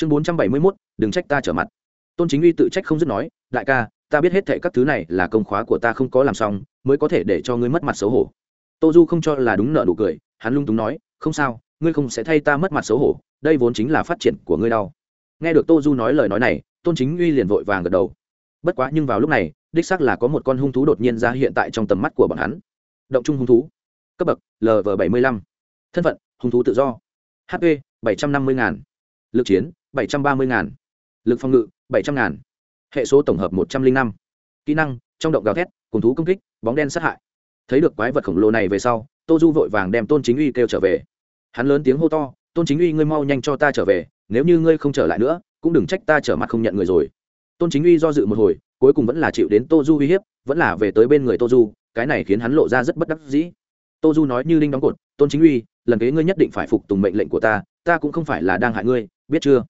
chương bốn trăm bảy mươi mốt, đừng trách ta trở mặt. Tôn chính uy tự trách không dứt nói, đại ca, ta biết hết thệ các thứ này là công khóa của ta không có làm xong, mới có thể để cho ngươi mất mặt xấu hổ. Tô du không cho là đúng nợ nụ cười, hắn lung túng nói, không sao, ngươi không sẽ thay ta mất mặt xấu hổ, đây vốn chính là phát triển của ngươi đau. Nghe được tô du nói lời nói này, tôn chính uy liền vội vàng gật đầu. Bất quá nhưng vào lúc này, đích xác là có một con hung thú đột nhiên ra hiện tại trong tầm mắt của bọn hắn. Động trung hung thú. Cấp bậc lv bảy mươi lăm. Thân phận, hung thú tự do. Hp bảy trăm năm mươi ngàn. Lực chiến bảy trăm ba mươi ngàn. Lực phòng ngự, bảy trăm ngàn. Hệ số tổng hợp một trăm linh năm. Kỹ năng, trong động gào thét, cùng thú công kích, bóng đen sát hại. Thấy được quái vật khổng lồ này về sau, tô du vội vàng đem tôn chính uy kêu trở về. Hắn lớn tiếng hô to, tôn chính uy, ngươi mau nhanh cho ta trở về, nếu như ngươi không trở lại nữa, cũng đừng trách ta trở mặt không nhận người rồi. Tôn chính uy do dự một hồi, cuối cùng vẫn là chịu đến tô du uy hiếp, vẫn là về tới bên người tô du, cái này khiến hắn lộ ra rất bất đắc dĩ. Tô du nói như linh đóng cột, tôn chính uy, lần kế ngươi nhất định phải phục tùng mệnh lệnh của ta ta cũng không phải là đang hại ngươi, biết chưa?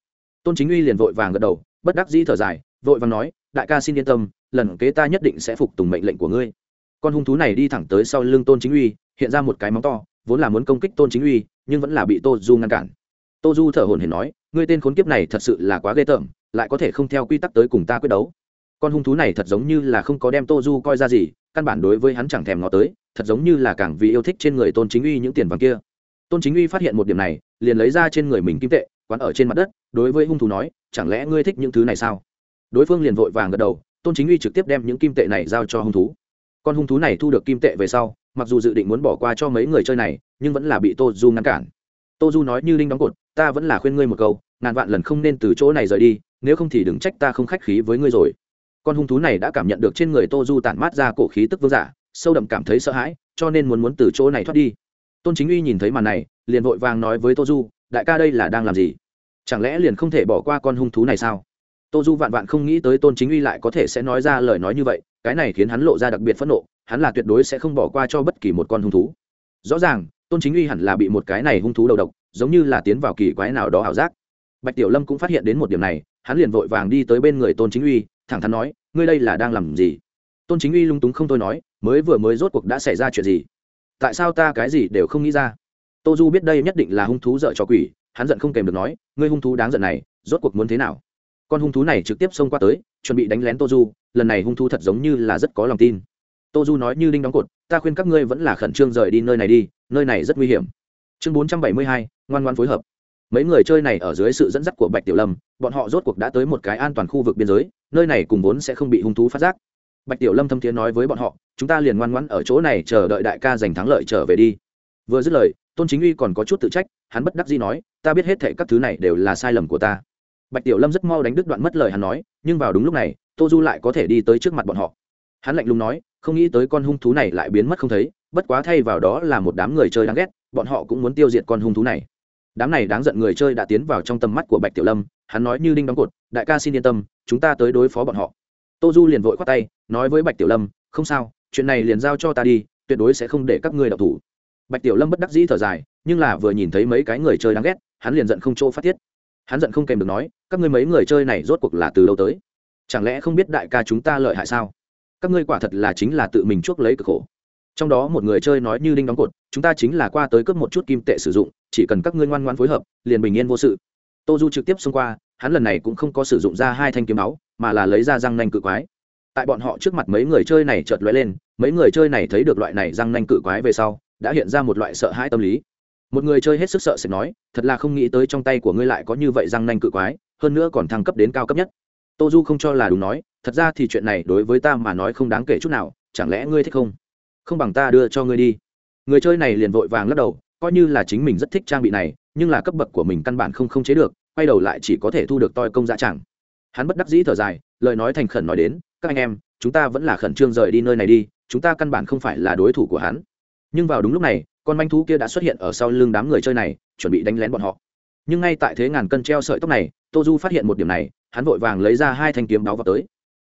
Tôn chính uy liền vội vàng gật đầu, bất đắc dĩ thở dài, vội vàng nói, đại ca xin yên tâm, lần kế ta nhất định sẽ phục tùng mệnh lệnh của ngươi. Con hung thú này đi thẳng tới sau lưng tôn chính uy, hiện ra một cái móng to, vốn là muốn công kích tôn chính uy, nhưng vẫn là bị tô du ngăn cản. Tô du thở hồn hển nói, ngươi tên khốn kiếp này thật sự là quá ghê tởm, lại có thể không theo quy tắc tới cùng ta quyết đấu. Con hung thú này thật giống như là không có đem tô du coi ra gì, căn bản đối với hắn chẳng thèm ngó tới, thật giống như là càng vì yêu thích trên người tôn chính uy những tiền vàng kia. Tôn chính uy phát hiện một điểm này, liền lấy ra trên người mình kim tệ quán ở trên mặt đất, đối với hung thú nói, chẳng lẽ ngươi thích những thứ này sao? Đối phương liền vội vàng gật đầu, tôn chính uy trực tiếp đem những kim tệ này giao cho hung thú. Con hung thú này thu được kim tệ về sau, mặc dù dự định muốn bỏ qua cho mấy người chơi này, nhưng vẫn là bị tô du ngăn cản. Tô du nói như linh đóng cột, ta vẫn là khuyên ngươi một câu, ngàn vạn lần không nên từ chỗ này rời đi, nếu không thì đừng trách ta không khách khí với ngươi rồi. Con hung thú này đã cảm nhận được trên người tô du tản mát ra cổ khí tức vương giả, sâu đậm cảm thấy sợ hãi, cho nên muốn muốn từ chỗ này thoát đi. Tôn chính uy nhìn thấy màn này, liền vội vàng nói với tô du đại ca đây là đang làm gì? Chẳng lẽ liền không thể bỏ qua con hung thú này sao? Tô du vạn vạn không nghĩ tới tôn chính uy lại có thể sẽ nói ra lời nói như vậy, cái này khiến hắn lộ ra đặc biệt phẫn nộ, hắn là tuyệt đối sẽ không bỏ qua cho bất kỳ một con hung thú. Rõ ràng, tôn chính uy hẳn là bị một cái này hung thú đầu độc, giống như là tiến vào kỳ quái nào đó ảo giác. Bạch tiểu lâm cũng phát hiện đến một điểm này, hắn liền vội vàng đi tới bên người tôn chính uy, thẳng thắn nói, ngươi đây là đang làm gì? Tôn chính uy lung túng không tôi nói, mới vừa mới rốt cuộc đã xảy ra chuyện gì? Tại sao ta cái gì đều không nghĩ ra? Tô du biết đây nhất định là hung thú dợ cho quỷ, hắn giận không kèm được nói, ngươi hung thú đáng giận này, rốt cuộc muốn thế nào? Con hung thú này trực tiếp xông qua tới, chuẩn bị đánh lén tô du, lần này hung thú thật giống như là rất có lòng tin. Tô du nói như đinh đóng cột, ta khuyên các ngươi vẫn là khẩn trương rời đi nơi này đi, nơi này rất nguy hiểm. Chương bốn trăm bảy mươi hai, ngoan ngoan phối hợp. Mấy người chơi này ở dưới sự dẫn dắt của bạch tiểu lâm, bọn họ rốt cuộc đã tới một cái an toàn khu vực biên giới, nơi này cùng vốn sẽ không bị hung thú phát giác. Bạch tiểu lâm thâm thiế nói với bọn họ, chúng ta liền ngoan ngoãn ở chỗ này chờ đợi đại ca giành thắng lợi trở về đi. Vừa dứt lời tôn chính uy còn có chút tự trách, hắn bất đắc dĩ nói, ta biết hết thệ các thứ này đều là sai lầm của ta. Bạch tiểu lâm rất mau đánh đứt đoạn mất lời hắn nói, nhưng vào đúng lúc này, tô du lại có thể đi tới trước mặt bọn họ. Hắn lạnh lùng nói, không nghĩ tới con hung thú này lại biến mất không thấy, bất quá thay vào đó là một đám người chơi đáng ghét, bọn họ cũng muốn tiêu diệt con hung thú này. Đám này đáng giận người chơi đã tiến vào trong tầm mắt của bạch tiểu lâm, hắn nói như đinh đóng cột, đại ca xin yên tâm, chúng ta tới đối phó bọn họ. Tô du liền vội khoát tay, nói với bạch tiểu lâm, không sao, chuyện này liền giao cho ta đi, tuyệt đối sẽ không để các ngươi đọc thủ bạch tiểu lâm bất đắc dĩ thở dài, nhưng là vừa nhìn thấy mấy cái người chơi đáng ghét, hắn liền giận không chỗ phát tiết. Hắn giận không kèm được nói, các ngươi mấy người chơi này rốt cuộc là từ đâu tới? Chẳng lẽ không biết đại ca chúng ta lợi hại sao? Các ngươi quả thật là chính là tự mình chuốc lấy cực khổ. Trong đó một người chơi nói như đinh đóng cột, chúng ta chính là qua tới cướp một chút kim tệ sử dụng, chỉ cần các ngươi ngoan ngoan phối hợp, liền bình yên vô sự. Tô du trực tiếp xông qua, hắn lần này cũng không có sử dụng ra hai thanh kiếm máu mà là lấy ra răng nanh cự quái. Tại bọn họ trước mặt mấy người chơi này chợt lóe lên, mấy người chơi này thấy được loại này răng nanh cự quái về sau đã hiện ra một loại sợ hãi tâm lý. Một người chơi hết sức sợ sẽ nói, thật là không nghĩ tới trong tay của ngươi lại có như vậy răng nanh cự quái, hơn nữa còn thăng cấp đến cao cấp nhất. Tô du không cho là đúng nói, thật ra thì chuyện này đối với ta mà nói không đáng kể chút nào, chẳng lẽ ngươi thích không? Không bằng ta đưa cho ngươi đi. Người chơi này liền vội vàng lắc đầu, coi như là chính mình rất thích trang bị này, nhưng là cấp bậc của mình căn bản không không chế được, quay đầu lại chỉ có thể thu được toi công dạ chẳng. Hắn bất đắc dĩ thở dài, lời nói thành khẩn nói đến, các anh em, chúng ta vẫn là khẩn trương rời đi nơi này đi, chúng ta căn bản không phải là đối thủ của hắn nhưng vào đúng lúc này, con manh thú kia đã xuất hiện ở sau lưng đám người chơi này, chuẩn bị đánh lén bọn họ. Nhưng ngay tại thế ngàn cân treo sợi tóc này tô du phát hiện một điểm này, hắn vội vàng lấy ra hai thanh kiếm đáo vào tới.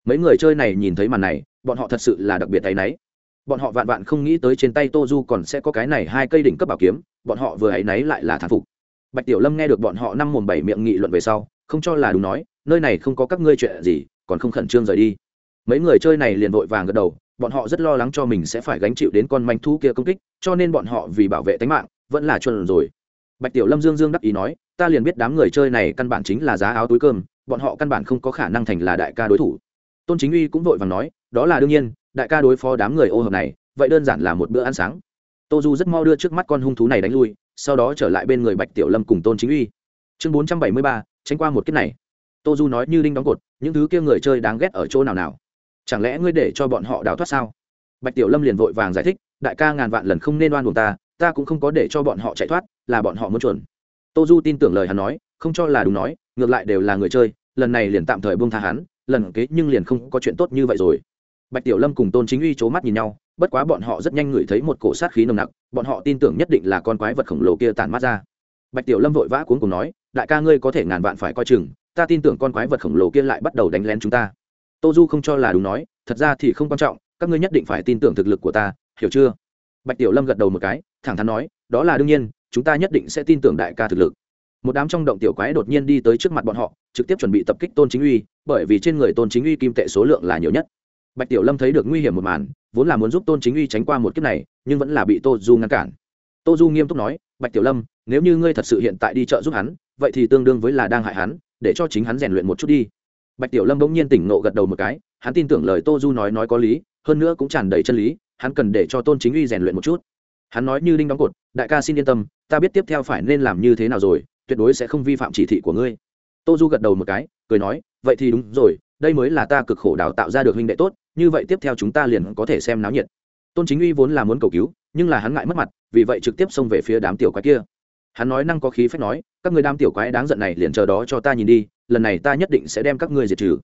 Mấy người chơi này nhìn thấy màn này, bọn họ thật sự là đặc biệt tay náy. Bọn họ vạn vạn không nghĩ tới trên tay tô du còn sẽ có cái này hai cây đỉnh cấp bảo kiếm, bọn họ vừa ấy náy lại là thán phục. Bạch tiểu lâm nghe được bọn họ năm mồm bảy miệng nghị luận về sau, không cho là đúng nói, nơi này không có các ngươi chuyện gì, còn không khẩn trương rời đi. Mấy người chơi này liền vội vàng gật đầu bọn họ rất lo lắng cho mình sẽ phải gánh chịu đến con manh thú kia công kích, cho nên bọn họ vì bảo vệ tính mạng, vẫn là chuẩn rồi. Bạch tiểu lâm dương dương đắc ý nói, ta liền biết đám người chơi này căn bản chính là giá áo túi cơm, bọn họ căn bản không có khả năng thành là đại ca đối thủ. Tôn chính uy cũng vội vàng nói, đó là đương nhiên, đại ca đối phó đám người ô hợp này, vậy đơn giản là một bữa ăn sáng. Tô du rất mau đưa trước mắt con hung thú này đánh lui, sau đó trở lại bên người bạch tiểu lâm cùng tôn chính uy. Chương bốn trăm bảy mươi ba, tránh qua một kiếp này. Tô du nói như đinh đóng cột, những thứ kia người chơi đáng ghét ở chỗ nào nào? Chẳng lẽ ngươi để cho bọn họ đào thoát sao? Bạch tiểu lâm liền vội vàng giải thích, đại ca ngàn vạn lần không nên oan buồn ta ta cũng không có để cho bọn họ chạy thoát, là bọn họ muốn chuẩn tô du tin tưởng lời hắn nói, không cho là đúng nói, ngược lại đều là người chơi, lần này liền tạm thời buông tha hắn, lần kế nhưng liền không có chuyện tốt như vậy rồi. Bạch tiểu lâm cùng tôn chính uy c h ố mắt nhìn nhau, bất quá bọn họ rất nhanh ngửi thấy một cổ sát khí nồng nặc, bọn họ tin tưởng nhất định là con quái vật khổng lồ kia tản mắt ra. Bạch tiểu lâm vội vã cuốn cùng nói, đại ca ngươi có thể ngàn vạn phải coi chừng, ta tin tưởng con quái vật khổng lồ kia lại bắt đầu đánh lén chúng ta tô du không cho là đúng nói, thật ra thì không quan trọng, các ngươi nhất định phải tin tưởng thực lực của ta, hiểu chưa? Bạch tiểu lâm gật đầu một cái, thẳng thắn nói, đó là đương nhiên, chúng ta nhất định sẽ tin tưởng đại ca thực lực. Một đám trong động tiểu quái đột nhiên đi tới trước mặt bọn họ, trực tiếp chuẩn bị tập kích tôn chính uy, bởi vì trên người tôn chính uy kim tệ số lượng là nhiều nhất. Bạch tiểu lâm thấy được nguy hiểm một màn, vốn là muốn giúp tôn chính uy tránh qua một kiếp này, nhưng vẫn là bị tô du ngăn cản. Tô du nghiêm túc nói, bạch tiểu lâm, nếu như ngươi thật sự hiện tại đi chợ giúp hắn, vậy thì tương đương với là đang hại hắn, để cho chính hắn rèn luyện một chút đi bạch tiểu lâm bỗng nhiên tỉnh nộ gật đầu một cái, hắn tin tưởng lời tô du nói nói có lý, hơn nữa cũng tràn đầy chân lý, hắn cần để cho tôn chính uy rèn luyện một chút. Hắn nói như đinh đóng cột, đại ca xin yên tâm, ta biết tiếp theo phải nên làm như thế nào rồi, tuyệt đối sẽ không vi phạm chỉ thị của ngươi. Tô du gật đầu một cái, cười nói, vậy thì đúng rồi, đây mới là ta cực khổ đào tạo ra được huynh đệ tốt, như vậy tiếp theo chúng ta liền có thể xem náo nhiệt. Tôn chính uy vốn là muốn cầu cứu, nhưng là hắn ngại mất mặt, vì vậy trực tiếp xông về phía đám tiểu quái kia. Hắn nói năng có khí phách nói, các người đám tiểu quái đáng giận này liền chờ đó cho ta nhìn đi lần này ta nhất định sẽ đem các ngươi diệt trừ.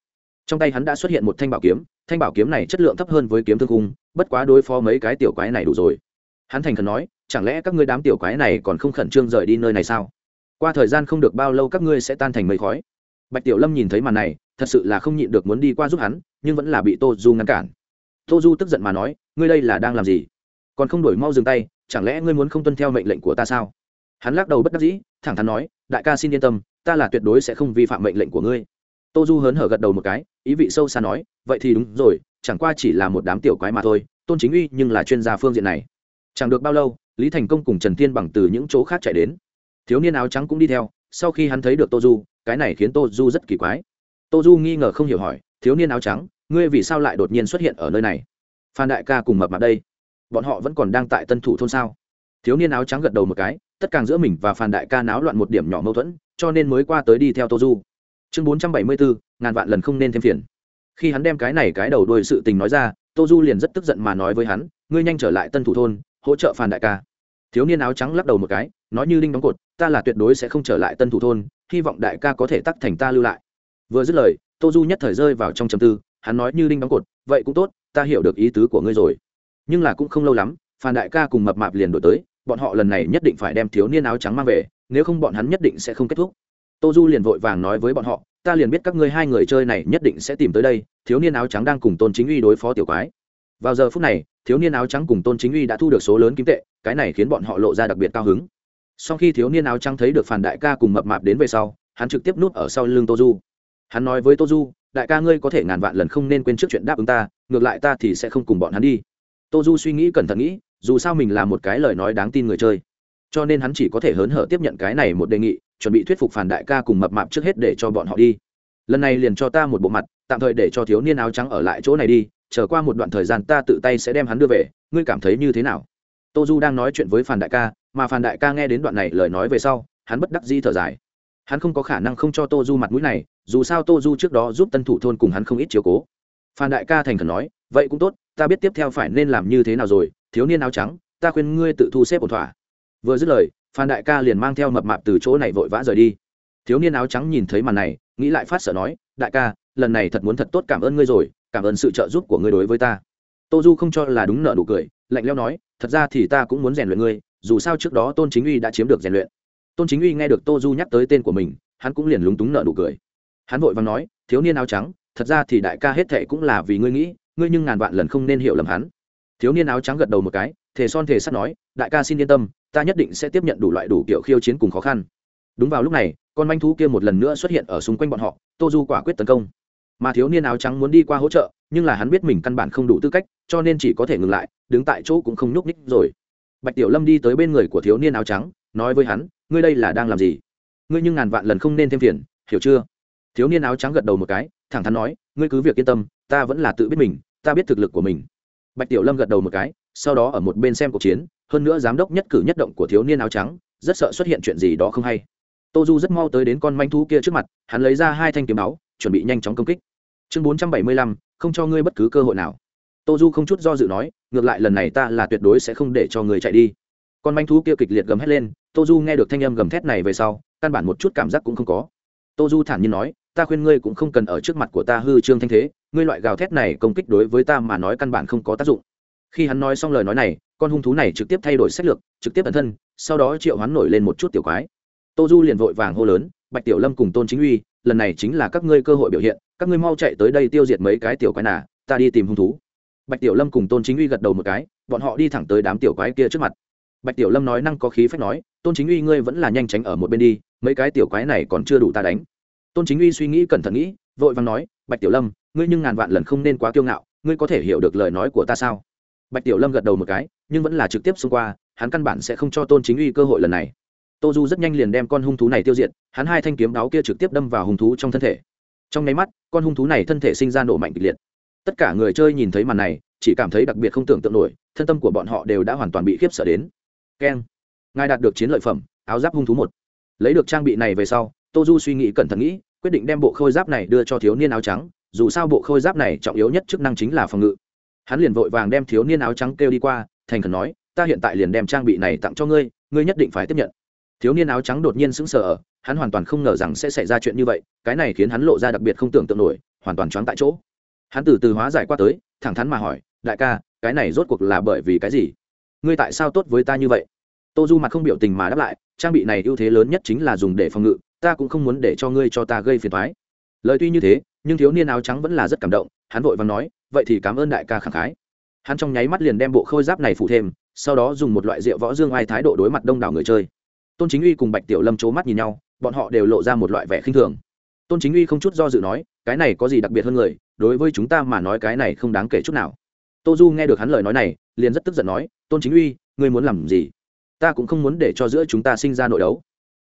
Trong tay hắn đã xuất hiện một thanh bảo kiếm, thanh bảo kiếm này chất lượng thấp hơn với kiếm thương cung bất quá đối phó mấy cái tiểu quái này đủ rồi. Hắn thành khẩn nói, chẳng lẽ các ngươi đám tiểu quái này còn không khẩn trương rời đi nơi này sao? Qua thời gian không được bao lâu các ngươi sẽ tan thành mây khói. Bạch tiểu lâm nhìn thấy màn này, thật sự là không nhịn được muốn đi qua giúp hắn, nhưng vẫn là bị tô du ngăn cản. Tô du tức giận mà nói, ngươi đây là đang làm gì? Còn không đổi mau dừng tay, chẳng lẽ ngươi muốn không tuân theo mệnh lệnh của ta sao? Hắn lắc đầu bất đắc dĩ, thẳng thắn nói, đại ca xin yên tâm ta là tuyệt đối sẽ không vi phạm mệnh lệnh của ngươi. Tô du hớn hở gật đầu một cái, ý vị sâu xa nói, vậy thì đúng rồi, chẳng qua chỉ là một đám tiểu quái mà thôi, tôn chính uy nhưng là chuyên gia phương diện này. Chẳng được bao lâu, lý thành công cùng trần thiên bằng từ những chỗ khác chạy đến. Thiếu niên áo trắng cũng đi theo, sau khi hắn thấy được tô du, cái này khiến tô du rất kỳ quái. Tô du nghi ngờ không hiểu hỏi, thiếu niên áo trắng, ngươi vì sao lại đột nhiên xuất hiện ở nơi này? Phan đại ca cùng mập mặt đây, bọn họ vẫn còn đang tại tân thủ thôn sao? Thiếu niên áo trắng gật đầu một cái, tất cả giữa mình và phan đại ca náo loạn một điểm nhỏ mâu thuẫn cho nên mới qua tới đi theo tô du. Chương bốn trăm bảy mươi bốn ngàn vạn lần không nên thêm phiền. Khi hắn đem cái này cái đầu đuôi sự tình nói ra, tô du liền rất tức giận mà nói với hắn, ngươi nhanh trở lại tân thủ thôn, hỗ trợ Phàn đại ca. Thiếu niên áo trắng lắc đầu một cái, nói như đinh đóng cột, ta là tuyệt đối sẽ không trở lại tân thủ thôn, hy vọng đại ca có thể tắc thành ta lưu lại. Vừa dứt lời, tô du nhất thời rơi vào trong trầm tư, hắn nói như đinh đóng cột, vậy cũng tốt, ta hiểu được ý tứ của ngươi rồi. Nhưng là cũng không lâu lắm phan đại ca cùng mập mạp liền đổi tới, bọn họ lần này nhất định phải đem thiếu niên áo trắng mang về nếu không bọn hắn nhất định sẽ không kết thúc. Tô du liền vội vàng nói với bọn họ, ta liền biết các ngươi hai người chơi này nhất định sẽ tìm tới đây, thiếu niên áo trắng đang cùng tôn chính uy đối phó tiểu quái. Vào giờ phút này, thiếu niên áo trắng cùng tôn chính uy đã thu được số lớn kim tệ, cái này khiến bọn họ lộ ra đặc biệt cao hứng. Sau khi thiếu niên áo trắng thấy được phản đại ca cùng mập mạp đến về sau, hắn trực tiếp núp ở sau lưng tô du. Hắn nói với tô du, đại ca ngươi có thể ngàn vạn lần không nên quên trước chuyện đáp ứng ta, ngược lại ta thì sẽ không cùng bọn hắn đi. Tô du suy nghĩ cẩn thận nghĩ, dù sao mình là một cái lời nói đáng tin người chơi cho nên hắn chỉ có thể hớn hở tiếp nhận cái này một đề nghị, chuẩn bị thuyết phục phản đại ca cùng mập mạp trước hết để cho bọn họ đi. Lần này liền cho ta một bộ mặt, tạm thời để cho thiếu niên áo trắng ở lại chỗ này đi trở qua một đoạn thời gian ta tự tay sẽ đem hắn đưa về, ngươi cảm thấy như thế nào? Tô du đang nói chuyện với phản đại ca, mà phản đại ca nghe đến đoạn này lời nói về sau, hắn bất đắc di thở dài. Hắn không có khả năng không cho tô du mặt mũi này, dù sao tô du trước đó giúp tân thủ thôn cùng hắn không ít chiếu cố. Phan đại ca thành khẩn nói, vậy cũng tốt, ta biết tiếp theo phải nên làm như thế nào rồi, thiếu niên áo trắng, ta khuyên ngươi tự thu xếp ổn thỏa vừa dứt lời, phan đại ca liền mang theo mập mạp từ chỗ này vội vã rời đi. Thiếu niên áo trắng nhìn thấy màn này, nghĩ lại phát sợ nói, đại ca, lần này thật muốn thật tốt cảm ơn ngươi rồi, cảm ơn sự trợ giúp của ngươi đối với ta. Tô du không cho là đúng nợ nụ cười, lạnh leo nói, thật ra thì ta cũng muốn rèn luyện ngươi, dù sao trước đó tôn chính uy đã chiếm được rèn luyện. Tôn chính uy nghe được tô du nhắc tới tên của mình, hắn cũng liền lúng túng nợ nụ cười. Hắn vội vàng nói, thiếu niên áo trắng, thật ra thì đại ca hết thệ cũng là vì ngươi nghĩ, ngươi nhưng ngàn vạn lần không nên hiểu lầm hắn. Thiếu niên áo trắng gật đầu một cái, thề son thề sắt nói, đại ca xin yên tâm ta nhất định sẽ tiếp nhận đủ loại đủ kiểu khiêu chiến cùng khó khăn. Đúng vào lúc này, con manh thú kia một lần nữa xuất hiện ở xung quanh bọn họ, tô du quả quyết tấn công. Mà thiếu niên áo trắng muốn đi qua hỗ trợ, nhưng là hắn biết mình căn bản không đủ tư cách, cho nên chỉ có thể ngừng lại, đứng tại chỗ cũng không nhúc ních rồi. Bạch tiểu lâm đi tới bên người của thiếu niên áo trắng, nói với hắn, ngươi đây là đang làm gì? Ngươi nhưng ngàn vạn lần không nên thêm phiền, hiểu chưa? Thiếu niên áo trắng gật đầu một cái, thẳng thắn nói, ngươi cứ việc yên tâm, ta vẫn là tự biết mình, ta biết thực lực của mình. Bạch tiểu lâm gật đầu một cái, sau đó ở một bên xem cuộc chiến hơn nữa giám đốc nhất cử nhất động của thiếu niên áo trắng, rất sợ xuất hiện chuyện gì đó không hay. Tô du rất mau tới đến con manh thú kia trước mặt, hắn lấy ra hai thanh kiếm máu chuẩn bị nhanh chóng công kích. Chương bốn trăm bảy mươi lăm, không cho ngươi bất cứ cơ hội nào. Tô du không chút do dự nói, ngược lại lần này ta là tuyệt đối sẽ không để cho người chạy đi. Con manh thú kia kịch liệt gầm hét lên, tô du nghe được thanh âm gầm thét này về sau, căn bản một chút cảm giác cũng không có. Tô du thản nhiên nói, ta khuyên ngươi cũng không cần ở trước mặt của ta hư trương thanh thế, ngươi loại gào thét này công kích đối với ta mà nói căn bản không có tác dụng. Khi hắn nói xong lời nói này con hung thú này trực tiếp thay đổi sách lược, trực tiếp ẩn thân, sau đó triệu hoán nổi lên một chút tiểu quái. Tô du liền vội vàng hô lớn, bạch tiểu lâm cùng tôn chính uy, lần này chính là các ngươi cơ hội biểu hiện, các ngươi mau chạy tới đây tiêu diệt mấy cái tiểu quái nà, ta đi tìm hung thú. Bạch tiểu lâm cùng tôn chính uy gật đầu một cái, bọn họ đi thẳng tới đám tiểu quái kia trước mặt. Bạch tiểu lâm nói năng có khí phách nói, tôn chính uy, ngươi vẫn là nhanh tránh ở một bên đi, mấy cái tiểu quái này còn chưa đủ ta đánh. Tôn chính uy suy nghĩ cẩn thận nghĩ, vội vàng nói, bạch tiểu lâm, ngươi nhưng ngàn vạn lần không nên quá kiêu ngạo, ngươi có thể hiểu được lời nói của ta sao? Bạch tiểu lâm gật đầu một cái, nhưng vẫn là trực tiếp xông qua, hắn căn bản sẽ không cho tôn chính uy cơ hội lần này. Tô du rất nhanh liền đem con hung thú này tiêu diệt, hắn hai thanh kiếm đáo kia trực tiếp đâm vào hung thú trong thân thể. Trong nháy mắt, con hung thú này thân thể sinh ra nổ mạnh kịch liệt. Tất cả người chơi nhìn thấy màn này, chỉ cảm thấy đặc biệt không tưởng tượng nổi, thân tâm của bọn họ đều đã hoàn toàn bị khiếp sợ đến. Keng. Ngài đạt được chiến lợi phẩm, áo giáp hung thú một. Lấy được trang bị này về sau, tô du suy nghĩ cẩn thận nghĩ, quyết định đem bộ khôi giáp này đưa cho thiếu niên áo trắng, dù sao bộ khôi giáp này trọng yếu nhất chức năng chính là phòng ngự hắn liền vội vàng đem thiếu niên áo trắng kêu đi qua, thành khẩn nói, ta hiện tại liền đem trang bị này tặng cho ngươi ngươi nhất định phải tiếp nhận. Thiếu niên áo trắng đột nhiên sững sờ hắn hoàn toàn không ngờ rằng sẽ xảy ra chuyện như vậy, cái này khiến hắn lộ ra đặc biệt không tưởng tượng nổi, hoàn toàn choáng tại chỗ. Hắn từ từ hóa giải qua tới, thẳng thắn mà hỏi, đại ca, cái này rốt cuộc là bởi vì cái gì? Ngươi tại sao tốt với ta như vậy? Tô du mặt không biểu tình mà đáp lại, trang bị này ưu thế lớn nhất chính là dùng để phòng ngự, ta cũng không muốn để cho ngươi cho ta gây phiền thoái lời tuy như thế nhưng thiếu niên áo trắng vẫn là rất cảm động, hắn vội và nói, vậy thì cảm ơn đại ca khẳng khái. Hắn trong nháy mắt liền đem bộ khôi giáp này phụ thêm, sau đó dùng một loại rượu võ dương ai thái độ đối mặt đông đảo người chơi. Tôn chính uy cùng bạch tiểu lâm c h ố mắt nhìn nhau, bọn họ đều lộ ra một loại vẻ khinh thường. Tôn chính uy không chút do dự nói, cái này có gì đặc biệt hơn người, đối với chúng ta mà nói cái này không đáng kể chút nào. Tô du nghe được hắn lời nói này, liền rất tức giận nói, tôn chính uy, ngươi muốn làm gì? Ta cũng không muốn để cho giữa chúng ta sinh ra nội đấu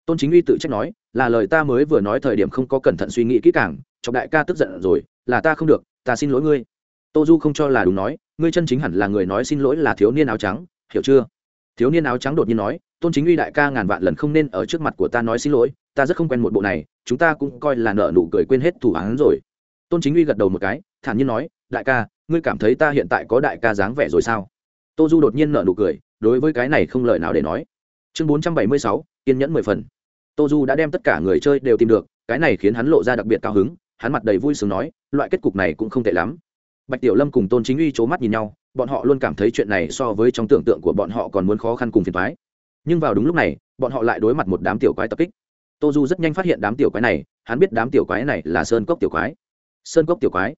tôn chính uy tự trách nói, là lời ta mới vừa nói thời điểm không có cẩn thận suy nghĩ kỹ càng, chọc đại ca tức giận rồi, là ta không được, ta xin lỗi ngươi. Tô du không cho là đúng nói, ngươi chân chính hẳn là người nói xin lỗi là thiếu niên áo trắng, hiểu chưa? Thiếu niên áo trắng đột nhiên nói, tôn chính uy đại ca ngàn vạn lần không nên ở trước mặt của ta nói xin lỗi, ta rất không quen một bộ này, chúng ta cũng coi là nợ nụ cười quên hết thủ án rồi. Tôn chính uy gật đầu một cái, thản nhiên nói, đại ca, ngươi cảm thấy ta hiện tại có đại ca dáng vẻ rồi sao? Tô du đột nhiên nợ nụ cười, đối với cái này không lời nào để nói. Chương bốn trăm bảy mươi sáu, kiên nhẫn mười phần tô du đã đem tất cả người chơi đều tìm được, cái này khiến hắn lộ ra đặc biệt cao hứng, hắn mặt đầy vui sướng nói, loại kết cục này cũng không tệ lắm. Bạch tiểu lâm cùng tôn chính uy c h ố mắt nhìn nhau, bọn họ luôn cảm thấy chuyện này so với trong tưởng tượng của bọn họ còn muốn khó khăn cùng phiền thoái nhưng vào đúng lúc này, bọn họ lại đối mặt một đám tiểu quái tập kích. Tô du rất nhanh phát hiện đám tiểu quái này, hắn biết đám tiểu quái này là sơn cốc tiểu quái. Sơn cốc tiểu quái?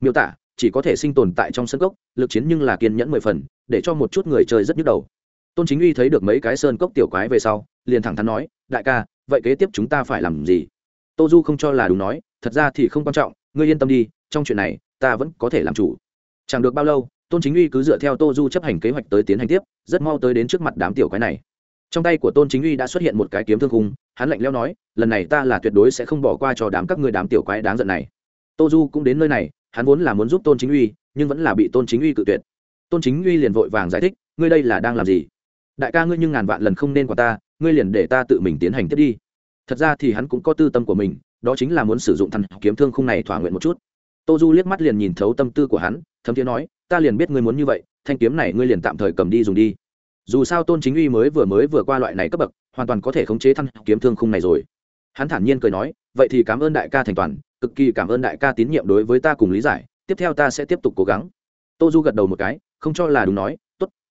Miêu tả, chỉ có thể sinh tồn tại trong sơn cốc, lực chiến nhưng là kiên nhẫn mười phần, để cho một chút người chơi rất nhức đầu. Tôn chính uy thấy được mấy cái sơn cốc tiểu quái về sau, liền thẳng thắn nói, đại ca vậy kế tiếp chúng ta phải làm gì? Tô du không cho là đúng nói, thật ra thì không quan trọng, ngươi yên tâm đi, trong chuyện này, ta vẫn có thể làm chủ. Chẳng được bao lâu, tôn chính uy cứ dựa theo tô du chấp hành kế hoạch tới tiến hành tiếp, rất mau tới đến trước mặt đám tiểu quái này. Trong tay của tôn chính uy đã xuất hiện một cái kiếm thương khung, hắn lạnh leo nói, lần này ta là tuyệt đối sẽ không bỏ qua cho đám các ngươi đám tiểu quái đáng giận này. Tô du cũng đến nơi này, hắn vốn là muốn giúp tôn chính uy, nhưng vẫn là bị tôn chính uy cự tuyệt. Tôn chính uy liền vội vàng giải thích, ngươi đây là đang làm gì? Đại ca ngươi nhưng ngàn vạn lần không nên qua ta, ngươi liền để ta tự mình tiến hành tiếp đi. Thật ra thì hắn cũng có tư tâm của mình, đó chính là muốn sử dụng thần kiếm thương khung này thỏa nguyện một chút. Tô du liếc mắt liền nhìn thấu tâm tư của hắn, thấm thiế nói, ta liền biết ngươi muốn như vậy, thanh kiếm này ngươi liền tạm thời cầm đi dùng đi. Dù sao tôn chính uy mới vừa mới vừa qua loại này cấp bậc, hoàn toàn có thể khống chế thăng kiếm thương khung này rồi. Hắn thản nhiên cười nói, vậy thì cảm ơn đại ca thành toàn, cực kỳ cảm ơn đại ca tín nhiệm đối với ta cùng lý giải, tiếp theo ta sẽ tiếp tục cố gắng. Tô du gật đầu một cái, không cho là đúng nói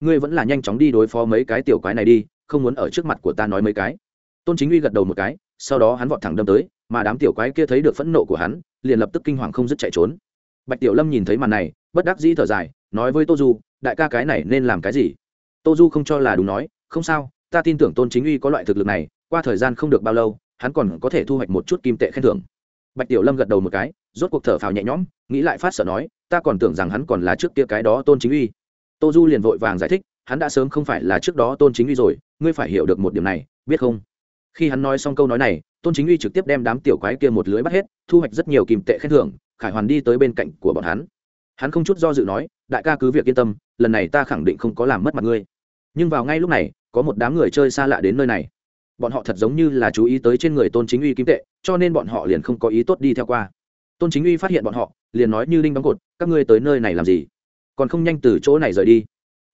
ngươi vẫn là nhanh chóng đi đối phó mấy cái tiểu quái này đi, không muốn ở trước mặt của ta nói mấy cái. Tôn chính uy gật đầu một cái, sau đó hắn vọt thẳng đâm tới, mà đám tiểu quái kia thấy được phẫn nộ của hắn, liền lập tức kinh hoàng không dứt chạy trốn. Bạch tiểu lâm nhìn thấy màn này, bất đắc dĩ thở dài, nói với tô du, đại ca cái này nên làm cái gì? Tô du không cho là đúng nói, không sao, ta tin tưởng tôn chính uy có loại thực lực này, qua thời gian không được bao lâu, hắn còn có thể thu hoạch một chút kim tệ khen thưởng. Bạch tiểu lâm gật đầu một cái, rốt cuộc thở phào nhẹ nhõm, nghĩ lại phát sợ nói, ta còn tưởng rằng hắn còn là trước kia cái đó tôn chính uy tô du liền vội vàng giải thích, hắn đã sớm không phải là trước đó tôn chính uy rồi, ngươi phải hiểu được một điểm này, biết không? Khi hắn nói xong câu nói này, tôn chính uy trực tiếp đem đám tiểu quái kia một lưới bắt hết, thu hoạch rất nhiều kìm tệ khen thưởng, khải hoàn đi tới bên cạnh của bọn hắn. Hắn không chút do dự nói, đại ca cứ việc yên tâm, lần này ta khẳng định không có làm mất mặt ngươi. Nhưng vào ngay lúc này, có một đám người chơi xa lạ đến nơi này. Bọn họ thật giống như là chú ý tới trên người tôn chính uy kim tệ, cho nên bọn họ liền không có ý tốt đi theo qua. Tôn chính uy phát hiện bọn họ, liền nói như đinh đóng cột, các ngươi tới nơi này làm gì? Còn không nhanh từ chỗ này rời đi.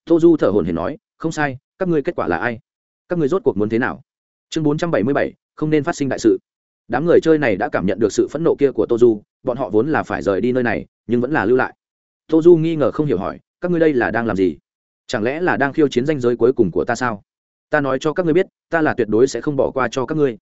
Tô du thở hồn hển nói, không sai, các ngươi kết quả là ai? Các ngươi rốt cuộc muốn thế nào? Chương bốn trăm bảy mươi bảy, không nên phát sinh đại sự. Đám người chơi này đã cảm nhận được sự phẫn nộ kia của tô du, bọn họ vốn là phải rời đi nơi này, nhưng vẫn là lưu lại. Tô du nghi ngờ không hiểu hỏi, các ngươi đây là đang làm gì? Chẳng lẽ là đang khiêu chiến danh giới cuối cùng của ta sao? Ta nói cho các ngươi biết, ta là tuyệt đối sẽ không bỏ qua cho các ngươi.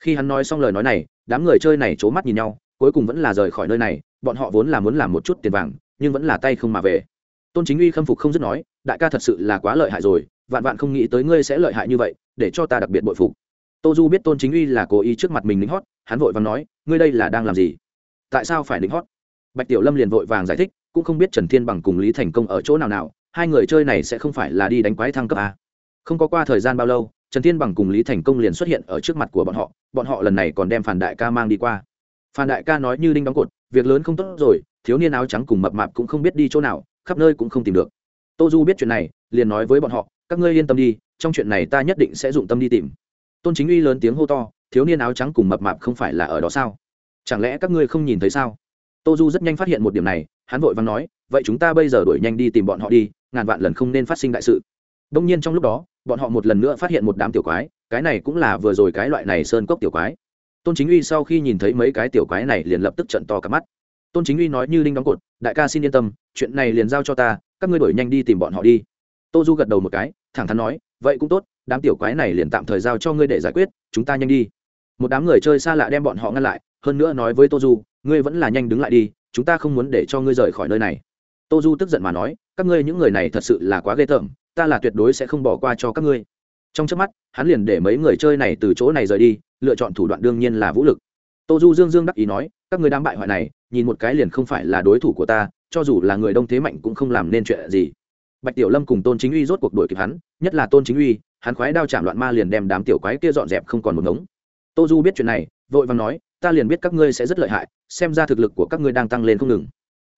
Khi hắn nói xong lời nói này, đám người chơi này c h ố mắt nhìn nhau, cuối cùng vẫn là rời khỏi nơi này, bọn họ vốn là muốn làm một chút tiền vàng, nhưng vẫn là tay không mà về tôn chính uy khâm phục không dứt nói, đại ca thật sự là quá lợi hại rồi, vạn vạn không nghĩ tới ngươi sẽ lợi hại như vậy, để cho ta đặc biệt bội phục. Tô du biết tôn chính uy là cố ý trước mặt mình lính hót, hắn vội vàng nói, ngươi đây là đang làm gì? Tại sao phải lính hót? Bạch tiểu lâm liền vội vàng giải thích, cũng không biết trần thiên bằng cùng lý thành công ở chỗ nào nào, hai người chơi này sẽ không phải là đi đánh quái thăng cấp a không có qua thời gian bao lâu, trần thiên bằng cùng lý thành công liền xuất hiện ở trước mặt của bọn họ bọn họ lần này còn đem phản đại ca mang đi qua. Phản đại ca nói như đinh đóng cột, việc lớn không tốt rồi, thiếu niên áo trắng cùng mập mạp cũng không biết đi chỗ nào khắp nơi cũng không tìm được. Tô du biết chuyện này, liền nói với bọn họ, các ngươi yên tâm đi, trong chuyện này ta nhất định sẽ dụng tâm đi tìm. Tôn chính uy lớn tiếng hô to, thiếu niên áo trắng cùng mập mạp không phải là ở đó sao? Chẳng lẽ các ngươi không nhìn thấy sao? Tô du rất nhanh phát hiện một điểm này, hắn vội vàng nói, vậy chúng ta bây giờ đuổi nhanh đi tìm bọn họ đi, ngàn vạn lần không nên phát sinh đại sự. Đông nhiên trong lúc đó, bọn họ một lần nữa phát hiện một đám tiểu quái, cái này cũng là vừa rồi cái loại này sơn cốc tiểu quái. Tôn chính uy sau khi nhìn thấy mấy cái tiểu quái này liền lập tức trận to cả mắt tôn chính uy nói như linh đóng cột, đại ca xin yên tâm, chuyện này liền giao cho ta, các ngươi đổi nhanh đi tìm bọn họ đi. Tô du gật đầu một cái, thẳng thắn nói, vậy cũng tốt, đám tiểu quái này liền tạm thời giao cho ngươi để giải quyết, chúng ta nhanh đi. Một đám người chơi xa lạ đem bọn họ ngăn lại, hơn nữa nói với tô du, ngươi vẫn là nhanh đứng lại đi, chúng ta không muốn để cho ngươi rời khỏi nơi này. Tô du tức giận mà nói, các ngươi những người này thật sự là quá ghê tởm, ta là tuyệt đối sẽ không bỏ qua cho các ngươi. Trong trước mắt, hắn liền để mấy người chơi này từ chỗ này rời đi, lựa chọn thủ đoạn đương nhiên là vũ lực. Tô du dương dương đắc ý nói các người đang bại hoại này, nhìn một cái liền không phải là đối thủ của ta, cho dù là người đông thế mạnh cũng không làm nên chuyện gì. Bạch tiểu lâm cùng tôn chính uy rốt cuộc đuổi kịp hắn, nhất là tôn chính uy, hắn khoái đao chạm loạn ma liền đem đám tiểu quái kia dọn dẹp không còn một ngống. Tô du biết chuyện này, vội vàng nói, ta liền biết các ngươi sẽ rất lợi hại, xem ra thực lực của các ngươi đang tăng lên không ngừng.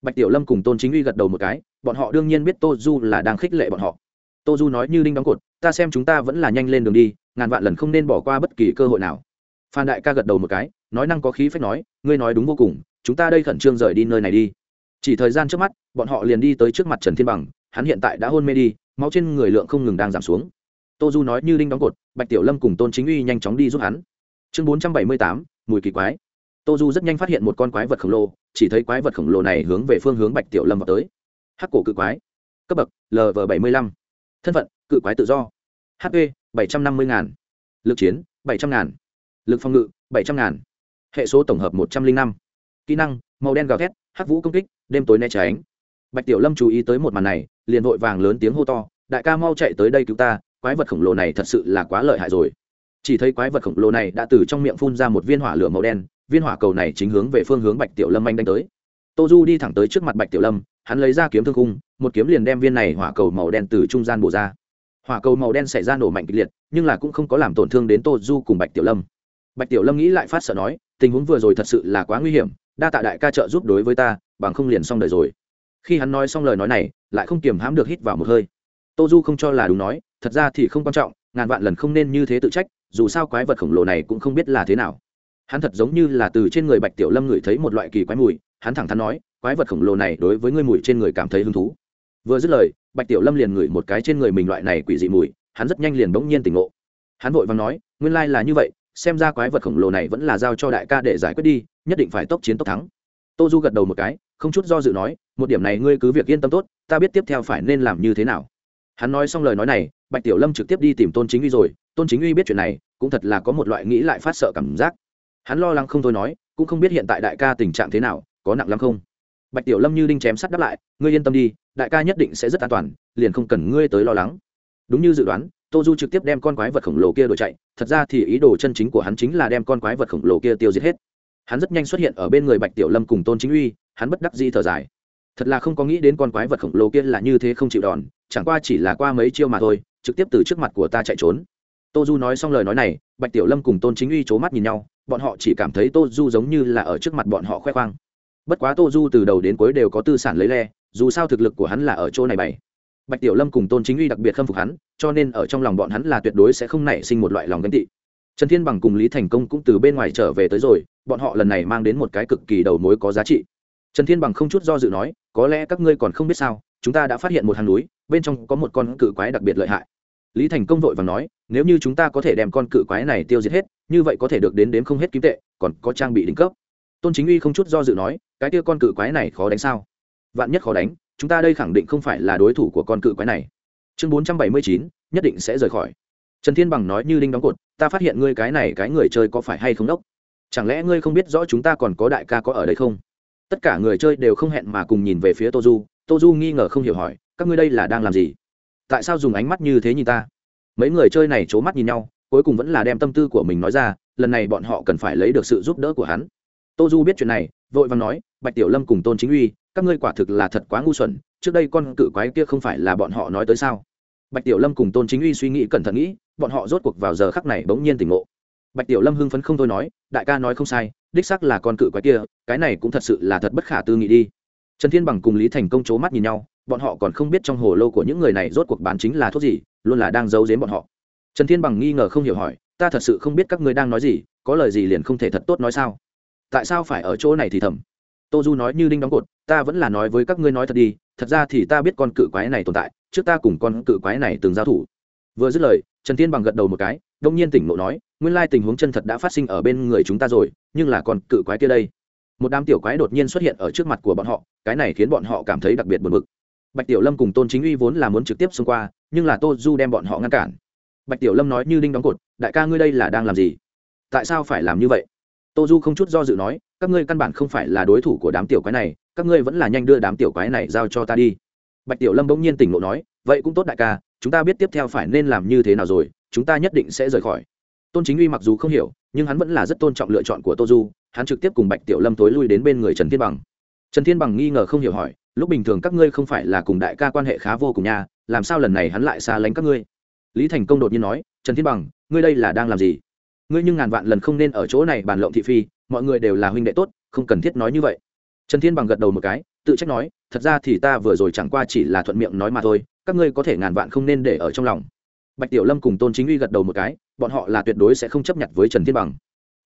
Bạch tiểu lâm cùng tôn chính uy gật đầu một cái, bọn họ đương nhiên biết tô du là đang khích lệ bọn họ. Tô du nói, như đinh đóng cột, ta xem chúng ta vẫn là nhanh lên đường đi, ngàn vạn lần không nên bỏ qua bất kỳ cơ hội nào. Phan đại ca gật đầu một cái nói năng có khí phách nói, ngươi nói đúng vô cùng, chúng ta đây khẩn trương rời đi nơi này đi. Chỉ thời gian trước mắt, bọn họ liền đi tới trước mặt trần thiên bằng, hắn hiện tại đã hôn mê đi, máu trên người lượng không ngừng đang giảm xuống. Tô du nói như đinh đóng cột, bạch tiểu lâm cùng tôn chính uy nhanh chóng đi giúp hắn. Chương bốn trăm bảy mươi tám, mùi kỳ quái. Tô du rất nhanh phát hiện một con quái vật khổng lồ, chỉ thấy quái vật khổng lồ này hướng về phương hướng bạch tiểu lâm vào tới. Hắc cổ cự quái. Cấp bậc lv bảy mươi lăm. Thân phận, cự quái tự do. Hp bảy trăm năm mươi ngàn. Lực chiến, bảy trăm ngàn. Lực phòng ngự, bảy trăm ngàn hệ số tổng hợp một trăm linh năm. Kỹ năng, màu đen gào thét, hắc vũ công kích, đêm tối né tránh. Bạch tiểu lâm chú ý tới một màn này, liền vội vàng lớn tiếng hô to, đại ca mau chạy tới đây cứu ta, quái vật khổng lồ này thật sự là quá lợi hại rồi. Chỉ thấy quái vật khổng lồ này đã từ trong miệng phun ra một viên hỏa lửa màu đen, viên hỏa cầu này chính hướng về phương hướng bạch tiểu lâm anh đánh tới. Tô du đi thẳng tới trước mặt bạch tiểu lâm, hắn lấy ra kiếm thương cung một kiếm liền đem viên này hỏa cầu màu đen từ trung gian bổ ra. Hỏa cầu màu đen xảy ra nổ mạnh kịch liệt, nhưng là cũng không có làm tổn thương đến tô du cùng bạch tiểu lâm bạch tiểu lâm nghĩ lại phát sợ nói, tình huống vừa rồi thật sự là quá nguy hiểm, đa tạ đại ca trợ giúp đối với ta, bằng không liền xong đời rồi. Khi hắn nói xong lời nói này, lại không kiềm hãm được hít vào một hơi. Tô du không cho là đúng nói, thật ra thì không quan trọng, ngàn vạn lần không nên như thế tự trách, dù sao quái vật khổng lồ này cũng không biết là thế nào. Hắn thật giống như là từ trên người bạch tiểu lâm ngửi thấy một loại kỳ quái mùi, hắn thẳng thắn nói, quái vật khổng lồ này đối với ngươi mùi trên người cảm thấy hứng thú. Vừa dứt lời, bạch tiểu lâm liền ngửi một cái trên người mình loại này quỷ dị mùi, hắn rất nhanh liền bỗng nhiên tỉnh ngộ. Hắn vội vàng nói, nguyên lai là như vậy xem ra quái vật khổng lồ này vẫn là giao cho đại ca để giải quyết đi, nhất định phải tốc chiến tốc thắng. Tô du gật đầu một cái, không chút do dự nói, một điểm này ngươi cứ việc yên tâm tốt, ta biết tiếp theo phải nên làm như thế nào. Hắn nói xong lời nói này, bạch tiểu lâm trực tiếp đi tìm tôn chính uy rồi, tôn chính uy biết chuyện này, cũng thật là có một loại nghĩ lại phát sợ cảm giác. Hắn lo lắng không thôi nói, cũng không biết hiện tại đại ca tình trạng thế nào, có nặng lắm không? Bạch tiểu lâm như đinh chém sắt đáp lại, ngươi yên tâm đi, đại ca nhất định sẽ rất an toàn, liền không cần ngươi tới lo lắng. Đúng như dự đoán tô du trực tiếp đem con quái vật khổng lồ kia đổi chạy, thật ra thì ý đồ chân chính của hắn chính là đem con quái vật khổng lồ kia tiêu diệt hết. Hắn rất nhanh xuất hiện ở bên người bạch tiểu lâm cùng tôn chính uy, hắn bất đắc di thở dài. Thật là không có nghĩ đến con quái vật khổng lồ kia là như thế không chịu đòn, chẳng qua chỉ là qua mấy chiêu mà thôi, trực tiếp từ trước mặt của ta chạy trốn. Tô du nói xong lời nói này, bạch tiểu lâm cùng tôn chính uy c h ố mắt nhìn nhau, bọn họ chỉ cảm thấy tô du giống như là ở trước mặt bọn họ khoe khoang. Bất quá tô du từ đầu đến cuối đều có tư sản lấy le, dù sao thực lực của hắn là ở chỗ này bày bạch tiểu lâm cùng tôn chính uy đặc biệt khâm phục hắn, cho nên ở trong lòng bọn hắn là tuyệt đối sẽ không nảy sinh một loại lòng ghen tị. Trần thiên bằng cùng lý thành công cũng từ bên ngoài trở về tới rồi, bọn họ lần này mang đến một cái cực kỳ đầu mối có giá trị. Trần thiên bằng không chút do dự nói, có lẽ các ngươi còn không biết sao, chúng ta đã phát hiện một hang núi, bên trong có một con cự quái đặc biệt lợi hại. Lý thành công vội và nói, nếu như chúng ta có thể đem con cự quái này tiêu diệt hết, như vậy có thể được đến đếm không hết kim tệ, còn có trang bị đỉnh cấp. Tôn chính uy không chút do dự nói, cái kia con cự quái này khó đánh sao? Vạn nhất khó đánh chúng ta đây khẳng định không phải là đối thủ của con cự quái này. Chương bốn trăm bảy mươi chín, nhất định sẽ rời khỏi. Trần thiên bằng nói như linh đóng cột, ta phát hiện ngươi cái này cái người chơi có phải hay không đốc? Chẳng lẽ ngươi không biết rõ chúng ta còn có đại ca có ở đây không? Tất cả người chơi đều không hẹn mà cùng nhìn về phía tô du. Tô du nghi ngờ không hiểu hỏi, các ngươi đây là đang làm gì? Tại sao dùng ánh mắt như thế nhìn ta? Mấy người chơi này c h ố mắt nhìn nhau, cuối cùng vẫn là đem tâm tư của mình nói ra, lần này bọn họ cần phải lấy được sự giúp đỡ của hắn. Tô du biết chuyện này, vội vàng nói, bạch tiểu lâm cùng tôn chính uy các ngươi quả thực là thật quá ngu xuẩn, trước đây con cự quái kia không phải là bọn họ nói tới sao? Bạch tiểu lâm cùng tôn chính uy suy nghĩ cẩn thận nghĩ, bọn họ rốt cuộc vào giờ khắc này bỗng nhiên tỉnh ngộ. Bạch tiểu lâm hưng phấn không thôi nói, đại ca nói không sai, đích sắc là con cự quái kia, cái này cũng thật sự là thật bất khả tư nghị đi. Trần thiên bằng cùng lý thành công c h ố mắt nhìn nhau, bọn họ còn không biết trong hồ lô của những người này rốt cuộc bán chính là thuốc gì, luôn là đang giấu giếm bọn họ. Trần thiên bằng nghi ngờ không hiểu hỏi, ta thật sự không biết các ngươi đang nói gì, có lời gì liền không thể thật tốt nói sao? Tại sao phải ở chỗ này thì thầm? Tô du nói như đinh đóng cột, ta vẫn là nói với các ngươi nói thật đi, thật ra thì ta biết con cự quái này tồn tại, trước ta cùng con cự quái này từng giao thủ. Vừa dứt lời, trần thiên bằng gật đầu một cái, đông nhiên tỉnh ngộ nói, nguyên lai tình huống chân thật đã phát sinh ở bên người chúng ta rồi, nhưng là con cự quái kia đây. Một đám tiểu quái đột nhiên xuất hiện ở trước mặt của bọn họ, cái này khiến bọn họ cảm thấy đặc biệt buồn bực. Bạch tiểu lâm cùng tôn chính uy vốn là muốn trực tiếp xông qua, nhưng là tô du đem bọn họ ngăn cản. Bạch tiểu lâm nói như đinh đóng cột, đại ca ngươi đây là đang làm gì? Tại sao phải làm như vậy? Tô du không chút do dự nói các ngươi căn bản không phải là đối thủ của đám tiểu quái này các ngươi vẫn là nhanh đưa đám tiểu quái này giao cho ta đi. Bạch tiểu lâm bỗng nhiên tỉnh ngộ nói vậy cũng tốt đại ca chúng ta biết tiếp theo phải nên làm như thế nào rồi chúng ta nhất định sẽ rời khỏi. Tôn chính uy mặc dù không hiểu nhưng hắn vẫn là rất tôn trọng lựa chọn của tô du hắn trực tiếp cùng bạch tiểu lâm tối lui đến bên người trần thiên bằng. Trần thiên bằng nghi ngờ không hiểu hỏi lúc bình thường các ngươi không phải là cùng đại ca quan hệ khá vô cùng nhà, làm sao lần này hắn lại xa lánh các ngươi? Lý thành công đột nhiên nói trần thiên bằng ngươi đây là đang làm gì? Ngươi nhưng ngàn vạn lần không nên ở chỗ này bàn lộng thị phi, mọi người đều là huynh đệ tốt, không cần thiết nói như vậy. Trần thiên bằng gật đầu một cái, tự trách nói, thật ra thì ta vừa rồi chẳng qua chỉ là thuận miệng nói mà thôi, các ngươi có thể ngàn vạn không nên để ở trong lòng. Bạch tiểu lâm cùng tôn chính uy gật đầu một cái, bọn họ là tuyệt đối sẽ không chấp nhận với trần thiên bằng.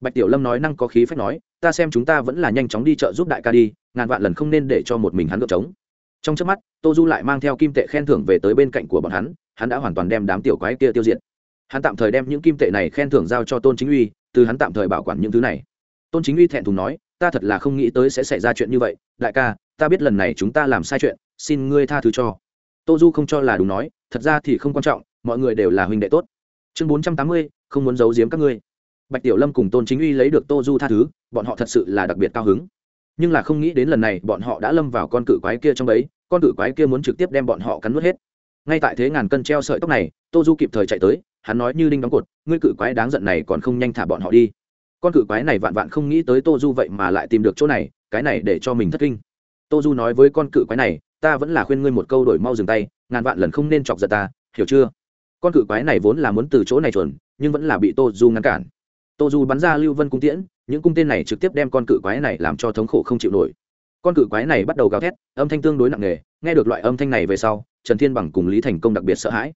Bạch tiểu lâm nói năng có khí phách nói, ta xem chúng ta vẫn là nhanh chóng đi chợ giúp đại ca đi, ngàn vạn lần không nên để cho một mình hắn gợp trống. Trong trước mắt, tô du lại mang theo kim tệ khen thưởng về tới bên cạnh của bọn hắn hắn đã hoàn toàn đem đám tiểu quái kia tiêu diệt hắn tạm thời đem những kim tệ này khen thưởng giao cho tôn chính uy, từ hắn tạm thời bảo quản những thứ này. Tôn chính uy thẹn thùng nói, ta thật là không nghĩ tới sẽ xảy ra chuyện như vậy, đại ca, ta biết lần này chúng ta làm sai chuyện, xin ngươi tha thứ cho. Tô du không cho là đúng nói, thật ra thì không quan trọng, mọi người đều là huynh đệ tốt. Chương bốn trăm tám mươi, không muốn giấu giếm các ngươi. Bạch tiểu lâm cùng tôn chính uy lấy được tô du tha thứ, bọn họ thật sự là đặc biệt cao hứng. Nhưng là không nghĩ đến lần này bọn họ đã lâm vào con cự quái kia trong ấy con cự quái kia muốn trực tiếp đem bọn họ cắn nuốt hết ngay tại thế ngàn cân treo sợi tóc này, tô du kịp thời chạy tới, hắn nói như đinh đóng cột, ngươi cự quái đáng giận này còn không nhanh thả bọn họ đi. Con cự quái này vạn vạn không nghĩ tới tô du vậy mà lại tìm được chỗ này, cái này để cho mình thất kinh. Tô du nói với con cự quái này, ta vẫn là khuyên ngươi một câu đổi mau dừng tay, ngàn vạn lần không nên chọc giận ta, hiểu chưa? Con cự quái này vốn là muốn từ chỗ này chuẩn, nhưng vẫn là bị tô du ngăn cản. Tô du bắn ra lưu vân cung tiễn, những cung tên này trực tiếp đem con cự quái này làm cho thống khổ không chịu nổi. Con cự quái này bắt đầu gào thét, âm thanh tương đối nặng nề, nghe được loại âm thanh này về sau trần thiên bằng cùng lý thành công đặc biệt sợ hãi.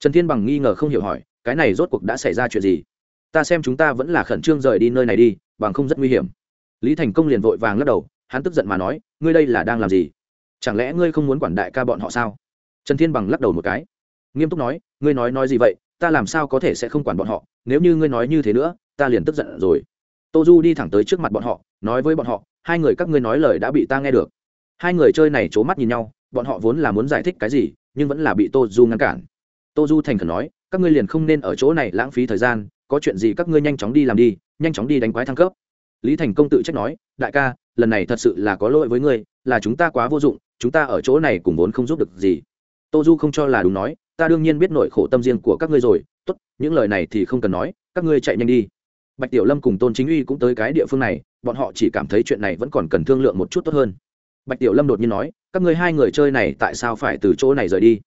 Trần thiên bằng nghi ngờ không hiểu hỏi, cái này rốt cuộc đã xảy ra chuyện gì? Ta xem chúng ta vẫn là khẩn trương rời đi nơi này đi, bằng không rất nguy hiểm. Lý thành công liền vội vàng lắc đầu, hắn tức giận mà nói, ngươi đây là đang làm gì? Chẳng lẽ ngươi không muốn quản đại ca bọn họ sao? Trần thiên bằng lắc đầu một cái. Nghiêm túc nói, ngươi nói nói gì vậy, ta làm sao có thể sẽ không quản bọn họ? Nếu như ngươi nói như thế nữa, ta liền tức giận rồi. Tô du đi thẳng tới trước mặt bọn họ, nói với bọn họ, hai người các ngươi nói lời đã bị ta nghe được. Hai người chơi này c h ố mắt nhìn nhau bọn họ vốn là muốn giải thích cái gì, nhưng vẫn là bị tô du ngăn cản. Tô du thành khẩn nói, các ngươi liền không nên ở chỗ này lãng phí thời gian, có chuyện gì các ngươi nhanh chóng đi làm đi, nhanh chóng đi đánh quái thăng cấp. Lý thành công tự trách nói, đại ca, lần này thật sự là có lỗi với ngươi, là chúng ta quá vô dụng, chúng ta ở chỗ này cùng vốn không giúp được gì. Tô du không cho là đúng nói, ta đương nhiên biết nội khổ tâm riêng của các ngươi rồi, tốt, những lời này thì không cần nói, các ngươi chạy nhanh đi. Bạch tiểu lâm cùng tôn chính uy cũng tới cái địa phương này, bọn họ chỉ cảm thấy chuyện này vẫn còn cần thương lượng một chút tốt hơn bạch tiểu lâm đột nhiên nói, các ngươi hai người chơi này tại sao phải từ chỗ này rời đi?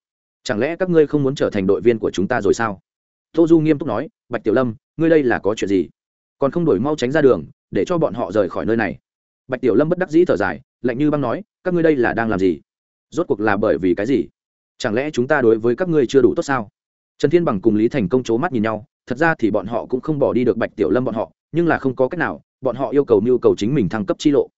Chẳng lẽ các ngươi không muốn trở thành đội viên của chúng ta rồi sao? Tô du nghiêm túc nói, bạch tiểu lâm, ngươi đây là có chuyện gì? Còn không đổi mau tránh ra đường, để cho bọn họ rời khỏi nơi này. Bạch tiểu lâm bất đắc dĩ thở dài, lạnh như băng nói, các ngươi đây là đang làm gì? Rốt cuộc là bởi vì cái gì? Chẳng lẽ chúng ta đối với các ngươi chưa đủ tốt sao? Trần thiên bằng cùng lý thành công c h ố mắt nhìn nhau, thật ra thì bọn họ cũng không bỏ đi được bạch tiểu lâm bọn họ, nhưng là không có cách nào, bọn họ yêu cầu mưu cầu chính mình thăng cấp chi lộ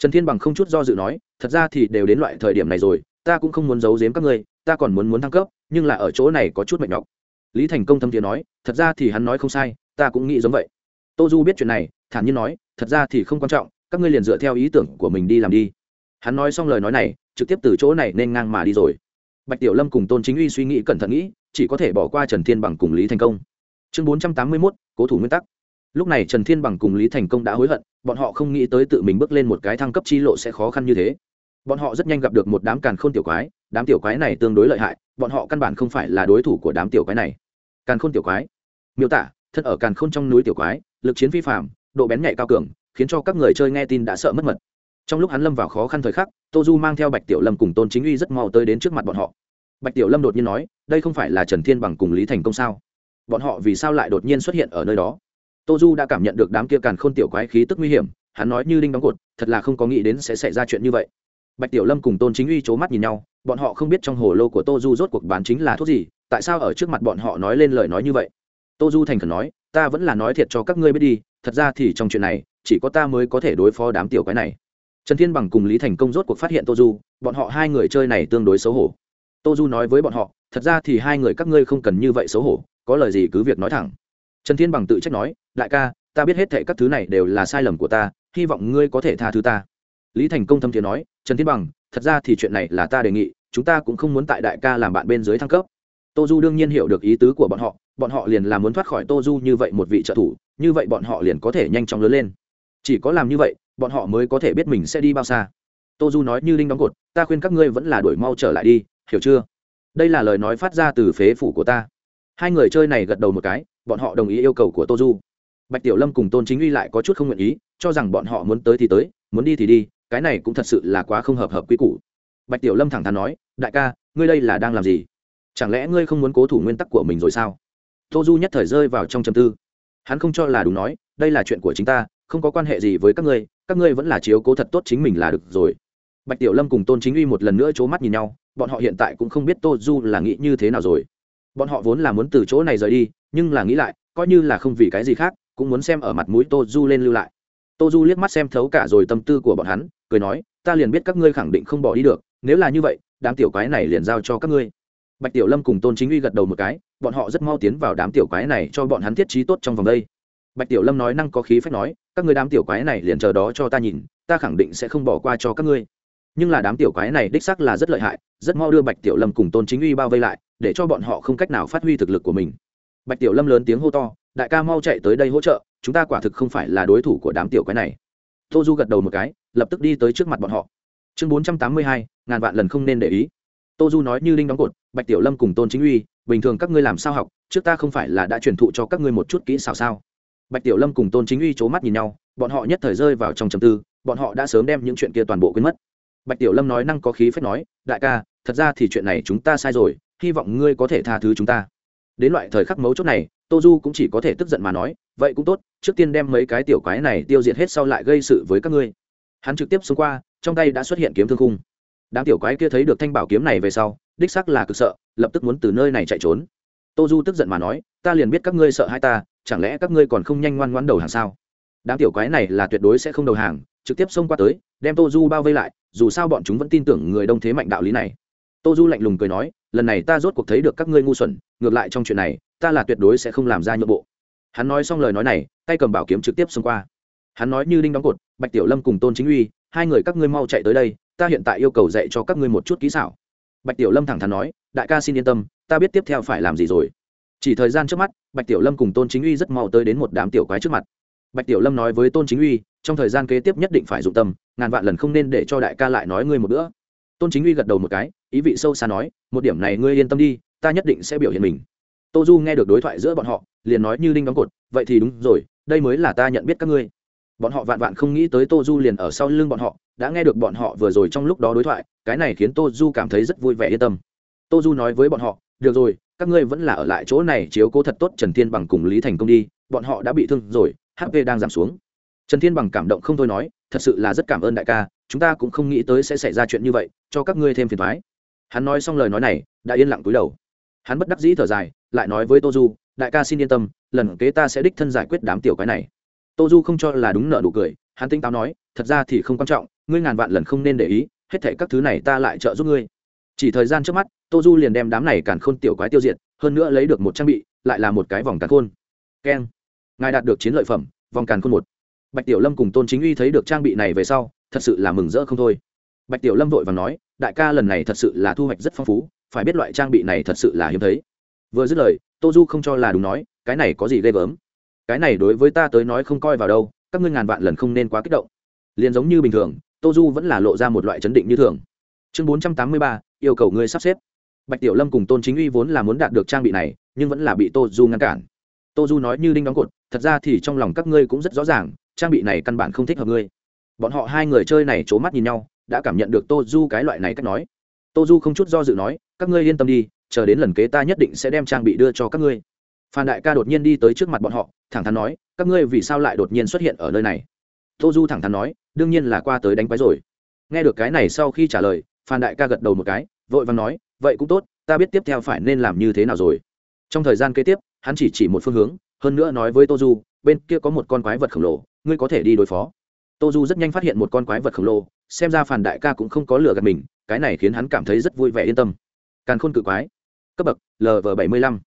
trần thiên bằng không chút do dự nói, thật ra thì đều đến loại thời điểm này rồi, ta cũng không muốn giấu giếm các ngươi, ta còn muốn muốn thăng cấp, nhưng là ở chỗ này có chút mệt nhọc. Lý thành công thâm thiện nói, thật ra thì hắn nói không sai, ta cũng nghĩ giống vậy. Tô du biết chuyện này, thản nhiên nói, thật ra thì không quan trọng, các ngươi liền dựa theo ý tưởng của mình đi làm đi. Hắn nói xong lời nói này, trực tiếp từ chỗ này nên ngang mà đi rồi. Bạch tiểu lâm cùng tôn chính uy suy nghĩ cẩn thận nghĩ, chỉ có thể bỏ qua trần thiên bằng cùng lý thành công. Chương bốn trăm tám mươi mốt, cố thủ nguyên tắc lúc này trần thiên bằng cùng lý thành công đã hối hận, bọn họ không nghĩ tới tự mình bước lên một cái thăng cấp chi lộ sẽ khó khăn như thế. Bọn họ rất nhanh gặp được một đám càn khôn tiểu quái, đám tiểu quái này tương đối lợi hại, bọn họ căn bản không phải là đối thủ của đám tiểu quái này. Càn khôn tiểu quái. Miêu tả, thân ở càn khôn trong núi tiểu quái, lực chiến phi phạm độ bén nhạy cao cường, khiến cho các người chơi nghe tin đã sợ mất mật. Trong lúc hắn lâm vào khó khăn thời khắc, tô du mang theo bạch tiểu lâm cùng tôn chính uy rất mau tới đến trước mặt bọn họ. Bạch tiểu lâm đột nhiên nói, đây không phải là trần thiên bằng cùng lý thành công sao? Bọn họ vì sao lại đột nhiên xuất hiện ở nơi đó? Tô du đã cảm nhận được đám kia càn khôn tiểu quái khí tức nguy hiểm, hắn nói như đinh đóng cột, thật là không có nghĩ đến sẽ xảy ra chuyện như vậy. Bạch tiểu lâm cùng tôn chính uy c h ố mắt nhìn nhau, bọn họ không biết trong hồ lô của tô du rốt cuộc bán chính là thuốc gì, tại sao ở trước mặt bọn họ nói lên lời nói như vậy. Tô du thành khẩn nói, ta vẫn là nói thiệt cho các ngươi biết đi, thật ra thì trong chuyện này, chỉ có ta mới có thể đối phó đám tiểu quái này. Trần thiên bằng cùng lý thành công rốt cuộc phát hiện tô du, bọn họ hai người chơi này tương đối xấu hổ. Tô du nói với bọn họ, thật ra thì hai người các ngươi không cần như vậy xấu hổ, có lời gì cứ việc nói thẳng trần thiên bằng tự trách nói, đại ca, ta biết hết thệ các thứ này đều là sai lầm của ta, hy vọng ngươi có thể tha thứ ta. Lý thành công thâm thiện nói, trần thiên bằng, thật ra thì chuyện này là ta đề nghị, chúng ta cũng không muốn tại đại ca làm bạn bên dưới thăng cấp. Tô du đương nhiên hiểu được ý tứ của bọn họ bọn họ liền là muốn thoát khỏi tô du như vậy một vị trợ thủ, như vậy bọn họ liền có thể nhanh chóng lớn lên. Chỉ có làm như vậy, bọn họ mới có thể biết mình sẽ đi bao xa. Tô du nói như linh đóng cột, ta khuyên các ngươi vẫn là đuổi mau trở lại đi, hiểu chưa? Đây là lời nói phát ra từ phế phủ của ta. Hai người chơi này gật đầu một cái bọn họ đồng ý yêu cầu của tô du bạch tiểu lâm cùng tôn chính uy lại có chút không nguyện ý, cho rằng bọn họ muốn tới thì tới, muốn đi thì đi, cái này cũng thật sự là quá không hợp hợp quy củ. Bạch tiểu lâm thẳng thắn nói, đại ca, ngươi đây là đang làm gì? Chẳng lẽ ngươi không muốn cố thủ nguyên tắc của mình rồi sao? Tô du nhất thời rơi vào trong châm tư. Hắn không cho là đúng nói, đây là chuyện của chính ta, không có quan hệ gì với các ngươi các ngươi vẫn là chiếu cố thật tốt chính mình là được rồi. Bạch tiểu lâm cùng tôn chính uy một lần nữa c h ố mắt nhìn nhau, bọn họ hiện tại cũng không biết tô du là nghĩ như thế nào rồi bọn họ vốn là muốn từ chỗ này rời đi, nhưng là nghĩ lại, coi như là không vì cái gì khác, cũng muốn xem ở mặt mũi tô du lên lưu lại. Tô du liếc mắt xem thấu cả rồi tâm tư của bọn hắn, cười nói, ta liền biết các ngươi khẳng định không bỏ đi được, nếu là như vậy, đám tiểu quái này liền giao cho các ngươi. Bạch tiểu lâm cùng tôn chính uy gật đầu một cái, bọn họ rất mau tiến vào đám tiểu quái này cho bọn hắn thiết trí tốt trong vòng đây. Bạch tiểu lâm nói năng có khí phách nói, các người đám tiểu quái này liền chờ đó cho ta nhìn, ta khẳng định sẽ không bỏ qua cho các ngươi nhưng là đám tiểu quái này đích xác là rất lợi hại, rất mau đưa bạch tiểu lâm cùng tôn chính uy bao vây lại, để cho bọn họ không cách nào phát huy thực lực của mình. Bạch tiểu lâm lớn tiếng hô to, đại ca mau chạy tới đây hỗ trợ, chúng ta quả thực không phải là đối thủ của đám tiểu quái này. Tô du gật đầu một cái, lập tức đi tới trước mặt bọn họ. Chương bốn trăm tám mươi hai, ngàn vạn lần không nên để ý. Tô du nói như linh đóng cột, bạch tiểu lâm cùng tôn chính uy, bình thường các ngươi làm sao học, trước ta không phải là đã truyền thụ cho các ngươi một chút kỹ xảo sao? Bạch tiểu lâm cùng tôn chính uy c h ố mắt nhìn nhau, bọn họ nhất thời rơi vào trong trầm tư, bọn họ đã sớm đem những chuyện kia toàn bộ quên mất bạch tiểu lâm nói năng có khí phép nói, đại ca, thật ra thì chuyện này chúng ta sai rồi, hy vọng ngươi có thể tha thứ chúng ta. Đến loại thời khắc mấu chốt này, tô du cũng chỉ có thể tức giận mà nói, vậy cũng tốt, trước tiên đem mấy cái tiểu quái này tiêu diệt hết sau lại gây sự với các ngươi. Hắn trực tiếp xông qua, trong tay đã xuất hiện kiếm thương khung. Đám tiểu quái kia thấy được thanh bảo kiếm này về sau, đích sắc là cực sợ, lập tức muốn từ nơi này chạy trốn. Tô du tức giận mà nói, ta liền biết các ngươi sợ hai ta, chẳng lẽ các ngươi còn không nhanh ngoan ngoan đầu hàng sao? Đám tiểu quái này là tuyệt đối sẽ không đầu hàng, trực tiếp xông qua tới, đem tô du bao vây lại dù sao bọn chúng vẫn tin tưởng người đông thế mạnh đạo lý này. Tô du lạnh lùng cười nói, lần này ta rốt cuộc thấy được các ngươi ngu xuẩn, ngược lại trong chuyện này, ta là tuyệt đối sẽ không làm ra nhượng bộ. Hắn nói xong lời nói này, tay cầm bảo kiếm trực tiếp xông qua. Hắn nói như đinh đóng cột, bạch tiểu lâm cùng tôn chính uy, hai người các ngươi mau chạy tới đây, ta hiện tại yêu cầu dạy cho các ngươi một chút kỹ xảo. Bạch tiểu lâm thẳng thắn nói, đại ca xin yên tâm, ta biết tiếp theo phải làm gì rồi. Chỉ thời gian trước mắt, bạch tiểu lâm cùng tôn chính uy rất mau tới đến một đám tiểu quái trước mặt. Bạch tiểu lâm nói với tôn chính uy, trong thời gian kế tiếp nhất định phải dụng tâm ngàn vạn lần không nên để cho đại ca lại nói ngươi một bữa. Tôn chính uy gật đầu một cái, ý vị sâu xa nói, một điểm này ngươi yên tâm đi, ta nhất định sẽ biểu hiện mình. Tô du nghe được đối thoại giữa bọn họ, liền nói như đinh đóng cột, vậy thì đúng rồi, đây mới là ta nhận biết các ngươi. Bọn họ vạn vạn không nghĩ tới tô du liền ở sau lưng bọn họ, đã nghe được bọn họ vừa rồi trong lúc đó đối thoại, cái này khiến tô du cảm thấy rất vui vẻ yên tâm. Tô du nói với bọn họ, được rồi, các ngươi vẫn là ở lại chỗ này chiếu cố thật tốt trần thiên bằng cùng lý thành công đi, bọn họ đã bị thương rồi hp đang giảm xuống trần thiên bằng cảm động không thôi nói, thật sự là rất cảm ơn đại ca, chúng ta cũng không nghĩ tới sẽ xảy ra chuyện như vậy, cho các ngươi thêm phiền thoái hắn nói xong lời nói này, đã yên lặng túi đầu. Hắn bất đắc dĩ thở dài, lại nói với tô du, đại ca xin yên tâm, lần kế ta sẽ đích thân giải quyết đám tiểu quái này. Tô du không cho là đúng nợ nụ cười, hắn tinh táo nói, thật ra thì không quan trọng, ngươi ngàn vạn lần không nên để ý, hết thể các thứ này ta lại trợ giúp ngươi. Chỉ thời gian trước mắt, tô du liền đem đám này càn khôn tiểu quái tiêu diệt, hơn nữa lấy được một trang bị, lại là một cái vòng càn khôn. Keng. Ngài đạt được chiến lợi phẩm, vòng càn khôn một bạch tiểu lâm cùng tôn chính uy thấy được trang bị này về sau, thật sự là mừng rỡ không thôi. Bạch tiểu lâm vội và nói, đại ca lần này thật sự là thu hoạch rất phong phú, phải biết loại trang bị này thật sự là hiếm thấy. Vừa dứt lời, tô du không cho là đúng nói, cái này có gì ghê gớm? Cái này đối với ta tới nói không coi vào đâu, các ngươi ngàn vạn lần không nên quá kích động. Liền giống như bình thường, tô du vẫn là lộ ra một loại chấn định như thường. Chương bốn trăm tám mươi ba, yêu cầu ngươi sắp xếp. Bạch tiểu lâm cùng tôn chính uy vốn là muốn đạt được trang bị này, nhưng vẫn là bị tô du ngăn cản. Tô du nói như đinh đóng cột, thật ra thì trong lòng các ngươi cũng rất rõ ràng trang bị này căn bản không thích hợp ngươi. Bọn họ hai người chơi này c h ố mắt nhìn nhau, đã cảm nhận được tô du cái loại này cách nói. Tô du không chút do dự nói, các ngươi yên tâm đi, chờ đến lần kế ta nhất định sẽ đem trang bị đưa cho các ngươi. Phan đại ca đột nhiên đi tới trước mặt bọn họ, thẳng thắn nói, các ngươi vì sao lại đột nhiên xuất hiện ở nơi này? Tô du thẳng thắn nói, đương nhiên là qua tới đánh quái rồi. Nghe được cái này sau khi trả lời, phan đại ca gật đầu một cái, vội vàng nói, vậy cũng tốt, ta biết tiếp theo phải nên làm như thế nào rồi. Trong thời gian kế tiếp, hắn chỉ chỉ một phương hướng, hơn nữa nói với tô du bên kia có một con quái vật khổng lồ ngươi có thể đi đối phó. Tô du rất nhanh phát hiện một con quái vật khổng lồ, xem ra phản đại ca cũng không có lừa gạt mình, cái này khiến hắn cảm thấy rất vui vẻ yên tâm. Càn khôn cự quái, cấp bậc lv bảy mươi lăm,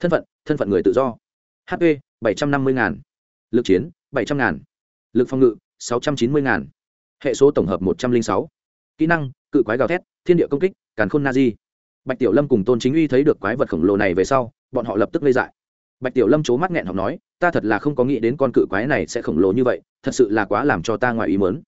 thân phận thân phận người tự do. Hp bảy trăm năm mươi ngàn, lực chiến bảy trăm ngàn, lực phòng ngự sáu trăm chín mươi ngàn, hệ số tổng hợp một trăm linh sáu, kỹ năng, cự quái gào thét, thiên địa công kích, càn khôn na di bạch tiểu lâm cùng tôn chính uy thấy được quái vật khổng lồ này về sau, bọn họ lập tức lây dại. Bạch tiểu lâm c h ố mắt nghẹn học nói ta thật là không có nghĩ đến con cự quái này sẽ khổng lồ như vậy, thật sự là quá làm cho ta ngoài ý mớn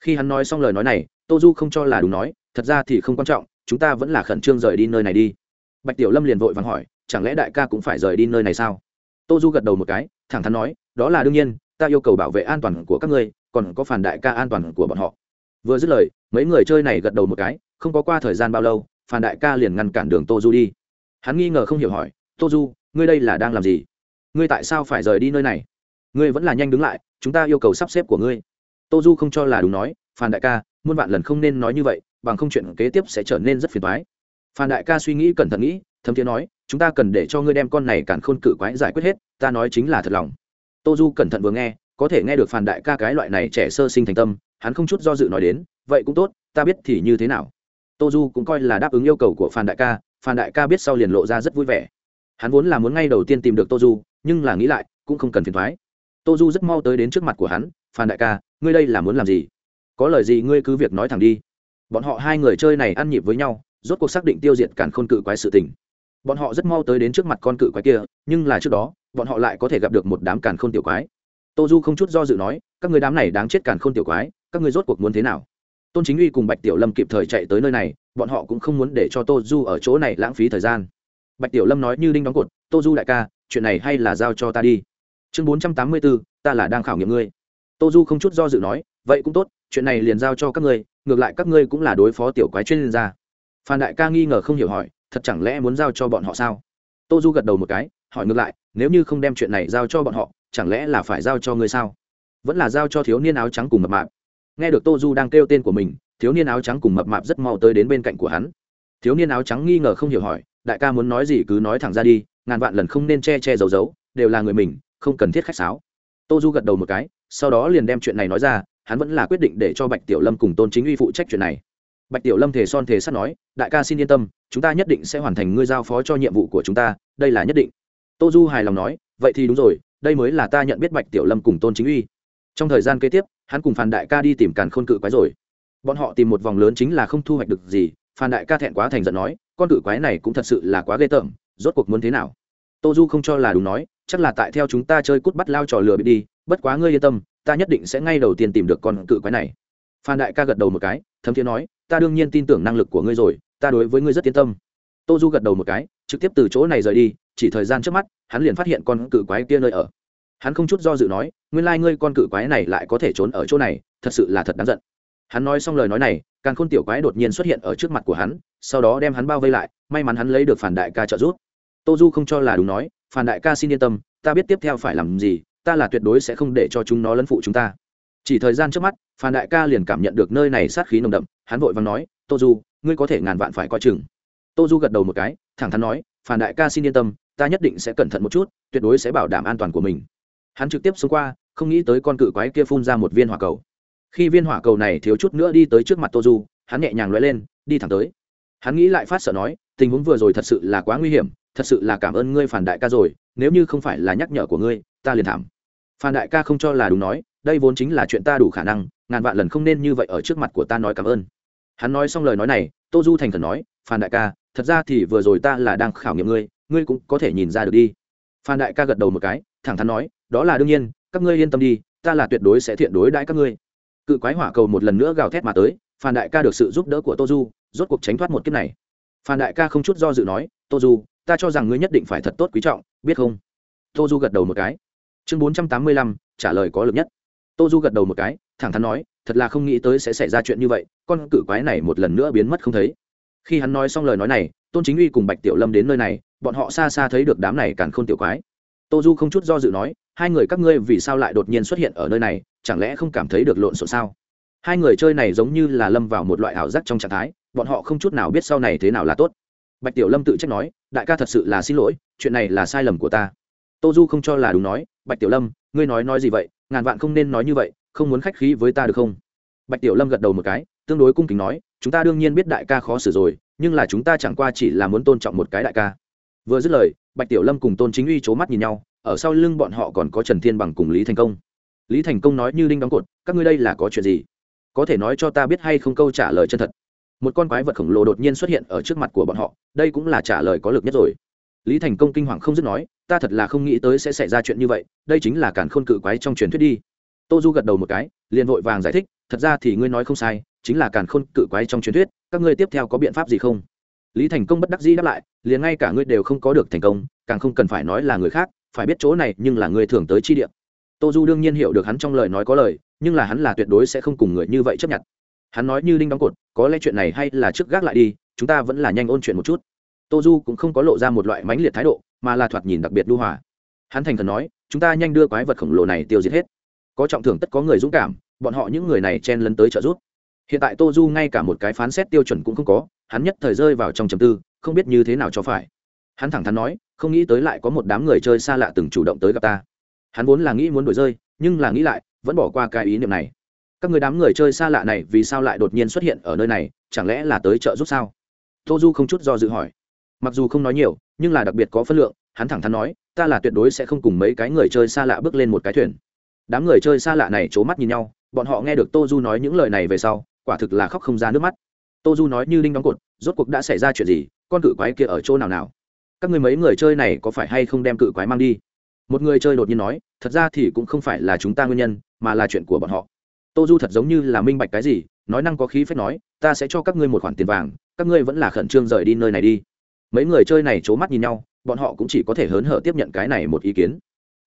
khi hắn nói xong lời nói này tô du không cho là đúng nói, thật ra thì không quan trọng, chúng ta vẫn là khẩn trương rời đi nơi này đi. Bạch tiểu lâm liền vội vàng hỏi, chẳng lẽ đại ca cũng phải rời đi nơi này sao? Tô du gật đầu một cái, thẳng thắn nói, đó là đương nhiên, ta yêu cầu bảo vệ an toàn của các ngươi, còn có phản đại ca an toàn của bọn họ. Vừa dứt lời, mấy người chơi này gật đầu một cái, không có qua thời gian bao lâu, phản đại ca liền ngăn cản đường tô du đi. Hắn nghi ngờ không hiểu hỏi tô du ngươi đây là đang làm gì? Ngươi tại sao phải rời đi nơi này? Ngươi vẫn là nhanh đứng lại, chúng ta yêu cầu sắp xếp của ngươi. Tô du không cho là đúng nói, phan đại ca, muôn vạn lần không nên nói như vậy, bằng không chuyện kế tiếp sẽ trở nên rất phiền thoái phan đại ca suy nghĩ cẩn thận nghĩ, thấm thiên nói, chúng ta cần để cho ngươi đem con này cản khôn cự quái giải quyết hết, ta nói chính là thật lòng. Tô du cẩn thận vừa nghe, có thể nghe được phan đại ca cái loại này trẻ sơ sinh thành tâm, hắn không chút do dự nói đến, vậy cũng tốt, ta biết thì như thế nào. Tô du cũng coi là đáp ứng yêu cầu của phan đại ca, phan đại ca biết sau liền lộ ra rất vui vẻ. Hắn vốn là muốn ngay đầu tiên tìm được tô du nhưng là nghĩ lại, cũng không cần phiền thoái. Tô du rất mau tới đến trước mặt của hắn, phan đại ca, ngươi đây là muốn làm gì? Có lời gì ngươi cứ việc nói thẳng đi. Bọn họ hai người chơi này ăn nhịp với nhau, rốt cuộc xác định tiêu diệt cản khôn cự quái sự tình. Bọn họ rất mau tới đến trước mặt con cự quái kia, nhưng là trước đó, bọn họ lại có thể gặp được một đám cản khôn tiểu quái. Tô du không chút do dự nói, các người đám này đáng chết cản khôn tiểu quái, các ngươi rốt cuộc muốn thế nào? Tôn chính uy cùng bạch tiểu lâm kịp thời chạy tới nơi này, bọn họ cũng không muốn để cho tô du ở chỗ này lãng phí thời gian. Bạch tiểu lâm nói như đinh đóng cột tô du đại ca, chuyện này hay là giao cho ta đi. Chương bốn trăm tám mươi bốn ta là đang khảo nghiệm ngươi. Tô du không chút do dự nói, vậy cũng tốt, chuyện này liền giao cho các ngươi, ngược lại các ngươi cũng là đối phó tiểu quái chuyên gia. Phan đại ca nghi ngờ không hiểu hỏi, thật chẳng lẽ muốn giao cho bọn họ sao? Tô du gật đầu một cái, hỏi ngược lại, nếu như không đem chuyện này giao cho bọn họ, chẳng lẽ là phải giao cho ngươi sao? Vẫn là giao cho thiếu niên áo trắng cùng mập mạp. Nghe được tô du đang kêu tên của mình, thiếu niên áo trắng cùng mập mạp rất mau tới đến bên cạnh của hắn. Thiếu niên áo trắng nghi ngờ không hiểu hỏi, đại ca muốn nói gì cứ nói thẳng ra đi ngàn vạn lần không nên che che giấu giấu, đều là người mình, không cần thiết khách sáo. Tô du gật đầu một cái, sau đó liền đem chuyện này nói ra, hắn vẫn là quyết định để cho bạch tiểu lâm cùng tôn chính uy phụ trách chuyện này. Bạch tiểu lâm thề son thề sắt nói, đại ca xin yên tâm, chúng ta nhất định sẽ hoàn thành ngươi giao phó cho nhiệm vụ của chúng ta, đây là nhất định. Tô du hài lòng nói, vậy thì đúng rồi, đây mới là ta nhận biết bạch tiểu lâm cùng tôn chính uy. Trong thời gian kế tiếp, hắn cùng phan đại ca đi tìm càn khôn cự quái rồi. Bọn họ tìm một vòng lớn chính là không thu hoạch được gì, phan đại ca thẹn quá thành giận nói, con cự quái này cũng thật sự là quá ghê tởm rốt cuộc muốn thế nào? Tô du không cho là đúng nói, chắc là tại theo chúng ta chơi cút bắt lao trò lừa bị đi, bất quá ngươi yên tâm, ta nhất định sẽ ngay đầu tiên tìm được con cự quái này. Phan đại ca gật đầu một cái, thấm Thiên nói, ta đương nhiên tin tưởng năng lực của ngươi rồi, ta đối với ngươi rất yên tâm. Tô du gật đầu một cái, trực tiếp từ chỗ này rời đi, chỉ thời gian trước mắt, hắn liền phát hiện con cự quái kia nơi ở. Hắn không chút do dự nói, nguyên lai ngươi con cự quái này lại có thể trốn ở chỗ này, thật sự là thật đáng giận. Hắn nói xong lời nói này càng khôn tiểu quái đột nhiên xuất hiện ở trước mặt của hắn, sau đó đem hắn bao vây lại, may mắn hắn lấy được phản đại ca trợ giúp tô du không cho là đúng nói, phản đại ca xin yên tâm, ta biết tiếp theo phải làm gì, ta là tuyệt đối sẽ không để cho chúng nó lấn phụ chúng ta. Chỉ thời gian trước mắt, phản đại ca liền cảm nhận được nơi này sát khí nồng đậm, hắn vội vàng nói tô du ngươi có thể ngàn vạn phải coi chừng. Tô du gật đầu một cái, thẳng thắn nói, phản đại ca xin yên tâm, ta nhất định sẽ cẩn thận một chút, tuyệt đối sẽ bảo đảm an toàn của mình. Hắn trực tiếp xông qua, không nghĩ tới con cự quái kia phun ra một viên hỏa cầu. Khi viên hỏa cầu này thiếu chút nữa đi tới trước mặt tô du hắn nhẹ nhàng l lên, đi thẳng tới. Hắn nghĩ lại phát sợ nói, tình huống vừa rồi thật sự là quá nguy hiểm thật sự là cảm ơn ngươi phản đại ca rồi, nếu như không phải là nhắc nhở của ngươi, ta liền thảm. Phản đại ca không cho là đúng nói, đây vốn chính là chuyện ta đủ khả năng, ngàn vạn lần không nên như vậy ở trước mặt của ta nói cảm ơn. Hắn nói xong lời nói này, tô du thành khẩn nói phan đại ca, thật ra thì vừa rồi ta là đang khảo nghiệm ngươi ngươi cũng có thể nhìn ra được đi. Phan đại ca gật đầu một cái, thẳng thắn nói, đó là đương nhiên, các ngươi yên tâm đi, ta là tuyệt đối sẽ thiện đối đãi các ngươi. Cự quái hỏa cầu một lần nữa gào thét mà tới phan đại ca được sự giúp đỡ của tô du, rốt cuộc tránh thoát một kiếp này. Phan đại ca không chút do dự nói, tô du ta cho rằng ngươi nhất định phải thật tốt quý trọng, biết không? Tô du gật đầu một cái. Chương bốn trăm tám mươi lăm, trả lời có lực nhất. Tô du gật đầu một cái, thẳng thắn nói, thật là không nghĩ tới sẽ xảy ra chuyện như vậy, con cử quái này một lần nữa biến mất không thấy. Khi hắn nói xong lời nói này, tôn chính uy cùng bạch tiểu lâm đến nơi này, bọn họ xa xa thấy được đám này càn khôn tiểu quái. Tô du không chút do dự nói, hai người các ngươi vì sao lại đột nhiên xuất hiện ở nơi này, chẳng lẽ không cảm thấy được lộn xộn sao? Hai người chơi này giống như là lâm vào một loại ảo giác trong trạng thái, bọn họ không chút nào biết sau này thế nào là tốt bạch tiểu lâm tự trách nói, đại ca thật sự là xin lỗi, chuyện này là sai lầm của ta. Tô du không cho là đúng nói, bạch tiểu lâm, ngươi nói nói gì vậy? Ngàn vạn không nên nói như vậy, không muốn khách khí với ta được không? Bạch tiểu lâm gật đầu một cái, tương đối cung kính nói, chúng ta đương nhiên biết đại ca khó xử rồi, nhưng là chúng ta chẳng qua chỉ là muốn tôn trọng một cái đại ca. Vừa dứt lời, bạch tiểu lâm cùng tôn chính uy c h ố mắt nhìn nhau, ở sau lưng bọn họ còn có trần thiên bằng cùng lý thành công. Lý thành công nói như đinh đóng cột, các ngươi đây là có chuyện gì? Có thể nói cho ta biết hay không câu trả lời chân thật một con quái vật khổng lồ đột nhiên xuất hiện ở trước mặt của bọn họ, đây cũng là trả lời có lực nhất rồi. Lý thành công kinh hoàng không dứt nói, ta thật là không nghĩ tới sẽ xảy ra chuyện như vậy, đây chính là cản khôn cự quái trong truyền thuyết đi. Tô du gật đầu một cái, liền vội vàng giải thích, thật ra thì ngươi nói không sai, chính là cản khôn cự quái trong truyền thuyết, các ngươi tiếp theo có biện pháp gì không? Lý thành công bất đắc dĩ đáp lại, liền ngay cả ngươi đều không có được thành công, càng không cần phải nói là người khác, phải biết chỗ này nhưng là người thường tới chi địa. Tô du đương nhiên hiểu được hắn trong lời nói có lời, nhưng là hắn là tuyệt đối sẽ không cùng người như vậy chấp nhận hắn nói như đinh đóng cột, có lẽ chuyện này hay là trước gác lại đi, chúng ta vẫn là nhanh ôn chuyện một chút. Tô du cũng không có lộ ra một loại mãnh liệt thái độ, mà là thoạt nhìn đặc biệt lưu hòa. Hắn thành thần nói, chúng ta nhanh đưa quái vật khổng lồ này tiêu diệt hết. Có trọng thưởng tất có người dũng cảm, bọn họ những người này chen lấn tới trợ giúp. Hiện tại tô du ngay cả một cái phán xét tiêu chuẩn cũng không có, hắn nhất thời rơi vào trong trầm tư, không biết như thế nào cho phải. Hắn thẳng thắn nói, không nghĩ tới lại có một đám người chơi xa lạ từng chủ động tới gặp ta. Hắn vốn là nghĩ muốn đổi rơi, nhưng là nghĩ lại, vẫn bỏ qua cái ý niệm này các người đám người chơi xa lạ này vì sao lại đột nhiên xuất hiện ở nơi này, chẳng lẽ là tới chợ giúp sao? Tô du không chút do dự hỏi. Mặc dù không nói nhiều, nhưng là đặc biệt có phân lượng, hắn thẳng thắn nói, ta là tuyệt đối sẽ không cùng mấy cái người chơi xa lạ bước lên một cái thuyền. Đám người chơi xa lạ này c h ố mắt nhìn nhau, bọn họ nghe được tô du nói những lời này về sau, quả thực là khóc không ra nước mắt. Tô du nói như đinh đóng cột, rốt cuộc đã xảy ra chuyện gì? Con cự quái kia ở chỗ nào nào? Các người mấy người chơi này có phải hay không đem cự quái mang đi? Một người chơi đột nhiên nói, thật ra thì cũng không phải là chúng ta nguyên nhân, mà là chuyện của bọn họ tô du thật giống như là minh bạch cái gì, nói năng có khí phép nói, ta sẽ cho các ngươi một khoản tiền vàng, các ngươi vẫn là khẩn trương rời đi nơi này đi. Mấy người chơi này c h ố mắt nhìn nhau, bọn họ cũng chỉ có thể hớn hở tiếp nhận cái này một ý kiến.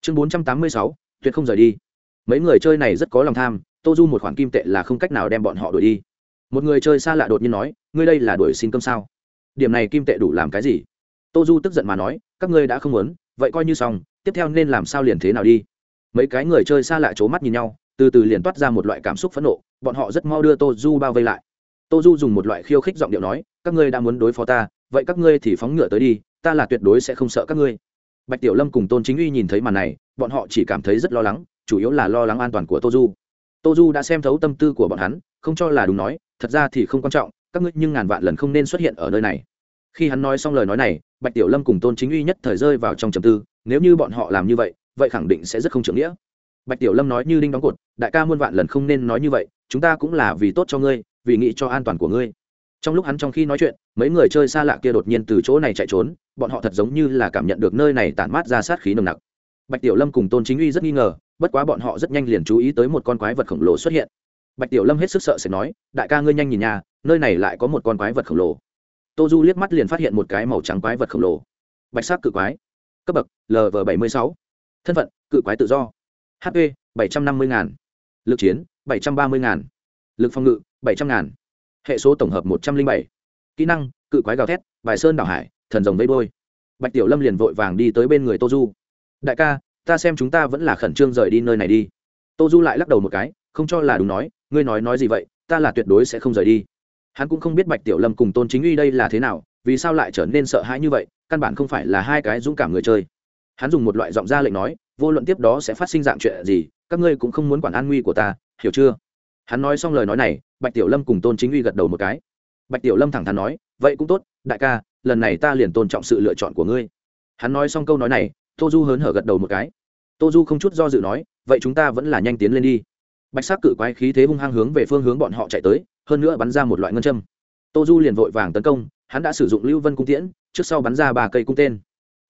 Chương bốn trăm tám mươi sáu, tuyệt không rời đi. Mấy người chơi này rất có lòng tham, tô du một khoản kim tệ là không cách nào đem bọn họ đuổi đi. Một người chơi xa lạ đột nhiên nói, ngươi đây là đuổi xin cơm sao? Điểm này kim tệ đủ làm cái gì? Tô du tức giận mà nói, các ngươi đã không muốn, vậy coi như xong, tiếp theo nên làm sao liền thế nào đi? Mấy cái người chơi xa lạ c h ố mắt nhìn nhau từ từ liền toát ra một loại cảm xúc phẫn nộ, bọn họ rất mau đưa tô du bao vây lại. Tô du dùng một loại khiêu khích giọng điệu nói, các ngươi đã muốn đối phó ta, vậy các ngươi thì phóng ngựa tới đi, ta là tuyệt đối sẽ không sợ các ngươi. Bạch tiểu lâm cùng tôn chính uy nhìn thấy màn này, bọn họ chỉ cảm thấy rất lo lắng, chủ yếu là lo lắng an toàn của tô du tô du đã xem thấu tâm tư của bọn hắn, không cho là đúng nói, thật ra thì không quan trọng, các ngươi nhưng ngàn vạn lần không nên xuất hiện ở nơi này. Khi hắn nói xong lời nói này, bạch tiểu lâm cùng tôn chính uy nhất thời rơi vào trong trầm tư, nếu như bọn họ làm như vậy vậy khẳng định sẽ rất không trưởng nghĩa bạch tiểu lâm nói như đinh đóng cột, đại ca muôn vạn lần không nên nói như vậy, chúng ta cũng là vì tốt cho ngươi, vì nghĩ cho an toàn của ngươi. Trong lúc hắn trong khi nói chuyện, mấy người chơi xa lạ kia đột nhiên từ chỗ này chạy trốn, bọn họ thật giống như là cảm nhận được nơi này tản mát ra sát khí nồng nặc. Bạch tiểu lâm cùng tôn chính uy rất nghi ngờ, bất quá bọn họ rất nhanh liền chú ý tới một con quái vật khổng lồ xuất hiện. Bạch tiểu lâm hết sức sợ sẽ nói, đại ca ngươi nhanh nhìn nhà nơi này lại có một con quái vật khổng lồ. Tô du liếc mắt liền phát hiện một cái màu trắng quái vật khổng lồ. Bạch sắc cự quái. Cấp bậc lv bảy mươi sáu. Thân phận, cự quái tự do hp bảy trăm năm mươi ngàn. Lực chiến, bảy trăm ba mươi ngàn. Lực phòng ngự, bảy trăm ngàn. Hệ số tổng hợp một trăm linh bảy. Kỹ năng, cự quái gào thét, bài sơn đảo hải, thần rồng vây đuôi. bạch tiểu lâm liền vội vàng đi tới bên người tô du. Đại ca, ta xem chúng ta vẫn là khẩn trương rời đi nơi này đi. Tô du lại lắc đầu một cái, không cho là đúng nói, ngươi nói nói gì vậy, ta là tuyệt đối sẽ không rời đi. Hắn cũng không biết bạch tiểu lâm cùng tôn chính uy đây là thế nào, vì sao lại trở nên sợ hãi như vậy, căn bản không phải là hai cái dũng cảm người chơi. Hắn dùng một loại giọng ra lệnh nói vô luận tiếp đó sẽ phát sinh dạng chuyện gì, các ngươi cũng không muốn quản an nguy của ta, hiểu chưa? Hắn nói xong lời nói này, bạch tiểu lâm cùng tôn chính uy gật đầu một cái. Bạch tiểu lâm thẳng thắn nói, vậy cũng tốt, đại ca, lần này ta liền tôn trọng sự lựa chọn của ngươi. Hắn nói xong câu nói này, tô du hớn hở gật đầu một cái. Tô du không chút do dự nói, vậy chúng ta vẫn là nhanh tiến lên đi. Bạch sắc cự quái khí thế hung hăng hướng về phương hướng bọn họ chạy tới, hơn nữa bắn ra một loại ngân châm. Tô du liền vội vàng tấn công, hắn đã sử dụng lưu vân cung tiễn, trước sau bắn ra ba cây cung tên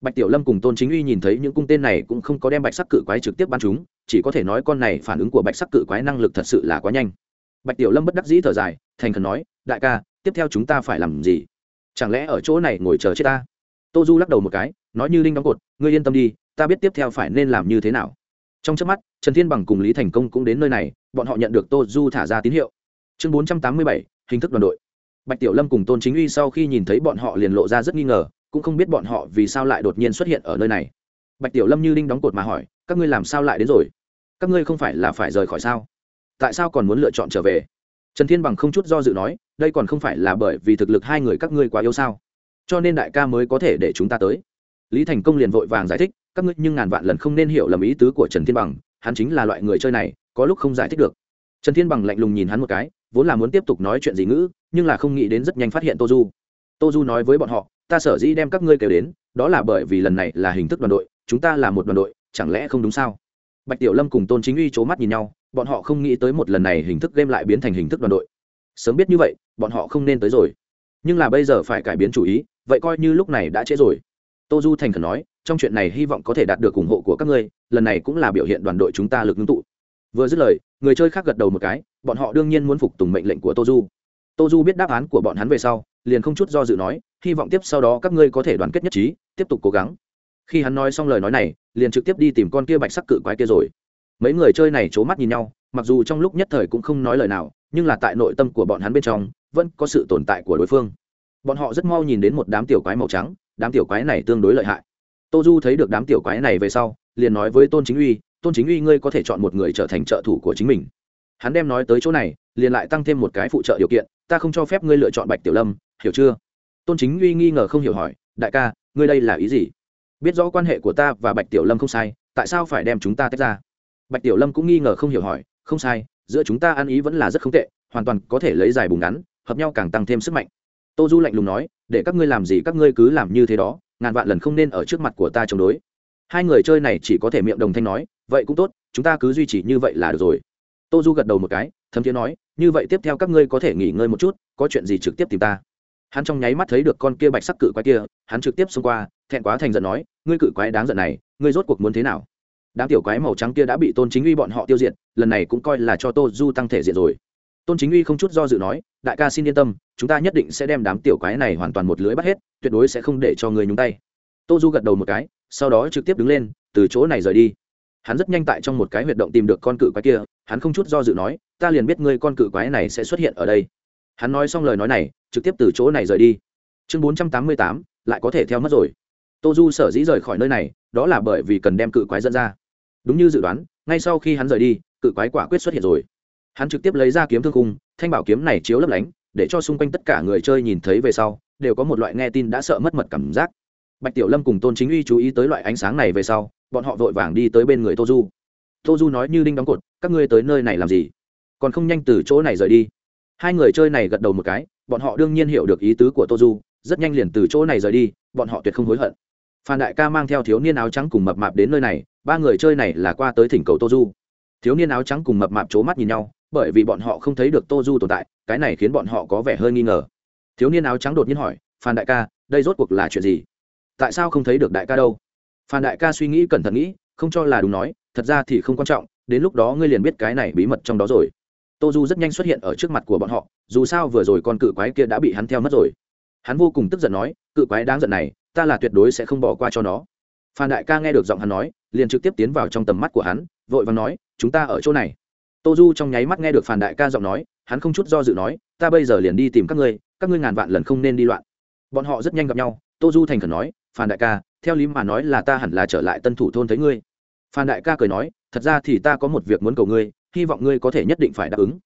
bạch tiểu lâm cùng tôn chính uy nhìn thấy những cung tên này cũng không có đem bạch sắc cự quái trực tiếp bắn chúng, chỉ có thể nói con này phản ứng của bạch sắc cự quái năng lực thật sự là quá nhanh. Bạch tiểu lâm bất đắc dĩ thở dài, thành khẩn nói, đại ca, tiếp theo chúng ta phải làm gì? Chẳng lẽ ở chỗ này ngồi chờ chết ta? Tô du lắc đầu một cái, nói như linh đóng cột, ngươi yên tâm đi, ta biết tiếp theo phải nên làm như thế nào. Trong trước mắt, trần thiên bằng cùng lý thành công cũng đến nơi này, bọn họ nhận được tô du thả ra tín hiệu. Chương bốn trăm tám mươi bảy, hình thức đoàn đội. Bạch tiểu lâm cùng tôn chính uy sau khi nhìn thấy bọn họ liền lộ ra rất nghi ngờ cũng không biết bọn họ vì sao lại đột nhiên xuất hiện ở nơi này. Bạch tiểu lâm như linh đóng cột mà hỏi, các ngươi làm sao lại đến rồi? Các ngươi không phải là phải rời khỏi sao? Tại sao còn muốn lựa chọn trở về? Trần thiên bằng không chút do dự nói, đây còn không phải là bởi vì thực lực hai người các ngươi quá yêu sao? Cho nên đại ca mới có thể để chúng ta tới. Lý thành công liền vội vàng giải thích, các ngươi nhưng ngàn vạn lần không nên hiểu lầm ý tứ của trần thiên bằng, hắn chính là loại người chơi này, có lúc không giải thích được. Trần thiên bằng lạnh lùng nhìn hắn một cái, vốn là muốn tiếp tục nói chuyện gì ngữ, nhưng là không nghĩ đến rất nhanh phát hiện tô du. Tô du nói với bọn họ ta sở dĩ đem các ngươi kêu đến, đó là bởi vì lần này là hình thức đoàn đội, chúng ta là một đoàn đội, chẳng lẽ không đúng sao? Bạch tiểu lâm cùng tôn chính uy c h ố mắt nhìn nhau, bọn họ không nghĩ tới một lần này hình thức game lại biến thành hình thức đoàn đội. Sớm biết như vậy, bọn họ không nên tới rồi. Nhưng là bây giờ phải cải biến chủ ý, vậy coi như lúc này đã trễ rồi. Tô du thành khẩn nói, trong chuyện này hy vọng có thể đạt được ủng hộ của các ngươi, lần này cũng là biểu hiện đoàn đội chúng ta lực ngưng tụ. Vừa dứt lời, người chơi khác gật đầu một cái, bọn họ đương nhiên muốn phục tùng mệnh lệnh của tô du. Tô du biết đáp án của bọn hắn về sau liền không chút do dự nói, hy vọng tiếp sau đó các ngươi có thể đoàn kết nhất trí, tiếp tục cố gắng. Khi hắn nói xong lời nói này, liền trực tiếp đi tìm con kia bạch sắc cự quái kia rồi. Mấy người chơi này c h ố mắt nhìn nhau, mặc dù trong lúc nhất thời cũng không nói lời nào, nhưng là tại nội tâm của bọn hắn bên trong, vẫn có sự tồn tại của đối phương. Bọn họ rất mau nhìn đến một đám tiểu quái màu trắng, đám tiểu quái này tương đối lợi hại. Tô du thấy được đám tiểu quái này về sau, liền nói với tôn chính uy, tôn chính uy, ngươi có thể chọn một người trở thành trợ thủ của chính mình. Hắn đem nói tới chỗ này, liền lại tăng thêm một cái phụ trợ điều kiện, ta không cho phép ngươi lựa chọn bạch tiểu lâm hiểu chưa? Tôn chính uy nghi ngờ không hiểu hỏi, đại ca, ngươi đây là ý gì? Biết rõ quan hệ của ta và bạch tiểu lâm không sai, tại sao phải đem chúng ta tách ra? Bạch tiểu lâm cũng nghi ngờ không hiểu hỏi, không sai, giữa chúng ta ăn ý vẫn là rất không tệ, hoàn toàn có thể lấy dài bùng ngắn, hợp nhau càng tăng thêm sức mạnh. Tô du lạnh lùng nói, để các ngươi làm gì các ngươi cứ làm như thế đó, ngàn vạn lần không nên ở trước mặt của ta chống đối. Hai người chơi này chỉ có thể miệng đồng thanh nói, vậy cũng tốt, chúng ta cứ duy trì như vậy là được rồi. Tô du gật đầu một cái, thấm thiế nói, như vậy tiếp theo các ngươi có thể nghỉ ngơi một chút, có chuyện gì trực tiếp tìm ta hắn trong nháy mắt thấy được con kia bạch sắc cự quái kia, hắn trực tiếp xông qua, thẹn quá thành giận nói, ngươi cự quái đáng giận này, ngươi rốt cuộc muốn thế nào? Đám tiểu quái màu trắng kia đã bị tôn chính uy bọn họ tiêu diệt, lần này cũng coi là cho tô du tăng thể diện rồi. Tôn chính uy không chút do dự nói, đại ca xin yên tâm, chúng ta nhất định sẽ đem đám tiểu quái này hoàn toàn một lưới bắt hết, tuyệt đối sẽ không để cho người nhúng tay. Tô du gật đầu một cái, sau đó trực tiếp đứng lên, từ chỗ này rời đi. Hắn rất nhanh tại trong một cái huyệt động tìm được con cự quái kia, hắn không chút do dự nói, ta liền biết ngươi con cự quái này sẽ xuất hiện ở đây. Hắn nói xong lời nói này trực tiếp từ chỗ này rời đi. Chương bốn trăm tám mươi tám, lại có thể theo mất rồi. Tô du sở dĩ rời khỏi nơi này, đó là bởi vì cần đem cự quái dẫn ra. Đúng như dự đoán, ngay sau khi hắn rời đi, cự quái quả quyết xuất hiện rồi. Hắn trực tiếp lấy ra kiếm thương cung thanh bảo kiếm này chiếu lấp lánh, để cho xung quanh tất cả người chơi nhìn thấy về sau, đều có một loại nghe tin đã sợ mất mật cảm giác. Bạch tiểu lâm cùng tôn chính uy chú ý tới loại ánh sáng này về sau, bọn họ vội vàng đi tới bên người tô du tô du nói như đinh đóng cột, các ngươi tới nơi này làm gì? Còn không nhanh từ chỗ này rời đi hai người chơi này gật đầu một cái, bọn họ đương nhiên hiểu được ý tứ của tô du, rất nhanh liền từ chỗ này rời đi, bọn họ tuyệt không hối hận. Phan đại ca mang theo thiếu niên áo trắng cùng mập mạp đến nơi này, ba người chơi này là qua tới thỉnh cầu tô du. Thiếu niên áo trắng cùng mập mạp c h ố mắt nhìn nhau, bởi vì bọn họ không thấy được tô du tồn tại, cái này khiến bọn họ có vẻ hơi nghi ngờ. Thiếu niên áo trắng đột nhiên hỏi, phan đại ca, đây rốt cuộc là chuyện gì? Tại sao không thấy được đại ca đâu? Phan đại ca suy nghĩ cẩn thận nghĩ, không cho là đúng nói, thật ra thì không quan trọng, đến lúc đó ngươi liền biết cái này bí mật trong đó rồi tô du rất nhanh xuất hiện ở trước mặt của bọn họ, dù sao vừa rồi con cự quái kia đã bị hắn theo mất rồi. Hắn vô cùng tức giận nói, cự quái đáng giận này, ta là tuyệt đối sẽ không bỏ qua cho nó. Phan đại ca nghe được giọng hắn nói, liền trực tiếp tiến vào trong tầm mắt của hắn, vội và nói, chúng ta ở chỗ này. Tô du trong nháy mắt nghe được phan đại ca giọng nói, hắn không chút do dự nói, ta bây giờ liền đi tìm các ngươi các ngươi ngàn vạn lần không nên đi loạn. Bọn họ rất nhanh gặp nhau, tô du thành khẩn nói, phan đại ca, theo lý mà nói là ta hẳn là trở lại tân thủ thôn thấy ngươi. Phan đại ca cười nói, thật ra thì ta có một việc muốn cầu ngươi hy vọng ngươi có thể nhất định phải đáp ứng.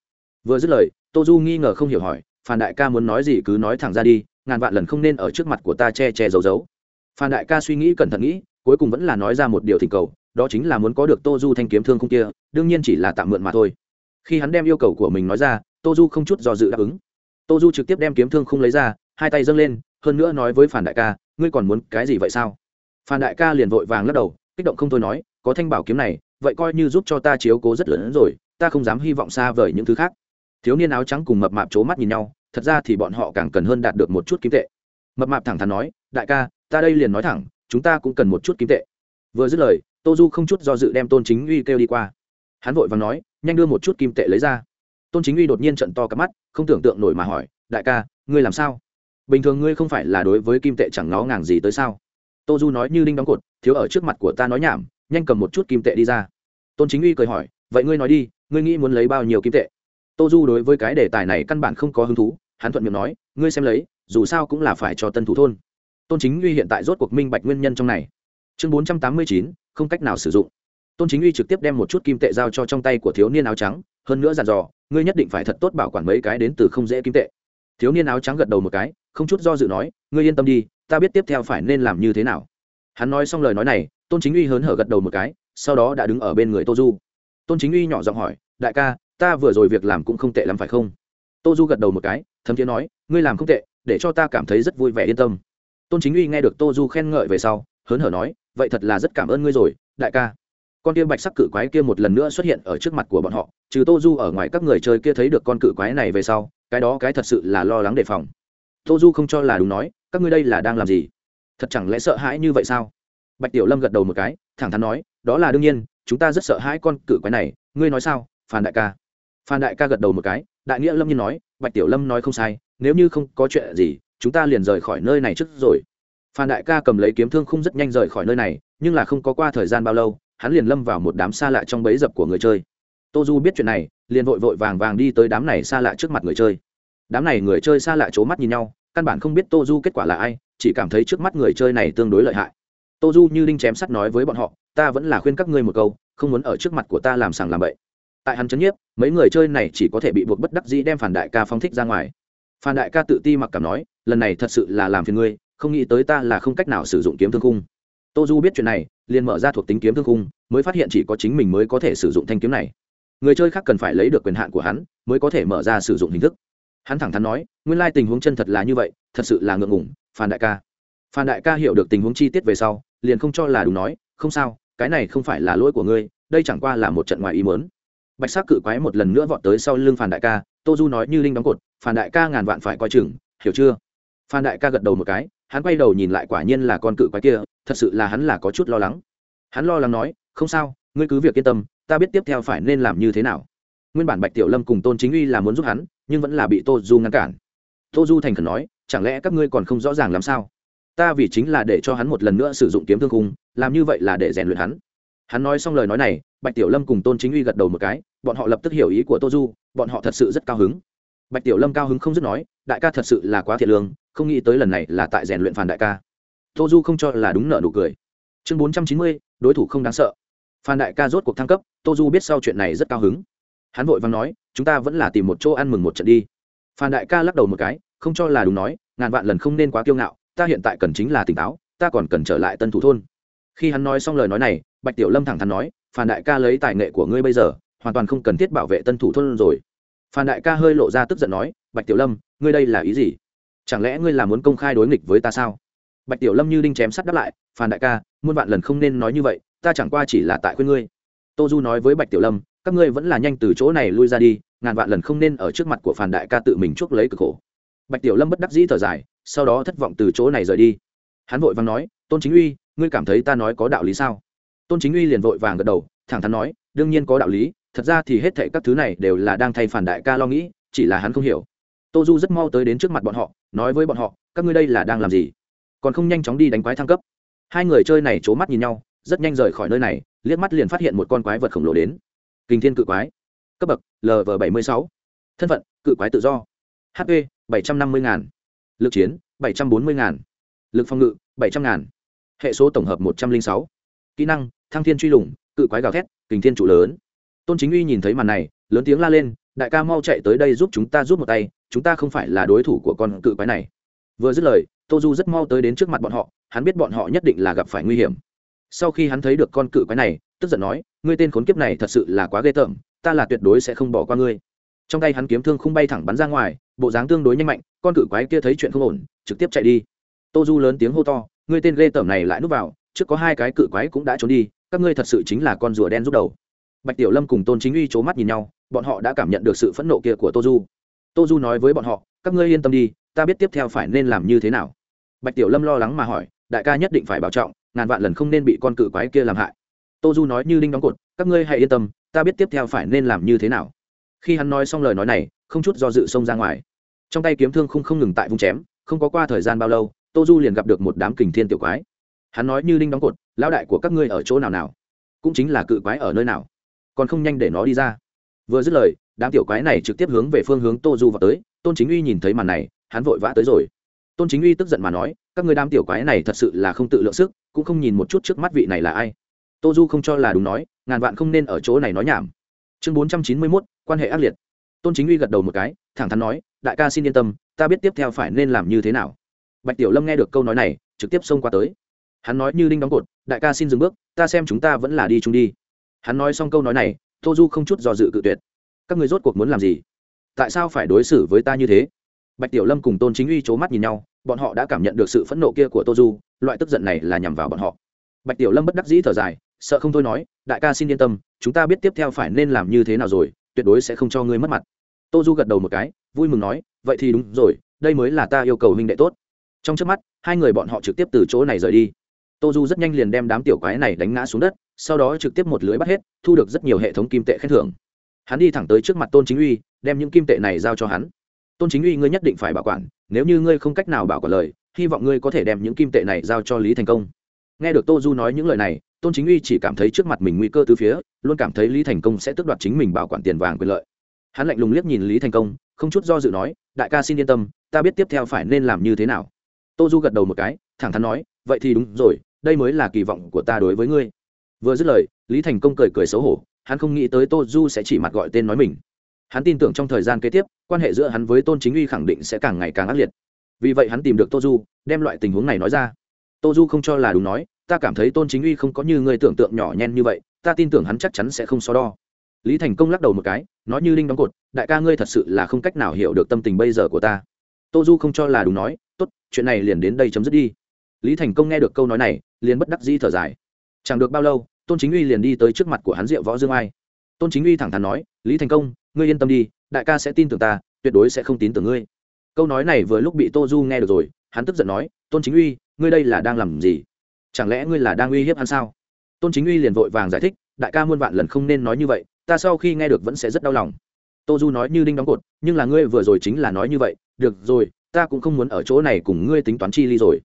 Vừa dứt lời, tô du nghi ngờ không hiểu hỏi, phan đại ca muốn nói gì cứ nói thẳng ra đi, ngàn vạn lần không nên ở trước mặt của ta che che giấu giấu. Phan đại ca suy nghĩ cẩn thận nghĩ, cuối cùng vẫn là nói ra một điều thỉnh cầu, đó chính là muốn có được tô du thanh kiếm thương không kia, đương nhiên chỉ là tạm mượn mà thôi. Khi hắn đem yêu cầu của mình nói ra, tô du không chút do dự đáp ứng. Tô du trực tiếp đem kiếm thương không lấy ra, hai tay dâng lên, hơn nữa nói với phản đại ca, ngươi còn muốn cái gì vậy sao? Phan đại ca liền vội vàng lắc đầu, kích động không thôi nói, có thanh bảo kiếm này vậy coi như giúp cho ta chiếu cố rất lớn hơn rồi, ta không dám hy vọng xa vời những thứ khác. Thiếu niên áo trắng cùng mập mạp c h ố mắt nhìn nhau, thật ra thì bọn họ càng cần hơn đạt được một chút kim tệ. Mập mạp thẳng thắn nói, đại ca, ta đây liền nói thẳng, chúng ta cũng cần một chút kim tệ. Vừa dứt lời tô du không chút do dự đem tôn chính uy kêu đi qua. Hắn vội và nói, nhanh đưa một chút kim tệ lấy ra. Tôn chính uy đột nhiên trận to cắp mắt, không tưởng tượng nổi mà hỏi, đại ca, ngươi làm sao? Bình thường ngươi không phải là đối với kim tệ chẳng nó ngàng gì tới sao? Tô du nói như đinh đóng cột, thiếu ở trước mặt của ta nói nhảm nhanh cầm một chút kim tệ đi ra. Tôn chính uy cười hỏi, vậy ngươi nói đi, ngươi nghĩ muốn lấy bao nhiêu kim tệ? Tô du đối với cái đề tài này căn bản không có hứng thú, hắn thuận miệng nói, ngươi xem lấy, dù sao cũng là phải cho tân thủ thôn. Tôn chính uy hiện tại rốt cuộc minh bạch nguyên nhân trong này. Chương bốn trăm tám mươi chín, không cách nào sử dụng. Tôn chính uy trực tiếp đem một chút kim tệ giao cho trong tay của thiếu niên áo trắng, hơn nữa dặn dò, ngươi nhất định phải thật tốt bảo quản mấy cái đến từ không dễ kim tệ. Thiếu niên áo trắng gật đầu một cái, không chút do dự nói, ngươi yên tâm đi, ta biết tiếp theo phải nên làm như thế nào. Hắn nói xong lời nói này tôn chính uy hớn hở gật đầu một cái, sau đó đã đứng ở bên người tô du. Tôn chính uy nhỏ giọng hỏi, đại ca, ta vừa rồi việc làm cũng không tệ lắm phải không? Tô du gật đầu một cái, thấm thiế nói, ngươi làm không tệ, để cho ta cảm thấy rất vui vẻ yên tâm. Tôn chính uy nghe được tô du khen ngợi về sau, hớn hở nói, vậy thật là rất cảm ơn ngươi rồi, đại ca. Con kia bạch sắc cự quái kia một lần nữa xuất hiện ở trước mặt của bọn họ, trừ tô du ở ngoài các người chơi kia thấy được con cự quái này về sau, cái đó cái thật sự là lo lắng đề phòng. Tô du không cho là đúng nói, các ngươi đây là đang làm gì? Thật chẳng lẽ sợ hãi như vậy sao? Bạch tiểu lâm gật đầu một cái, thẳng thắn nói, đó là đương nhiên, chúng ta rất sợ hãi con cự quái này. Ngươi nói sao, phan đại ca? Phan đại ca gật đầu một cái, đại nghĩa lâm nhiên nói, bạch tiểu lâm nói không sai, nếu như không có chuyện gì, chúng ta liền rời khỏi nơi này trước rồi. Phan đại ca cầm lấy kiếm thương không rất nhanh rời khỏi nơi này, nhưng là không có qua thời gian bao lâu, hắn liền lâm vào một đám xa lạ trong bẫy dập của người chơi. Tô du biết chuyện này, liền vội vội vàng vàng đi tới đám này xa lạ trước mặt người chơi. Đám này người chơi xa lạ c h ố mắt nhìn nhau, căn bản không biết tô du kết quả là ai, chỉ cảm thấy trước mắt người chơi này tương đối lợi hại tô du như đinh chém sắt nói với bọn họ, ta vẫn là khuyên các ngươi một câu, không muốn ở trước mặt của ta làm sàng làm bậy. Tại hắn chấn nhiếp, mấy người chơi này chỉ có thể bị buộc bất đắc dĩ đem phản đại ca phong thích ra ngoài. Phản đại ca tự ti mặc cảm nói, lần này thật sự là làm phiền ngươi, không nghĩ tới ta là không cách nào sử dụng kiếm thương cung tô du biết chuyện này, liền mở ra thuộc tính kiếm thương cung mới phát hiện chỉ có chính mình mới có thể sử dụng thanh kiếm này. Người chơi khác cần phải lấy được quyền hạn của hắn, mới có thể mở ra sử dụng hình thức. Hắn thẳng thắn nói, nguyên lai tình huống chân thật là như vậy, thật sự là ngượng ngủng phan đại ca. Phan đại ca hiểu được tình huống chi tiết về sau liền không cho là đúng nói, không sao, cái này không phải là lỗi của ngươi, đây chẳng qua là một trận ngoài ý mớn bạch sắc cự quái một lần nữa vọt tới sau lưng phan đại ca, tô du nói như linh đóng cột, phan đại ca ngàn vạn phải coi chừng, hiểu chưa? Phan đại ca gật đầu một cái, hắn quay đầu nhìn lại quả nhiên là con cự quái kia, thật sự là hắn là có chút lo lắng. Hắn lo lắng nói, không sao, ngươi cứ việc yên tâm, ta biết tiếp theo phải nên làm như thế nào. Nguyên bản bạch tiểu lâm cùng tôn chính uy là muốn giúp hắn, nhưng vẫn là bị tô du ngăn cản. Tô du thành khẩn nói, chẳng lẽ các ngươi còn không rõ ràng làm sao? Ta vì chính là để cho hắn một lần nữa sử dụng kiếm thương cung làm như vậy là để rèn luyện hắn. Hắn nói xong lời nói này, bạch tiểu lâm cùng tôn chính uy gật đầu một cái, bọn họ lập tức hiểu ý của tô du, bọn họ thật sự rất cao hứng. Bạch tiểu lâm cao hứng không dứt nói, đại ca thật sự là quá thiệt lương, không nghĩ tới lần này là tại rèn luyện phản đại ca. Tô du không cho là đúng nợ nụ cười. Chương bốn trăm chín mươi, đối thủ không đáng sợ. Phan đại ca rốt cuộc thăng cấp, tô du biết sau chuyện này rất cao hứng. Hắn vội vàng nói, chúng ta vẫn là tìm một chỗ ăn mừng một trận đi. Phan đại ca lắc đầu một cái, không cho là đúng nói, ngàn vạn lần không nên quá kiêu ngạo ta hiện tại cần chính là tỉnh táo, ta còn cần trở lại tân thủ thôn. Khi hắn nói xong lời nói này, bạch tiểu lâm thẳng thắn nói, phan đại ca lấy tài nghệ của ngươi bây giờ, hoàn toàn không cần thiết bảo vệ tân thủ thôn rồi. Phan đại ca hơi lộ ra tức giận nói, bạch tiểu lâm, ngươi đây là ý gì? Chẳng lẽ ngươi là muốn công khai đối nghịch với ta sao? Bạch tiểu lâm như đinh chém sắt đáp lại, phan đại ca, muôn vạn lần không nên nói như vậy, ta chẳng qua chỉ là tại khuyên ngươi. Tô du nói với bạch tiểu lâm, các ngươi vẫn là nhanh từ chỗ này lui ra đi, ngàn vạn lần không nên ở trước mặt của phản đại ca tự mình chuốc lấy cực khổ. Bạch tiểu lâm bất đắc dĩ thở dài sau đó thất vọng từ chỗ này rời đi. Hắn vội vàng nói, tôn chính uy, ngươi cảm thấy ta nói có đạo lý sao? Tôn chính uy liền vội vàng gật đầu, thẳng thắn nói, đương nhiên có đạo lý, thật ra thì hết thệ các thứ này đều là đang thay phản đại ca lo nghĩ, chỉ là hắn không hiểu. Tô du rất mau tới đến trước mặt bọn họ, nói với bọn họ, các ngươi đây là đang làm gì? Còn không nhanh chóng đi đánh quái thăng cấp. Hai người chơi này c h ố mắt nhìn nhau, rất nhanh rời khỏi nơi này, liếc mắt liền phát hiện một con quái vật khổng lồ đến. Kinh thiên cự quái. Cấp bậc lv bảy mươi sáu. Thân phận, cự quái tự do. Hp bảy trăm năm mươi ngàn lực chiến, bảy trăm bốn mươi ngàn. Lực phòng ngự, bảy trăm ngàn. Hệ số tổng hợp một trăm linh sáu. Kỹ năng, thăng thiên truy lùng, cự quái gào thét, kình thiên trụ lớn. Tôn chính uy nhìn thấy màn này, lớn tiếng la lên, đại ca mau chạy tới đây giúp chúng ta giúp một tay, chúng ta không phải là đối thủ của con cự quái này. Vừa dứt lời, tô du rất mau tới đến trước mặt bọn họ, hắn biết bọn họ nhất định là gặp phải nguy hiểm. Sau khi hắn thấy được con cự quái này, tức giận nói, ngươi tên khốn kiếp này thật sự là quá ghê tởm, ta là tuyệt đối sẽ không bỏ qua ngươi trong tay hắn kiếm thương không bay thẳng bắn ra ngoài, bộ dáng tương đối nhanh mạnh, con cự quái kia thấy chuyện không ổn, trực tiếp chạy đi. Tô du lớn tiếng hô to, ngươi tên ghê tởm này lại núp vào, trước có hai cái cự quái cũng đã trốn đi, các ngươi thật sự chính là con rùa đen rút đầu. Bạch tiểu lâm cùng tôn chính uy c h ố mắt nhìn nhau, bọn họ đã cảm nhận được sự phẫn nộ kia của tô du. Tô du nói với bọn họ, các ngươi yên tâm đi, ta biết tiếp theo phải nên làm như thế nào. Bạch tiểu lâm lo lắng mà hỏi, đại ca nhất định phải bảo trọng, ngàn vạn lần không nên bị con cự quái kia làm hại. Tô du nói như đinh đóng cột, các ngươi hãy yên tâm, ta biết tiếp theo phải nên làm như thế nào khi hắn nói xong lời nói này, không chút do dự xông ra ngoài. Trong tay kiếm thương không không ngừng tại vùng chém, không có qua thời gian bao lâu, tô du liền gặp được một đám kình thiên tiểu quái. Hắn nói như linh đóng cột, lão đại của các ngươi ở chỗ nào nào? Cũng chính là cự quái ở nơi nào? Còn không nhanh để nó đi ra. Vừa dứt lời, đám tiểu quái này trực tiếp hướng về phương hướng tô du vào tới, tôn chính uy nhìn thấy màn này, hắn vội vã tới rồi. Tôn chính uy tức giận mà nói, các người đám tiểu quái này thật sự là không tự lượng sức, cũng không nhìn một chút trước mắt vị này là ai. Tô du không cho là đúng nói, ngàn vạn không nên ở chỗ này nói nhảm. Chương bốn trăm chín mươi mốt quan hệ ác liệt. Tôn chính uy gật đầu một cái, thẳng thắn nói, đại ca xin yên tâm, ta biết tiếp theo phải nên làm như thế nào. Bạch tiểu lâm nghe được câu nói này, trực tiếp xông qua tới. Hắn nói như đinh đóng cột, đại ca xin dừng bước, ta xem chúng ta vẫn là đi chung đi. Hắn nói xong câu nói này, tô du không chút do dự cự tuyệt. Các người rốt cuộc muốn làm gì? Tại sao phải đối xử với ta như thế? Bạch tiểu lâm cùng tôn chính uy c h ố mắt nhìn nhau, bọn họ đã cảm nhận được sự phẫn nộ kia của tô du, loại tức giận này là nhằm vào bọn họ. Bạch tiểu lâm bất đắc dĩ thở dài, sợ không thôi nói, đại ca xin yên tâm, chúng ta biết tiếp theo phải nên làm như thế nào rồi tuyệt đối sẽ không cho ngươi mất mặt. Tô du gật đầu một cái, vui mừng nói, vậy thì đúng rồi, đây mới là ta yêu cầu huynh đệ tốt. Trong trước mắt, hai người bọn họ trực tiếp từ chỗ này rời đi. Tô du rất nhanh liền đem đám tiểu quái này đánh ngã xuống đất, sau đó trực tiếp một lưới bắt hết, thu được rất nhiều hệ thống kim tệ khen thưởng. Hắn đi thẳng tới trước mặt tôn chính uy, đem những kim tệ này giao cho hắn. Tôn chính uy, ngươi nhất định phải bảo quản, nếu như ngươi không cách nào bảo quản lời, hy vọng ngươi có thể đem những kim tệ này giao cho lý thành công. Nghe được tô du nói những lời này tôn chính uy chỉ cảm thấy trước mặt mình nguy cơ từ phía, luôn cảm thấy lý thành công sẽ tước đoạt chính mình bảo quản tiền vàng quyền lợi. Hắn lạnh lùng liếc nhìn lý thành công, không chút do dự nói, đại ca xin yên tâm, ta biết tiếp theo phải nên làm như thế nào. Tô du gật đầu một cái, thẳng thắn nói, vậy thì đúng rồi, đây mới là kỳ vọng của ta đối với ngươi. Vừa dứt lời, lý thành công cười cười xấu hổ, hắn không nghĩ tới tô du sẽ chỉ mặt gọi tên nói mình. Hắn tin tưởng trong thời gian kế tiếp, quan hệ giữa hắn với tôn chính uy khẳng định sẽ càng ngày càng ác liệt. Vì vậy hắn tìm được tô du, đem loại tình huống này nói ra. Tô du không cho là đúng nói ta cảm thấy tôn chính uy không có như người tưởng tượng nhỏ nhen như vậy, ta tin tưởng hắn chắc chắn sẽ không so đo. Lý thành công lắc đầu một cái, nói như linh đóng cột, đại ca ngươi thật sự là không cách nào hiểu được tâm tình bây giờ của ta. Tô du không cho là đúng nói, tốt, chuyện này liền đến đây chấm dứt đi. Lý thành công nghe được câu nói này, liền bất đắc dĩ thở dài. Chẳng được bao lâu, tôn chính uy liền đi tới trước mặt của hắn diệu võ dương ai. Tôn chính uy thẳng thắn nói, lý thành công, ngươi yên tâm đi, đại ca sẽ tin tưởng ta, tuyệt đối sẽ không tin tưởng ngươi. Câu nói này vừa lúc bị tô du nghe được rồi, hắn tức giận nói, tôn chính uy, ngươi đây là đang làm gì? Chẳng lẽ ngươi là đang uy hiếp hắn sao? Tôn chính uy liền vội vàng giải thích, đại ca muôn vạn lần không nên nói như vậy, ta sau khi nghe được vẫn sẽ rất đau lòng. Tô du nói như đinh đóng cột, nhưng là ngươi vừa rồi chính là nói như vậy, được rồi, ta cũng không muốn ở chỗ này cùng ngươi tính toán chi ly rồi.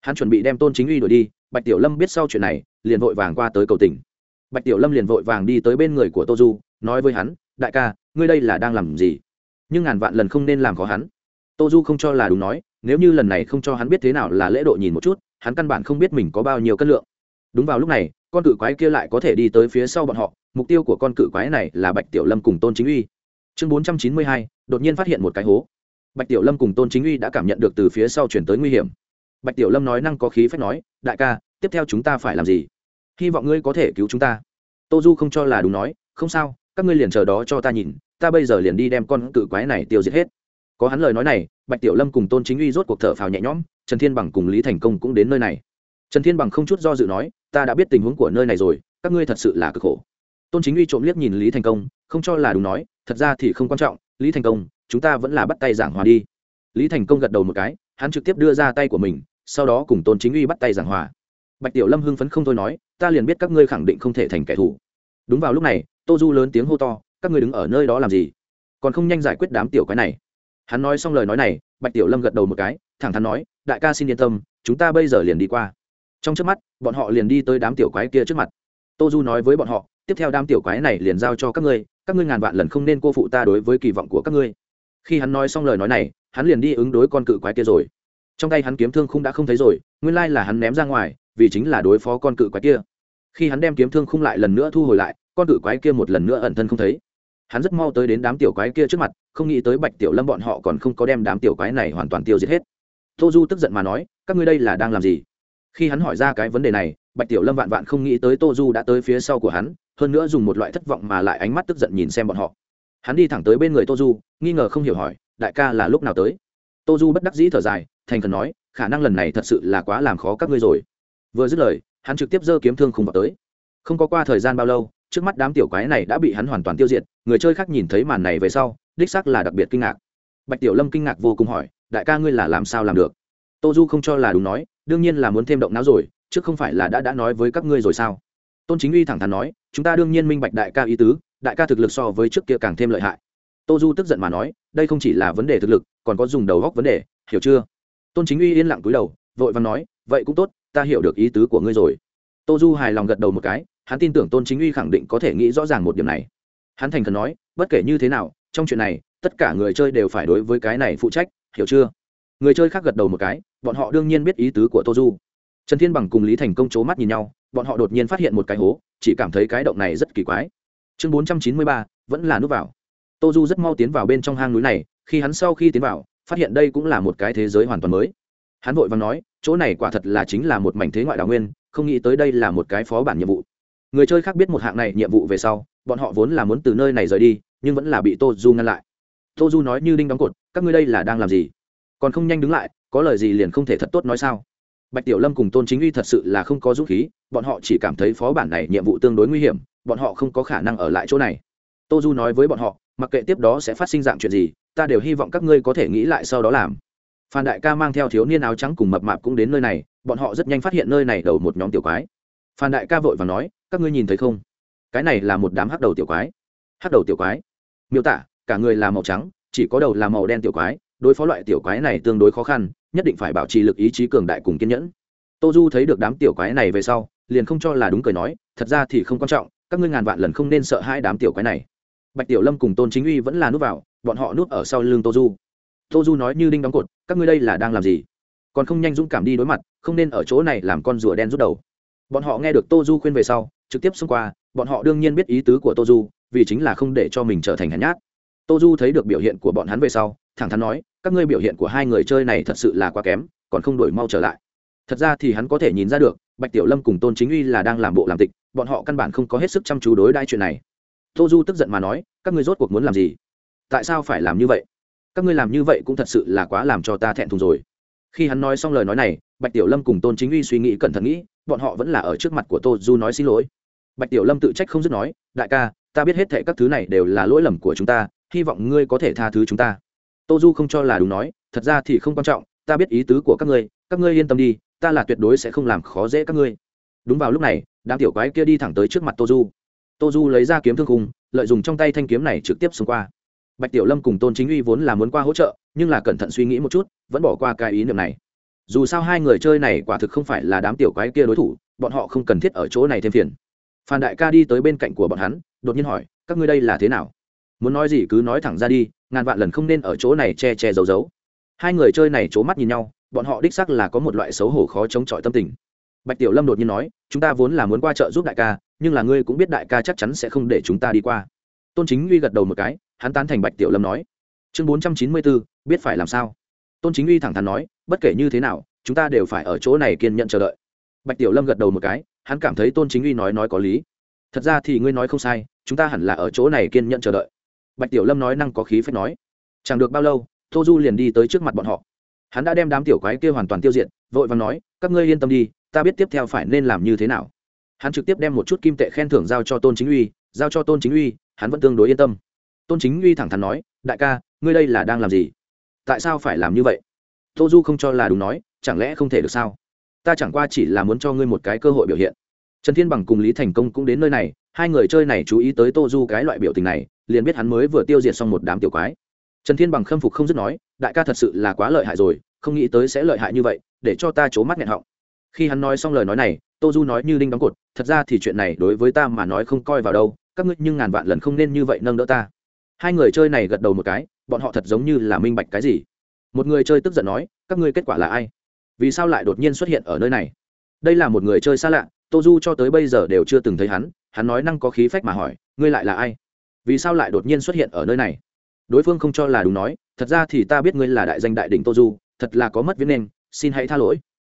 Hắn chuẩn bị đem tôn chính uy đuổi đi, bạch tiểu lâm biết sau chuyện này, liền vội vàng qua tới cầu tỉnh bạch tiểu lâm liền vội vàng đi tới bên người của tô du, nói với hắn, đại ca, ngươi đây là đang làm gì? Nhưng ngàn vạn lần không nên làm khó hắn. Tô du không cho là đúng nói, nếu như lần này không cho hắn biết thế nào là lễ độ nhìn một chút hắn căn bản không biết mình có bao nhiêu cân lượng. Đúng vào lúc này, con cự quái kia lại có thể đi tới phía sau bọn họ, mục tiêu của con cự quái này là bạch tiểu lâm cùng tôn chính uy. Chương bốn trăm chín mươi hai, đột nhiên phát hiện một cái hố. Bạch tiểu lâm cùng tôn chính uy đã cảm nhận được từ phía sau chuyển tới nguy hiểm. Bạch tiểu lâm nói năng có khí phép nói, đại ca, tiếp theo chúng ta phải làm gì? Hy vọng ngươi có thể cứu chúng ta. Tô du không cho là đúng nói, không sao, các ngươi liền chờ đó cho ta nhìn, ta bây giờ liền đi đem con cự quái này tiêu diệt hết. Có hắn lời nói này, bạch tiểu lâm cùng tôn chính uy rốt cuộc thở phào nhẹ nhõm trần thiên bằng cùng lý thành công cũng đến nơi này. Trần thiên bằng không chút do dự nói, ta đã biết tình huống của nơi này rồi, các ngươi thật sự là cực khổ. Tôn chính uy trộm liếc nhìn lý thành công, không cho là đúng nói, thật ra thì không quan trọng, lý thành công, chúng ta vẫn là bắt tay giảng hòa đi. Lý thành công gật đầu một cái, hắn trực tiếp đưa ra tay của mình, sau đó cùng tôn chính uy bắt tay giảng hòa. Bạch tiểu lâm hưng phấn không thôi nói, ta liền biết các ngươi khẳng định không thể thành kẻ thù. Đúng vào lúc này, tô du lớn tiếng hô to, các ngươi đứng ở nơi đó làm gì? Còn không nhanh giải quyết đám tiểu quái này. Hắn nói xong lời nói này, bạch tiểu lâm gật đầu một cái, thẳng thắn nói đại ca xin yên tâm, chúng ta bây giờ liền đi qua. Trong trước mắt, bọn họ liền đi tới đám tiểu quái kia trước mặt. Tô du nói với bọn họ, tiếp theo đám tiểu quái này liền giao cho các ngươi các ngươi ngàn vạn lần không nên cô phụ ta đối với kỳ vọng của các ngươi. Khi hắn nói xong lời nói này, hắn liền đi ứng đối con cự quái kia rồi. Trong tay hắn kiếm thương khung đã không thấy rồi, nguyên lai là hắn ném ra ngoài, vì chính là đối phó con cự quái kia. Khi hắn đem kiếm thương khung lại lần nữa thu hồi lại, con cự quái kia một lần nữa ẩn thân không thấy. Hắn rất mau tới đến đám tiểu quái kia trước mặt, không nghĩ tới bạch tiểu lâm bọn họ còn không có đem đám tiểu quái này hoàn toàn tiêu diệt hết tô du tức giận mà nói, các ngươi đây là đang làm gì? Khi hắn hỏi ra cái vấn đề này, bạch tiểu lâm vạn vạn không nghĩ tới tô du đã tới phía sau của hắn, hơn nữa dùng một loại thất vọng mà lại ánh mắt tức giận nhìn xem bọn họ. Hắn đi thẳng tới bên người tô du, nghi ngờ không hiểu hỏi, đại ca là lúc nào tới? Tô du bất đắc dĩ thở dài, thành khẩn nói, khả năng lần này thật sự là quá làm khó các ngươi rồi. Vừa dứt lời, hắn trực tiếp giơ kiếm thương khùng vào tới. Không có qua thời gian bao lâu, trước mắt đám tiểu quái này đã bị hắn hoàn toàn tiêu diệt, người chơi khác nhìn thấy màn này về sau, đích xác là đặc biệt kinh ngạc. Bạch tiểu lâm kinh ngạc vô cùng hỏi đại ca ngươi là làm sao làm được? Tô du không cho là đúng nói, đương nhiên là muốn thêm động não rồi, chứ không phải là đã đã nói với các ngươi rồi sao? Tôn chính uy thẳng thắn nói, chúng ta đương nhiên minh bạch đại ca ý tứ, đại ca thực lực so với trước kia càng thêm lợi hại. Tô du tức giận mà nói, đây không chỉ là vấn đề thực lực, còn có dùng đầu góc vấn đề, hiểu chưa? Tôn chính uy yên lặng cúi đầu, vội và nói, vậy cũng tốt, ta hiểu được ý tứ của ngươi rồi. Tô du hài lòng gật đầu một cái, hắn tin tưởng tôn chính uy khẳng định có thể nghĩ rõ ràng một điểm này. Hắn thành khẩn nói, bất kể như thế nào, trong chuyện này, tất cả người chơi đều phải đối với cái này phụ trách hiểu chưa? Người chơi khác gật đầu một cái, bọn họ đương nhiên biết ý tứ của tô du trần thiên bằng cùng lý thành công c h ố mắt nhìn nhau, bọn họ đột nhiên phát hiện một cái hố, chỉ cảm thấy cái động này rất kỳ quái. Chương bốn trăm chín mươi ba, vẫn là núp vào. Tô du rất mau tiến vào bên trong hang núi này, khi hắn sau khi tiến vào, phát hiện đây cũng là một cái thế giới hoàn toàn mới. Hắn vội và nói, chỗ này quả thật là chính là một mảnh thế ngoại đào nguyên, không nghĩ tới đây là một cái phó bản nhiệm vụ. Người chơi khác biết một hạng này nhiệm vụ về sau, bọn họ vốn là muốn từ nơi này rời đi, nhưng vẫn là bị tô du ngăn lại tô du nói như đinh đóng cột, các ngươi đây là đang làm gì? Còn không nhanh đứng lại, có lời gì liền không thể thật tốt nói sao? Bạch tiểu lâm cùng tôn chính uy thật sự là không có dũng khí, bọn họ chỉ cảm thấy phó bản này nhiệm vụ tương đối nguy hiểm, bọn họ không có khả năng ở lại chỗ này. Tô du nói với bọn họ, mặc kệ tiếp đó sẽ phát sinh dạng chuyện gì, ta đều hy vọng các ngươi có thể nghĩ lại sau đó làm. Phan đại ca mang theo thiếu niên áo trắng cùng mập mạp cũng đến nơi này, bọn họ rất nhanh phát hiện nơi này đầu một nhóm tiểu quái. Phan đại ca vội và nói, các ngươi nhìn thấy không? Cái này là một đám hắc đầu tiểu quái. Hắc đầu tiểu quái. Miêu tả cả người là màu trắng, chỉ có đầu là màu đen tiểu quái, đối phó loại tiểu quái này tương đối khó khăn, nhất định phải bảo trì lực ý chí cường đại cùng kiên nhẫn. Tô du thấy được đám tiểu quái này về sau, liền không cho là đúng cười nói, thật ra thì không quan trọng, các ngươi ngàn vạn lần không nên sợ hai đám tiểu quái này. Bạch tiểu lâm cùng tôn chính uy vẫn là núp vào, bọn họ núp ở sau lưng tô du. Tô du nói như đinh đóng cột, các ngươi đây là đang làm gì? Còn không nhanh dũng cảm đi đối mặt, không nên ở chỗ này làm con rùa đen rút đầu. Bọn họ nghe được tô du khuyên về sau, trực tiếp xông qua, bọn họ đương nhiên biết ý tứ của tô du, vì chính là không để cho mình trở thành hèn nhát tô du thấy được biểu hiện của bọn hắn về sau, thẳng thắn nói, các ngươi biểu hiện của hai người chơi này thật sự là quá kém, còn không đổi mau trở lại. Thật ra thì hắn có thể nhìn ra được, bạch tiểu lâm cùng tôn chính uy là đang làm bộ làm tịch, bọn họ căn bản không có hết sức chăm chú đối đãi chuyện này. Tô du tức giận mà nói, các ngươi rốt cuộc muốn làm gì? Tại sao phải làm như vậy? Các ngươi làm như vậy cũng thật sự là quá làm cho ta thẹn thùng rồi. Khi hắn nói xong lời nói này, bạch tiểu lâm cùng tôn chính uy suy nghĩ cẩn thận nghĩ, bọn họ vẫn là ở trước mặt của tô du nói xin lỗi. Bạch tiểu lâm tự trách không dứt nói, đại ca, ta biết hết thệ các thứ này đều là lỗi lầm của chúng ta hy vọng ngươi có thể tha thứ chúng ta. Tô du không cho là đúng nói, thật ra thì không quan trọng, ta biết ý tứ của các ngươi các ngươi yên tâm đi, ta là tuyệt đối sẽ không làm khó dễ các ngươi. Đúng vào lúc này, đám tiểu quái kia đi thẳng tới trước mặt tô du. Tô du lấy ra kiếm thương khung, lợi dụng trong tay thanh kiếm này trực tiếp xông qua. Bạch tiểu lâm cùng tôn chính uy vốn là muốn qua hỗ trợ, nhưng là cẩn thận suy nghĩ một chút, vẫn bỏ qua cái ý niệm này. Dù sao hai người chơi này quả thực không phải là đám tiểu quái kia đối thủ, bọn họ không cần thiết ở chỗ này thêm phiền. Phan đại ca đi tới bên cạnh của bọn hắn, đột nhiên hỏi, các ngươi đây là thế nào? Muốn nói gì cứ nói thẳng ra đi, ngàn vạn lần không nên ở chỗ này che che giấu giấu. Hai người chơi này c h ố mắt nhìn nhau, bọn họ đích sắc là có một loại xấu hổ khó chống chọi tâm tình. Bạch tiểu lâm đột nhiên nói, chúng ta vốn là muốn qua chợ giúp đại ca, nhưng là ngươi cũng biết đại ca chắc chắn sẽ không để chúng ta đi qua. Tôn chính uy gật đầu một cái, hắn tán thành bạch tiểu lâm nói. Chương bốn trăm chín mươi bốn biết phải làm sao? Tôn chính uy thẳng thắn nói, bất kể như thế nào, chúng ta đều phải ở chỗ này kiên nhận chờ đợi. Bạch tiểu lâm gật đầu một cái, hắn cảm thấy tôn chính uy nói nói có lý. Thật ra thì ngươi nói không sai, chúng ta hẳn là ở chỗ này kiên nhận chờ đợi bạch tiểu lâm nói năng có khí phép nói, chẳng được bao lâu, tô du liền đi tới trước mặt bọn họ. Hắn đã đem đám tiểu quái kia hoàn toàn tiêu diệt, vội và nói, các ngươi yên tâm đi, ta biết tiếp theo phải nên làm như thế nào. Hắn trực tiếp đem một chút kim tệ khen thưởng giao cho tôn chính uy, giao cho tôn chính uy, hắn vẫn tương đối yên tâm. Tôn chính uy thẳng thắn nói, đại ca, ngươi đây là đang làm gì? Tại sao phải làm như vậy? Tô du không cho là đúng nói, chẳng lẽ không thể được sao? Ta chẳng qua chỉ là muốn cho ngươi một cái cơ hội biểu hiện. Trần thiên bằng cùng lý thành công cũng đến nơi này, hai người chơi này chú ý tới tô du cái loại biểu tình này liền biết hắn mới vừa tiêu diệt xong một đám tiểu quái. Trần thiên bằng khâm phục không dứt nói, đại ca thật sự là quá lợi hại rồi, không nghĩ tới sẽ lợi hại như vậy, để cho ta c h ố mắt nghẹn họng. Khi hắn nói xong lời nói này, tô du nói như đinh đóng cột, thật ra thì chuyện này đối với ta mà nói không coi vào đâu, các ngươi nhưng ngàn vạn lần không nên như vậy nâng đỡ ta. Hai người chơi này gật đầu một cái, bọn họ thật giống như là minh bạch cái gì. Một người chơi tức giận nói, các ngươi kết quả là ai? Vì sao lại đột nhiên xuất hiện ở nơi này? Đây là một người chơi xa lạ, tô du cho tới bây giờ đều chưa từng thấy hắn hắn nói năng có khí phách mà hỏi, ngươi lại là ai? Vì sao lại đột nhiên xuất hiện ở nơi này? Đối phương không cho là đúng nói, thật ra thì ta biết ngươi là đại danh đại đỉnh tô du, thật là có mất viết nên, xin hãy tha lỗi.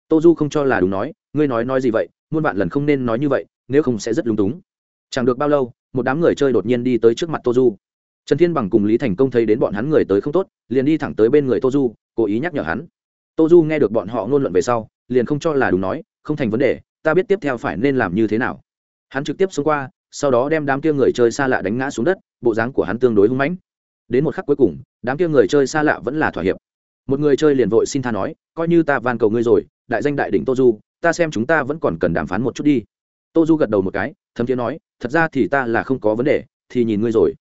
Tô du không cho là đúng nói, ngươi nói nói gì vậy, muôn vạn lần không nên nói như vậy, nếu không sẽ rất lúng túng. Chẳng được bao lâu, một đám người chơi đột nhiên đi tới trước mặt tô du. Trần thiên bằng cùng lý thành công thấy đến bọn hắn người tới không tốt, liền đi thẳng tới bên người tô du, cố ý nhắc nhở hắn. Tô du nghe được bọn họ ngôn luận về sau, liền không cho là đúng nói, không thành vấn đề, ta biết tiếp theo phải nên làm như thế nào. Hắn trực tiếp xông qua sau đó đem đám kia người chơi xa lạ đánh ngã xuống đất, bộ dáng của hắn tương đối hung mãnh. Đến một khắc cuối cùng, đám kia người chơi xa lạ vẫn là thỏa hiệp. Một người chơi liền vội xin tha nói, coi như ta van cầu ngươi rồi, đại danh đại đỉnh tô du ta xem chúng ta vẫn còn cần đàm phán một chút đi. Tô du gật đầu một cái, thấm thiế nói, thật ra thì ta là không có vấn đề, thì nhìn ngươi rồi.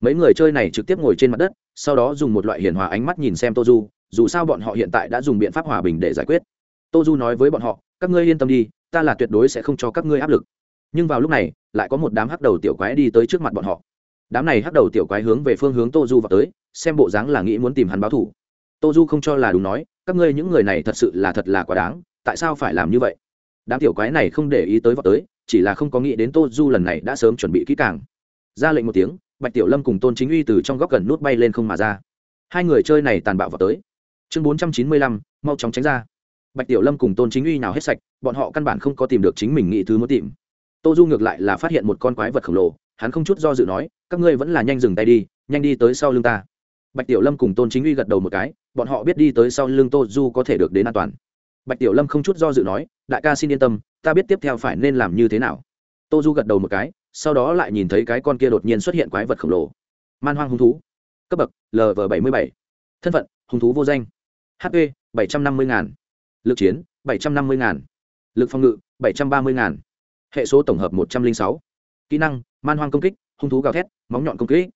Mấy người chơi này trực tiếp ngồi trên mặt đất, sau đó dùng một loại hiền hòa ánh mắt nhìn xem tô du dù sao bọn họ hiện tại đã dùng biện pháp hòa bình để giải quyết. Tô du nói với bọn họ, các ngươi yên tâm đi, ta là tuyệt đối sẽ không cho các ngươi áp lực nhưng vào lúc này, lại có một đám hắc đầu tiểu quái đi tới trước mặt bọn họ. Đám này hắc đầu tiểu quái hướng về phương hướng tô du vào tới, xem bộ dáng là nghĩ muốn tìm hắn báo thủ tô du không cho là đúng nói, các ngươi những người này thật sự là thật là quá đáng, tại sao phải làm như vậy? Đám tiểu quái này không để ý tới vào tới, chỉ là không có nghĩ đến tô du lần này đã sớm chuẩn bị kỹ càng. Ra lệnh một tiếng, bạch tiểu lâm cùng tôn chính uy từ trong góc gần nút bay lên không mà ra. Hai người chơi này tàn bạo vào tới. Chương bốn trăm chín mươi lăm, mau chóng tránh ra. Bạch tiểu lâm cùng tôn chính uy nào hết sạch, bọn họ căn bản không có tìm được chính mình nghĩ thứ muốn tìm tô du ngược lại là phát hiện một con quái vật khổng lồ, hắn không chút do dự nói, các ngươi vẫn là nhanh dừng tay đi, nhanh đi tới sau lưng ta. Bạch tiểu lâm cùng tôn chính uy gật đầu một cái, bọn họ biết đi tới sau lưng tô du có thể được đến an toàn. Bạch tiểu lâm không chút do dự nói, đại ca xin yên tâm, ta biết tiếp theo phải nên làm như thế nào. Tô du gật đầu một cái, sau đó lại nhìn thấy cái con kia đột nhiên xuất hiện quái vật khổng lồ. Man hoang hung thú. Cấp bậc lv bảy mươi bảy. Thân phận, hung thú vô danh. Hp bảy trăm năm mươi ngàn. Lực chiến, bảy trăm năm mươi ngàn. Lực phòng ngự, bảy trăm ba mươi ngàn hệ số tổng hợp một trăm linh sáu. Kỹ năng, man hoang công kích, hung thú gào thét, móng nhọn công kích.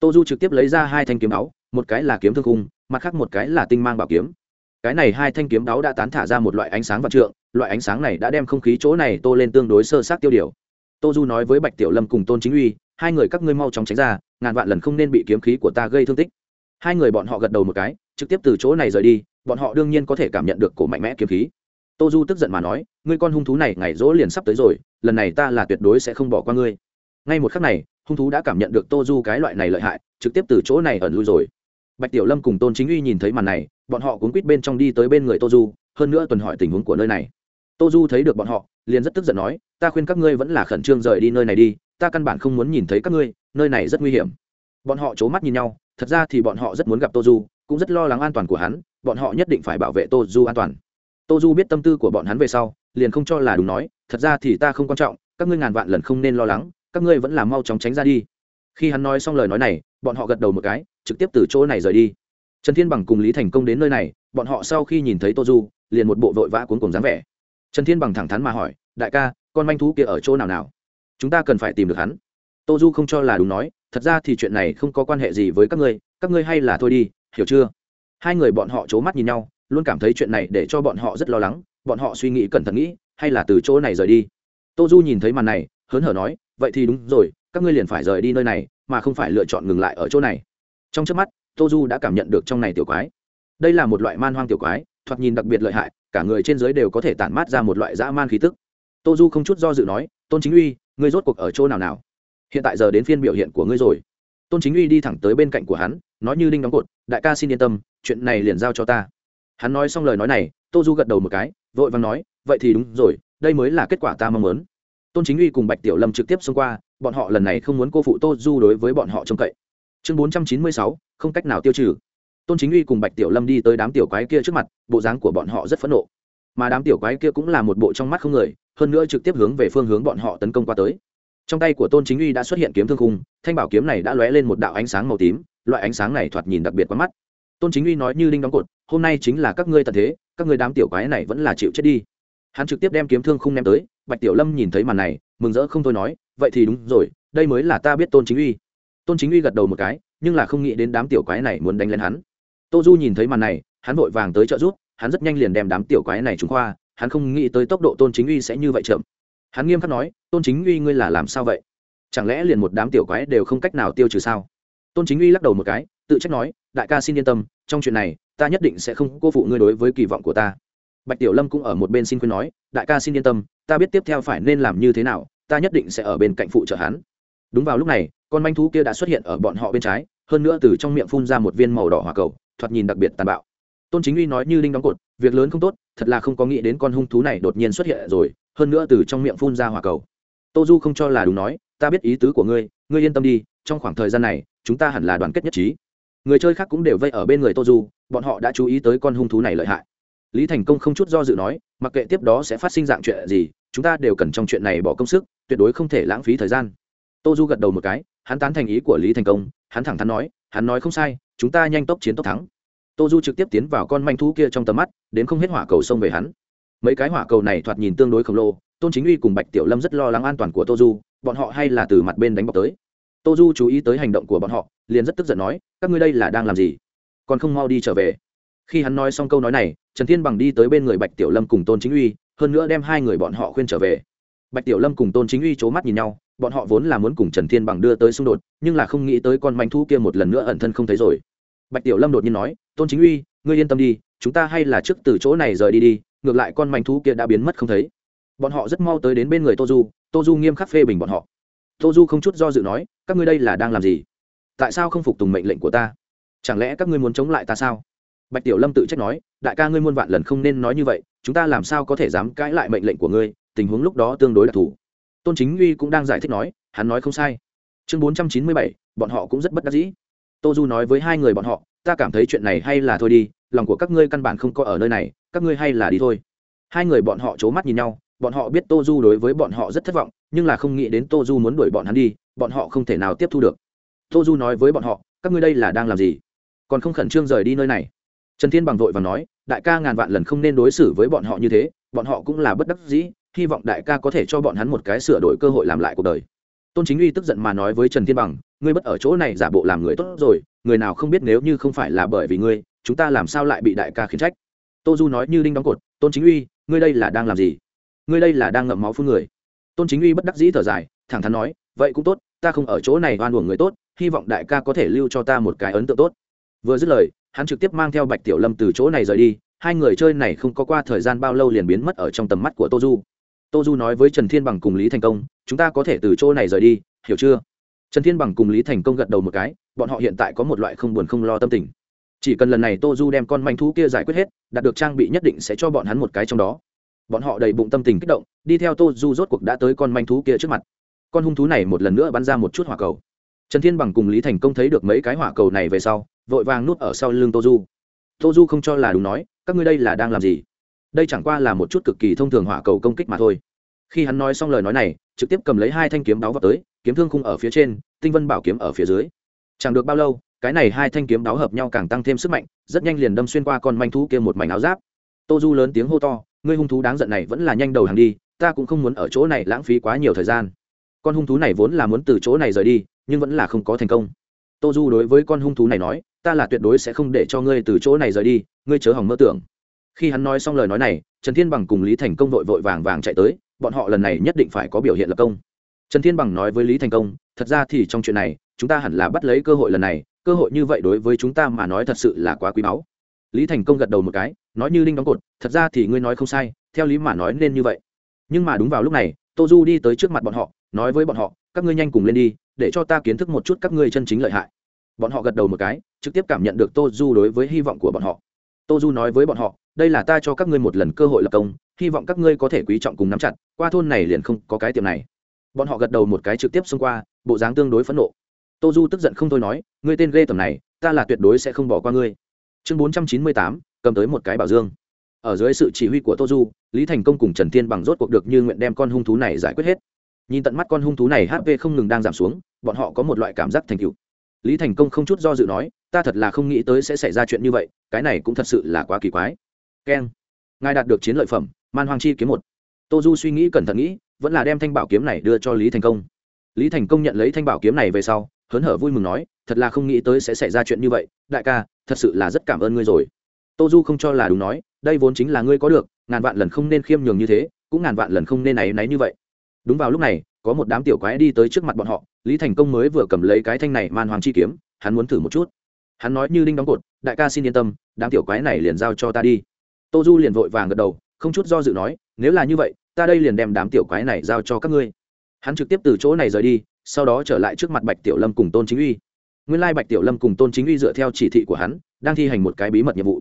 Tô du trực tiếp lấy ra hai thanh kiếm đáo một cái là kiếm thương cung mặt khác một cái là tinh mang bảo kiếm. Cái này hai thanh kiếm đáo đã tán thả ra một loại ánh sáng vạn trượng, loại ánh sáng này đã đem không khí chỗ này tô lên tương đối sơ sát tiêu điều. Tô du nói với bạch tiểu lâm cùng tôn chính uy, hai người các ngươi mau chóng tránh ra, ngàn vạn lần không nên bị kiếm khí của ta gây thương tích. Hai người bọn họ gật đầu một cái, trực tiếp từ chỗ này rời đi, bọn họ đương nhiên có thể cảm nhận được cổ mạnh mẽ kiếm khí. Tô du tức giận mà nói, ngươi con hung thú này ngày rỗ liền sắp tới rồi lần này ta là tuyệt đối sẽ không bỏ qua ngươi. Ngay một khắc này, hung thú đã cảm nhận được tô du cái loại này lợi hại, trực tiếp từ chỗ này ẩn lui rồi. Bạch tiểu lâm cùng tôn chính uy nhìn thấy màn này, bọn họ cuốn quýt bên trong đi tới bên người tô du, hơn nữa tuần hỏi tình huống của nơi này. Tô du thấy được bọn họ, liền rất tức giận nói, ta khuyên các ngươi vẫn là khẩn trương rời đi nơi này đi, ta căn bản không muốn nhìn thấy các ngươi, nơi này rất nguy hiểm. Bọn họ c h ố mắt nhìn nhau, thật ra thì bọn họ rất muốn gặp tô du, cũng rất lo lắng an toàn của hắn, bọn họ nhất định phải bảo vệ tô du an toàn. Tô du biết tâm tư của bọn hắn về sau liền không cho là đúng nói, thật ra thì ta không quan trọng, các ngươi ngàn vạn lần không nên lo lắng, các ngươi vẫn là mau chóng tránh ra đi. Khi hắn nói xong lời nói này, bọn họ gật đầu một cái, trực tiếp từ chỗ này rời đi. Trần thiên bằng cùng lý thành công đến nơi này, bọn họ sau khi nhìn thấy tô du, liền một bộ vội vã cuốn cùng dáng vẻ. Trần thiên bằng thẳng thắn mà hỏi, đại ca, con manh thú kia ở chỗ nào nào? Chúng ta cần phải tìm được hắn. Tô du không cho là đúng nói, thật ra thì chuyện này không có quan hệ gì với các ngươi các ngươi hay là thôi đi, hiểu chưa? Hai người bọn họ c h ố mắt nhìn nhau, luôn cảm thấy chuyện này để cho bọn họ rất lo lắng bọn họ suy nghĩ cẩn thận nghĩ, hay là từ chỗ này rời đi? Tô du nhìn thấy màn này, hớn hở nói, vậy thì đúng rồi, các ngươi liền phải rời đi nơi này, mà không phải lựa chọn ngừng lại ở chỗ này. Trong trước mắt, tô du đã cảm nhận được trong này tiểu quái. Đây là một loại man hoang tiểu quái, thoạt nhìn đặc biệt lợi hại, cả người trên dưới đều có thể tản mát ra một loại dã man khí tức. Tô du không chút do dự nói, tôn chính uy, ngươi rốt cuộc ở chỗ nào nào? Hiện tại giờ đến phiên biểu hiện của ngươi rồi. Tôn chính uy đi thẳng tới bên cạnh của hắn, nói như đinh đóng cột, đại ca xin yên tâm, chuyện này liền giao cho ta. Hắn nói xong lời nói này, tô du gật đầu một cái vội vàng nói, vậy thì đúng rồi, đây mới là kết quả ta mong muốn. Tôn chính uy cùng bạch tiểu lâm trực tiếp xông qua, bọn họ lần này không muốn cô phụ tô du đối với bọn họ trông cậy. Chương bốn trăm chín mươi sáu, không cách nào tiêu trừ. Tôn chính uy cùng bạch tiểu lâm đi tới đám tiểu quái kia trước mặt, bộ dáng của bọn họ rất phẫn nộ. Mà đám tiểu quái kia cũng là một bộ trong mắt không người, hơn nữa trực tiếp hướng về phương hướng bọn họ tấn công qua tới. Trong tay của tôn chính uy đã xuất hiện kiếm thương khung, thanh bảo kiếm này đã lóe lên một đạo ánh sáng màu tím, loại ánh sáng này thoạt nhìn đặc biệt quá mắt tôn chính uy nói như đinh đóng cột, hôm nay chính là các ngươi tận thế, các ngươi đám tiểu quái này vẫn là chịu chết đi. Hắn trực tiếp đem kiếm thương không ném tới, bạch tiểu lâm nhìn thấy màn này, mừng rỡ không thôi nói, vậy thì đúng rồi, đây mới là ta biết tôn chính uy. Tôn chính uy gật đầu một cái, nhưng là không nghĩ đến đám tiểu quái này muốn đánh lên hắn. Tô du nhìn thấy màn này, hắn vội vàng tới trợ giúp, hắn rất nhanh liền đem đám tiểu quái này trúng khoa, hắn không nghĩ tới tốc độ tôn chính uy sẽ như vậy chậm. Hắn nghiêm khắc nói, tôn chính uy ngươi là làm sao vậy? Chẳng lẽ liền một đám tiểu quái đều không cách nào tiêu trừ sao? Tôn chính uy lắc đầu một cái tự trách nói, đại ca xin yên tâm, trong chuyện này, ta nhất định sẽ không cô phụ ngươi đối với kỳ vọng của ta. Bạch tiểu lâm cũng ở một bên xin khuyên nói, đại ca xin yên tâm, ta biết tiếp theo phải nên làm như thế nào, ta nhất định sẽ ở bên cạnh phụ trợ hắn. Đúng vào lúc này, con manh thú kia đã xuất hiện ở bọn họ bên trái, hơn nữa từ trong miệng phun ra một viên màu đỏ hỏa cầu, thoạt nhìn đặc biệt tàn bạo. Tôn chính uy nói như đinh đóng cột, việc lớn không tốt, thật là không có nghĩ đến con hung thú này đột nhiên xuất hiện rồi, hơn nữa từ trong miệng phun ra hỏa cầu. Tô du không cho là đúng nói, ta biết ý tứ của ngươi ngươi yên tâm đi, trong khoảng thời gian này, chúng ta hẳn là đoàn kết nhất trí người chơi khác cũng đều vây ở bên người tô du, bọn họ đã chú ý tới con hung thú này lợi hại. Lý thành công không chút do dự nói, mặc kệ tiếp đó sẽ phát sinh dạng chuyện gì, chúng ta đều cần trong chuyện này bỏ công sức, tuyệt đối không thể lãng phí thời gian. Tô du gật đầu một cái, hắn tán thành ý của lý thành công, hắn thẳng thắn nói, hắn nói không sai, chúng ta nhanh tốc chiến tốc thắng. Tô du trực tiếp tiến vào con manh thú kia trong tầm mắt, đến không hết hỏa cầu xông về hắn. Mấy cái hỏa cầu này thoạt nhìn tương đối khổng lồ, tôn chính uy cùng bạch tiểu lâm rất lo lắng an toàn của tô du, bọn họ hay là từ mặt bên đánh bọc tới tô du chú ý tới hành động của bọn họ, liền rất tức giận nói, các ngươi đây là đang làm gì? Còn không mau đi trở về. Khi hắn nói xong câu nói này, trần thiên bằng đi tới bên người bạch tiểu lâm cùng tôn chính uy, hơn nữa đem hai người bọn họ khuyên trở về. Bạch tiểu lâm cùng tôn chính uy c h ố mắt nhìn nhau, bọn họ vốn là muốn cùng trần thiên bằng đưa tới xung đột, nhưng là không nghĩ tới con manh thu kia một lần nữa ẩn thân không thấy rồi. Bạch tiểu lâm đột nhiên nói, tôn chính uy, ngươi yên tâm đi, chúng ta hay là trước từ chỗ này rời đi đi, ngược lại con manh thu kia đã biến mất không thấy. Bọn họ rất mau tới đến bên người tô du tô du nghiêm khắc phê bình bọn họ tô du không chút do dự nói, các ngươi đây là đang làm gì? Tại sao không phục tùng mệnh lệnh của ta? Chẳng lẽ các ngươi muốn chống lại ta sao? Bạch tiểu lâm tự trách nói, đại ca ngươi muôn vạn lần không nên nói như vậy, chúng ta làm sao có thể dám cãi lại mệnh lệnh của ngươi, tình huống lúc đó tương đối đặc thù. Tôn chính uy cũng đang giải thích nói, hắn nói không sai. Chương bốn trăm chín mươi bảy, bọn họ cũng rất bất đắc dĩ. Tô du nói với hai người bọn họ, ta cảm thấy chuyện này hay là thôi đi, lòng của các ngươi căn bản không có ở nơi này, các ngươi hay là đi thôi. Hai người bọn họ c h ố mắt nhìn nhau, bọn họ biết tô du đối với bọn họ rất thất vọng nhưng là không nghĩ đến tô du muốn đuổi bọn hắn đi, bọn họ không thể nào tiếp thu được. Tô du nói với bọn họ, các ngươi đây là đang làm gì? Còn không khẩn trương rời đi nơi này? Trần thiên bằng vội và nói, đại ca ngàn vạn lần không nên đối xử với bọn họ như thế, bọn họ cũng là bất đắc dĩ, hy vọng đại ca có thể cho bọn hắn một cái sửa đổi cơ hội làm lại cuộc đời. Tôn chính uy tức giận mà nói với trần thiên bằng, ngươi bất ở chỗ này giả bộ làm người tốt rồi, người nào không biết nếu như không phải là bởi vì ngươi, chúng ta làm sao lại bị đại ca khiến trách? Tô du nói như đinh đóng cột, tôn chính uy, ngươi đây là đang làm gì? Ngươi đây là đang ngậm máu phun người tôn chính uy bất đắc dĩ thở dài, thẳng thắn nói, vậy cũng tốt, ta không ở chỗ này oan uổng người tốt, hy vọng đại ca có thể lưu cho ta một cái ấn tượng tốt. Vừa dứt lời, hắn trực tiếp mang theo bạch tiểu lâm từ chỗ này rời đi, hai người chơi này không có qua thời gian bao lâu liền biến mất ở trong tầm mắt của tô du. Tô du nói với trần thiên bằng cùng lý thành công, chúng ta có thể từ chỗ này rời đi, hiểu chưa? Trần thiên bằng cùng lý thành công gật đầu một cái, bọn họ hiện tại có một loại không buồn không lo tâm tình. Chỉ cần lần này tô du đem con manh thú kia giải quyết hết, đạt được trang bị nhất định sẽ cho bọn hắn một cái trong đó bọn họ đầy bụng tâm tình kích động, đi theo tô du rốt cuộc đã tới con manh thú kia trước mặt. Con hung thú này một lần nữa bắn ra một chút hỏa cầu. Trần thiên bằng cùng lý thành công thấy được mấy cái hỏa cầu này về sau, vội vàng nuốt ở sau lưng tô du. Tô du không cho là đúng nói, các ngươi đây là đang làm gì? Đây chẳng qua là một chút cực kỳ thông thường hỏa cầu công kích mà thôi. Khi hắn nói xong lời nói này, trực tiếp cầm lấy hai thanh kiếm đáo vào tới, kiếm thương khung ở phía trên, tinh vân bảo kiếm ở phía dưới. Chẳng được bao lâu, cái này hai thanh kiếm đáo hợp nhau càng tăng thêm sức mạnh, rất nhanh liền đâm xuyên qua con manh thú kia một mảnh áo giáp. Tô du lớn tiếng hô to ngươi hung thú đáng giận này vẫn là nhanh đầu hàng đi, ta cũng không muốn ở chỗ này lãng phí quá nhiều thời gian. Con hung thú này vốn là muốn từ chỗ này rời đi, nhưng vẫn là không có thành công. Tô du đối với con hung thú này nói, ta là tuyệt đối sẽ không để cho ngươi từ chỗ này rời đi, ngươi chớ hỏng mơ tưởng. Khi hắn nói xong lời nói này, trần thiên bằng cùng lý thành công vội vội vàng vàng chạy tới, bọn họ lần này nhất định phải có biểu hiện lập công. Trần thiên bằng nói với lý thành công, thật ra thì trong chuyện này, chúng ta hẳn là bắt lấy cơ hội lần này, cơ hội như vậy đối với chúng ta mà nói thật sự là quá quý báu lý thành công gật đầu một cái, nói như linh đóng cột, thật ra thì ngươi nói không sai, theo lý mà nói nên như vậy. Nhưng mà đúng vào lúc này, tô du đi tới trước mặt bọn họ, nói với bọn họ, các ngươi nhanh cùng lên đi, để cho ta kiến thức một chút các ngươi chân chính lợi hại. Bọn họ gật đầu một cái, trực tiếp cảm nhận được tô du đối với hy vọng của bọn họ. Tô du nói với bọn họ, đây là ta cho các ngươi một lần cơ hội lập công, hy vọng các ngươi có thể quý trọng cùng nắm chặt, qua thôn này liền không có cái tiệm này. Bọn họ gật đầu một cái trực tiếp xông qua, bộ dáng tương đối phẫn nộ. Tô du tức giận không thôi nói, ngươi tên ghê tầm này, ta là tuyệt đối sẽ không bỏ qua ngươi chương bốn trăm chín mươi tám, cầm tới một cái bảo dương. Ở dưới sự chỉ huy của tô du, lý thành công cùng trần thiên bằng rốt cuộc được như nguyện đem con hung thú này giải quyết hết. Nhìn tận mắt con hung thú này hp không ngừng đang giảm xuống, bọn họ có một loại cảm giác thành cựu lý thành công không chút do dự nói, ta thật là không nghĩ tới sẽ xảy ra chuyện như vậy, cái này cũng thật sự là quá kỳ quái. Keng. Ngài đạt được chiến lợi phẩm, man hoàng chi kiếm một. Tô du suy nghĩ cẩn thận nghĩ, vẫn là đem thanh bảo kiếm này đưa cho lý thành công. Lý thành công nhận lấy thanh bảo kiếm này về sau, hớn hở vui mừng nói, thật là không nghĩ tới sẽ xảy ra chuyện như vậy, đại ca thật sự là rất cảm ơn ngươi rồi. Tô du không cho là đúng nói, đây vốn chính là ngươi có được, ngàn vạn lần không nên khiêm nhường như thế, cũng ngàn vạn lần không nên náy náy như vậy. Đúng vào lúc này, có một đám tiểu quái đi tới trước mặt bọn họ, lý thành công mới vừa cầm lấy cái thanh này man hoàng chi kiếm, hắn muốn thử một chút. Hắn nói như đinh đóng cột, đại ca xin yên tâm, đám tiểu quái này liền giao cho ta đi. Tô du liền vội vàng gật đầu, không chút do dự nói, nếu là như vậy, ta đây liền đem đám tiểu quái này giao cho các ngươi. Hắn trực tiếp từ chỗ này rời đi, sau đó trở lại trước mặt bạch tiểu lâm cùng tôn chính uy nguyên lai bạch tiểu lâm cùng tôn chính uy dựa theo chỉ thị của hắn, đang thi hành một cái bí mật nhiệm vụ.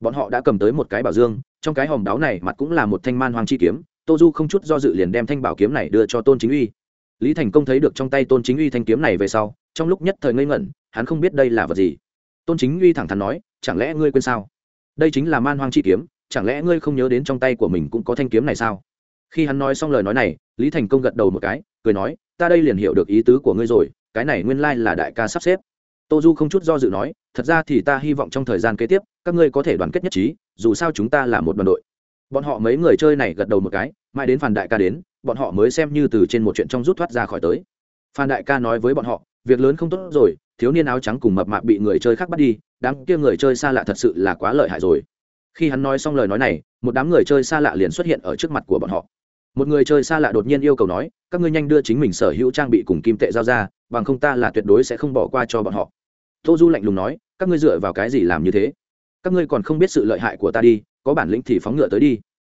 Bọn họ đã cầm tới một cái bảo dương, trong cái hòm đáo này mặt cũng là một thanh man hoàng chi kiếm, tô du không chút do dự liền đem thanh bảo kiếm này đưa cho tôn chính uy. Lý thành công thấy được trong tay tôn chính uy thanh kiếm này về sau, trong lúc nhất thời ngây ngẩn, hắn không biết đây là vật gì. Tôn chính uy thẳng thắn nói, chẳng lẽ ngươi quên sao? Đây chính là man hoang chi kiếm, chẳng lẽ ngươi không nhớ đến trong tay của mình cũng có thanh kiếm này sao? Khi hắn nói xong lời nói này, lý thành công gật đầu một cái, cười nói, ta đây liền hiểu được ý tứ của ngươi rồi cái này nguyên lai là đại ca sắp xếp. Tô du không chút do dự nói, thật ra thì ta hy vọng trong thời gian kế tiếp, các ngươi có thể đoàn kết nhất trí, dù sao chúng ta là một đoàn đội. Bọn họ mấy người chơi này gật đầu một cái, mãi đến phản đại ca đến, bọn họ mới xem như từ trên một chuyện trong rút thoát ra khỏi tới. Phan đại ca nói với bọn họ, việc lớn không tốt rồi, thiếu niên áo trắng cùng mập mạp bị người chơi khác bắt đi, đám kia người chơi xa lạ thật sự là quá lợi hại rồi. Khi hắn nói xong lời nói này, một đám người chơi xa lạ liền xuất hiện ở trước mặt của bọn họ. Một người chơi xa lạ đột nhiên yêu cầu nói, các ngươi nhanh đưa chính mình sở hữu trang bị cùng kim tệ giao ra bằng không ta là tuyệt đối sẽ không bỏ qua cho bọn họ. Tô du lạnh lùng nói, các ngươi dựa vào cái gì làm như thế? Các ngươi còn không biết sự lợi hại của ta đi, có bản lĩnh thì phóng ngựa tới đi.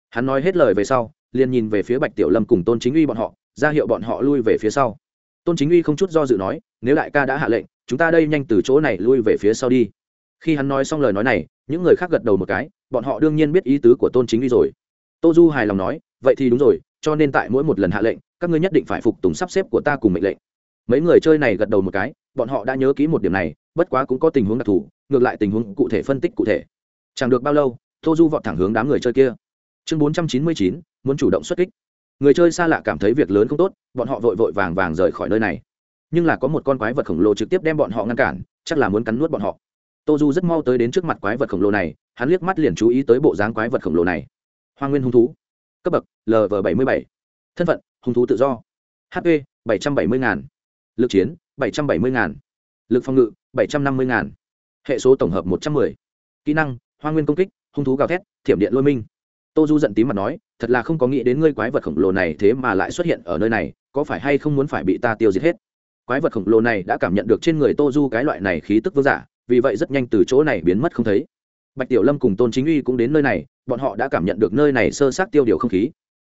Hắn nói hết lời về sau, liền nhìn về phía bạch tiểu lâm cùng tôn chính uy bọn họ, ra hiệu bọn họ lui về phía sau. Tôn chính uy không chút do dự nói, nếu đại ca đã hạ lệnh, chúng ta đây nhanh từ chỗ này lui về phía sau đi. Khi hắn nói xong lời nói này, những người khác gật đầu một cái, bọn họ đương nhiên biết ý tứ của tôn chính uy rồi. Tô du hài lòng nói, vậy thì đúng rồi, cho nên tại mỗi một lần hạ lệnh, các ngươi nhất định phải phục tùng sắp xếp của ta cùng mệnh lệnh mấy người chơi này gật đầu một cái, bọn họ đã nhớ kỹ một điểm này, bất quá cũng có tình huống đặc thù, ngược lại tình huống cụ thể phân tích cụ thể. Chẳng được bao lâu tô du vọt thẳng hướng đám người chơi kia. Chương bốn trăm chín mươi chín, muốn chủ động xuất kích. Người chơi xa lạ cảm thấy việc lớn không tốt, bọn họ vội vội vàng vàng rời khỏi nơi này. Nhưng là có một con quái vật khổng lồ trực tiếp đem bọn họ ngăn cản, chắc là muốn cắn nuốt bọn họ. Tô du rất mau tới đến trước mặt quái vật khổng lồ này, hắn liếc mắt liền chú ý tới bộ dáng quái vật khổng lồ này. Hoa nguyên hung thú. Cấp bậc lv bảy mươi bảy. Thân phận, hung thú tự do. Hp bảy trăm bảy mươi ngàn lực chiến, bảy trăm bảy mươi ngàn. Lực phòng ngự, bảy trăm năm mươi ngàn. Hệ số tổng hợp một trăm m ư ơ i kỹ năng, hoa nguyên công kích, hung thú gào thét, thiểm điện lôi minh. Tô du giận tím mặt nói, thật là không có nghĩ đến ngươi quái vật khổng lồ này thế mà lại xuất hiện ở nơi này, có phải hay không muốn phải bị ta tiêu diệt hết? Quái vật khổng lồ này đã cảm nhận được trên người tô du cái loại này khí tức vương giả, vì vậy rất nhanh từ chỗ này biến mất không thấy. Bạch tiểu lâm cùng tôn chính uy cũng đến nơi này, bọn họ đã cảm nhận được nơi này sơ sát tiêu điều không khí.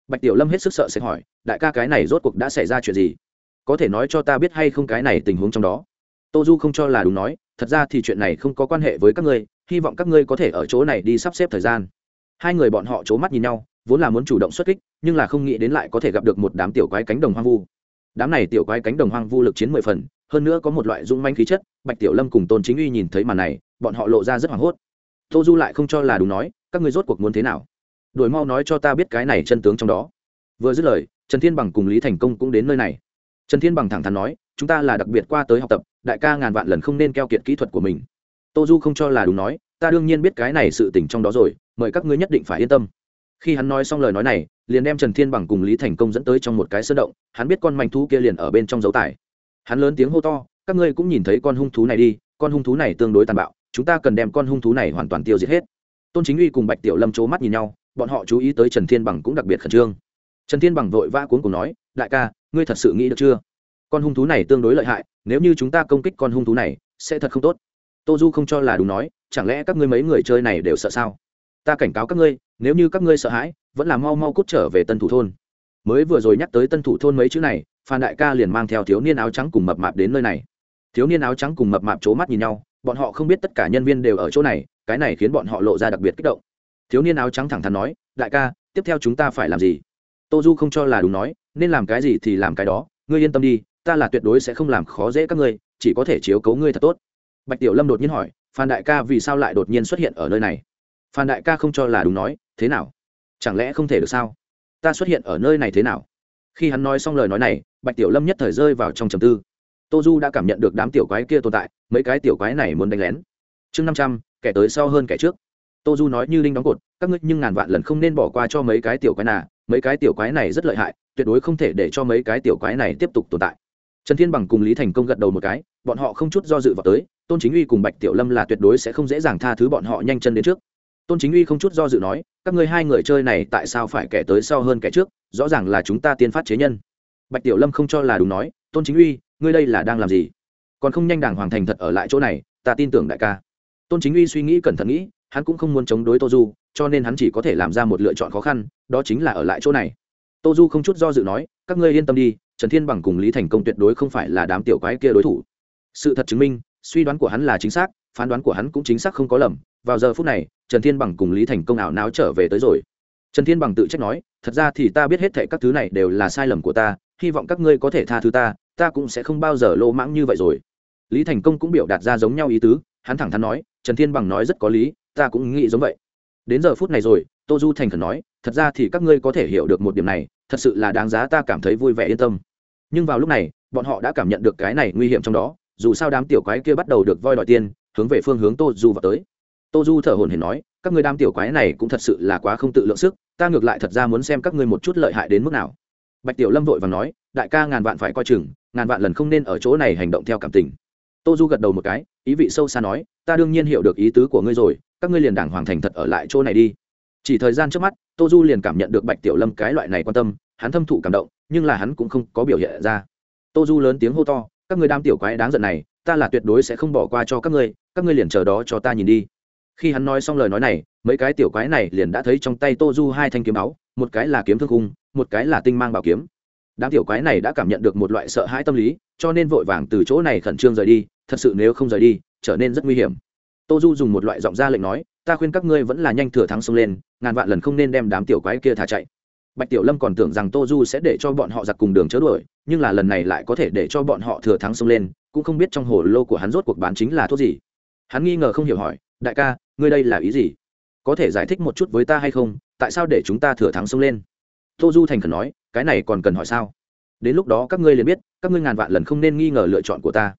Bạch tiểu lâm hết sức sợ sẽ hỏi, đại ca cái này rốt cuộc đã xảy ra chuyện gì? Có thể nói cho ta biết hay không cái này tình huống trong đó? Tô du không cho là đúng nói, thật ra thì chuyện này không có quan hệ với các ngươi, hy vọng các ngươi có thể ở chỗ này đi sắp xếp thời gian. Hai người bọn họ c h ố mắt nhìn nhau, vốn là muốn chủ động xuất kích, nhưng là không nghĩ đến lại có thể gặp được một đám tiểu quái cánh đồng hoang vu. Đám này tiểu quái cánh đồng hoang vu lực chiến mười phần, hơn nữa có một loại dung manh khí chất, bạch tiểu lâm cùng tôn chính uy nhìn thấy màn này, bọn họ lộ ra rất hoảng hốt. Tô du lại không cho là đúng nói, các ngươi rốt cuộc muốn thế nào? Đổi mau nói cho ta biết cái này chân tướng trong đó. Vừa dứt lời, trần thiên bằng cùng lý thành công cũng đến nơi này trần thiên bằng thẳng thắn nói, chúng ta là đặc biệt qua tới học tập, đại ca ngàn vạn lần không nên keo kiệt kỹ thuật của mình. Tô du không cho là đúng nói, ta đương nhiên biết cái này sự tình trong đó rồi, mời các ngươi nhất định phải yên tâm. Khi hắn nói xong lời nói này, liền đem trần thiên bằng cùng lý thành công dẫn tới trong một cái sơn động, hắn biết con manh thú kia liền ở bên trong dấu tải. Hắn lớn tiếng hô to, các ngươi cũng nhìn thấy con hung thú này đi, con hung thú này tương đối tàn bạo, chúng ta cần đem con hung thú này hoàn toàn tiêu diệt hết. Tôn chính uy cùng bạch tiểu lâm c mắt nhìn nhau, bọn họ chú ý tới trần thiên bằng cũng đặc biệt khẩn trương. Trần thiên bằng vội vã cuốn cùng nói, đại ca ngươi thật sự nghĩ được chưa? Con hung thú này tương đối lợi hại, nếu như chúng ta công kích con hung thú này, sẽ thật không tốt. Tô du không cho là đúng nói, chẳng lẽ các ngươi mấy người chơi này đều sợ sao? Ta cảnh cáo các ngươi, nếu như các ngươi sợ hãi, vẫn là mau mau cút trở về tân thủ thôn. Mới vừa rồi nhắc tới tân thủ thôn mấy chữ này, phan đại ca liền mang theo thiếu niên áo trắng cùng mập mạp đến nơi này. Thiếu niên áo trắng cùng mập mạp c h ố mắt nhìn nhau, bọn họ không biết tất cả nhân viên đều ở chỗ này, cái này khiến bọn họ lộ ra đặc biệt kích động. Thiếu niên áo trắng thẳng thắn nói, đại ca, tiếp theo chúng ta phải làm gì? Tô du không cho là đúng nói nên làm cái gì thì làm cái đó, ngươi yên tâm đi, ta là tuyệt đối sẽ không làm khó dễ các ngươi, chỉ có thể chiếu cấu ngươi thật tốt. Bạch tiểu lâm đột nhiên hỏi, phan đại ca vì sao lại đột nhiên xuất hiện ở nơi này? Phan đại ca không cho là đúng nói, thế nào? Chẳng lẽ không thể được sao? Ta xuất hiện ở nơi này thế nào? Khi hắn nói xong lời nói này, bạch tiểu lâm nhất thời rơi vào trong trầm tư. Tô du đã cảm nhận được đám tiểu quái kia tồn tại, mấy cái tiểu quái này muốn đánh lén. Chương năm trăm, kẻ tới sau hơn kẻ trước. Tô du nói như linh đóng cột, các ngươi nhưng ngàn vạn lần không nên bỏ qua cho mấy cái tiểu quái nà mấy cái tiểu quái này rất lợi hại, tuyệt đối không thể để cho mấy cái tiểu quái này tiếp tục tồn tại. Trần thiên bằng cùng lý thành công gật đầu một cái, bọn họ không chút do dự vào tới, tôn chính uy cùng bạch tiểu lâm là tuyệt đối sẽ không dễ dàng tha thứ bọn họ nhanh chân đến trước. Tôn chính uy không chút do dự nói, các ngươi hai người chơi này tại sao phải kẻ tới sau hơn kẻ trước, rõ ràng là chúng ta tiên phát chế nhân. Bạch tiểu lâm không cho là đúng nói, tôn chính uy, ngươi đây là đang làm gì? Còn không nhanh đàng hoàng thành thật ở lại chỗ này, ta tin tưởng đại ca. Tôn chính uy suy nghĩ cẩn thận nghĩ hắn cũng không muốn chống đối tô du, cho nên hắn chỉ có thể làm ra một lựa chọn khó khăn, đó chính là ở lại chỗ này. Tô du không chút do dự nói, các ngươi yên tâm đi, trần thiên bằng cùng lý thành công tuyệt đối không phải là đám tiểu quái kia đối thủ. Sự thật chứng minh, suy đoán của hắn là chính xác, phán đoán của hắn cũng chính xác không có lầm. Vào giờ phút này, trần thiên bằng cùng lý thành công ảo náo trở về tới rồi. Trần thiên bằng tự trách nói, thật ra thì ta biết hết thệ các thứ này đều là sai lầm của ta, hy vọng các ngươi có thể tha thứ ta ta cũng sẽ không bao giờ lô mãng như vậy rồi. Lý thành công cũng biểu đạt ra giống nhau ý tứ, hắn thẳng thắn nói, trần thiên bằng nói rất có lý ta cũng nghĩ giống vậy. Đến giờ phút này rồi, tô du thành khẩn nói, thật ra thì các ngươi có thể hiểu được một điểm này, thật sự là đáng giá ta cảm thấy vui vẻ yên tâm. Nhưng vào lúc này, bọn họ đã cảm nhận được cái này nguy hiểm trong đó, dù sao đám tiểu quái kia bắt đầu được voi đòi tiền, hướng về phương hướng tô du vào tới. Tô du thở hồn hển nói, các ngươi đám tiểu quái này cũng thật sự là quá không tự lượng sức, ta ngược lại thật ra muốn xem các ngươi một chút lợi hại đến mức nào. Bạch tiểu lâm vội và nói, đại ca ngàn vạn phải coi chừng, ngàn vạn lần không nên ở chỗ này hành động theo cảm tình. Tô du gật đầu một cái, ý vị sâu xa nói, ta đương nhiên hiểu được ý tứ của ngươi rồi các ngươi liền đảng hoàng thành thật ở lại chỗ này đi. Chỉ thời gian trước mắt, tô du liền cảm nhận được bạch tiểu lâm cái loại này quan tâm, hắn thâm thụ cảm động, nhưng là hắn cũng không có biểu hiện ra. Tô du lớn tiếng hô to, các ngươi đam tiểu quái đáng giận này, ta là tuyệt đối sẽ không bỏ qua cho các ngươi các ngươi liền chờ đó cho ta nhìn đi. Khi hắn nói xong lời nói này, mấy cái tiểu quái này liền đã thấy trong tay tô du hai thanh kiếm áo, một cái là kiếm thương cung một cái là tinh mang bảo kiếm. Đám tiểu quái này đã cảm nhận được một loại sợ hãi tâm lý, cho nên vội vàng từ chỗ này khẩn trương rời đi, thật sự nếu không rời đi, trở nên rất nguy hiểm tô du dùng một loại giọng ra lệnh nói, ta khuyên các ngươi vẫn là nhanh thừa thắng xông lên, ngàn vạn lần không nên đem đám tiểu quái kia thả chạy. Bạch tiểu lâm còn tưởng rằng tô du sẽ để cho bọn họ giặc cùng đường chớ đuổi, nhưng là lần này lại có thể để cho bọn họ thừa thắng xông lên, cũng không biết trong hồ lô của hắn rốt cuộc bán chính là thuốc gì. Hắn nghi ngờ không hiểu hỏi, đại ca, ngươi đây là ý gì? Có thể giải thích một chút với ta hay không? Tại sao để chúng ta thừa thắng xông lên? Tô du thành khẩn nói, cái này còn cần hỏi sao? Đến lúc đó các ngươi liền biết, các ngươi ngàn vạn lần không nên nghi ngờ lựa chọn của ta.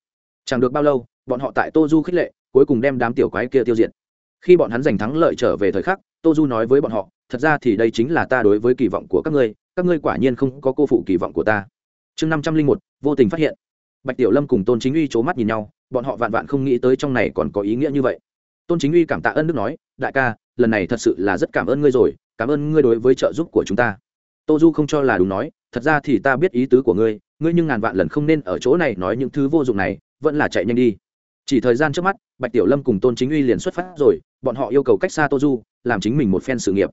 Chẳng được bao lâu, bọn họ tại tô du khích lệ cuối cùng đem đám tiểu quái kia tiêu diệt. Khi bọn hắn giành thắng lợi trở về thời khắc tô du nói với bọn họ, thật ra thì đây chính là ta đối với kỳ vọng của các ngươi các ngươi quả nhiên không có cô phụ kỳ vọng của ta. Chương năm trăm linh một, vô tình phát hiện. Bạch tiểu lâm cùng tôn chính uy c h ố mắt nhìn nhau, bọn họ vạn vạn không nghĩ tới trong này còn có ý nghĩa như vậy. Tôn chính uy cảm tạ ơn đức nói, đại ca, lần này thật sự là rất cảm ơn ngươi rồi, cảm ơn ngươi đối với trợ giúp của chúng ta. Tô du không cho là đúng nói, thật ra thì ta biết ý tứ của ngươi ngươi nhưng ngàn vạn lần không nên ở chỗ này nói những thứ vô dụng này, vẫn là chạy nhanh đi chỉ thời gian trước mắt, bạch tiểu lâm cùng tôn chính uy liền xuất phát rồi, bọn họ yêu cầu cách xa tô du, làm chính mình một phen sự nghiệp.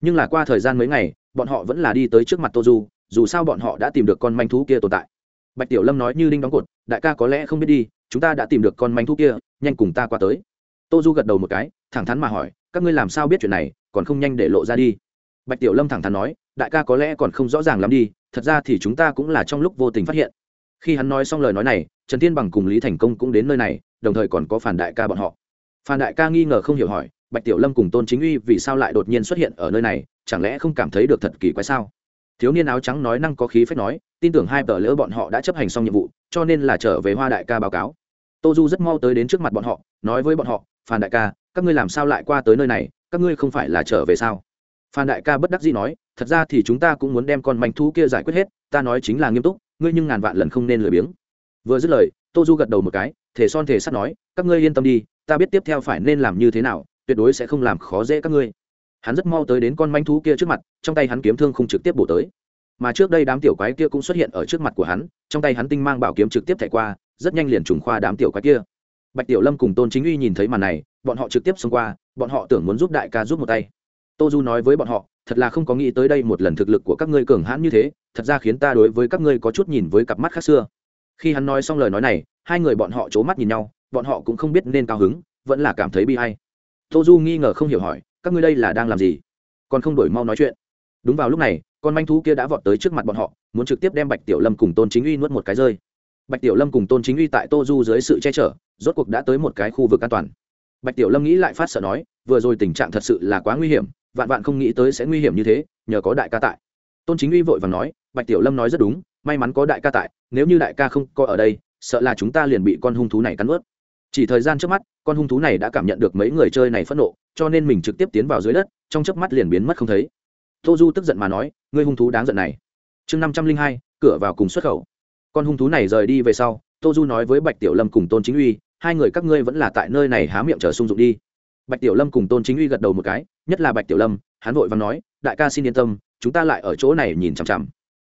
Nhưng là qua thời gian mấy ngày, bọn họ vẫn là đi tới trước mặt tô du, dù sao bọn họ đã tìm được con manh thú kia tồn tại. Bạch tiểu lâm nói như đinh đóng cột, đại ca có lẽ không biết đi, chúng ta đã tìm được con manh thú kia, nhanh cùng ta qua tới. Tô du gật đầu một cái, thẳng thắn mà hỏi, các ngươi làm sao biết chuyện này, còn không nhanh để lộ ra đi? Bạch tiểu lâm thẳng thắn nói, đại ca có lẽ còn không rõ ràng lắm đi, thật ra thì chúng ta cũng là trong lúc vô tình phát hiện. Khi hắn nói xong lời nói này, trần thiên bằng cùng lý thành công cũng đến nơi này đồng thời còn có phản đại ca bọn họ. Phản đại ca nghi ngờ không hiểu hỏi, bạch tiểu lâm cùng tôn chính uy vì sao lại đột nhiên xuất hiện ở nơi này, chẳng lẽ không cảm thấy được thật kỳ quái sao? Thiếu niên áo trắng nói năng có khí phép nói, tin tưởng hai tờ lỡ bọn họ đã chấp hành xong nhiệm vụ, cho nên là trở về hoa đại ca báo cáo. Tô du rất mau tới đến trước mặt bọn họ, nói với bọn họ phan đại ca, các ngươi làm sao lại qua tới nơi này, các ngươi không phải là trở về sao? Phan đại ca bất đắc dĩ nói, thật ra thì chúng ta cũng muốn đem con manh thú kia giải quyết hết, ta nói chính là nghiêm túc, ngươi nhưng ngàn vạn lần không nên lười biếng. Vừa dứt lời tô du gật đầu một cái thể son thể sắt nói, các ngươi yên tâm đi, ta biết tiếp theo phải nên làm như thế nào, tuyệt đối sẽ không làm khó dễ các ngươi. Hắn rất mau tới đến con manh thú kia trước mặt, trong tay hắn kiếm thương không trực tiếp bổ tới. Mà trước đây đám tiểu quái kia cũng xuất hiện ở trước mặt của hắn, trong tay hắn tinh mang bảo kiếm trực tiếp thảy qua, rất nhanh liền trùng khoa đám tiểu quái kia. Bạch tiểu lâm cùng tôn chính uy nhìn thấy màn này, bọn họ trực tiếp xông qua, bọn họ tưởng muốn giúp đại ca giúp một tay. Tô du nói với bọn họ, thật là không có nghĩ tới đây một lần thực lực của các ngươi cường hãn như thế, thật ra khiến ta đối với các ngươi có chút nhìn với cặp mắt khác xưa khi hắn nói xong lời nói này, hai người bọn họ c h ố mắt nhìn nhau, bọn họ cũng không biết nên cao hứng, vẫn là cảm thấy bi hay tô du nghi ngờ không hiểu hỏi, các ngươi đây là đang làm gì? Còn không đổi mau nói chuyện. Đúng vào lúc này, con manh thú kia đã vọt tới trước mặt bọn họ, muốn trực tiếp đem bạch tiểu lâm cùng tôn chính uy nuốt một cái rơi. Bạch tiểu lâm cùng tôn chính uy tại tô du dưới sự che chở, rốt cuộc đã tới một cái khu vực an toàn. Bạch tiểu lâm nghĩ lại phát sợ nói, vừa rồi tình trạng thật sự là quá nguy hiểm, vạn vạn không nghĩ tới sẽ nguy hiểm như thế, nhờ có đại ca tại. Tôn chính uy vội và nói, bạch tiểu lâm nói rất đúng may mắn có đại ca tại, nếu như đại ca không có ở đây, sợ là chúng ta liền bị con hung thú này cắn ướt chỉ thời gian trước mắt, con hung thú này đã cảm nhận được mấy người chơi này phẫn nộ, cho nên mình trực tiếp tiến vào dưới đất, trong chớp mắt liền biến mất không thấy. Tô du tức giận mà nói, ngươi hung thú đáng giận này. Chương năm trăm linh hai, cửa vào cùng xuất khẩu. Con hung thú này rời đi về sau, tô du nói với bạch tiểu lâm cùng tôn chính uy, hai người các ngươi vẫn là tại nơi này há miệng chờ sung dụng đi. Bạch tiểu lâm cùng tôn chính uy gật đầu một cái, nhất là bạch tiểu lâm, hắn vội vàng nói, đại ca xin yên tâm, chúng ta lại ở chỗ này nhìn chằm chằm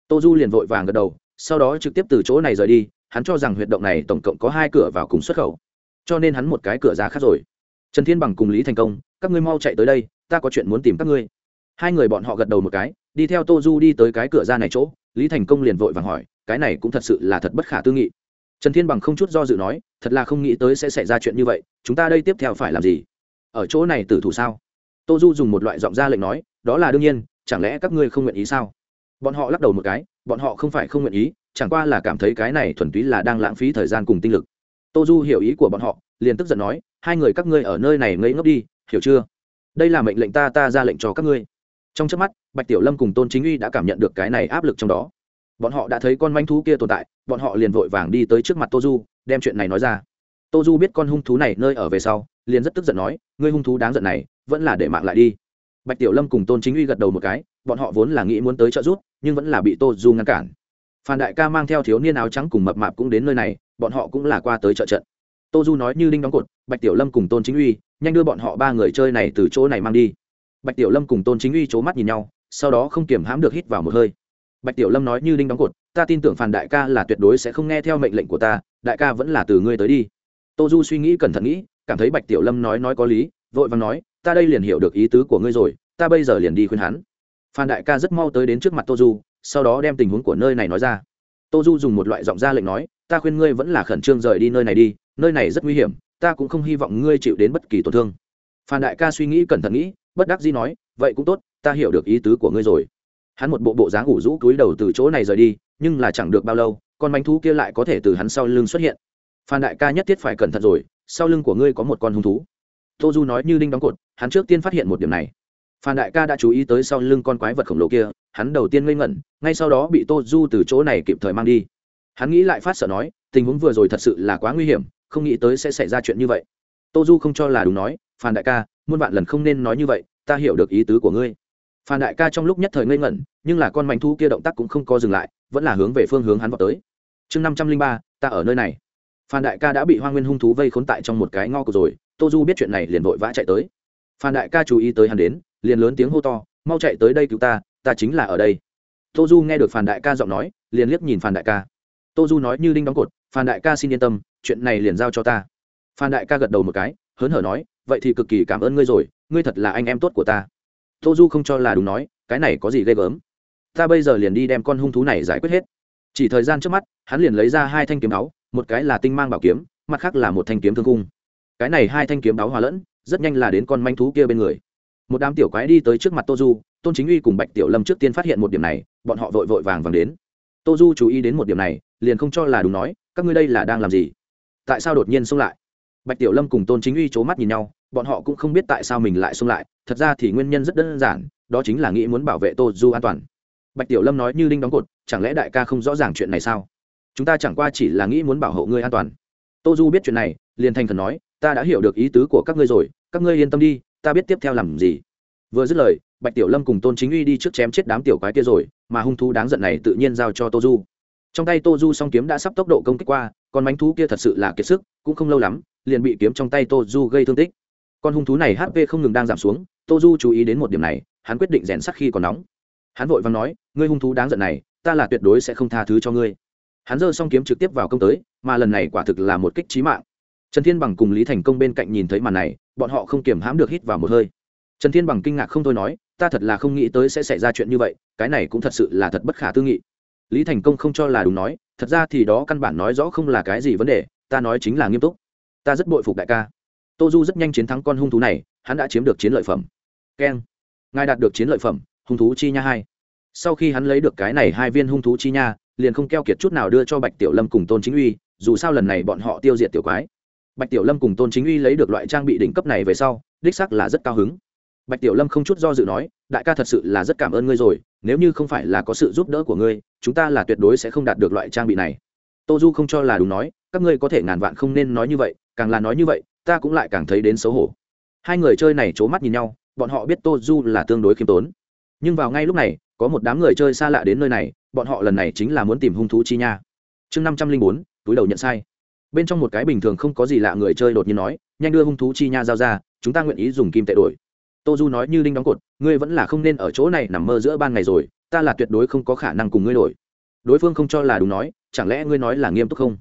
tô du liền vội vàng gật đầu, sau đó trực tiếp từ chỗ này rời đi, hắn cho rằng huyệt động này tổng cộng có hai cửa vào cùng xuất khẩu. Cho nên hắn một cái cửa ra khác rồi. Trần thiên bằng cùng lý thành công, các ngươi mau chạy tới đây, ta có chuyện muốn tìm các ngươi. Hai người bọn họ gật đầu một cái, đi theo tô du đi tới cái cửa ra này chỗ, lý thành công liền vội vàng hỏi, cái này cũng thật sự là thật bất khả tư nghị. Trần thiên bằng không chút do dự nói, thật là không nghĩ tới sẽ xảy ra chuyện như vậy, chúng ta đây tiếp theo phải làm gì? Ở chỗ này tử thủ sao? Tô du dùng một loại giọng ra lệnh nói, đó là đương nhiên, chẳng lẽ các ngươi không nguyện ý sao? Bọn họ lắc đầu một cái, bọn họ không phải không nguyện ý, chẳng qua là cảm thấy cái này thuần túy là đang lãng phí thời gian cùng tinh lực. Tô du hiểu ý của bọn họ, liền tức giận nói, hai người các ngươi ở nơi này ngây ngốc đi, hiểu chưa? Đây là mệnh lệnh ta ta ra lệnh cho các ngươi. Trong trước mắt, bạch tiểu lâm cùng tôn chính uy đã cảm nhận được cái này áp lực trong đó. Bọn họ đã thấy con manh thú kia tồn tại, bọn họ liền vội vàng đi tới trước mặt tô du đem chuyện này nói ra. Tô du biết con hung thú này nơi ở về sau, liền rất tức giận nói, ngươi hung thú đáng giận này, vẫn là để mạng lại đi. Bạch tiểu lâm cùng tôn chính uy gật đầu một cái, bọn họ vốn là nghĩ muốn tới trợ giúp nhưng vẫn là bị tô du ngăn cản. Phan đại ca mang theo thiếu niên áo trắng cùng mập mạp cũng đến nơi này, bọn họ cũng là qua tới trợ trận. Tô du nói như đinh đóng cột, bạch tiểu lâm cùng tôn chính uy, nhanh đưa bọn họ ba người chơi này từ chỗ này mang đi. Bạch tiểu lâm cùng tôn chính uy c h ố mắt nhìn nhau, sau đó không kiềm hãm được hít vào một hơi. Bạch tiểu lâm nói như đinh đóng cột, ta tin tưởng Phan đại ca là tuyệt đối sẽ không nghe theo mệnh lệnh của ta, đại ca vẫn là từ ngươi tới đi. Tô du suy nghĩ cẩn thận nghĩ, cảm thấy bạch tiểu lâm nói nói có lý, vội và nói, ta đây liền hiểu được ý tứ của ngươi rồi, ta bây giờ liền đi khuyên hắn phan đại ca rất mau tới đến trước mặt tô du, sau đó đem tình huống của nơi này nói ra. Tô du dùng một loại giọng ra lệnh nói, ta khuyên ngươi vẫn là khẩn trương rời đi nơi này đi, nơi này rất nguy hiểm, ta cũng không hy vọng ngươi chịu đến bất kỳ tổn thương. Phan đại ca suy nghĩ cẩn thận nghĩ, bất đắc dĩ nói, vậy cũng tốt, ta hiểu được ý tứ của ngươi rồi. Hắn một bộ bộ dáng ủ rũ túi đầu từ chỗ này rời đi, nhưng là chẳng được bao lâu, con bánh thú kia lại có thể từ hắn sau lưng xuất hiện. Phan đại ca nhất thiết phải cẩn thận rồi, sau lưng của ngươi có một con hung thú. Tô du nói như đinh đóng cột, hắn trước tiên phát hiện một điểm này phan đại ca đã chú ý tới sau lưng con quái vật khổng lồ kia, hắn đầu tiên ngây ngẩn, ngay sau đó bị tô du từ chỗ này kịp thời mang đi. Hắn nghĩ lại phát sợ nói, tình huống vừa rồi thật sự là quá nguy hiểm, không nghĩ tới sẽ xảy ra chuyện như vậy. Tô du không cho là đúng nói, phan đại ca, muôn vạn lần không nên nói như vậy, ta hiểu được ý tứ của ngươi. Phan đại ca trong lúc nhất thời ngây ngẩn, nhưng là con mảnh thu kia động tác cũng không co dừng lại, vẫn là hướng về phương hướng hắn vào tới. Chương năm trăm linh ba, ta ở nơi này. Phan đại ca đã bị hoa nguyên hung thú vây khốn tại trong một cái ngõ cờ rồi, tô du biết chuyện này liền vội vã chạy tới. Phan đại ca chú ý tới hắn đến liền lớn tiếng hô to, mau chạy tới đây cứu ta ta chính là ở đây. Tô du nghe được phản đại ca giọng nói, liền liếc nhìn phản đại ca. Tô du nói như đinh đóng cột phản đại ca xin yên tâm, chuyện này liền giao cho ta. Phan đại ca gật đầu một cái, hớn hở nói, vậy thì cực kỳ cảm ơn ngươi rồi, ngươi thật là anh em tốt của ta. Tô du không cho là đúng nói, cái này có gì ghê gớm? Ta bây giờ liền đi đem con hung thú này giải quyết hết. Chỉ thời gian trước mắt, hắn liền lấy ra hai thanh kiếm áo, một cái là tinh mang bảo kiếm, mặt khác là một thanh kiếm thương cung. Cái này hai thanh kiếm áo hòa lẫn, rất nhanh là đến con manh thú kia bên người một đám tiểu quái đi tới trước mặt tô du tôn chính uy cùng bạch tiểu lâm trước tiên phát hiện một điểm này, bọn họ vội vội vàng vàng đến. Tô du chú ý đến một điểm này, liền không cho là đúng nói, các ngươi đây là đang làm gì? Tại sao đột nhiên xông lại? Bạch tiểu lâm cùng tôn chính uy c h ố mắt nhìn nhau, bọn họ cũng không biết tại sao mình lại xông lại, thật ra thì nguyên nhân rất đơn giản, đó chính là nghĩ muốn bảo vệ tô du an toàn. Bạch tiểu lâm nói như đinh đóng cột, chẳng lẽ đại ca không rõ ràng chuyện này sao? Chúng ta chẳng qua chỉ là nghĩ muốn bảo hộ ngươi an toàn. Tô du biết chuyện này, liền thành thần nói, ta đã hiểu được ý tứ của các ngươi rồi, các ngươi yên tâm đi ta biết tiếp theo làm gì. Vừa dứt lời, bạch tiểu lâm cùng tôn chính uy đi trước chém chết đám tiểu quái kia rồi, mà hung thú đáng giận này tự nhiên giao cho tô du. Trong tay tô du song kiếm đã sắp tốc độ công kích qua còn mánh thú kia thật sự là kiệt sức, cũng không lâu lắm, liền bị kiếm trong tay tô du gây thương tích. Con hung thú này hp không ngừng đang giảm xuống, tô du chú ý đến một điểm này, hắn quyết định rèn sắc khi còn nóng. Hắn vội vàng nói, ngươi hung thú đáng giận này, ta là tuyệt đối sẽ không tha thứ cho ngươi. Hắn giơ song kiếm trực tiếp vào công tới, mà lần này quả thực là một kích trí mạng trần thiên bằng cùng lý thành công bên cạnh nhìn thấy màn này, bọn họ không kiềm hãm được hít vào một hơi. Trần thiên bằng kinh ngạc không thôi nói, ta thật là không nghĩ tới sẽ xảy ra chuyện như vậy, cái này cũng thật sự là thật bất khả tư nghị. Lý thành công không cho là đúng nói, thật ra thì đó căn bản nói rõ không là cái gì vấn đề, ta nói chính là nghiêm túc. Ta rất bội phục đại ca. Tô du rất nhanh chiến thắng con hung thú này, hắn đã chiếm được chiến lợi phẩm. Keng. Ngài đạt được chiến lợi phẩm, hung thú chi nha hai. Sau khi hắn lấy được cái này hai viên hung thú chi nha, liền không keo kiệt chút nào đưa cho bạch tiểu lâm cùng tôn chính uy, dù sao lần này bọn họ tiêu diệt tiểu quái bạch tiểu lâm cùng tôn chính uy lấy được loại trang bị đỉnh cấp này về sau, đích sắc là rất cao hứng. Bạch tiểu lâm không chút do dự nói, đại ca thật sự là rất cảm ơn ngươi rồi, nếu như không phải là có sự giúp đỡ của ngươi, chúng ta là tuyệt đối sẽ không đạt được loại trang bị này. Tô du không cho là đúng nói, các ngươi có thể ngàn vạn không nên nói như vậy, càng là nói như vậy, ta cũng lại càng thấy đến xấu hổ. Hai người chơi này c h ố mắt nhìn nhau, bọn họ biết tô du là tương đối khiêm tốn. Nhưng vào ngay lúc này, có một đám người chơi xa lạ đến nơi này, bọn họ lần này chính là muốn tìm hung thú chi nha. Chương năm trăm linh bốn, túi đầu nhận sai bên trong một cái bình thường không có gì lạ người chơi đột nhiên nói, nhanh đưa hung thú chi nha giao ra, chúng ta nguyện ý dùng kim tệ đổi. Tô du nói như đinh đóng cột, ngươi vẫn là không nên ở chỗ này nằm mơ giữa ban ngày rồi, ta là tuyệt đối không có khả năng cùng ngươi đổi. Đối phương không cho là đúng nói, chẳng lẽ ngươi nói là nghiêm túc không?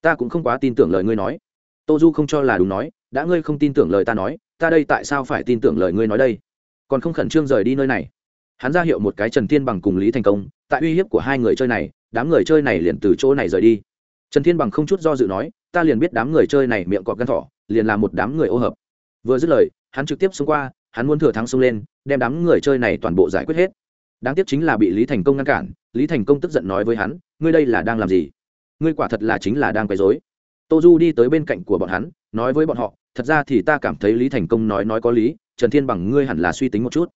Ta cũng không quá tin tưởng lời ngươi nói. Tô du không cho là đúng nói, đã ngươi không tin tưởng lời ta nói, ta đây tại sao phải tin tưởng lời ngươi nói đây? Còn không khẩn trương rời đi nơi này. Hắn ra hiệu một cái trần thiên bằng cùng lý thành công, tại uy hiếp của hai người chơi này, đám người chơi này liền từ chỗ này rời đi trần thiên bằng không chút do dự nói, ta liền biết đám người chơi này miệng cọt gân thỏ, liền là một đám người ô hợp. Vừa dứt lời, hắn trực tiếp xông qua, hắn muốn thừa thắng xông lên, đem đám người chơi này toàn bộ giải quyết hết. Đáng tiếc chính là bị lý thành công ngăn cản, lý thành công tức giận nói với hắn, ngươi đây là đang làm gì? Ngươi quả thật là chính là đang quấy dối tô du đi tới bên cạnh của bọn hắn, nói với bọn họ, thật ra thì ta cảm thấy lý thành công nói nói có lý, trần thiên bằng ngươi hẳn là suy tính một chút.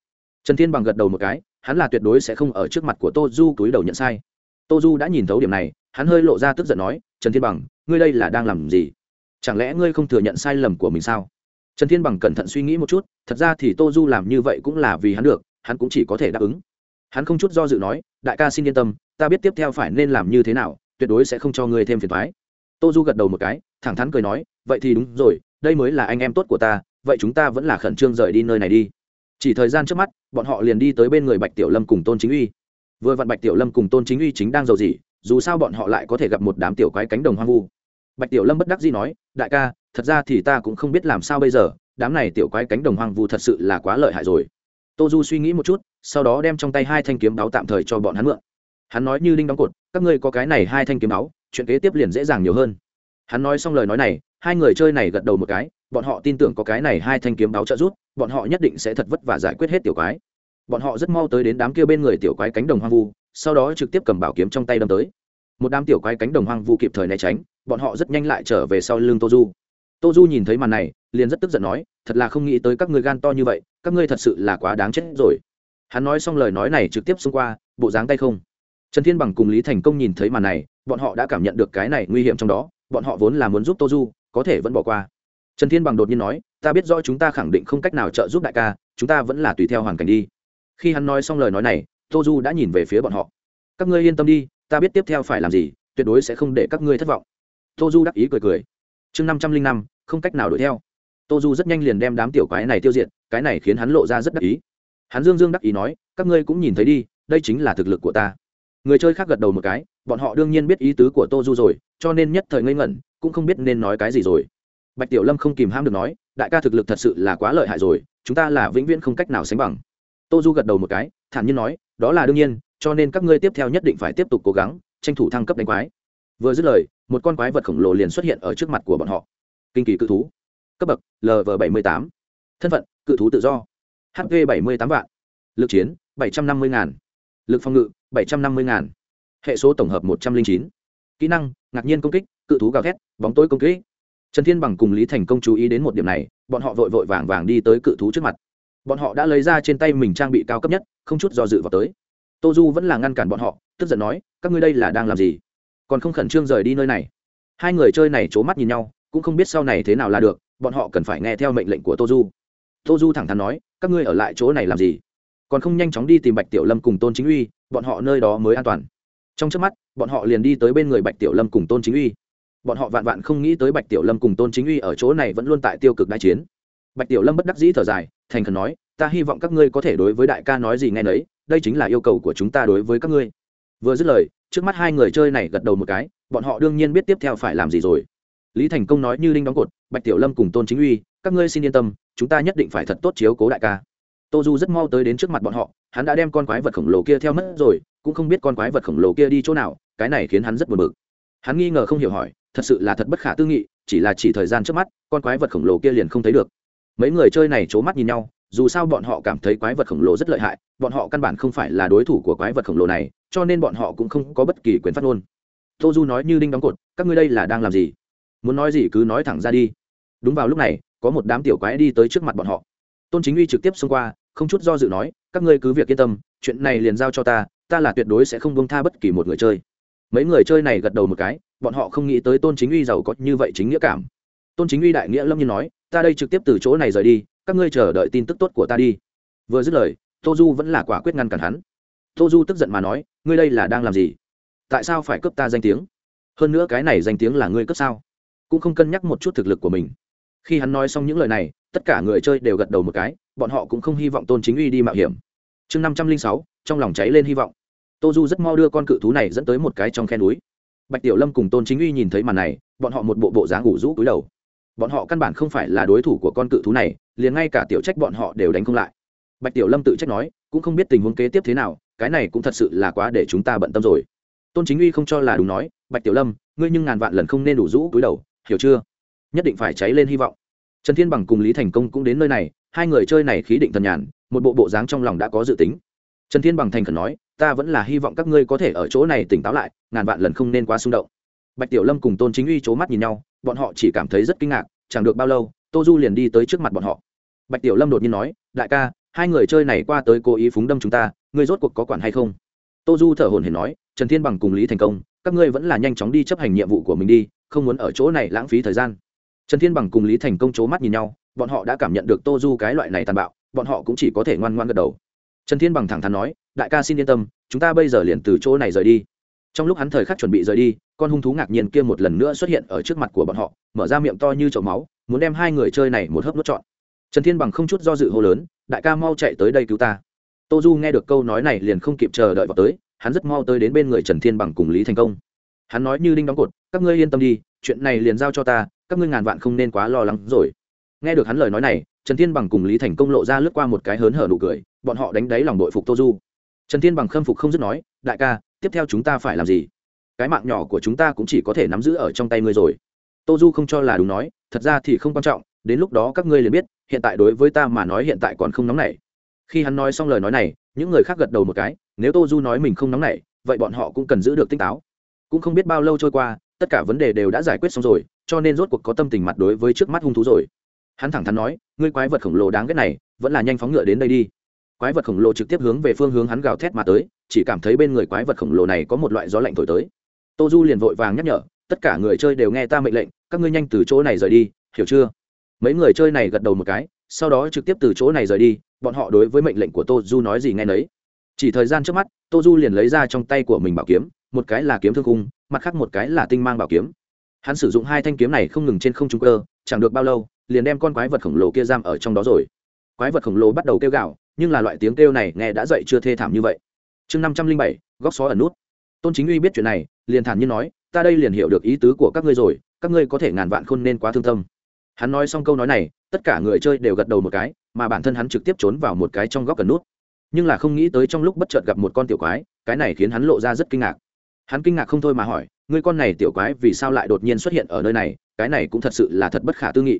Trần thiên bằng gật đầu một cái, hắn là tuyệt đối sẽ không ở trước mặt của tô du túi đầu nhận sai. Tô du đã nhìn thấu điểm này, hắn hơi lộ ra tức giận nói trần thiên bằng, ngươi đây là đang làm gì? Chẳng lẽ ngươi không thừa nhận sai lầm của mình sao? Trần thiên bằng cẩn thận suy nghĩ một chút, thật ra thì tô du làm như vậy cũng là vì hắn được, hắn cũng chỉ có thể đáp ứng. Hắn không chút do dự nói, đại ca xin yên tâm, ta biết tiếp theo phải nên làm như thế nào, tuyệt đối sẽ không cho ngươi thêm phiền thoái tô du gật đầu một cái, thẳng thắn cười nói, vậy thì đúng rồi, đây mới là anh em tốt của ta, vậy chúng ta vẫn là khẩn trương rời đi nơi này đi. Chỉ thời gian trước mắt, bọn họ liền đi tới bên người bạch tiểu lâm cùng tôn chính uy. Vừa vặn bạch tiểu lâm cùng tôn chính uy chính đang giàu gì dù sao bọn họ lại có thể gặp một đám tiểu quái cánh đồng hoang vu. Bạch tiểu lâm bất đắc dĩ nói, đại ca, thật ra thì ta cũng không biết làm sao bây giờ, đám này tiểu quái cánh đồng hoang vu thật sự là quá lợi hại rồi. Tô du suy nghĩ một chút, sau đó đem trong tay hai thanh kiếm báo tạm thời cho bọn hắn mượn. Hắn nói như linh đóng cột, các ngươi có cái này hai thanh kiếm báo, chuyện kế tiếp liền dễ dàng nhiều hơn. Hắn nói xong lời nói này, hai người chơi này gật đầu một cái, bọn họ tin tưởng có cái này hai thanh kiếm báo trợ giúp, bọn họ nhất định sẽ thật vất vả giải quyết hết tiểu quái. Bọn họ rất mau tới đến đám kia bên người tiểu quái cánh đồng hoang vu sau đó trực tiếp cầm bảo kiếm trong tay đâm tới. Một đám tiểu quái cánh đồng hoang vu kịp thời né tránh, bọn họ rất nhanh lại trở về sau lưng tô du. Tô du nhìn thấy màn này, liền rất tức giận nói, thật là không nghĩ tới các ngươi gan to như vậy, các ngươi thật sự là quá đáng chết rồi. Hắn nói xong lời nói này trực tiếp xông qua, bộ dáng tay không. Trần thiên bằng cùng lý thành công nhìn thấy màn này, bọn họ đã cảm nhận được cái này nguy hiểm trong đó, bọn họ vốn là muốn giúp tô du, có thể vẫn bỏ qua. Trần thiên bằng đột nhiên nói, ta biết rõ chúng ta khẳng định không cách nào trợ giúp đại ca, chúng ta vẫn là tùy theo hoàn cảnh đi. Khi hắn nói xong lời nói này tô du đã nhìn về phía bọn họ. Các ngươi yên tâm đi, ta biết tiếp theo phải làm gì, tuyệt đối sẽ không để các ngươi thất vọng. Tô du đắc ý cười cười. Chương năm trăm linh năm, không cách nào đuổi theo. Tô du rất nhanh liền đem đám tiểu quái này tiêu diệt, cái này khiến hắn lộ ra rất đắc ý. Hắn dương dương đắc ý nói, các ngươi cũng nhìn thấy đi, đây chính là thực lực của ta. Người chơi khác gật đầu một cái, bọn họ đương nhiên biết ý tứ của tô du rồi, cho nên nhất thời ngây ngẩn, cũng không biết nên nói cái gì rồi. Bạch tiểu lâm không kìm ham được nói, đại ca thực lực thật sự là quá lợi hại rồi, chúng ta là vĩnh viễn không cách nào sánh bằng. Tô du gật đầu một cái, thản nhiên nói đó là đương nhiên, cho nên các ngươi tiếp theo nhất định phải tiếp tục cố gắng, tranh thủ thăng cấp đánh quái. Vừa dứt lời, một con quái vật khổng lồ liền xuất hiện ở trước mặt của bọn họ. Kinh kỳ cự thú. Cấp bậc lv bảy mươi tám. Thân phận, cự thú tự do. Hp bảy mươi tám vạn. Lực chiến, bảy trăm năm mươi ngàn. Lực phòng ngự, bảy trăm năm mươi ngàn. Hệ số tổng hợp một trăm linh chín. Kỹ năng, ngạc nhiên công kích, cự thú gào thét, bóng tối công kích. Trần thiên bằng cùng lý thành công chú ý đến một điểm này, bọn họ vội vội vàng vàng đi tới cự thú trước mặt bọn họ đã lấy ra trên tay mình trang bị cao cấp nhất, không chút do dự vào tới. Tô du vẫn là ngăn cản bọn họ, tức giận nói, các ngươi đây là đang làm gì? Còn không khẩn trương rời đi nơi này? Hai người chơi này c h ố mắt nhìn nhau, cũng không biết sau này thế nào là được, bọn họ cần phải nghe theo mệnh lệnh của tô du. Tô du thẳng thắn nói, các ngươi ở lại chỗ này làm gì? Còn không nhanh chóng đi tìm bạch tiểu lâm cùng tôn chính uy, bọn họ nơi đó mới an toàn. Trong trước mắt, bọn họ liền đi tới bên người bạch tiểu lâm cùng tôn chính uy. Bọn họ vạn vạn không nghĩ tới bạch tiểu lâm cùng tôn chính uy ở chỗ này vẫn luôn tại tiêu cực đại chiến. Bạch tiểu lâm bất đắc dĩ thở dài thành khẩn nói, ta hy vọng các ngươi có thể đối với đại ca nói gì nghe nấy, đây chính là yêu cầu của chúng ta đối với các ngươi. Vừa dứt lời, trước mắt hai người chơi này gật đầu một cái, bọn họ đương nhiên biết tiếp theo phải làm gì rồi. Lý thành công nói như linh đóng cột, bạch tiểu lâm cùng tôn chính uy, các ngươi xin yên tâm, chúng ta nhất định phải thật tốt chiếu cố đại ca. Tô du rất mau tới đến trước mặt bọn họ, hắn đã đem con quái vật khổng lồ kia theo mất rồi, cũng không biết con quái vật khổng lồ kia đi chỗ nào, cái này khiến hắn rất buồn bực. Hắn nghi ngờ không hiểu hỏi, thật sự là thật bất khả tư nghị, chỉ là chỉ thời gian trước mắt, con quái vật khổng lồ kia liền không thấy được mấy người chơi này c h ố mắt nhìn nhau, dù sao bọn họ cảm thấy quái vật khổng lồ rất lợi hại, bọn họ căn bản không phải là đối thủ của quái vật khổng lồ này, cho nên bọn họ cũng không có bất kỳ quyền phát ngôn. Tô du nói như đinh đóng cột, các ngươi đây là đang làm gì? Muốn nói gì cứ nói thẳng ra đi. Đúng vào lúc này, có một đám tiểu quái đi tới trước mặt bọn họ. Tôn chính uy trực tiếp xông qua, không chút do dự nói, các ngươi cứ việc yên tâm, chuyện này liền giao cho ta ta là tuyệt đối sẽ không bông tha bất kỳ một người chơi. Mấy người chơi này gật đầu một cái, bọn họ không nghĩ tới tôn chính uy giàu có như vậy chính nghĩa cảm. Tôn chính uy đại nghĩa lâm nhiên nói ta đây trực tiếp từ chỗ này rời đi, các ngươi chờ đợi tin tức tốt của ta đi. Vừa dứt lời, tô du vẫn là quả quyết ngăn cản hắn. Tô du tức giận mà nói, ngươi đây là đang làm gì? Tại sao phải cướp ta danh tiếng? Hơn nữa cái này danh tiếng là ngươi cướp sao? Cũng không cân nhắc một chút thực lực của mình. Khi hắn nói xong những lời này, tất cả người chơi đều gật đầu một cái, bọn họ cũng không hy vọng tôn chính uy đi mạo hiểm. Chương năm trăm linh sáu, trong lòng cháy lên hy vọng. Tô du rất mau đưa con cự thú này dẫn tới một cái trong khe núi. Bạch tiểu lâm cùng tôn chính uy nhìn thấy màn này, bọn họ một bộ bộ dáng ngủ rũ cúi đầu bọn họ căn bản không phải là đối thủ của con cự thú này, liền ngay cả tiểu trách bọn họ đều đánh không lại. Bạch tiểu lâm tự trách nói, cũng không biết tình huống kế tiếp thế nào, cái này cũng thật sự là quá để chúng ta bận tâm rồi. Tôn chính uy không cho là đúng nói, bạch tiểu lâm, ngươi nhưng ngàn vạn lần không nên đủ rũ cúi đầu, hiểu chưa? Nhất định phải cháy lên hy vọng. Trần thiên bằng cùng lý thành công cũng đến nơi này, hai người chơi này khí định thần nhàn, một bộ bộ dáng trong lòng đã có dự tính. Trần thiên bằng thành khẩn nói, ta vẫn là hy vọng các ngươi có thể ở chỗ này tỉnh táo lại, ngàn vạn lần không nên quá xung động. Bạch tiểu lâm cùng tôn chính uy c h ố mắt nhìn nhau bọn họ chỉ cảm thấy rất kinh ngạc, chẳng được bao lâu, tô du liền đi tới trước mặt bọn họ. Bạch tiểu lâm đột nhiên nói, đại ca, hai người chơi này qua tới cố ý phúng đâm chúng ta, ngươi rốt cuộc có quản hay không? Tô du thở hồn hển nói, trần thiên bằng cùng lý thành công, các ngươi vẫn là nhanh chóng đi chấp hành nhiệm vụ của mình đi, không muốn ở chỗ này lãng phí thời gian. Trần thiên bằng cùng lý thành công c h ố mắt nhìn nhau, bọn họ đã cảm nhận được tô du cái loại này tàn bạo, bọn họ cũng chỉ có thể ngoan ngoan gật đầu. Trần thiên bằng thẳng thắn nói, đại ca xin yên tâm, chúng ta bây giờ liền từ chỗ này rời đi trong lúc hắn thời khắc chuẩn bị rời đi, con hung thú ngạc nhiên kia một lần nữa xuất hiện ở trước mặt của bọn họ, mở ra miệng to như chậu máu, muốn đem hai người chơi này một hớp nuốt trọn. Trần thiên bằng không chút do dự hô lớn, đại ca mau chạy tới đây cứu ta. Tô du nghe được câu nói này liền không kịp chờ đợi vào tới, hắn rất mau tới đến bên người trần thiên bằng cùng lý thành công. Hắn nói như đinh đóng cột, các ngươi yên tâm đi, chuyện này liền giao cho ta, các ngươi ngàn vạn không nên quá lo lắng rồi. Nghe được hắn lời nói này, trần thiên bằng cùng lý thành công lộ ra lướt qua một cái hớn hở nụ cười, bọn họ đánh đáy lòng đội phục tô du. Trần thiên bằng khâm phục không dứt nói, đại ca tiếp theo chúng ta phải làm gì? Cái mạng nhỏ của chúng ta cũng chỉ có thể nắm giữ ở trong tay ngươi rồi. Tô du không cho là đúng nói, thật ra thì không quan trọng, đến lúc đó các ngươi liền biết, hiện tại đối với ta mà nói hiện tại còn không nóng nảy. Khi hắn nói xong lời nói này, những người khác gật đầu một cái, nếu tô du nói mình không nóng nảy, vậy bọn họ cũng cần giữ được tinh táo. Cũng không biết bao lâu trôi qua, tất cả vấn đề đều đã giải quyết xong rồi, cho nên rốt cuộc có tâm tình mặt đối với trước mắt hung thú rồi. Hắn thẳng thắn nói, ngươi quái vật khổng lồ đáng ghét này, vẫn là nhanh phóng ngựa đến đây đi quái vật khổng lồ trực tiếp hướng về phương hướng hắn gào thét mà tới, chỉ cảm thấy bên người quái vật khổng lồ này có một loại gió lạnh thổi tới. Tô du liền vội vàng nhắc nhở, tất cả người chơi đều nghe ta mệnh lệnh, các ngươi nhanh từ chỗ này rời đi, hiểu chưa? Mấy người chơi này gật đầu một cái, sau đó trực tiếp từ chỗ này rời đi, bọn họ đối với mệnh lệnh của tô du nói gì nghe nấy. Chỉ thời gian trước mắt, tô du liền lấy ra trong tay của mình bảo kiếm, một cái là kiếm thương cung, mặt khác một cái là tinh mang bảo kiếm. Hắn sử dụng hai thanh kiếm này không ngừng trên không trung cơ, chẳng được bao lâu, liền đem con quái vật khổng lồ kia giam ở trong đó rồi. Quái vật khổng lồ bắt đầu kêu gạo nhưng là loại tiếng kêu này nghe đã dậy chưa thê thảm như vậy. Chương năm trăm linh bảy, góc xó ẩn nút. Tôn chính uy biết chuyện này, liền thản nhiên nói, ta đây liền hiểu được ý tứ của các ngươi rồi, các ngươi có thể ngàn vạn khôn nên quá thương tâm. Hắn nói xong câu nói này, tất cả người chơi đều gật đầu một cái, mà bản thân hắn trực tiếp trốn vào một cái trong góc cần nút. Nhưng là không nghĩ tới trong lúc bất chợt gặp một con tiểu quái, cái này khiến hắn lộ ra rất kinh ngạc. Hắn kinh ngạc không thôi mà hỏi, ngươi con này tiểu quái vì sao lại đột nhiên xuất hiện ở nơi này? Cái này cũng thật sự là thật bất khả tư nghị.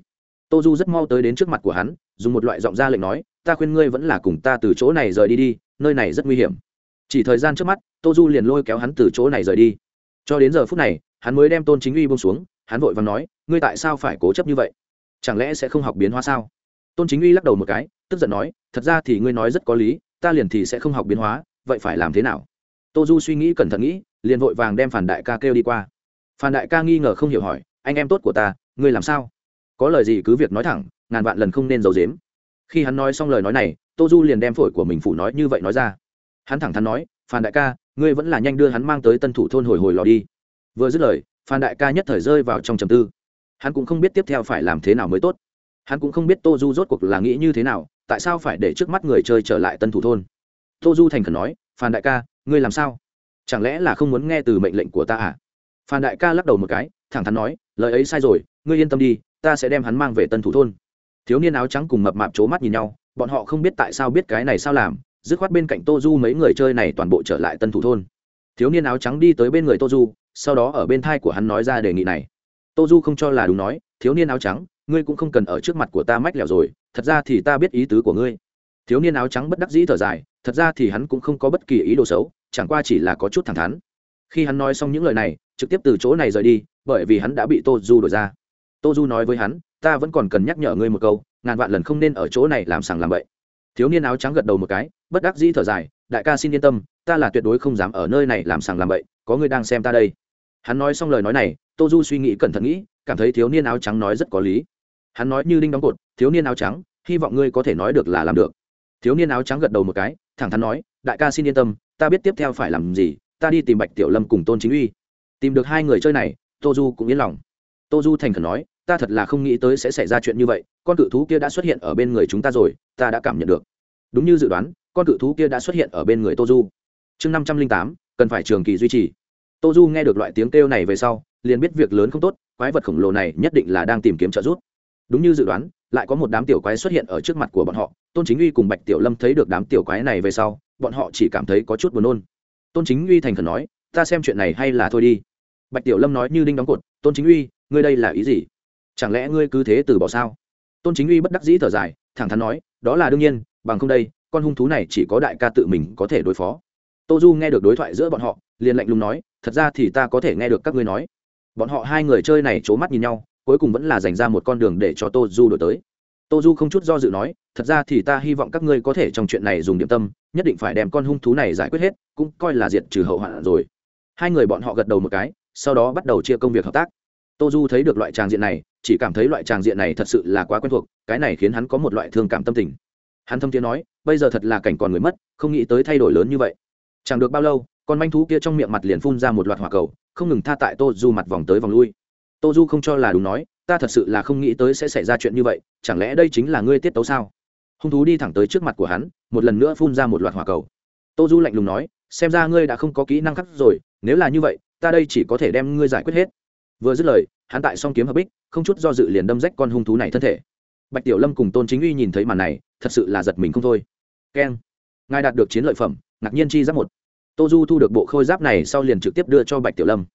Tô du rất mau tới đến trước mặt của hắn, dùng một loại giọng ra lệnh nói ta khuyên ngươi vẫn là cùng ta từ chỗ này rời đi đi, nơi này rất nguy hiểm. Chỉ thời gian trước mắt, tô du liền lôi kéo hắn từ chỗ này rời đi. Cho đến giờ phút này, hắn mới đem tôn chính uy bông xuống, hắn vội và nói, ngươi tại sao phải cố chấp như vậy? Chẳng lẽ sẽ không học biến hóa sao? Tôn chính uy lắc đầu một cái, tức giận nói, thật ra thì ngươi nói rất có lý, ta liền thì sẽ không học biến hóa, vậy phải làm thế nào? Tô du suy nghĩ cẩn thận nghĩ, liền vội vàng đem phản đại ca kêu đi qua. Phản đại ca nghi ngờ không hiểu hỏi, anh em tốt của ta, ngươi làm sao? Có lời gì cứ việc nói thẳng, ngàn vạn lần không nên giấu dếm khi hắn nói xong lời nói này, tô du liền đem phổi của mình phủ nói như vậy nói ra. Hắn thẳng thắn nói, phan đại ca, ngươi vẫn là nhanh đưa hắn mang tới tân thủ thôn hồi hồi lò đi. Vừa dứt lời, phan đại ca nhất thời rơi vào trong trầm tư. Hắn cũng không biết tiếp theo phải làm thế nào mới tốt. Hắn cũng không biết tô du rốt cuộc là nghĩ như thế nào, tại sao phải để trước mắt người chơi trở lại tân thủ thôn. Tô du thành khẩn nói, phan đại ca, ngươi làm sao? Chẳng lẽ là không muốn nghe từ mệnh lệnh của ta à? Phan đại ca lắc đầu một cái, thẳng thắn nói, lời ấy sai rồi, ngươi yên tâm đi, ta sẽ đem hắn mang về tân thủ thôn thiếu niên áo trắng cùng mập mạp c h ố mắt nhìn nhau, bọn họ không biết tại sao biết cái này sao làm, dứt khoát bên cạnh tô du mấy người chơi này toàn bộ trở lại tân thủ thôn. Thiếu niên áo trắng đi tới bên người tô du, sau đó ở bên thai của hắn nói ra đề nghị này. Tô du không cho là đúng nói, thiếu niên áo trắng, ngươi cũng không cần ở trước mặt của ta mách lẻo rồi, thật ra thì ta biết ý tứ của ngươi. Thiếu niên áo trắng bất đắc dĩ thở dài, thật ra thì hắn cũng không có bất kỳ ý đồ xấu, chẳng qua chỉ là có chút thẳng thắn. Khi hắn nói xong những lời này, trực tiếp từ chỗ này rời đi, bởi vì hắn đã bị tô du đổi ra. Tô du nói với hắn ta vẫn còn cần nhắc nhở ngươi một câu, ngàn vạn lần không nên ở chỗ này làm sàng làm bậy. Thiếu niên áo trắng gật đầu một cái, bất đắc dĩ thở dài, đại ca xin yên tâm, ta là tuyệt đối không dám ở nơi này làm sàng làm bậy, có ngươi đang xem ta đây. Hắn nói xong lời nói này, tô du suy nghĩ cẩn thận nghĩ, cảm thấy thiếu niên áo trắng nói rất có lý. Hắn nói như đinh đóng cột, thiếu niên áo trắng, hy vọng ngươi có thể nói được là làm được. Thiếu niên áo trắng gật đầu một cái, thẳng thắn nói, đại ca xin yên tâm, ta biết tiếp theo phải làm gì, ta đi tìm bạch tiểu lâm cùng tôn chính uy. Tìm được hai người chơi này, tô du cũng yên lòng. Tô du thành khẩn nói ta thật là không nghĩ tới sẽ xảy ra chuyện như vậy, con cự thú kia đã xuất hiện ở bên người chúng ta rồi, ta đã cảm nhận được. Đúng như dự đoán, con cự thú kia đã xuất hiện ở bên người tô du chương năm trăm linh tám, cần phải trường kỳ duy trì. Tô du nghe được loại tiếng kêu này về sau, liền biết việc lớn không tốt, quái vật khổng lồ này nhất định là đang tìm kiếm trợ giúp. Đúng như dự đoán, lại có một đám tiểu quái xuất hiện ở trước mặt của bọn họ. Tôn chính uy cùng bạch tiểu lâm thấy được đám tiểu quái này về sau, bọn họ chỉ cảm thấy có chút buồn nôn. Tôn chính uy thành khẩn nói, ta xem chuyện này hay là thôi đi. Bạch tiểu lâm nói như đinh đóng cột, tôn chính uy, ngươi đây là ý gì? Chẳng lẽ ngươi cứ thế từ bỏ sao? Tôn chính uy bất đắc dĩ thở dài, thẳng thắn nói, đó là đương nhiên, bằng không đây, con hung thú này chỉ có đại ca tự mình có thể đối phó. Tô du nghe được đối thoại giữa bọn họ, liền lạnh lùng nói, thật ra thì ta có thể nghe được các ngươi nói. Bọn họ hai người chơi này c h ố mắt nhìn nhau, cuối cùng vẫn là dành ra một con đường để cho tô du đổi tới. Tô du không chút do dự nói, thật ra thì ta hy vọng các ngươi có thể trong chuyện này dùng điểm tâm, nhất định phải đem con hung thú này giải quyết hết, cũng coi là diệt trừ hậu hoạn rồi. Hai người bọn họ gật đầu một cái, sau đó bắt đầu chia công việc hợp tác. Tô du thấy được loại tràng diện này chỉ cảm thấy loại tràng diện này thật sự là quá quen thuộc, cái này khiến hắn có một loại thương cảm tâm tình. Hắn thâm tiếng nói, bây giờ thật là cảnh còn người mất, không nghĩ tới thay đổi lớn như vậy. Chẳng được bao lâu, con manh thú kia trong miệng mặt liền phun ra một loạt hỏa cầu, không ngừng tha tại tô du mặt vòng tới vòng lui. Tô du không cho là đúng nói, ta thật sự là không nghĩ tới sẽ xảy ra chuyện như vậy, chẳng lẽ đây chính là ngươi tiết tấu sao? Hung thú đi thẳng tới trước mặt của hắn, một lần nữa phun ra một loạt hỏa cầu. Tô du lạnh lùng nói, xem ra ngươi đã không có kỹ năng khắc rồi, nếu là như vậy, ta đây chỉ có thể đem ngươi giải quyết hết vừa dứt lời, hắn tại song kiếm hợp bích, không chút do dự liền đâm rách con hung thú này thân thể. Bạch tiểu lâm cùng tôn chính uy nhìn thấy màn này, thật sự là giật mình không thôi. Keng. Ngài đạt được chiến lợi phẩm, ngạc nhiên chi giáp một. Tô du thu được bộ khôi giáp này sau liền trực tiếp đưa cho bạch tiểu lâm.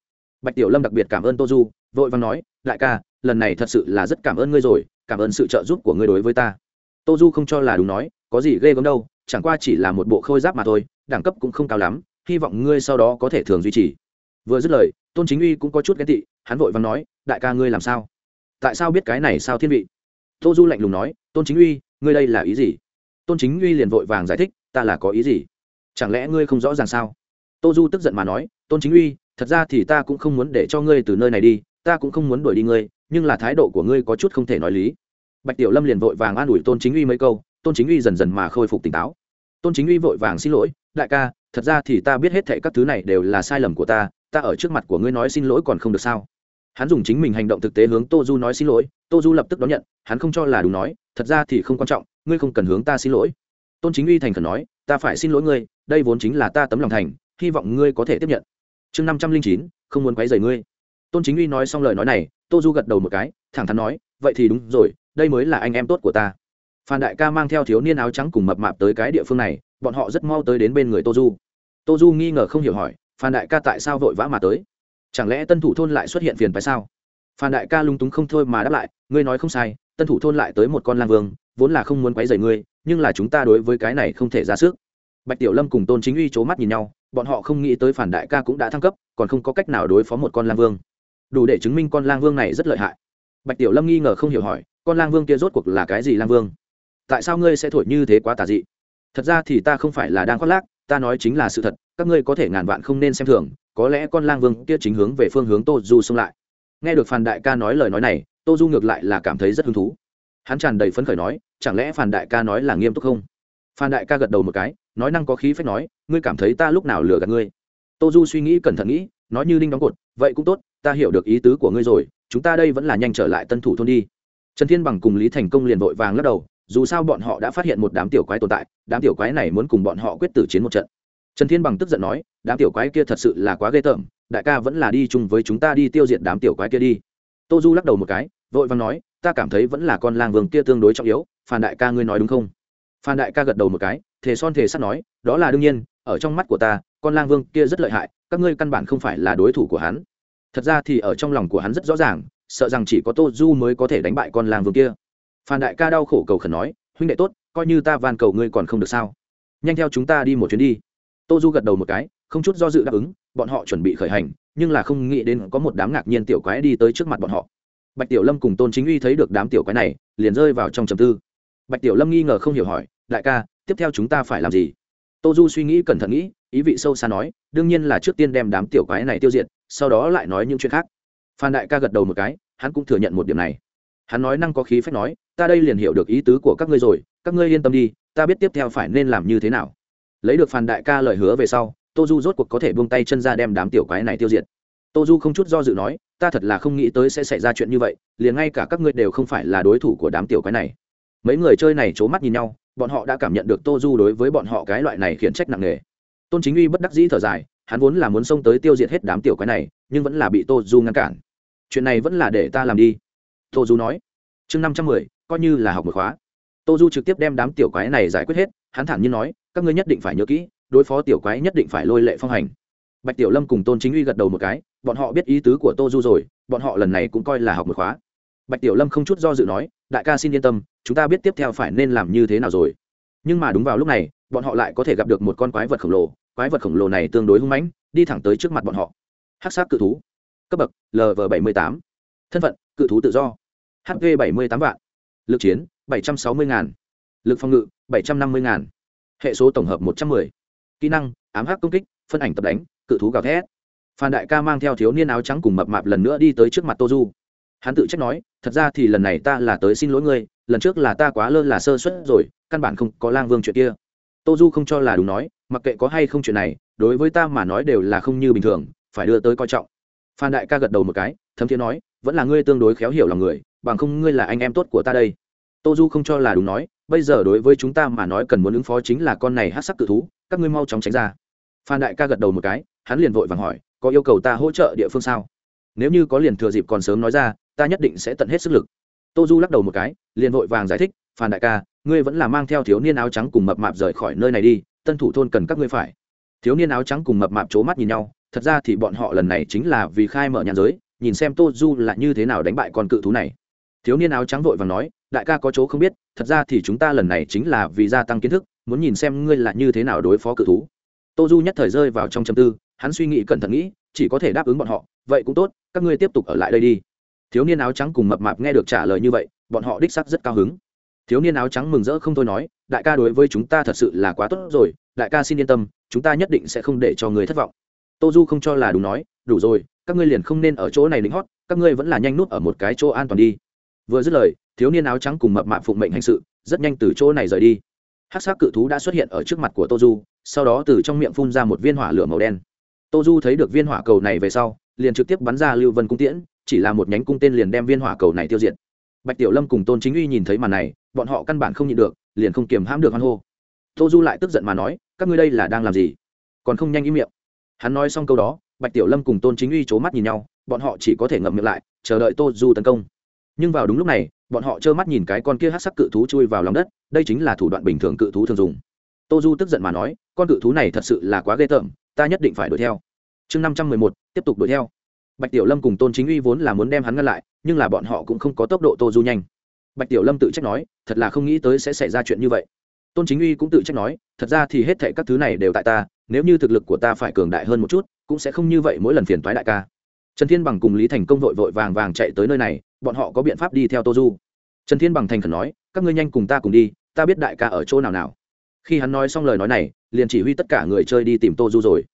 Bạch tiểu lâm đặc biệt cảm ơn tô du, vội vàng nói, đại ca, lần này thật sự là rất cảm ơn ngươi rồi, cảm ơn sự trợ giúp của ngươi đối với ta. Tô du không cho là đúng nói, có gì ghê gớm đâu, chẳng qua chỉ là một bộ khôi giáp mà thôi, đẳng cấp cũng không cao lắm, hy vọng ngươi sau đó có thể thường duy trì. Vừa dứt lời, tôn chính uy cũng có chút ghét tị hắn vội vàng nói, đại ca ngươi làm sao? Tại sao biết cái này sao thiên vị? Tô du lạnh lùng nói, tôn chính uy, ngươi đây là ý gì? Tôn chính uy liền vội vàng giải thích, ta là có ý gì? Chẳng lẽ ngươi không rõ ràng sao? Tô du tức giận mà nói, tôn chính uy, thật ra thì ta cũng không muốn để cho ngươi từ nơi này đi, ta cũng không muốn đuổi đi ngươi, nhưng là thái độ của ngươi có chút không thể nói lý. Bạch tiểu lâm liền vội vàng an ủi tôn chính uy mấy câu, tôn chính uy dần dần mà khôi phục tỉnh táo. Tôn chính uy vội vàng xin lỗi, đại ca, thật ra thì ta biết hết thệ các thứ này đều là sai lầm của ta ta ở trước mặt của ngươi nói xin lỗi còn không được sao? Hắn dùng chính mình hành động thực tế hướng tô du nói xin lỗi, tô du lập tức đón nhận, hắn không cho là đúng nói, thật ra thì không quan trọng, ngươi không cần hướng ta xin lỗi. Tôn chính uy thành khẩn nói, ta phải xin lỗi ngươi, đây vốn chính là ta tấm lòng thành, hy vọng ngươi có thể tiếp nhận. Chương năm trăm linh chín, không muốn quấy rầy ngươi. Tôn chính uy nói xong lời nói này, tô du gật đầu một cái, thẳng thắn nói, vậy thì đúng rồi, đây mới là anh em tốt của ta. Phan đại ca mang theo thiếu niên áo trắng cùng mập mạp tới cái địa phương này, bọn họ rất mau tới đến bên người tô du. Tô du nghi ngờ không hiểu hỏi phan đại ca tại sao vội vã mà tới? Chẳng lẽ tân thủ thôn lại xuất hiện phiền phải sao? Phan đại ca lung túng không thôi mà đáp lại, ngươi nói không sai, tân thủ thôn lại tới một con lang vương, vốn là không muốn quấy rầy ngươi, nhưng là chúng ta đối với cái này không thể ra sức. Bạch tiểu lâm cùng tôn chính uy c h ố mắt nhìn nhau, bọn họ không nghĩ tới phản đại ca cũng đã thăng cấp, còn không có cách nào đối phó một con lang vương. Đủ để chứng minh con lang vương này rất lợi hại. Bạch tiểu lâm nghi ngờ không hiểu hỏi, con lang vương kia rốt cuộc là cái gì lang vương? Tại sao ngươi sẽ thổi như thế quá tà dị? Thật ra thì ta không phải là đang khoác lác ta nói chính là sự thật, các ngươi có thể ngàn vạn không nên xem thường, có lẽ con lang vương kia chính hướng về phương hướng tô du xông lại. Nghe được phan đại ca nói lời nói này, tô du ngược lại là cảm thấy rất hứng thú. Hắn tràn đầy phấn khởi nói, chẳng lẽ phan đại ca nói là nghiêm túc không? Phan đại ca gật đầu một cái, nói năng có khí phách nói, ngươi cảm thấy ta lúc nào lừa gạt ngươi? Tô du suy nghĩ cẩn thận nghĩ, nói như linh đóng cột, vậy cũng tốt, ta hiểu được ý tứ của ngươi rồi, chúng ta đây vẫn là nhanh trở lại tân thủ thôn đi. Trần thiên bằng cùng lý thành công liền vội vàng lắc đầu dù sao bọn họ đã phát hiện một đám tiểu quái tồn tại, đám tiểu quái này muốn cùng bọn họ quyết tử chiến một trận. Trần thiên bằng tức giận nói, đám tiểu quái kia thật sự là quá ghê tởm, đại ca vẫn là đi chung với chúng ta đi tiêu diệt đám tiểu quái kia đi. Tô du lắc đầu một cái, vội vàng nói, ta cảm thấy vẫn là con lang vương kia tương đối trọng yếu, phan đại ca ngươi nói đúng không? Phan đại ca gật đầu một cái, thề son thề sắt nói, đó là đương nhiên, ở trong mắt của ta, con lang vương kia rất lợi hại, các ngươi căn bản không phải là đối thủ của hắn. Thật ra thì ở trong lòng của hắn rất rõ ràng, sợ rằng chỉ có tô du mới có thể đánh bại con lang vương kia phan đại ca đau khổ cầu khẩn nói, huynh đệ tốt, coi như ta van cầu ngươi còn không được sao? Nhanh theo chúng ta đi một chuyến đi. Tô du gật đầu một cái, không chút do dự đáp ứng, bọn họ chuẩn bị khởi hành, nhưng là không nghĩ đến có một đám ngạc nhiên tiểu quái đi tới trước mặt bọn họ. Bạch tiểu lâm cùng tôn chính uy thấy được đám tiểu quái này, liền rơi vào trong trầm tư. Bạch tiểu lâm nghi ngờ không hiểu hỏi, đại ca, tiếp theo chúng ta phải làm gì? Tô du suy nghĩ cẩn thận nghĩ, ý vị sâu xa nói, đương nhiên là trước tiên đem đám tiểu quái này tiêu diệt, sau đó lại nói những chuyện khác. Phan đại ca gật đầu một cái, hắn cũng thừa nhận một điểm này. Hắn nói năng có khí phách nói ta đây liền hiểu được ý tứ của các ngươi rồi, các ngươi yên tâm đi, ta biết tiếp theo phải nên làm như thế nào. Lấy được phàn đại ca lời hứa về sau, tô du rốt cuộc có thể buông tay chân ra đem đám tiểu quái này tiêu diệt. Tô du không chút do dự nói, ta thật là không nghĩ tới sẽ xảy ra chuyện như vậy, liền ngay cả các ngươi đều không phải là đối thủ của đám tiểu quái này. Mấy người chơi này c h ố mắt nhìn nhau, bọn họ đã cảm nhận được tô du đối với bọn họ cái loại này khiển trách nặng nề. Tôn chính uy bất đắc dĩ thở dài, hắn vốn là muốn xông tới tiêu diệt hết đám tiểu quái này, nhưng vẫn là bị tô du ngăn cản. Chuyện này vẫn là để ta làm đi. Tô du nói. Chương năm trăm mười coi như là học một khóa. Tô du trực tiếp đem đám tiểu quái này giải quyết hết, hắn thản nhiên nói, các ngươi nhất định phải nhớ kỹ, đối phó tiểu quái nhất định phải lôi lệ phong hành. Bạch tiểu lâm cùng tôn chính uy gật đầu một cái, bọn họ biết ý tứ của tô du rồi, bọn họ lần này cũng coi là học một khóa. Bạch tiểu lâm không chút do dự nói, đại ca xin yên tâm, chúng ta biết tiếp theo phải nên làm như thế nào rồi. Nhưng mà đúng vào lúc này, bọn họ lại có thể gặp được một con quái vật khổng lồ, quái vật khổng lồ này tương đối hung mãnh, đi thẳng tới trước mặt bọn họ. Hát sát cự thú. Cấp bậc lv bảy mươi tám. Thân phận, cự thú tự do. Hp bảy mươi tám vạn lực chiến, bảy trăm sáu mươi ngàn. Lực phòng ngự, bảy trăm năm mươi ngàn. Hệ số tổng hợp một trăm m ư ơ i kỹ năng, ám hắc công kích, phân ảnh tập đánh, cự thú gào thét. Phan đại ca mang theo thiếu niên áo trắng cùng mập mạp lần nữa đi tới trước mặt tô du hắn tự trách nói, thật ra thì lần này ta là tới xin lỗi ngươi, lần trước là ta quá lơ là sơ suất rồi, căn bản không có lang vương chuyện kia. Tô du không cho là đúng nói, mặc kệ có hay không chuyện này, đối với ta mà nói đều là không như bình thường, phải đưa tới coi trọng. Phan đại ca gật đầu một cái, thấm thiên nói, vẫn là ngươi tương đối khéo hiểu lòng người, bằng không ngươi là anh em tốt của ta đây tô du không cho là đúng nói, bây giờ đối với chúng ta mà nói cần muốn ứng phó chính là con này hát sắc cự thú, các ngươi mau chóng tránh ra. Phan đại ca gật đầu một cái, hắn liền vội vàng hỏi, có yêu cầu ta hỗ trợ địa phương sao? Nếu như có liền thừa dịp còn sớm nói ra, ta nhất định sẽ tận hết sức lực. Tô du lắc đầu một cái, liền vội vàng giải thích, phan đại ca, ngươi vẫn là mang theo thiếu niên áo trắng cùng mập mạp rời khỏi nơi này đi, tân thủ thôn cần các ngươi phải. Thiếu niên áo trắng cùng mập mạp c h ố mắt nhìn nhau, thật ra thì bọn họ lần này chính là vì khai mở nhàn giới, nhìn xem tô du là như thế nào đánh bại con cự thú này. Thiếu niên áo trắng vội và nói đại ca có chỗ không biết, thật ra thì chúng ta lần này chính là vì gia tăng kiến thức, muốn nhìn xem ngươi là như thế nào đối phó cự thú. Tô du nhất thời rơi vào trong châm tư, hắn suy nghĩ cẩn thận nghĩ, chỉ có thể đáp ứng bọn họ, vậy cũng tốt, các ngươi tiếp tục ở lại đây đi. Thiếu niên áo trắng cùng mập mạp nghe được trả lời như vậy, bọn họ đích sắc rất cao hứng. Thiếu niên áo trắng mừng rỡ không thôi nói, đại ca đối với chúng ta thật sự là quá tốt rồi, đại ca xin yên tâm, chúng ta nhất định sẽ không để cho người thất vọng. Tô du không cho là đúng nói, đủ rồi, các ngươi liền không nên ở chỗ này lính hót, các ngươi vẫn là nhanh nút ở một cái chỗ an toàn đi. Vừa dứt lời thiếu niên áo trắng cùng mập mạp phụng mệnh hành sự, rất nhanh từ chỗ này rời đi. Hát sắc cự thú đã xuất hiện ở trước mặt của tô du, sau đó từ trong miệng phun ra một viên hỏa lửa màu đen. Tô du thấy được viên hỏa cầu này về sau, liền trực tiếp bắn ra lưu vân cung tiễn, chỉ là một nhánh cung tên liền đem viên hỏa cầu này tiêu diệt. Bạch tiểu lâm cùng tôn chính uy nhìn thấy màn này, bọn họ căn bản không nhịn được, liền không kiềm hãm được hoan hô. Tô du lại tức giận mà nói, các ngươi đây là đang làm gì? Còn không nhanh ý miệng. Hắn nói xong câu đó, bạch tiểu lâm cùng tôn chính uy c h ố mắt nhìn nhau, bọn họ chỉ có thể ngậm miệng lại, chờ đợi tô du tấn công. Nhưng vào đúng lúc này bọn họ trơ mắt nhìn cái con kia hát sắc cự thú chui vào lòng đất, đây chính là thủ đoạn bình thường cự thú thường dùng. Tô du tức giận mà nói, con cự thú này thật sự là quá ghê tởm, ta nhất định phải đuổi theo. Chương năm trăm mười một, tiếp tục đuổi theo. Bạch tiểu lâm cùng tôn chính uy vốn là muốn đem hắn ngăn lại, nhưng là bọn họ cũng không có tốc độ tô du nhanh. Bạch tiểu lâm tự trách nói, thật là không nghĩ tới sẽ xảy ra chuyện như vậy. Tôn chính uy cũng tự trách nói, thật ra thì hết thệ các thứ này đều tại ta, nếu như thực lực của ta phải cường đại hơn một chút, cũng sẽ không như vậy mỗi lần phiền toái đại ca trần thiên bằng cùng lý thành công vội vội vàng vàng chạy tới nơi này, bọn họ có biện pháp đi theo tô du. Trần thiên bằng thành khẩn nói, các ngươi nhanh cùng ta cùng đi, ta biết đại ca ở chỗ nào nào. Khi hắn nói xong lời nói này, liền chỉ huy tất cả người chơi đi tìm tô du rồi.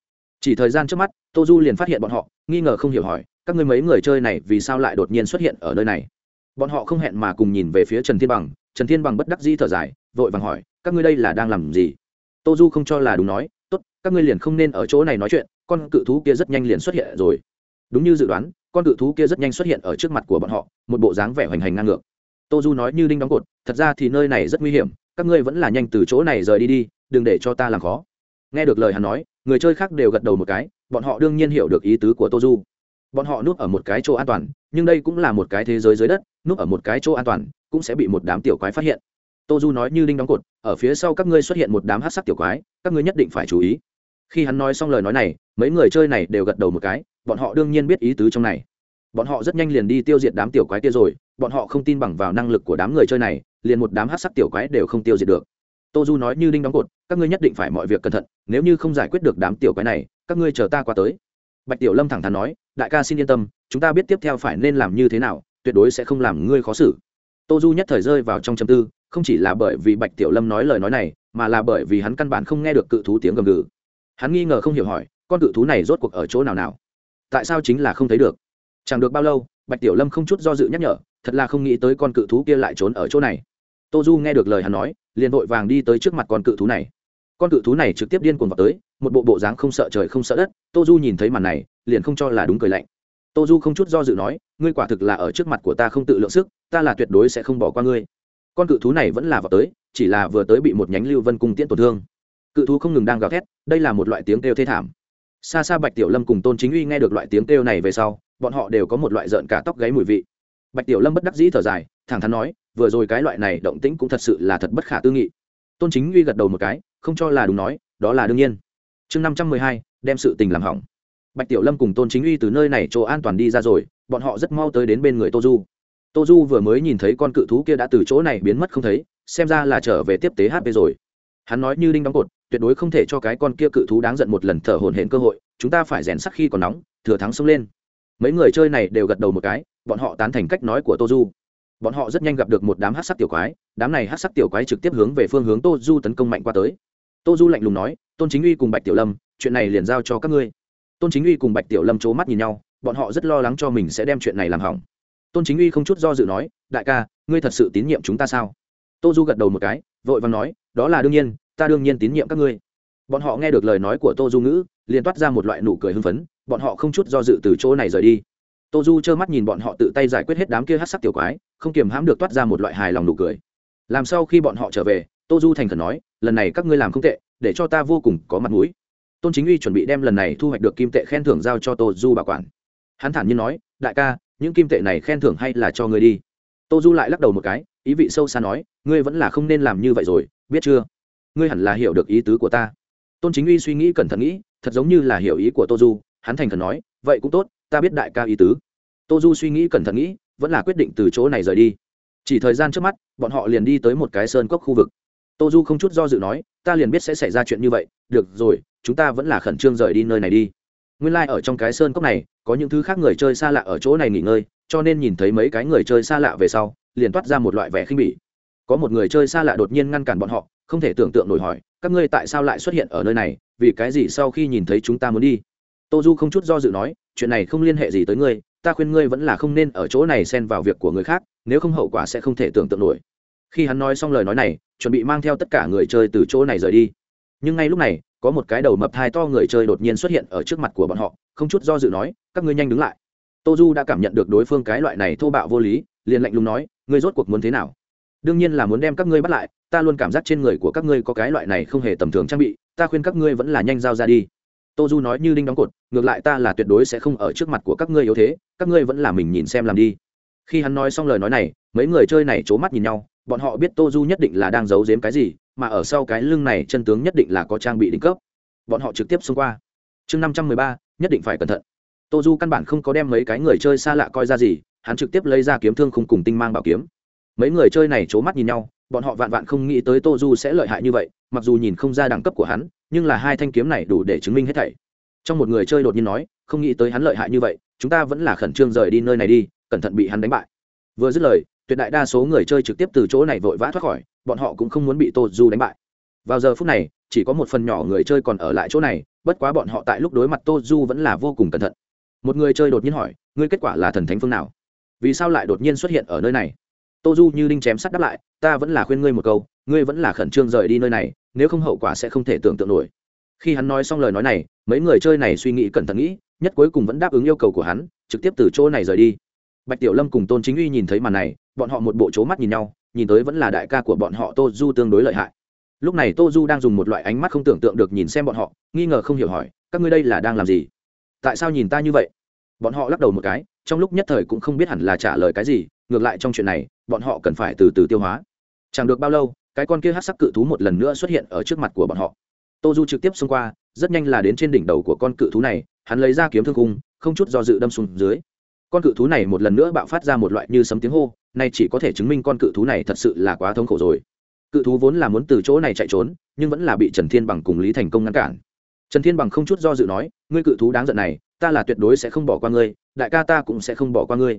Chỉ thời gian trước mắt, tô du liền phát hiện bọn họ, nghi ngờ không hiểu hỏi, các ngươi mấy người chơi này vì sao lại đột nhiên xuất hiện ở nơi này? Bọn họ không hẹn mà cùng nhìn về phía trần thiên bằng, trần thiên bằng bất đắc dĩ thở dài, vội vàng hỏi, các ngươi đây là đang làm gì? Tô du không cho là đúng nói, tốt, các ngươi liền không nên ở chỗ này nói chuyện, con cự thú kia rất nhanh liền xuất hiện rồi đúng như dự đoán, con cự thú kia rất nhanh xuất hiện ở trước mặt của bọn họ, một bộ dáng vẻ hoành hành ngang ngược. Tô du nói như đinh đóng cột, thật ra thì nơi này rất nguy hiểm, các ngươi vẫn là nhanh từ chỗ này rời đi đi, đừng để cho ta làm khó. Nghe được lời hắn nói, người chơi khác đều gật đầu một cái, bọn họ đương nhiên hiểu được ý tứ của tô du bọn họ núp ở một cái chỗ an toàn, nhưng đây cũng là một cái thế giới dưới đất núp ở một cái chỗ an toàn, cũng sẽ bị một đám tiểu quái phát hiện. Tô du nói như đinh đóng cột, ở phía sau các ngươi xuất hiện một đám hát sắc tiểu quái, các ngươi nhất định phải chú ý khi hắn nói xong lời nói này, mấy người chơi này đều gật đầu một cái, bọn họ đương nhiên biết ý tứ trong này. Bọn họ rất nhanh liền đi tiêu diệt đám tiểu quái kia rồi, bọn họ không tin bằng vào năng lực của đám người chơi này, liền một đám hát sắc tiểu quái đều không tiêu diệt được. Tô du nói như đinh đóng cột, các ngươi nhất định phải mọi việc cẩn thận, nếu như không giải quyết được đám tiểu quái này, các ngươi chờ ta qua tới. Bạch tiểu lâm thẳng thắn nói, đại ca xin yên tâm, chúng ta biết tiếp theo phải nên làm như thế nào, tuyệt đối sẽ không làm ngươi khó xử. Tô du nhất thời rơi vào trong châm tư, không chỉ là bởi vì bạch tiểu lâm nói lời nói này, mà là bởi vì hắn căn bản không nghe được cự thú tiếng gầm gừ hắn nghi ngờ không hiểu hỏi, con cự thú này rốt cuộc ở chỗ nào nào? Tại sao chính là không thấy được? Chẳng được bao lâu, bạch tiểu lâm không chút do dự nhắc nhở, thật là không nghĩ tới con cự thú kia lại trốn ở chỗ này. Tô du nghe được lời hắn nói, liền vội vàng đi tới trước mặt con cự thú này. Con cự thú này trực tiếp điên cuồng vào tới, một bộ bộ dáng không sợ trời không sợ đất, tô du nhìn thấy màn này, liền không cho là đúng cười lạnh. Tô du không chút do dự nói, ngươi quả thực là ở trước mặt của ta không tự lượng sức, ta là tuyệt đối sẽ không bỏ qua ngươi. Con cự thú này vẫn là vào tới, chỉ là vừa tới bị một nhánh lưu vân cung tiễn tổn thương cự thú không ngừng đang gào thét, đây là một loại tiếng kêu thê thảm. Xa xa bạch tiểu lâm cùng tôn chính uy nghe được loại tiếng kêu này về sau, bọn họ đều có một loại rợn cả tóc gáy mùi vị. Bạch tiểu lâm bất đắc dĩ thở dài, thẳng thắn nói, vừa rồi cái loại này động tĩnh cũng thật sự là thật bất khả tư nghị. Tôn chính uy gật đầu một cái, không cho là đúng nói, đó là đương nhiên. Chương năm trăm mười hai, đem sự tình làm hỏng. Bạch tiểu lâm cùng tôn chính uy từ nơi này chỗ an toàn đi ra rồi, bọn họ rất mau tới đến bên người tô du tô du vừa mới nhìn thấy con cự thú kia đã từ chỗ này biến mất không thấy, xem ra là trở về tiếp tế hp rồi. Hắn nói như đinh đóng cột tuyệt đối không thể cho cái con kia cự thú đáng giận một lần thở hổn hển cơ hội, chúng ta phải rèn sắc khi còn nóng, thừa thắng xông lên. Mấy người chơi này đều gật đầu một cái, bọn họ tán thành cách nói của tô du bọn họ rất nhanh gặp được một đám hắc sắc tiểu quái, đám này hắc sắc tiểu quái trực tiếp hướng về phương hướng tô du tấn công mạnh qua tới. Tô du lạnh lùng nói, tôn chính uy cùng bạch tiểu lâm, chuyện này liền giao cho các ngươi. Tôn chính uy cùng bạch tiểu lâm trố mắt nhìn nhau, bọn họ rất lo lắng cho mình sẽ đem chuyện này làm hỏng. Tôn chính uy không chút do dự nói, đại ca, ngươi thật sự tín nhiệm chúng ta sao? Tô du gật đầu một cái, vội vàng nói, đó là đương nhiên ta đương nhiên tín nhiệm các ngươi. Bọn họ nghe được lời nói của tô du ngữ, liền toát ra một loại nụ cười hưng phấn, bọn họ không chút do dự từ chỗ này rời đi. Tô du trơ mắt nhìn bọn họ tự tay giải quyết hết đám kia hát sắc tiểu quái, không kiềm hãm được toát ra một loại hài lòng nụ cười. Làm sau khi bọn họ trở về, tô du thành khẩn nói, lần này các ngươi làm không tệ, để cho ta vô cùng có mặt mũi. Tôn chính uy chuẩn bị đem lần này thu hoạch được kim tệ khen thưởng giao cho tô du bảo quản. Hắn thản nhiên nói, đại ca, những kim tệ này khen thưởng hay là cho ngươi đi. Tô du lại lắc đầu một cái, ý vị sâu xa nói, ngươi vẫn là không nên làm như vậy rồi, biết chưa? Ngươi hẳn là hiểu được ý tứ của ta. Tôn chính uy suy nghĩ cẩn thận nghĩ, thật giống như là hiểu ý của tô du, hắn thành thật nói, vậy cũng tốt, ta biết đại ca ý tứ. Tô du suy nghĩ cẩn thận nghĩ, vẫn là quyết định từ chỗ này rời đi. Chỉ thời gian trước mắt, bọn họ liền đi tới một cái sơn cốc khu vực. Tô du không chút do dự nói, ta liền biết sẽ xảy ra chuyện như vậy, được rồi, chúng ta vẫn là khẩn trương rời đi nơi này đi. Nguyên lai、like、ở trong cái sơn cốc này, có những thứ khác người chơi xa lạ ở chỗ này nghỉ ngơi, cho nên nhìn thấy mấy cái người chơi xa lạ về sau, liền toát ra một loại vẻ khinh bỉ. Có một người chơi xa lạ đột nhiên ngăn cản bọn họ không thể tưởng tượng nổi hỏi, các ngươi tại sao lại xuất hiện ở nơi này, vì cái gì sau khi nhìn thấy chúng ta muốn đi? Tô du không chút do dự nói, chuyện này không liên hệ gì tới ngươi, ta khuyên ngươi vẫn là không nên ở chỗ này xen vào việc của người khác, nếu không hậu quả sẽ không thể tưởng tượng nổi. Khi hắn nói xong lời nói này, chuẩn bị mang theo tất cả người chơi từ chỗ này rời đi. Nhưng ngay lúc này, có một cái đầu mập thai to người chơi đột nhiên xuất hiện ở trước mặt của bọn họ, không chút do dự nói, các ngươi nhanh đứng lại. Tô du đã cảm nhận được đối phương cái loại này thô bạo vô lý, liền lạnh lùng nói, ngươi rốt cuộc muốn thế nào? Đương nhiên là muốn đem các ngươi bắt lại ta luôn cảm giác trên người của các ngươi có cái loại này không hề tầm thường trang bị, ta khuyên các ngươi vẫn là nhanh giao ra đi. Tô du nói như đinh đóng cột, ngược lại ta là tuyệt đối sẽ không ở trước mặt của các ngươi yếu thế, các ngươi vẫn là mình nhìn xem làm đi. Khi hắn nói xong lời nói này, mấy người chơi này c h ố mắt nhìn nhau, bọn họ biết tô du nhất định là đang giấu giếm cái gì, mà ở sau cái lưng này chân tướng nhất định là có trang bị đỉnh cấp. Bọn họ trực tiếp xông qua. Chương năm trăm mười ba, nhất định phải cẩn thận. Tô du căn bản không có đem mấy cái người chơi xa lạ coi ra gì, hắn trực tiếp lấy ra kiếm thương khung cùng tinh mang bảo kiếm. Mấy người chơi này c h ố mắt nhìn nhau bọn họ vạn vạn không nghĩ tới tô du sẽ lợi hại như vậy, mặc dù nhìn không ra đẳng cấp của hắn, nhưng là hai thanh kiếm này đủ để chứng minh hết thảy. Trong một người chơi đột nhiên nói, không nghĩ tới hắn lợi hại như vậy, chúng ta vẫn là khẩn trương rời đi nơi này đi, cẩn thận bị hắn đánh bại. Vừa dứt lời, tuyệt đại đa số người chơi trực tiếp từ chỗ này vội vã thoát khỏi, bọn họ cũng không muốn bị tô du đánh bại. Vào giờ phút này, chỉ có một phần nhỏ người chơi còn ở lại chỗ này, bất quá bọn họ tại lúc đối mặt tô du vẫn là vô cùng cẩn thận. Một người chơi đột nhiên hỏi, ngươi kết quả là thần thánh phương nào? Vì sao lại đột nhiên xuất hiện ở nơi này? Tô du như đinh chém sắt đáp lại, ta vẫn là khuyên ngươi một câu, ngươi vẫn là khẩn trương rời đi nơi này, nếu không hậu quả sẽ không thể tưởng tượng nổi. Khi hắn nói xong lời nói này, mấy người chơi này suy nghĩ cẩn thận nghĩ, nhất cuối cùng vẫn đáp ứng yêu cầu của hắn, trực tiếp từ chỗ này rời đi. Bạch tiểu lâm cùng tôn chính uy nhìn thấy màn này, bọn họ một bộ c mắt nhìn nhau, nhìn tới vẫn là đại ca của bọn họ tô du tương đối lợi hại. Lúc này tô du đang dùng một loại ánh mắt không tưởng tượng được nhìn xem bọn họ, nghi ngờ không hiểu hỏi, các ngươi đây là đang làm gì? Tại sao nhìn ta như vậy? Bọn họ lắc đầu một cái, trong lúc nhất thời cũng không biết hẳn là trả lời cái gì, ngược lại trong chuyện này bọn họ cần phải từ từ tiêu hóa. Chẳng được bao lâu, cái con kia hát sắc cự thú một lần nữa xuất hiện ở trước mặt của bọn họ. Tô du trực tiếp xông qua, rất nhanh là đến trên đỉnh đầu của con cự thú này, hắn lấy ra kiếm thương cung không chút do dự đâm xuống dưới. Con cự thú này một lần nữa bạo phát ra một loại như sấm tiếng hô, nay chỉ có thể chứng minh con cự thú này thật sự là quá thống khổ rồi. Cự thú vốn là muốn từ chỗ này chạy trốn, nhưng vẫn là bị trần thiên bằng cùng lý thành công ngăn cản. Trần thiên bằng không chút do dự nói, ngươi cự thú đáng giận này, ta là tuyệt đối sẽ không bỏ qua ngươi, đại ca ta cũng sẽ không bỏ qua ngươi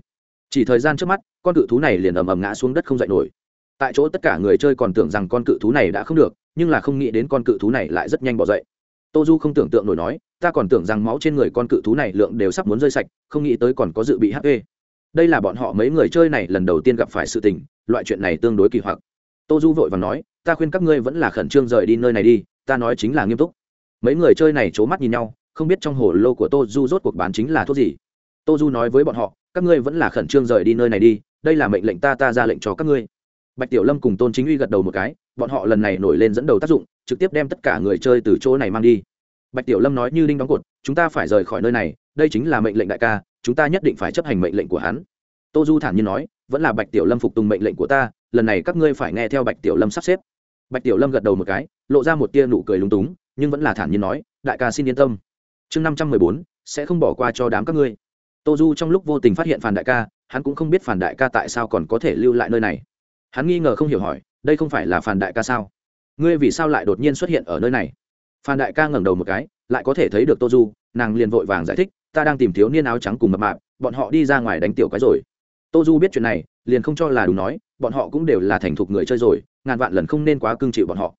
chỉ thời gian trước mắt, con cự thú này liền ầm ầm ngã xuống đất không dậy nổi. Tại chỗ tất cả người chơi còn tưởng rằng con cự thú này đã không được, nhưng là không nghĩ đến con cự thú này lại rất nhanh bỏ dậy. Tô du không tưởng tượng nổi nói, ta còn tưởng rằng máu trên người con cự thú này lượng đều sắp muốn rơi sạch, không nghĩ tới còn có dự bị hp đây là bọn họ mấy người chơi này lần đầu tiên gặp phải sự tình, loại chuyện này tương đối kỳ hoặc. Tô du vội và nói, ta khuyên các ngươi vẫn là khẩn trương rời đi nơi này đi, ta nói chính là nghiêm túc. Mấy người chơi này c h ố mắt nhìn nhau, không biết trong hồ lô của tô du rốt cuộc bán chính là thuốc gì. Tô du nói với bọn họ các ngươi vẫn là khẩn trương rời đi nơi này đi, đây là mệnh lệnh ta ta ra lệnh cho các ngươi. Bạch tiểu lâm cùng tôn chính uy gật đầu một cái, bọn họ lần này nổi lên dẫn đầu tác dụng, trực tiếp đem tất cả người chơi từ chỗ này mang đi. Bạch tiểu lâm nói như đinh đóng cột, chúng ta phải rời khỏi nơi này, đây chính là mệnh lệnh đại ca, chúng ta nhất định phải chấp hành mệnh lệnh của hắn. Tô du thản nhiên nói, vẫn là bạch tiểu lâm phục tùng mệnh lệnh của ta, lần này các ngươi phải nghe theo bạch tiểu lâm sắp xếp. Bạch tiểu lâm gật đầu một cái, lộ ra một tia nụ cười lúng túng, nhưng vẫn là thản nhiên nói, đại ca xin yên tâm. Chương năm trăm mười bốn, sẽ không bỏ qua cho đám các ngươi tô du trong lúc vô tình phát hiện phản đại ca, hắn cũng không biết phản đại ca tại sao còn có thể lưu lại nơi này. Hắn nghi ngờ không hiểu hỏi, đây không phải là phản đại ca sao? Ngươi vì sao lại đột nhiên xuất hiện ở nơi này? Phan đại ca ngẩng đầu một cái, lại có thể thấy được tô du, nàng liền vội vàng giải thích, ta đang tìm thiếu niên áo trắng cùng mập mạp, bọn họ đi ra ngoài đánh tiểu cái rồi. Tô du biết chuyện này, liền không cho là đúng nói, bọn họ cũng đều là thành thục người chơi rồi, ngàn vạn lần không nên quá cưng chịu bọn họ.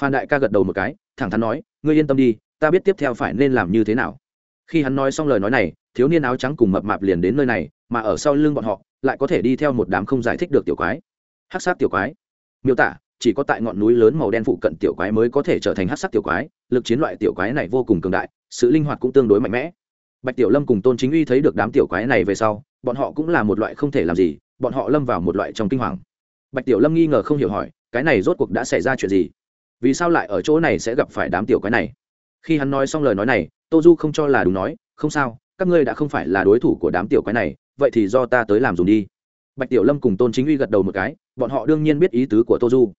Phan đại ca gật đầu một cái, thẳng thắn nói, ngươi yên tâm đi, ta biết tiếp theo phải nên làm như thế nào. Khi hắn nói xong lời nói này thiếu niên áo trắng cùng mập mạp liền đến nơi này, mà ở sau lưng bọn họ, lại có thể đi theo một đám không giải thích được tiểu quái. Hát sát tiểu quái. Miêu tả, chỉ có tại ngọn núi lớn màu đen phụ cận tiểu quái mới có thể trở thành hát sát tiểu quái, lực chiến loại tiểu quái này vô cùng cường đại, sự linh hoạt cũng tương đối mạnh mẽ. Bạch tiểu lâm cùng tôn chính uy thấy được đám tiểu quái này về sau, bọn họ cũng là một loại không thể làm gì, bọn họ lâm vào một loại trong kinh hoàng. Bạch tiểu lâm nghi ngờ không hiểu hỏi, cái này rốt cuộc đã xảy ra chuyện gì? Vì sao lại ở chỗ này sẽ gặp phải đám tiểu quái này? Khi hắn nói xong lời nói này, tô du không cho là đúng nói, không sao các ngươi đã không phải là đối thủ của đám tiểu quái này, vậy thì do ta tới làm dùng đi. Bạch tiểu lâm cùng tôn chính uy gật đầu một cái, bọn họ đương nhiên biết ý tứ của tô du.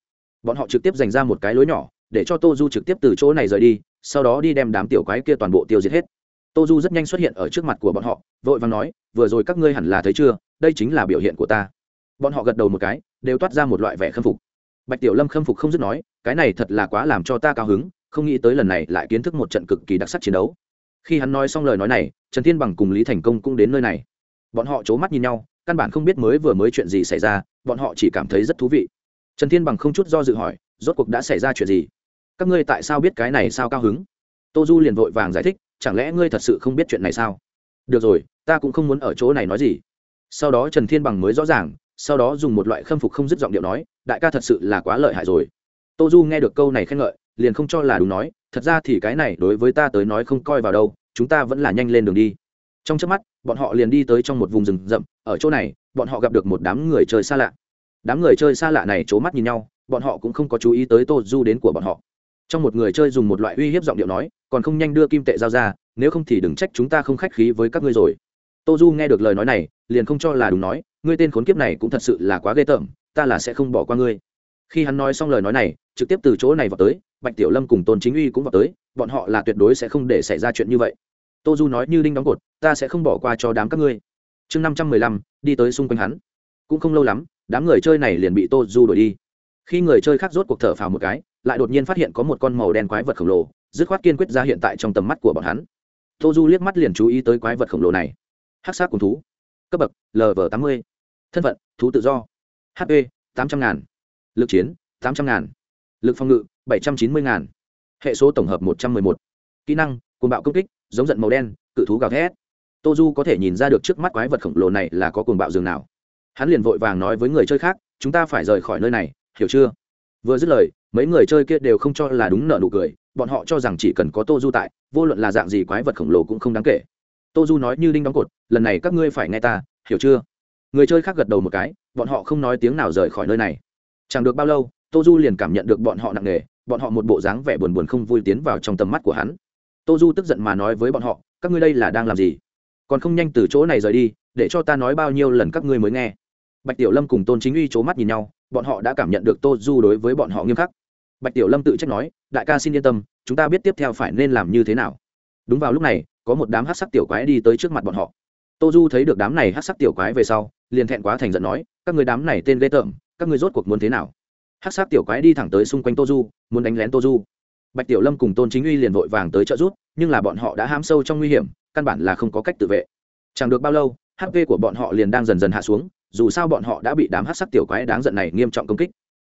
Bọn họ trực tiếp dành ra một cái lối nhỏ, để cho tô du trực tiếp từ chỗ này rời đi, sau đó đi đem đám tiểu quái kia toàn bộ tiêu diệt hết. Tô du rất nhanh xuất hiện ở trước mặt của bọn họ, vội vàng nói, vừa rồi các ngươi hẳn là thấy chưa, đây chính là biểu hiện của ta. Bọn họ gật đầu một cái, đều toát ra một loại vẻ khâm phục. Bạch tiểu lâm khâm phục không dứt nói, cái này thật là quá làm cho ta cao hứng, không nghĩ tới lần này lại kiến thức một trận cực kỳ đặc sắc chiến đấu khi hắn nói xong lời nói này, trần thiên bằng cùng lý thành công cũng đến nơi này. Bọn họ c h ố mắt nhìn nhau, căn bản không biết mới vừa mới chuyện gì xảy ra, bọn họ chỉ cảm thấy rất thú vị. Trần thiên bằng không chút do dự hỏi, rốt cuộc đã xảy ra chuyện gì? Các ngươi tại sao biết cái này sao cao hứng? Tô du liền vội vàng giải thích, chẳng lẽ ngươi thật sự không biết chuyện này sao? Được rồi, ta cũng không muốn ở chỗ này nói gì. Sau đó trần thiên bằng mới rõ ràng, sau đó dùng một loại khâm phục không dứt giọng điệu nói, đại ca thật sự là quá lợi hại rồi. Tô du nghe được câu này khen ngợi, liền không cho là đúng nói thật ra thì cái này đối với ta tới nói không coi vào đâu, chúng ta vẫn là nhanh lên đường đi. Trong trước mắt, bọn họ liền đi tới trong một vùng rừng rậm, ở chỗ này, bọn họ gặp được một đám người chơi xa lạ. Đám người chơi xa lạ này c h ố mắt nhìn nhau, bọn họ cũng không có chú ý tới tô du đến của bọn họ. Trong một người chơi dùng một loại uy hiếp giọng điệu nói, còn không nhanh đưa kim tệ giao ra, nếu không thì đừng trách chúng ta không khách khí với các ngươi rồi. Tô du nghe được lời nói này, liền không cho là đúng nói, ngươi tên khốn kiếp này cũng thật sự là quá ghê tởm, ta là sẽ không bỏ qua ngươi. Khi hắn nói xong lời nói này, trực tiếp từ chỗ này vào tới bạch tiểu lâm cùng tôn chính uy cũng vào tới, bọn họ là tuyệt đối sẽ không để xảy ra chuyện như vậy. Tô du nói như đinh đóng cột, ta sẽ không bỏ qua cho đám các ngươi. Chương năm trăm mười lăm, đi tới xung quanh hắn. Cũng không lâu lắm, đám người chơi này liền bị tô du đuổi đi. Khi người chơi khác rốt cuộc thở phào một cái, lại đột nhiên phát hiện có một con màu đen quái vật khổng lồ, dứt khoát kiên quyết ra hiện tại trong tầm mắt của bọn hắn. Tô du liếc mắt liền chú ý tới quái vật khổng lồ này. Hát sát cùng thú. Cấp bậc lv tám mươi. Thân phận, thú tự do. Hp tám trăm ngàn. Lực chiến, tám trăm ngàn. Lực phòng ngự bảy trăm chín mươi ngàn. Hệ số tổng hợp một trăm m ư ơ i một. Kỹ năng cồn bạo công kích, giống giận màu đen, cự thú gào thét. Tô du có thể nhìn ra được trước mắt quái vật khổng lồ này là có cồn bạo dường nào. Hắn liền vội vàng nói với người chơi khác, chúng ta phải rời khỏi nơi này, hiểu chưa? Vừa dứt lời, mấy người chơi kia đều không cho là đúng nợ nụ cười, bọn họ cho rằng chỉ cần có tô du tại, vô luận là dạng gì quái vật khổng lồ cũng không đáng kể. Tô du nói như đinh đóng cột, lần này các ngươi phải nghe ta, hiểu chưa? Người chơi khác gật đầu một cái, bọn họ không nói tiếng nào rời khỏi nơi này. Chẳng được bao lâu tô du liền cảm nhận được bọn họ nặng nề bọn họ một bộ dáng vẻ buồn buồn không vui tiến vào trong tầm mắt của hắn. Tô du tức giận mà nói với bọn họ, các ngươi đây là đang làm gì? Còn không nhanh từ chỗ này rời đi, để cho ta nói bao nhiêu lần các ngươi mới nghe. Bạch tiểu lâm cùng tôn chính uy c h ố mắt nhìn nhau, bọn họ đã cảm nhận được tô du đối với bọn họ nghiêm khắc. Bạch tiểu lâm tự trách nói, đại ca xin yên tâm, chúng ta biết tiếp theo phải nên làm như thế nào. Đúng vào lúc này, có một đám hát sắc tiểu quái đi tới trước mặt bọn họ. Tô du thấy được đám này hát sắc tiểu quái về sau, liền thẹn quá thành giận nói, các người đám này tên ghê tởm, các người rốt cuộc muốn thế nào? Hát sắc tiểu quái đi thẳng tới xung quanh tô du, muốn đánh lén tô du. Bạch tiểu lâm cùng tôn chính uy liền vội vàng tới trợ rút nhưng là bọn họ đã hám sâu trong nguy hiểm, căn bản là không có cách tự vệ. Chẳng được bao lâu hp của bọn họ liền đang dần dần hạ xuống, dù sao bọn họ đã bị đám hát sắc tiểu quái đáng giận này nghiêm trọng công kích.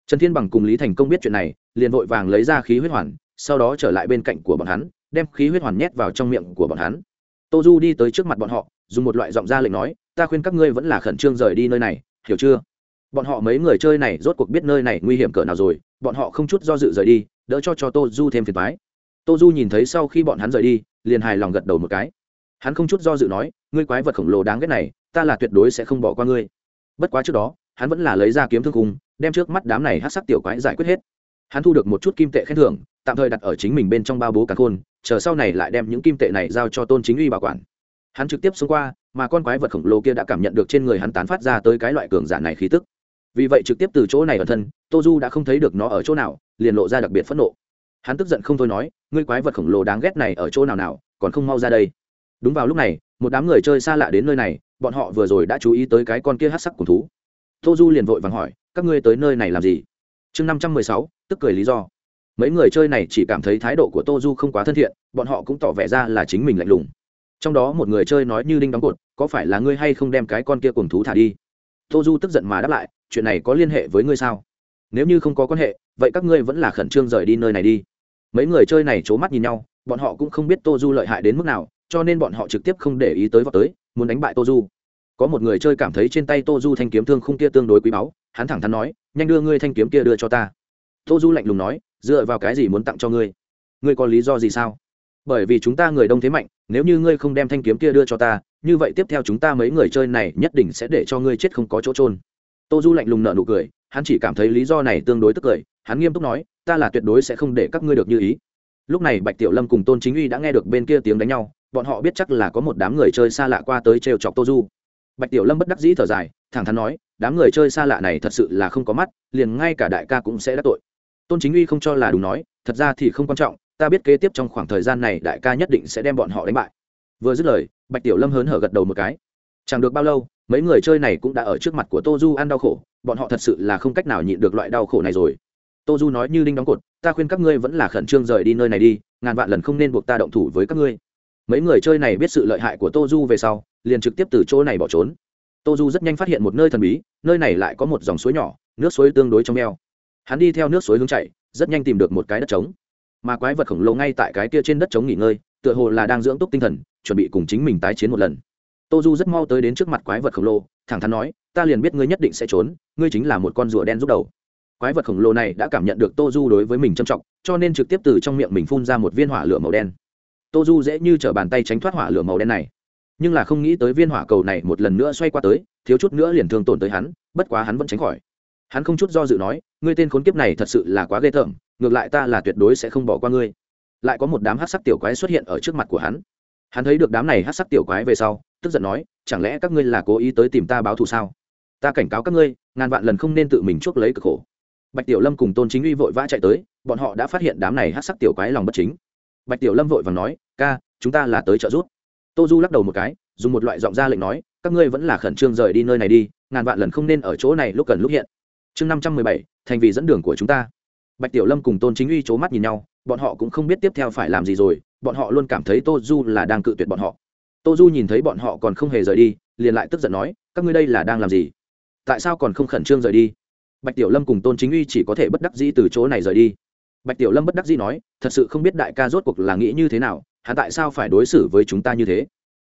Trần thiên bằng cùng lý thành công biết chuyện này, liền vội vàng lấy ra khí huyết hoàn, sau đó trở lại bên cạnh của bọn hắn, đem khí huyết hoàn nhét vào trong miệng của bọn hắn. Tô du đi tới trước mặt bọn họ, dùng một loại giọng ra lệnh nói, ta khuyên các ngươi vẫn là khẩn trương rời đi nơi này, hiểu chưa? Bọn họ mấy người chơi này rốt cuộc biết nơi này nguy hiểm cỡ nào rồi, bọn họ không chút do dự rời đi, đỡ cho cho tô du thêm phiền thoái tô du nhìn thấy sau khi bọn hắn rời đi, liền hài lòng gật đầu một cái. Hắn không chút do dự nói, ngươi quái vật khổng lồ đáng ghét này, ta là tuyệt đối sẽ không bỏ qua ngươi. Bất quá trước đó, hắn vẫn là lấy ra kiếm thương cung đem trước mắt đám này hát sắc tiểu quái giải quyết hết. Hắn thu được một chút kim tệ khen thưởng, tạm thời đặt ở chính mình bên trong bao bố cả khôn, chờ sau này lại đem những kim tệ này giao cho tôn chính uy bảo quản. Hắn trực tiếp xông qua, mà con quái vật khổng lồ kia đã cảm nhận được trên người hắn tán phát ra tới cái loại cường giả này khí tức vì vậy trực tiếp từ chỗ này ở thân, tô du đã không thấy được nó ở chỗ nào, liền lộ ra đặc biệt phẫn nộ. Hắn tức giận không thôi nói, ngươi quái vật khổng lồ đáng ghét này ở chỗ nào nào, còn không mau ra đây. Đúng vào lúc này, một đám người chơi xa lạ đến nơi này, bọn họ vừa rồi đã chú ý tới cái con kia hát sắc cùng thú. Tô du liền vội vàng hỏi, các ngươi tới nơi này làm gì? Chương năm trăm mười sáu, tức cười lý do. Mấy người chơi này chỉ cảm thấy thái độ của tô du không quá thân thiện, bọn họ cũng tỏ vẻ ra là chính mình lạnh lùng. Trong đó một người chơi nói như đinh đóng cột, có phải là ngươi hay không đem cái con kia cùng thú thả đi? Tô du tức giận mà đáp lại chuyện này có liên hệ với ngươi sao? Nếu như không có quan hệ, vậy các ngươi vẫn là khẩn trương rời đi nơi này đi. Mấy người chơi này c h ố mắt nhìn nhau, bọn họ cũng không biết tô du lợi hại đến mức nào, cho nên bọn họ trực tiếp không để ý tới vào tới, muốn đánh bại tô du. Có một người chơi cảm thấy trên tay tô du thanh kiếm thương không kia tương đối quý báu, hắn thẳng thắn nói, nhanh đưa ngươi thanh kiếm kia đưa cho ta. Tô du lạnh lùng nói, dựa vào cái gì muốn tặng cho ngươi? Ngươi có lý do gì sao? Bởi vì chúng ta người đông thế mạnh, nếu như ngươi không đem thanh kiếm kia đưa cho ta, như vậy tiếp theo chúng ta mấy người chơi này nhất định sẽ để cho ngươi chết không có chỗ trôn tô du lạnh lùng nợ nụ cười, hắn chỉ cảm thấy lý do này tương đối tức cười, hắn nghiêm túc nói, ta là tuyệt đối sẽ không để các ngươi được như ý. Lúc này bạch tiểu lâm cùng tôn chính uy đã nghe được bên kia tiếng đánh nhau, bọn họ biết chắc là có một đám người chơi xa lạ qua tới trêu chọc tô du. Bạch tiểu lâm bất đắc dĩ thở dài, thẳng thắn nói, đám người chơi xa lạ này thật sự là không có mắt, liền ngay cả đại ca cũng sẽ đắc tội. Tôn chính uy không cho là đúng nói, thật ra thì không quan trọng, ta biết kế tiếp trong khoảng thời gian này đại ca nhất định sẽ đem bọn họ đánh bại. Vừa dứt lời, bạch tiểu lâm hớn hở gật đầu một cái. Chẳng được bao lâu mấy người chơi này cũng đã ở trước mặt của tô du ăn đau khổ, bọn họ thật sự là không cách nào nhịn được loại đau khổ này rồi. Tô du nói như đinh đóng cột, ta khuyên các ngươi vẫn là khẩn trương rời đi nơi này đi, ngàn vạn lần không nên buộc ta động thủ với các ngươi. Mấy người chơi này biết sự lợi hại của tô du về sau, liền trực tiếp từ chỗ này bỏ trốn. Tô du rất nhanh phát hiện một nơi thần bí, nơi này lại có một dòng suối nhỏ, nước suối tương đối trong e o hắn đi theo nước suối hướng chạy, rất nhanh tìm được một cái đất trống. Mà quái vật khổng lồ ngay tại cái kia trên đất trống nghỉ ngơi, tựa hồ là đang dưỡng túc tinh thần, chuẩn bị cùng chính mình tái chiến một lần tô du rất mau tới đến trước mặt quái vật khổng lồ, thẳng thắn nói, ta liền biết ngươi nhất định sẽ trốn, ngươi chính là một con rùa đen rút đầu. Quái vật khổng lồ này đã cảm nhận được tô du đối với mình trầm trọng, cho nên trực tiếp từ trong miệng mình phun ra một viên hỏa lửa màu đen. Tô du dễ như t r ở bàn tay tránh thoát hỏa lửa màu đen này. Nhưng là không nghĩ tới viên hỏa cầu này một lần nữa xoay qua tới, thiếu chút nữa liền thương tổn tới hắn, bất quá hắn vẫn tránh khỏi. Hắn không chút do dự nói, ngươi tên khốn kiếp này thật sự là quá ghê tởm, ngược lại ta là tuyệt đối sẽ không bỏ qua ngươi. Lại có một đám hát sắc tiểu quái xuất hiện ở trước mặt của hắn. Hắn thấy được đám này hát sắc tiểu quái về sau tức giận nói, chẳng lẽ các ngươi là cố ý tới tìm ta báo thù sao? Ta cảnh cáo các ngươi, ngàn vạn lần không nên tự mình chuốc lấy cực khổ. Bạch tiểu lâm cùng tôn chính uy vội vã chạy tới, bọn họ đã phát hiện đám này hát sắc tiểu quái lòng bất chính. Bạch tiểu lâm vội và nói, ca, chúng ta là tới trợ giúp. Tô du lắc đầu một cái, dùng một loại giọng ra lệnh nói, các ngươi vẫn là khẩn trương rời đi nơi này đi, ngàn vạn lần không nên ở chỗ này lúc cần lúc hiện. Chương năm trăm mười bảy, thành vì dẫn đường của chúng ta. Bạch tiểu lâm cùng tôn chính uy c h ố mắt nhìn nhau, bọn họ cũng không biết tiếp theo phải làm gì rồi, bọn họ luôn cảm thấy tô du là đang cự tuyệt bọn họ tô du nhìn thấy bọn họ còn không hề rời đi, liền lại tức giận nói, các ngươi đây là đang làm gì? Tại sao còn không khẩn trương rời đi? Bạch tiểu lâm cùng tôn chính uy chỉ có thể bất đắc dĩ từ chỗ này rời đi. Bạch tiểu lâm bất đắc dĩ nói, thật sự không biết đại ca rốt cuộc là nghĩ như thế nào, hắn tại sao phải đối xử với chúng ta như thế?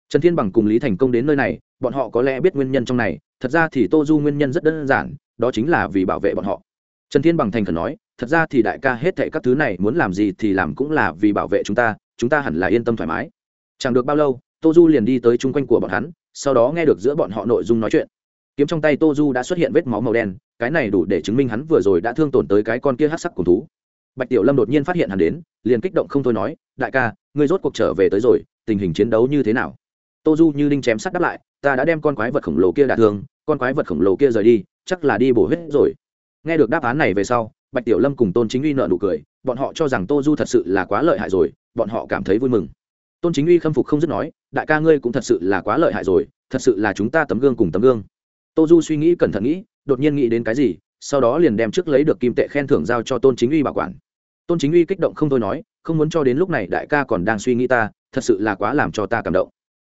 Trần thiên bằng cùng lý thành công đến nơi này, bọn họ có lẽ biết nguyên nhân trong này, thật ra thì tô du nguyên nhân rất đơn giản, đó chính là vì bảo vệ bọn họ. Trần thiên bằng thành khẩn nói, thật ra thì đại ca hết thệ các thứ này muốn làm gì thì làm cũng là vì bảo vệ chúng ta chúng ta hẳn là yên tâm thoải mái. Chẳng được bao lâu tô du liền đi tới chung quanh của bọn hắn, sau đó nghe được giữa bọn họ nội dung nói chuyện. Kiếm trong tay tô du đã xuất hiện vết máu màu đen, cái này đủ để chứng minh hắn vừa rồi đã thương tổn tới cái con kia hát sắc cùng thú. Bạch tiểu lâm đột nhiên phát hiện hắn đến, liền kích động không thôi nói, đại ca, ngươi rốt cuộc trở về tới rồi, tình hình chiến đấu như thế nào? Tô du như đinh chém sắt đáp lại, ta đã đem con quái vật khổng lồ kia đả thương, con quái vật khổng lồ kia rời đi, chắc là đi bổ hết rồi. Nghe được đáp án này về sau, bạch tiểu lâm cùng tôn chính uy nợ nụ cười, bọn họ cho rằng tô du thật sự là quá lợi hại rồi, bọn họ cảm thấy vui mừng. Tôn chính uy khâm phục không dứt nói đại ca ngươi cũng thật sự là quá lợi hại rồi, thật sự là chúng ta tấm gương cùng tấm gương. Tô du suy nghĩ cẩn thận nghĩ, đột nhiên nghĩ đến cái gì, sau đó liền đem trước lấy được kim tệ khen thưởng giao cho tôn chính uy bảo quản. Tôn chính uy kích động không thôi nói, không muốn cho đến lúc này đại ca còn đang suy nghĩ ta, thật sự là quá làm cho ta cảm động.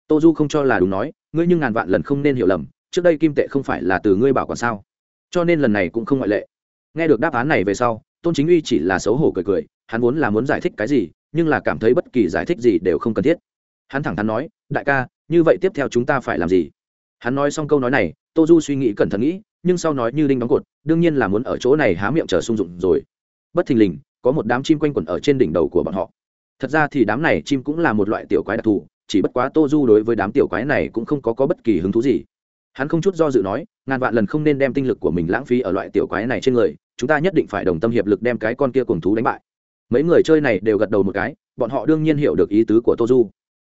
Tô du không cho là đúng nói, ngươi nhưng ngàn vạn lần không nên hiểu lầm, trước đây kim tệ không phải là từ ngươi bảo quản sao? Cho nên lần này cũng không ngoại lệ. Nghe được đáp án này về sau, tôn chính uy chỉ là xấu hổ cười cười, hắn vốn là muốn giải thích cái gì, nhưng là cảm thấy bất kỳ giải thích gì đều không cần thiết hắn thẳng thắn nói đại ca như vậy tiếp theo chúng ta phải làm gì? Hắn nói xong câu nói này tô du suy nghĩ cẩn thận nghĩ nhưng sau nói như đinh đóng cột đương nhiên là muốn ở chỗ này há miệng chờ sung dụng rồi. Bất thình lình có một đám chim quanh quẩn ở trên đỉnh đầu của bọn họ. Thật ra thì đám này chim cũng là một loại tiểu quái đặc thù chỉ bất quá tô du đối với đám tiểu quái này cũng không có, có bất kỳ hứng thú gì. Hắn không chút do dự nói ngàn vạn lần không nên đem tinh lực của mình lãng phí ở loại tiểu quái này trên người chúng ta nhất định phải đồng tâm hiệp lực đem cái con kia cùng thú đánh bại. Mấy người chơi này đều gật đầu một cái bọn họ đương nhiên hiểu được ý tứ của tô du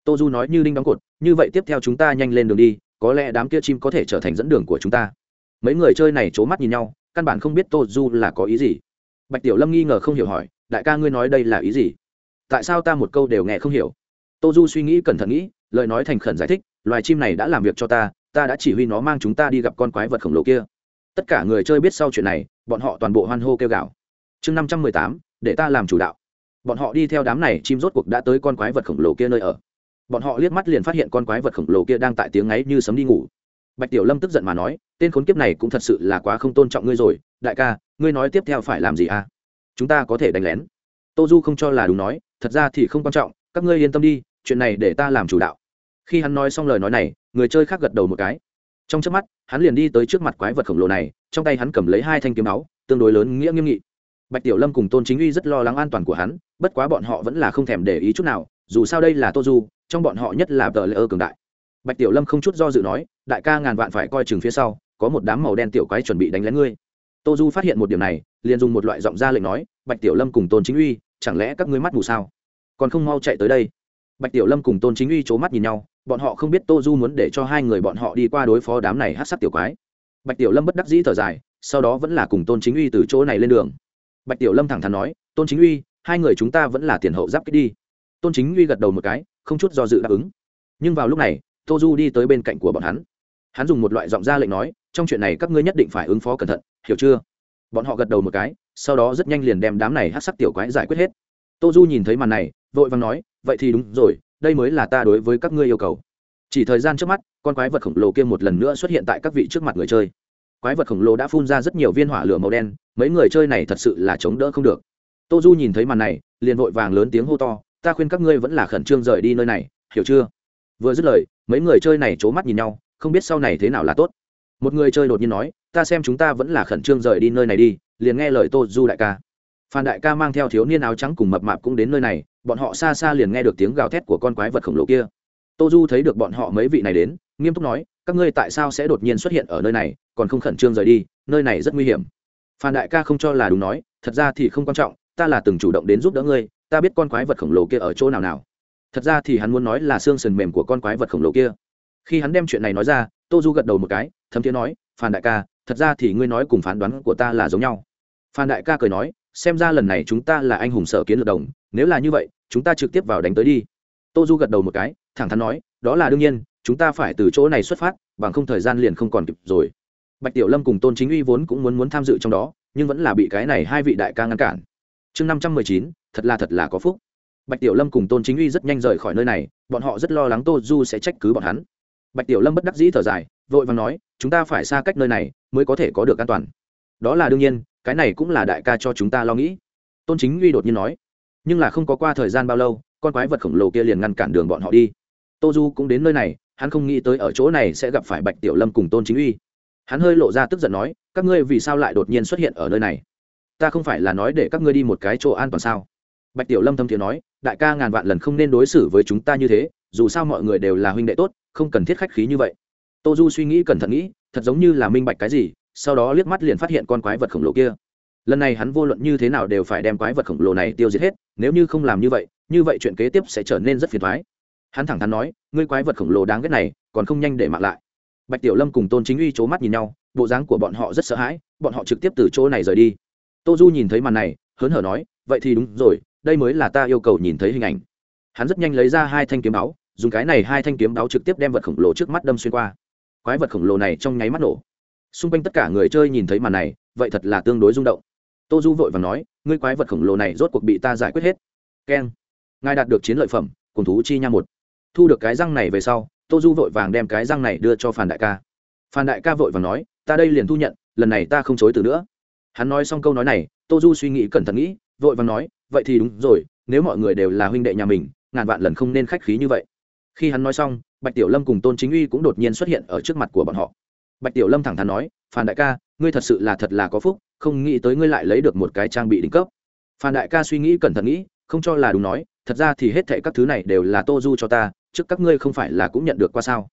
tô du nói như đinh đóng cột, như vậy tiếp theo chúng ta nhanh lên đường đi, có lẽ đám kia chim có thể trở thành dẫn đường của chúng ta. Mấy người chơi này c h ố mắt nhìn nhau, căn bản không biết tô du là có ý gì. Bạch tiểu lâm nghi ngờ không hiểu hỏi, đại ca ngươi nói đây là ý gì? Tại sao ta một câu đều nghe không hiểu? Tô du suy nghĩ cẩn thận nghĩ, lời nói thành khẩn giải thích, loài chim này đã làm việc cho ta ta đã chỉ huy nó mang chúng ta đi gặp con quái vật khổng lồ kia. Tất cả người chơi biết sau chuyện này, bọn họ toàn bộ hoan hô kêu gào. Chương năm trăm mười tám, để ta làm chủ đạo. Bọn họ đi theo đám này, chim rốt cuộc đã tới con quái vật khổng lồ kia nơi ở bọn họ liếc mắt liền phát hiện con quái vật khổng lồ kia đang tại tiếng ngáy như sấm đi ngủ. Bạch tiểu lâm tức giận mà nói, tên khốn kiếp này cũng thật sự là quá không tôn trọng ngươi rồi, đại ca, ngươi nói tiếp theo phải làm gì à? Chúng ta có thể đánh lén. Tô du không cho là đúng nói, thật ra thì không quan trọng, các ngươi yên tâm đi, chuyện này để ta làm chủ đạo. Khi hắn nói xong lời nói này, người chơi khác gật đầu một cái. Trong trước mắt, hắn liền đi tới trước mặt quái vật khổng lồ này, trong tay hắn cầm lấy hai thanh kiếm máu tương đối lớn nghĩa nghiêm nghị. Bạch tiểu lâm cùng tôn chính uy rất lo lắng an toàn của hắn, bất quá bọn họ vẫn là không thèm để ý chút nào, dù sao đây là tô du trong bọn họ nhất là tờ lễ ơ cường đại. Bạch tiểu lâm không chút do dự nói, đại ca ngàn vạn phải coi chừng phía sau, có một đám màu đen tiểu quái chuẩn bị đánh lén ngươi. Tô du phát hiện một điểm này, liền dùng một loại giọng ra lệnh nói, bạch tiểu lâm cùng tôn chính uy, chẳng lẽ các ngươi mắt mù sao? Còn không mau chạy tới đây. Bạch tiểu lâm cùng tôn chính uy c h ố mắt nhìn nhau, bọn họ không biết tô du muốn để cho hai người bọn họ đi qua đối phó đám này hát sắc tiểu quái. Bạch tiểu lâm bất đắc dĩ thở dài, sau đó vẫn là cùng tôn chính uy từ chỗ này lên đường. Bạch tiểu lâm thẳng thắn nói, tôn chính uy, hai người chúng ta vẫn là tiền hậu giáp kích đi. Tôn chính uy gật đầu một cái không chút do dự đáp ứng. Nhưng vào lúc này tô du đi tới bên cạnh của bọn hắn. Hắn dùng một loại giọng ra lệnh nói, trong chuyện này các ngươi nhất định phải ứng phó cẩn thận, hiểu chưa? Bọn họ gật đầu một cái, sau đó rất nhanh liền đem đám này hát sắc tiểu quái giải quyết hết. Tô du nhìn thấy màn này, vội vàng nói, vậy thì đúng rồi, đây mới là ta đối với các ngươi yêu cầu. Chỉ thời gian trước mắt, con quái vật khổng lồ kia một lần nữa xuất hiện tại các vị trước mặt người chơi. Quái vật khổng lồ đã phun ra rất nhiều viên hỏa lửa màu đen, mấy người chơi này thật sự là chống đỡ không được. Tô du nhìn thấy màn này, liền vội vàng lớn tiếng hô to ta khuyên các ngươi vẫn là khẩn trương rời đi nơi này, hiểu chưa? Vừa dứt lời, mấy người chơi này c h ố mắt nhìn nhau, không biết sau này thế nào là tốt. Một người chơi đột nhiên nói, ta xem chúng ta vẫn là khẩn trương rời đi nơi này đi, liền nghe lời tô du đại ca. Phan đại ca mang theo thiếu niên áo trắng cùng mập mạp cũng đến nơi này, bọn họ xa xa liền nghe được tiếng gào thét của con quái vật khổng lồ kia. Tô du thấy được bọn họ mấy vị này đến, nghiêm túc nói, các ngươi tại sao sẽ đột nhiên xuất hiện ở nơi này, còn không khẩn trương rời đi, nơi này rất nguy hiểm. Phan đại ca không cho là đúng nói, thật ra thì không quan trọng, ta là từng chủ động đến giúp đỡ ngươi ta biết con quái vật khổng lồ kia ở chỗ nào nào. Thật ra thì hắn muốn nói là xương sườn mềm của con quái vật khổng lồ kia. Khi hắn đem chuyện này nói ra, tô du gật đầu một cái, thấm thiế nói, phan đại ca, thật ra thì ngươi nói cùng phán đoán của ta là giống nhau. Phan đại ca cười nói, xem ra lần này chúng ta là anh hùng sở kiến lược đồng, nếu là như vậy, chúng ta trực tiếp vào đánh tới đi. Tô du gật đầu một cái, thẳng thắn nói, đó là đương nhiên, chúng ta phải từ chỗ này xuất phát, bằng không thời gian liền không còn kịp rồi. Bạch tiểu lâm cùng tôn chính uy vốn cũng muốn muốn tham dự trong đó, nhưng vẫn là bị cái này hai vị đại ca ngăn cản chương năm trăm mười chín, thật là thật là có phúc. Bạch tiểu lâm cùng tôn chính uy rất nhanh rời khỏi nơi này, bọn họ rất lo lắng tô du sẽ trách cứ bọn hắn. Bạch tiểu lâm bất đắc dĩ thở dài, vội vàng nói, chúng ta phải xa cách nơi này mới có thể có được an toàn. Đó là đương nhiên, cái này cũng là đại ca cho chúng ta lo nghĩ. Tôn chính uy đột nhiên nói, nhưng là không có qua thời gian bao lâu, con quái vật khổng lồ kia liền ngăn cản đường bọn họ đi. Tô du cũng đến nơi này, hắn không nghĩ tới ở chỗ này sẽ gặp phải bạch tiểu lâm cùng tôn chính uy. Hắn hơi lộ ra tức giận nói, các ngươi vì sao lại đột nhiên xuất hiện ở nơi này? Ta không phải là nói để các ngươi đi một cái chỗ an toàn sao? Bạch tiểu lâm thâm thiện nói, đại ca ngàn vạn lần không nên đối xử với chúng ta như thế, dù sao mọi người đều là huynh đệ tốt, không cần thiết khách khí như vậy. Tô du suy nghĩ cẩn thận nghĩ, thật giống như là minh bạch cái gì, sau đó liếc mắt liền phát hiện con quái vật khổng lồ kia. Lần này hắn vô luận như thế nào đều phải đem quái vật khổng lồ này tiêu diệt hết, nếu như không làm như vậy như vậy chuyện kế tiếp sẽ trở nên rất phiền thoái hắn thẳng thắn nói, ngươi quái vật khổng lồ đáng ghét này, còn không nhanh để mạng lại. Bạch tiểu lâm cùng tôn chính uy c h ố mắt nhìn nhau, bộ dáng của bọn họ rất sợ hãi, bọn họ trực tiếp từ chỗ này rời đi tô du nhìn thấy màn này, hớn hở nói, vậy thì đúng rồi, đây mới là ta yêu cầu nhìn thấy hình ảnh. Hắn rất nhanh lấy ra hai thanh kiếm đáo dùng cái này hai thanh kiếm đáo trực tiếp đem vật khổng lồ trước mắt đâm xuyên qua. Quái vật khổng lồ này trong nháy mắt nổ. Xung quanh tất cả người chơi nhìn thấy màn này, vậy thật là tương đối rung động. Tô du vội và nói, ngươi quái vật khổng lồ này rốt cuộc bị ta giải quyết hết. Keng. Ngài đạt được chiến lợi phẩm, cùng thú chi nha một. Thu được cái răng này về sau, tô du vội vàng đem cái răng này đưa cho phản đại ca. Phan đại ca vội vàng nói, ta đây liền thu nhận, lần này ta không chối từ nữa hắn nói xong câu nói này, tô du suy nghĩ cẩn thận nghĩ, vội vàng nói, vậy thì đúng rồi, nếu mọi người đều là huynh đệ nhà mình, ngàn vạn lần không nên khách khí như vậy. Khi hắn nói xong, bạch tiểu lâm cùng tôn chính uy cũng đột nhiên xuất hiện ở trước mặt của bọn họ. Bạch tiểu lâm thẳng thắn nói, phan đại ca, ngươi thật sự là thật là có phúc, không nghĩ tới ngươi lại lấy được một cái trang bị đỉnh cấp. Phan đại ca suy nghĩ cẩn thận nghĩ, không cho là đúng nói, thật ra thì hết thệ các thứ này đều là tô du cho ta, trước các ngươi không phải là cũng nhận được qua sao?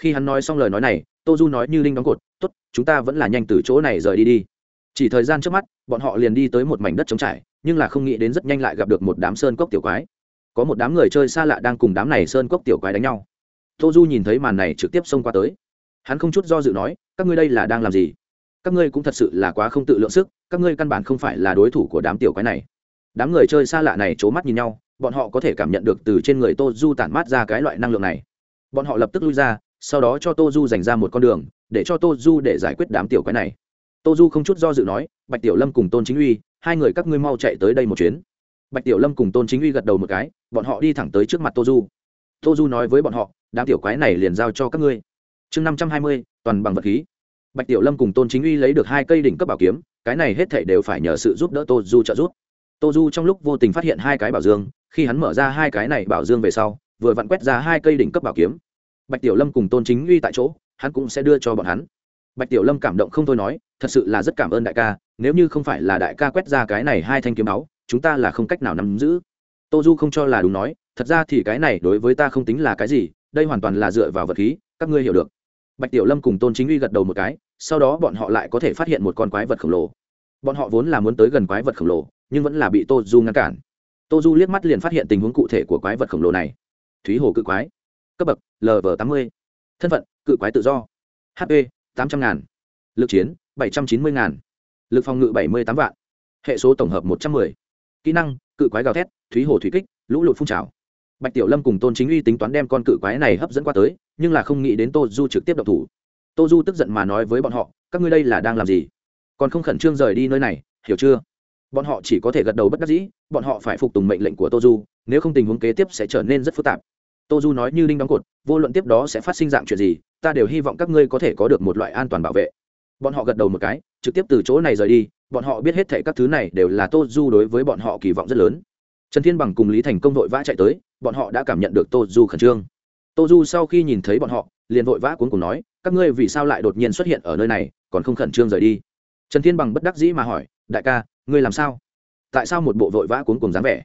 Khi hắn nói xong lời nói này, tô du nói như linh đóng cột, tốt, chúng ta vẫn là nhanh từ chỗ này rời đi đi chỉ thời gian trước mắt, bọn họ liền đi tới một mảnh đất trống trải, nhưng là không nghĩ đến rất nhanh lại gặp được một đám sơn cốc tiểu quái. Có một đám người chơi xa lạ đang cùng đám này sơn cốc tiểu quái đánh nhau. Tô du nhìn thấy màn này trực tiếp xông qua tới. Hắn không chút do dự nói, các ngươi đây là đang làm gì? Các ngươi cũng thật sự là quá không tự lượng sức, các ngươi căn bản không phải là đối thủ của đám tiểu quái này. Đám người chơi xa lạ này c h ố mắt nhìn nhau, bọn họ có thể cảm nhận được từ trên người tô du tản mát ra cái loại năng lượng này. Bọn họ lập tức lui ra, sau đó cho tô du dành ra một con đường, để cho tô du để giải quyết đám tiểu quái này tô du không chút do dự nói, bạch tiểu lâm cùng tôn chính uy, hai người các ngươi mau chạy tới đây một chuyến. Bạch tiểu lâm cùng tôn chính uy gật đầu một cái, bọn họ đi thẳng tới trước mặt tô du. Tô du nói với bọn họ, đám tiểu quái này liền giao cho các ngươi. Chương năm trăm hai mươi, toàn bằng vật khí. Bạch tiểu lâm cùng tôn chính uy lấy được hai cây đỉnh cấp bảo kiếm, cái này hết thảy đều phải nhờ sự giúp đỡ tô du trợ giúp. Tô du trong lúc vô tình phát hiện hai cái bảo dương, khi hắn mở ra hai cái này bảo dương về sau, vừa vặn quét ra hai cây đỉnh cấp bảo kiếm. Bạch tiểu lâm cùng tôn chính uy tại chỗ, hắn cũng sẽ đưa cho bọn hắn bạch tiểu lâm cảm động không thôi nói, thật sự là rất cảm ơn đại ca, nếu như không phải là đại ca quét ra cái này hai thanh kiếm máu chúng ta là không cách nào nắm giữ. Tô du không cho là đúng nói, thật ra thì cái này đối với ta không tính là cái gì, đây hoàn toàn là dựa vào vật khí, các ngươi hiểu được. Bạch tiểu lâm cùng tôn chính uy gật đầu một cái, sau đó bọn họ lại có thể phát hiện một con quái vật khổng lồ. Bọn họ vốn là muốn tới gần quái vật khổng lồ, nhưng vẫn là bị tô du ngăn cản. Tô du liếc mắt liền phát hiện tình huống cụ thể của quái vật khổng lồ này. Thúy hồ cự quái. Cấp bậc lv tám mươi. Thân phận, cự quái tự do. Hp tám trăm ngàn. Lực chiến, bảy trăm chín mươi ngàn. Lực phòng ngự bảy mươi tám vạn. Hệ số tổng hợp một trăm m ư ơ i kỹ năng, cự quái gào thét, thúy hồ thủy kích, lũ lụt phun trào. Bạch tiểu lâm cùng tôn chính uy tính toán đem con cự quái này hấp dẫn qua tới, nhưng là không nghĩ đến tô du trực tiếp độc thủ. Tô du tức giận mà nói với bọn họ, các ngươi đây là đang làm gì? Còn không khẩn trương rời đi nơi này, hiểu chưa? Bọn họ chỉ có thể gật đầu bất đắc dĩ, bọn họ phải phục tùng mệnh lệnh của tô du, nếu không tình huống kế tiếp sẽ trở nên rất phức tạp tô du nói như đinh đóng cột, vô luận tiếp đó sẽ phát sinh dạng chuyện gì, ta đều hy vọng các ngươi có thể có được một loại an toàn bảo vệ. Bọn họ gật đầu một cái, trực tiếp từ chỗ này rời đi, bọn họ biết hết thệ các thứ này đều là tô du đối với bọn họ kỳ vọng rất lớn. Trần thiên bằng cùng lý thành công vội vã chạy tới, bọn họ đã cảm nhận được tô du khẩn trương. Tô du sau khi nhìn thấy bọn họ, liền vội vã cuốn cùng nói, các ngươi vì sao lại đột nhiên xuất hiện ở nơi này, còn không khẩn trương rời đi? Trần thiên bằng bất đắc dĩ mà hỏi, đại ca, ngươi làm sao? Tại sao một bộ vội vã cuốn cùng dáng vẻ?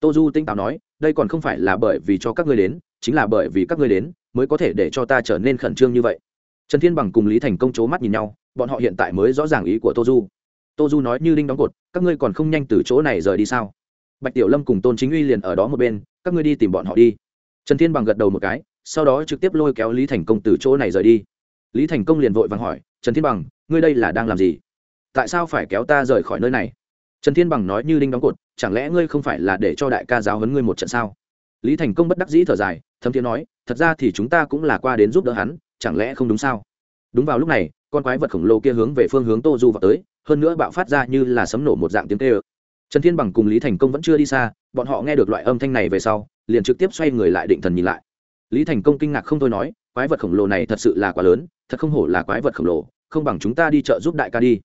Tô du tinh táo nói đây còn không phải là bởi vì cho các ngươi đến, chính là bởi vì các ngươi đến mới có thể để cho ta trở nên khẩn trương như vậy. Trần thiên bằng cùng lý thành công c h ố mắt nhìn nhau, bọn họ hiện tại mới rõ ràng ý của tô du. Tô du nói như linh đóng cột, các ngươi còn không nhanh từ chỗ này rời đi sao? Bạch tiểu lâm cùng tôn chính uy liền ở đó một bên, các ngươi đi tìm bọn họ đi. Trần thiên bằng gật đầu một cái, sau đó trực tiếp lôi kéo lý thành công từ chỗ này rời đi. Lý thành công liền vội vàng hỏi, trần thiên bằng, ngươi đây là đang làm gì? Tại sao phải kéo ta rời khỏi nơi này? Trần thiên bằng nói như đinh đóng cột, chẳng lẽ ngươi không phải là để cho đại ca giáo hấn ngươi một trận sao? Lý thành công bất đắc dĩ thở dài, thấm thiên nói, thật ra thì chúng ta cũng là qua đến giúp đỡ hắn, chẳng lẽ không đúng sao? Đúng vào lúc này, con quái vật khổng lồ kia hướng về phương hướng tô du vào tới, hơn nữa bạo phát ra như là sấm nổ một dạng tiếng tê ơ trần thiên bằng cùng lý thành công vẫn chưa đi xa, bọn họ nghe được loại âm thanh này về sau, liền trực tiếp xoay người lại định thần nhìn lại. Lý thành công kinh ngạc không thôi nói, quái vật khổng lồ này thật sự là quá lớn, thật không hổ là quái vật khổng lồ, không bằng chúng ta đi chợ giúp đại ca đi.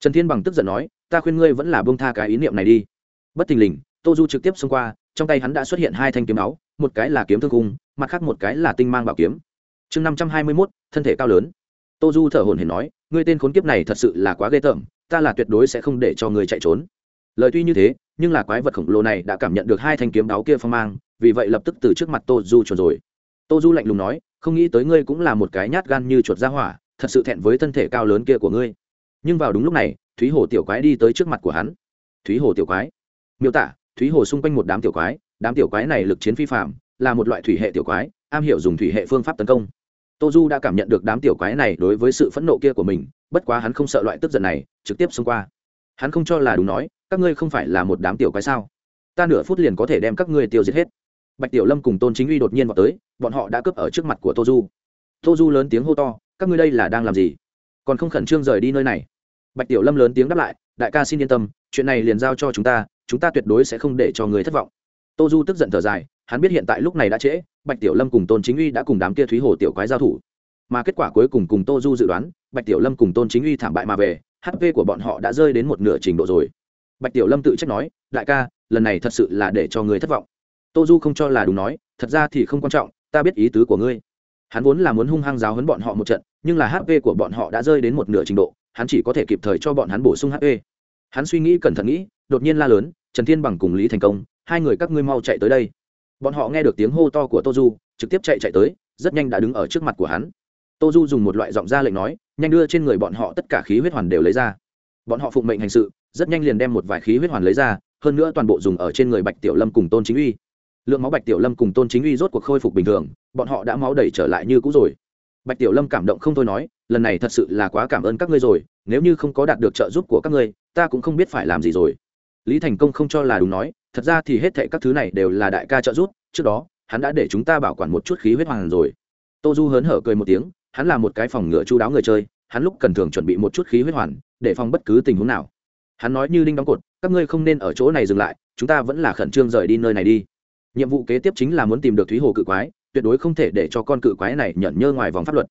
Trần thiên bằng tức giận nói ta khuyên ngươi vẫn là bông tha cái ý niệm này đi. Bất thình lình, tô du trực tiếp xông qua, trong tay hắn đã xuất hiện hai thanh kiếm máu một cái là kiếm thương cung, mặt khác một cái là tinh mang bảo kiếm. Chương năm trăm hai mươi mốt, thân thể cao lớn. Tô du thở hồn hển nói, ngươi tên khốn kiếp này thật sự là quá ghê tởm, ta là tuyệt đối sẽ không để cho ngươi chạy trốn. Lời tuy như thế, nhưng là quái vật khổng lồ này đã cảm nhận được hai thanh kiếm đáo kia phong mang, vì vậy lập tức từ trước mặt tô du chuồn rồi. Tô du lạnh lùng nói, không nghĩ tới ngươi cũng là một cái nhát gan như chuột ra hỏa, thật sự thẹn với thân thể cao lớn kia của ngươi. Nhưng vào đúng lúc này thúy hồ tiểu quái đi tới trước mặt của hắn. Thúy hồ tiểu quái? Miêu tả, thúy hồ xung quanh một đám tiểu quái, đám tiểu quái này lực chiến phi phạm là một loại thủy hệ tiểu quái, am hiểu dùng thủy hệ phương pháp tấn công. Tô du đã cảm nhận được đám tiểu quái này đối với sự phẫn nộ kia của mình, bất quá hắn không sợ loại tức giận này, trực tiếp xông qua. Hắn không cho là đúng nói, các ngươi không phải là một đám tiểu quái sao? Ta nửa phút liền có thể đem các ngươi tiêu diệt hết. Bạch tiểu lâm cùng tôn chính uy đột nhiên vào tới, bọn họ đã cướp ở trước mặt của tô du. Tô du lớn tiếng hô to, các ngươi đây là đang làm gì? Còn không khẩn trương rời đi nơi này bạch tiểu lâm lớn tiếng đáp lại, đại ca xin yên tâm, chuyện này liền giao cho chúng ta chúng ta tuyệt đối sẽ không để cho người thất vọng. Tô du tức giận thở dài, hắn biết hiện tại lúc này đã trễ, bạch tiểu lâm cùng tôn chính uy đã cùng đám kia thúy hồ tiểu quái giao thủ. Mà kết quả cuối cùng cùng tô du dự đoán, bạch tiểu lâm cùng tôn chính uy thảm bại mà về hp của bọn họ đã rơi đến một nửa trình độ rồi. Bạch tiểu lâm tự trách nói, đại ca, lần này thật sự là để cho người thất vọng. Tô du không cho là đúng nói, thật ra thì không quan trọng, ta biết ý tứ của ngươi. Hắn vốn là muốn hung hăng giáo hấn bọn họ một trận, nhưng là hp của bọn họ đã rơi đến một nửa trình độ hắn chỉ có thể kịp thời cho bọn hắn bổ sung hp hắn suy nghĩ cẩn thận nghĩ, đột nhiên la lớn, trần thiên bằng cùng lý thành công, hai người các ngươi mau chạy tới đây. Bọn họ nghe được tiếng hô to của tô du, trực tiếp chạy chạy tới, rất nhanh đã đứng ở trước mặt của hắn. Tô du dùng một loại giọng ra lệnh nói, nhanh đưa trên người bọn họ tất cả khí huyết hoàn đều lấy ra. Bọn họ phụng mệnh hành sự, rất nhanh liền đem một vài khí huyết hoàn lấy ra, hơn nữa toàn bộ dùng ở trên người bạch tiểu lâm cùng tôn chính uy. Lượng máu bạch tiểu lâm cùng tôn chính uy rốt cuộc khôi phục bình thường, bọn họ đã máu đẩy trở lại như cũ rồi bạch tiểu lâm cảm động không thôi nói, lần này thật sự là quá cảm ơn các ngươi rồi, nếu như không có đạt được trợ giúp của các ngươi, ta cũng không biết phải làm gì rồi. Lý thành công không cho là đúng nói, thật ra thì hết thệ các thứ này đều là đại ca trợ giúp, trước đó, hắn đã để chúng ta bảo quản một chút khí huyết hoàng rồi. Tô du hớn hở cười một tiếng, hắn là một cái phòng ngựa chu đáo người chơi, hắn lúc cần thường chuẩn bị một chút khí huyết hoàn, để phòng bất cứ tình huống nào. Hắn nói như đinh đóng cột, các ngươi không nên ở chỗ này dừng lại, chúng ta vẫn là khẩn trương rời đi nơi này đi. Nhiệm vụ kế tiếp chính là muốn tìm được thúy hồ cự quái tuyệt đối không thể để cho con cự quái này nhận nhơ ngoài vòng pháp luật.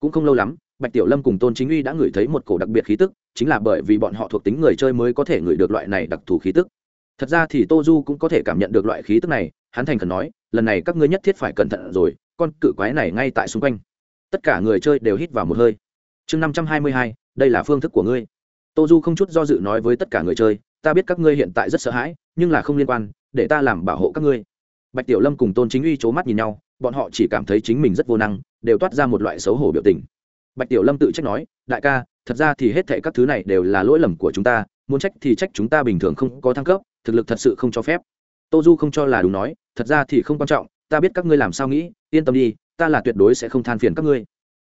Cũng không lâu lắm, bạch tiểu lâm cùng tôn chính uy đã ngửi thấy một cổ đặc biệt khí tức, chính là bởi vì bọn họ thuộc tính người chơi mới có thể ngửi được loại này đặc thù khí tức. Thật ra thì tô du cũng có thể cảm nhận được loại khí tức này, hắn thành khẩn nói, lần này các ngươi nhất thiết phải cẩn thận rồi, con cự quái này ngay tại xung quanh. Tất cả người chơi đều hít vào một hơi. Chương năm trăm hai mươi hai, đây là phương thức của ngươi. Tô du không chút do dự nói với tất cả người chơi, ta biết các ngươi hiện tại rất sợ hãi, nhưng là không liên quan, để ta làm bảo hộ các ngươi. Bạch tiểu lâm cùng tôn chính uy c h ố mắt nhìn nhau bọn họ chỉ cảm thấy chính mình rất vô năng, đều toát ra một loại xấu hổ biểu tình. Bạch tiểu lâm tự trách nói, đại ca, thật ra thì hết thệ các thứ này đều là lỗi lầm của chúng ta, muốn trách thì trách chúng ta bình thường không có thăng cấp, thực lực thật sự không cho phép. Tô du không cho là đúng nói, thật ra thì không quan trọng, ta biết các ngươi làm sao nghĩ, yên tâm đi, ta là tuyệt đối sẽ không than phiền các ngươi.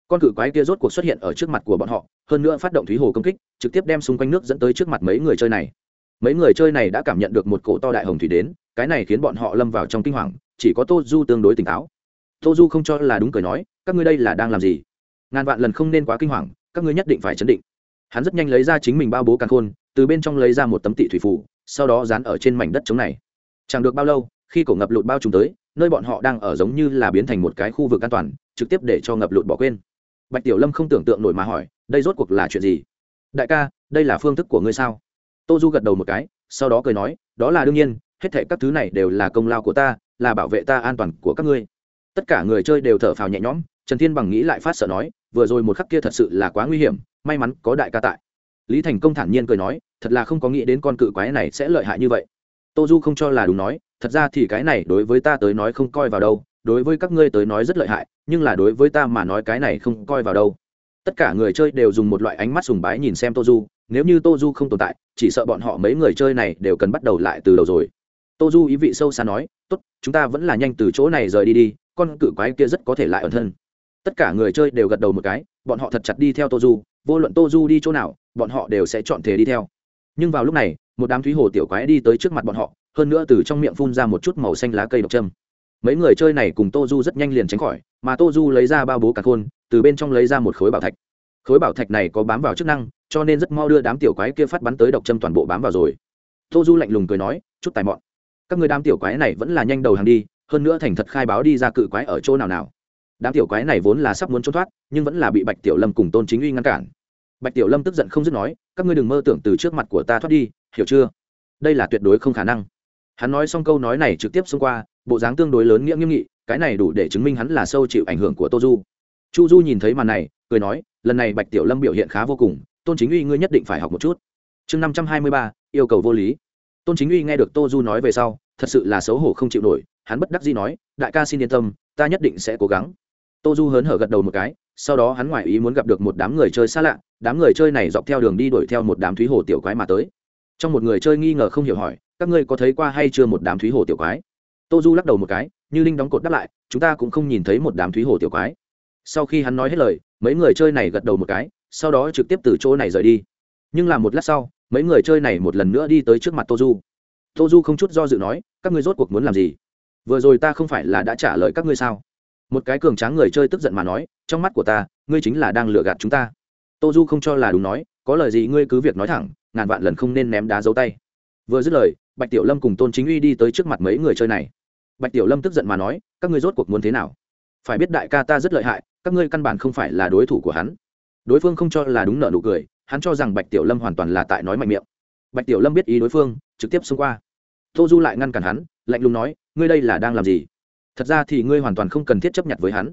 Con cự quái kia rốt cuộc xuất hiện ở trước mặt của bọn họ, hơn nữa phát động thúy hồ công kích, trực tiếp đem xung quanh nước dẫn tới trước mặt mấy người chơi này. Mấy người chơi này đã cảm nhận được một cổ to đại hồng thủy đến, cái này khiến bọn họ lâm vào trong kinh hoàng, chỉ có tô du tương đối tỉnh táo tô du không cho là đúng cười nói, các ngươi đây là đang làm gì? Ngàn vạn lần không nên quá kinh hoàng, các ngươi nhất định phải chấn định. Hắn rất nhanh lấy ra chính mình bao bố càng khôn, từ bên trong lấy ra một tấm tị thủy phủ, sau đó dán ở trên mảnh đất trống này. Chẳng được bao lâu, khi cổ ngập lụt bao trùm tới, nơi bọn họ đang ở giống như là biến thành một cái khu vực an toàn, trực tiếp để cho ngập lụt bỏ quên. Bạch tiểu lâm không tưởng tượng nổi mà hỏi, đây rốt cuộc là chuyện gì? Đại ca, đây là phương thức của ngươi sao? Tô du gật đầu một cái, sau đó cười nói, đó là đương nhiên, hết thệ các thứ này đều là công lao của ta, là bảo vệ ta an toàn của các ngươi tất cả người chơi đều thở phào nhẹ nhõm, trần thiên bằng nghĩ lại phát sợ nói, vừa rồi một khắc kia thật sự là quá nguy hiểm, may mắn có đại ca tại. Lý thành công thản nhiên cười nói, thật là không có nghĩ đến con cự quái này sẽ lợi hại như vậy. Tô du không cho là đúng nói, thật ra thì cái này đối với ta tới nói không coi vào đâu, đối với các ngươi tới nói rất lợi hại, nhưng là đối với ta mà nói cái này không coi vào đâu. Tất cả người chơi đều dùng một loại ánh mắt sùng bái nhìn xem tô du, nếu như tô du không tồn tại, chỉ sợ bọn họ mấy người chơi này đều cần bắt đầu lại từ đầu rồi. Tô du ý vị sâu xa nói, tốt, chúng ta vẫn là nhanh từ chỗ này rời đi đi con cự quái kia rất có thể lại ẩn thân. Tất cả người chơi đều gật đầu một cái, bọn họ thật chặt đi theo tô du vô luận tô du đi chỗ nào, bọn họ đều sẽ chọn thể đi theo. Nhưng vào lúc này, một đám thúy hồ tiểu quái đi tới trước mặt bọn họ, hơn nữa từ trong miệng phun ra một chút màu xanh lá cây độc châm. Mấy người chơi này cùng tô du rất nhanh liền tránh khỏi, mà tô du lấy ra bao bố cả khôn, từ bên trong lấy ra một khối bảo thạch. Khối bảo thạch này có bám vào chức năng, cho nên rất mau đưa đám tiểu quái kia phát bắn tới độc châm toàn bộ bám vào rồi. Tô du lạnh lùng cười nói, chút tài mọn. Các người đám tiểu quái này vẫn là nhanh đầu hàng đi hơn nữa thành thật khai báo đi ra cự quái ở chỗ nào nào. Đám tiểu quái này vốn là sắp muốn trốn thoát, nhưng vẫn là bị bạch tiểu lâm cùng tôn chính uy ngăn cản. Bạch tiểu lâm tức giận không dứt nói, các ngươi đừng mơ tưởng từ trước mặt của ta thoát đi, hiểu chưa? Đây là tuyệt đối không khả năng. Hắn nói xong câu nói này trực tiếp xông qua, bộ dáng tương đối lớn nghĩa nghiêm nghị, cái này đủ để chứng minh hắn là sâu chịu ảnh hưởng của tô du. Chu du nhìn thấy màn này, cười nói, lần này bạch tiểu lâm biểu hiện khá vô cùng, tôn chính uy ngươi nhất định phải học một chút. Chương năm trăm hai mươi ba, yêu cầu vô lý. Tôn chính uy nghe được tô du nói về sau, thật sự là xấu hổ không chịu nổi hắn bất đắc dĩ nói, đại ca xin yên tâm, ta nhất định sẽ cố gắng. Tô du hớn hở gật đầu một cái, sau đó hắn ngoại ý muốn gặp được một đám người chơi xa lạ, đám người chơi này dọc theo đường đi đuổi theo một đám thúy hồ tiểu quái mà tới. Trong một người chơi nghi ngờ không hiểu hỏi, các ngươi có thấy qua hay chưa một đám thúy hồ tiểu quái? Tô du lắc đầu một cái, như linh đóng cột đáp lại, chúng ta cũng không nhìn thấy một đám thúy hồ tiểu quái. Sau khi hắn nói hết lời, mấy người chơi này gật đầu một cái, sau đó trực tiếp từ chỗ này rời đi. Nhưng làm một lát sau, mấy người chơi này một lần nữa đi tới trước mặt tô du tô du không chút do dự nói, các ngươi rốt cuộc muốn làm gì? Vừa rồi ta không phải là đã trả lời các ngươi sao? Một cái cường tráng người chơi tức giận mà nói, trong mắt của ta, ngươi chính là đang lừa gạt chúng ta. Tô du không cho là đúng nói, có lời gì ngươi cứ việc nói thẳng, ngàn vạn lần không nên ném đá dấu tay. Vừa dứt lời, bạch tiểu lâm cùng tôn chính uy đi tới trước mặt mấy người chơi này. Bạch tiểu lâm tức giận mà nói, các ngươi rốt cuộc muốn thế nào? Phải biết đại ca ta rất lợi hại, các ngươi căn bản không phải là đối thủ của hắn. Đối phương không cho là đúng nợ nụ cười, hắn cho rằng bạch tiểu lâm hoàn toàn là tại nói mạnh miệng. Bạch tiểu lâm biết ý đối phương, trực tiếp xông qua. Tô du lại ngăn cản hắn, lạnh lùng nói ngươi đây là đang làm gì? Thật ra thì ngươi hoàn toàn không cần thiết chấp nhận với hắn.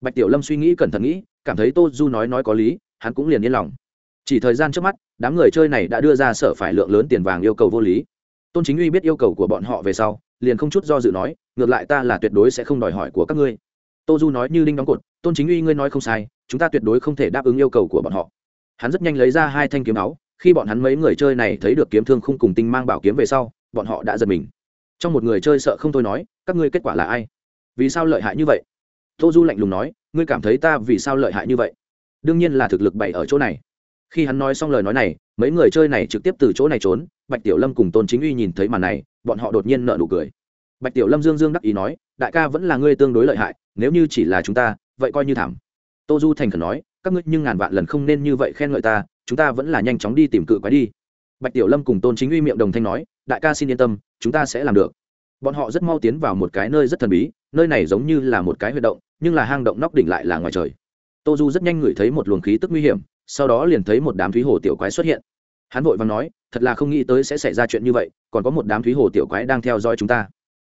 Bạch tiểu lâm suy nghĩ cẩn thận nghĩ, cảm thấy tô du nói nói có lý, hắn cũng liền yên lòng. Chỉ thời gian trước mắt, đám người chơi này đã đưa ra sở phải lượng lớn tiền vàng yêu cầu vô lý. Tôn chính uy biết yêu cầu của bọn họ về sau, liền không chút do dự nói, ngược lại ta là tuyệt đối sẽ không đòi hỏi của các ngươi. Tô du nói như đinh đóng cột, tôn chính uy ngươi nói không sai, chúng ta tuyệt đối không thể đáp ứng yêu cầu của bọn họ. Hắn rất nhanh lấy ra hai thanh kiếm áo, khi bọn hắn mấy người chơi này thấy được kiếm thương không cùng tinh mang bảo kiếm về sau, bọn họ đã giật mình trong một người chơi sợ không thôi nói, các ngươi kết quả là ai? Vì sao lợi hại như vậy? Tô du lạnh lùng nói, ngươi cảm thấy ta vì sao lợi hại như vậy? Đương nhiên là thực lực bày ở chỗ này. Khi hắn nói xong lời nói này, mấy người chơi này trực tiếp từ chỗ này trốn, bạch tiểu lâm cùng tôn chính uy nhìn thấy màn này, bọn họ đột nhiên nợ nụ cười. Bạch tiểu lâm dương dương đắc ý nói, đại ca vẫn là ngươi tương đối lợi hại, nếu như chỉ là chúng ta, vậy coi như thảm. Tô du thành khẩn nói, các ngươi nhưng ngàn vạn lần không nên như vậy khen ngợi ta, chúng ta vẫn là nhanh chóng đi tìm cự quái đi. Bạch tiểu lâm cùng tôn chính uy miệng đồng thanh nói đại ca xin yên tâm, chúng ta sẽ làm được. Bọn họ rất mau tiến vào một cái nơi rất thần bí, nơi này giống như là một cái huy động, nhưng là hang động nóc đỉnh lại là ngoài trời. Tô du rất nhanh ngửi thấy một luồng khí tức nguy hiểm, sau đó liền thấy một đám thúy hồ tiểu quái xuất hiện. Hắn vội và nói, thật là không nghĩ tới sẽ xảy ra chuyện như vậy, còn có một đám thúy hồ tiểu quái đang theo dõi chúng ta.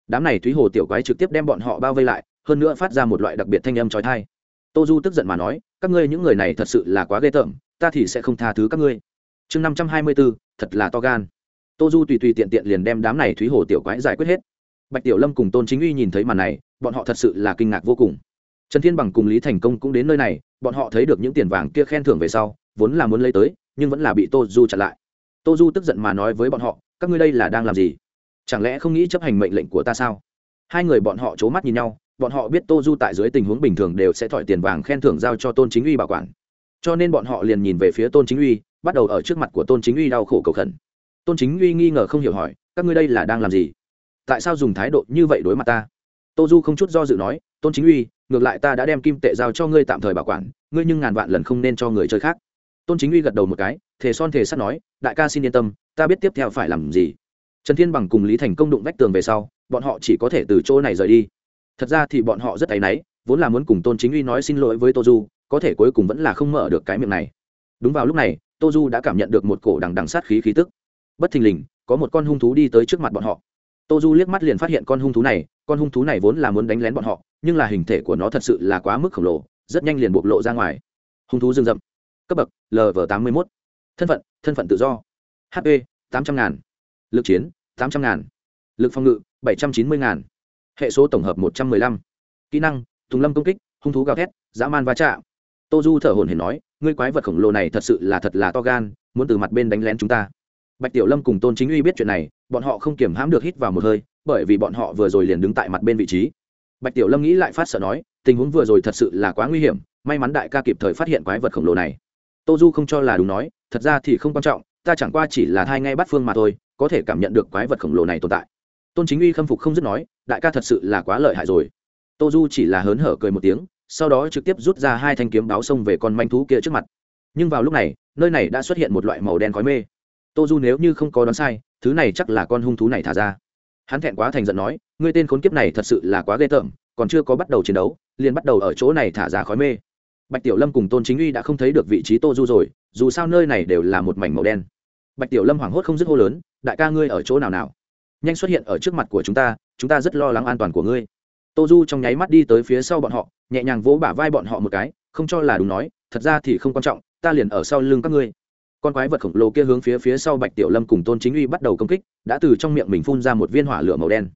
Đám này thúy hồ tiểu quái trực tiếp đem bọn họ bao vây lại, hơn nữa phát ra một loại đặc biệt thanh âm trói thai tô du tức giận mà nói, các ngươi những người này thật sự là quá ghê tởm, ta thì sẽ không tha thứ các ngươi. Chương năm trăm hai mươi bốn, thật là to gan tô du tùy tùy tiện tiện liền đem đám này thúy hồ tiểu quái giải quyết hết. Bạch tiểu lâm cùng tôn chính uy nhìn thấy màn này, bọn họ thật sự là kinh ngạc vô cùng. Trần thiên bằng cùng lý thành công cũng đến nơi này, bọn họ thấy được những tiền vàng kia khen thưởng về sau, vốn là muốn lấy tới, nhưng vẫn là bị tô du chặn lại. Tô du tức giận mà nói với bọn họ, các ngươi đây là đang làm gì? Chẳng lẽ không nghĩ chấp hành mệnh lệnh của ta sao? Hai người bọn họ c h ố mắt nhìn nhau, bọn họ biết tô du tại dưới tình huống bình thường đều sẽ thỏi tiền vàng khen thưởng giao cho tôn chính uy bảo quản. Cho nên bọn họ liền nhìn về phía tôn chính uy, bắt đầu ở trước mặt của tôn chính uy đau khổ cầu khẩn tôn chính uy nghi ngờ không hiểu hỏi, các ngươi đây là đang làm gì? Tại sao dùng thái độ như vậy đối mặt ta? Tô du không chút do dự nói, tôn chính uy, ngược lại ta đã đem kim tệ giao cho ngươi tạm thời bảo quản, ngươi nhưng ngàn vạn lần không nên cho người chơi khác. Tôn chính uy gật đầu một cái, thề son thề sắt nói, đại ca xin yên tâm, ta biết tiếp theo phải làm gì. Trần thiên bằng cùng lý thành công đụng vách tường về sau, bọn họ chỉ có thể từ chỗ này rời đi. Thật ra thì bọn họ rất áy náy, vốn là muốn cùng tôn chính uy nói xin lỗi với tô du, có thể cuối cùng vẫn là không mở được cái miệng này. Đúng vào lúc này, tô du đã cảm nhận được một cổ đằng đằng sát khí khí tức bất thình lình, có một con hung thú đi tới trước mặt bọn họ. Tô du liếc mắt liền phát hiện con hung thú này, con hung thú này vốn là muốn đánh lén bọn họ, nhưng là hình thể của nó thật sự là quá mức khổng lồ, rất nhanh liền bộc lộ ra ngoài. Hung thú rừng rậm. Cấp bậc lv tám mươi một thân phận thân phận tự do. Hp tám trăm ngàn. Lực chiến, tám trăm ngàn. Lực phòng ngự, bảy trăm chín mươi ngàn. Hệ số tổng hợp một trăm m ư ơ i năm kỹ năng, thùng lâm công kích, hung thú gào thét, dã man va chạm. Tô du thở hồn hển nói, ngươi quái vật khổng lồ này thật sự là thật là to gan, muốn từ mặt bên đánh lén chúng ta bạch tiểu lâm cùng tôn chính uy biết chuyện này, bọn họ không kiểm hãm được hít vào một hơi, bởi vì bọn họ vừa rồi liền đứng tại mặt bên vị trí. Bạch tiểu lâm nghĩ lại phát sợ nói, tình huống vừa rồi thật sự là quá nguy hiểm, may mắn đại ca kịp thời phát hiện quái vật khổng lồ này. Tô du không cho là đúng nói, thật ra thì không quan trọng, ta chẳng qua chỉ là thai ngay bắt phương mà thôi, có thể cảm nhận được quái vật khổng lồ này tồn tại. Tôn chính uy khâm phục không dứt nói, đại ca thật sự là quá lợi hại rồi. Tô du chỉ là hớn hở cười một tiếng, sau đó trực tiếp rút ra hai thanh kiếm báo xông về con manh thú kia trước mặt. Nhưng vào lúc này, nơi này đã xuất hiện một loại màu đen khói mê tô du nếu như không có đoán sai, thứ này chắc là con hung thú này thả ra. Hắn thẹn quá thành giận nói, ngươi tên khốn kiếp này thật sự là quá ghê tởm, còn chưa có bắt đầu chiến đấu, liền bắt đầu ở chỗ này thả ra khói mê. Bạch tiểu lâm cùng tôn chính uy đã không thấy được vị trí tô du rồi, dù sao nơi này đều là một mảnh màu đen. Bạch tiểu lâm hoảng hốt không dứt hô lớn, đại ca ngươi ở chỗ nào nào? Nhanh xuất hiện ở trước mặt của chúng ta chúng ta rất lo lắng an toàn của ngươi. Tô du trong nháy mắt đi tới phía sau bọn họ, nhẹ nhàng vỗ bả vai bọn họ một cái, không cho là đúng nói, thật ra thì không quan trọng, ta liền ở sau lưng các ngươi con quái vật khổng lồ kia hướng phía phía sau bạch tiểu lâm cùng tôn chính uy bắt đầu công kích, đã từ trong miệng mình phun ra một viên hỏa lửa màu đen.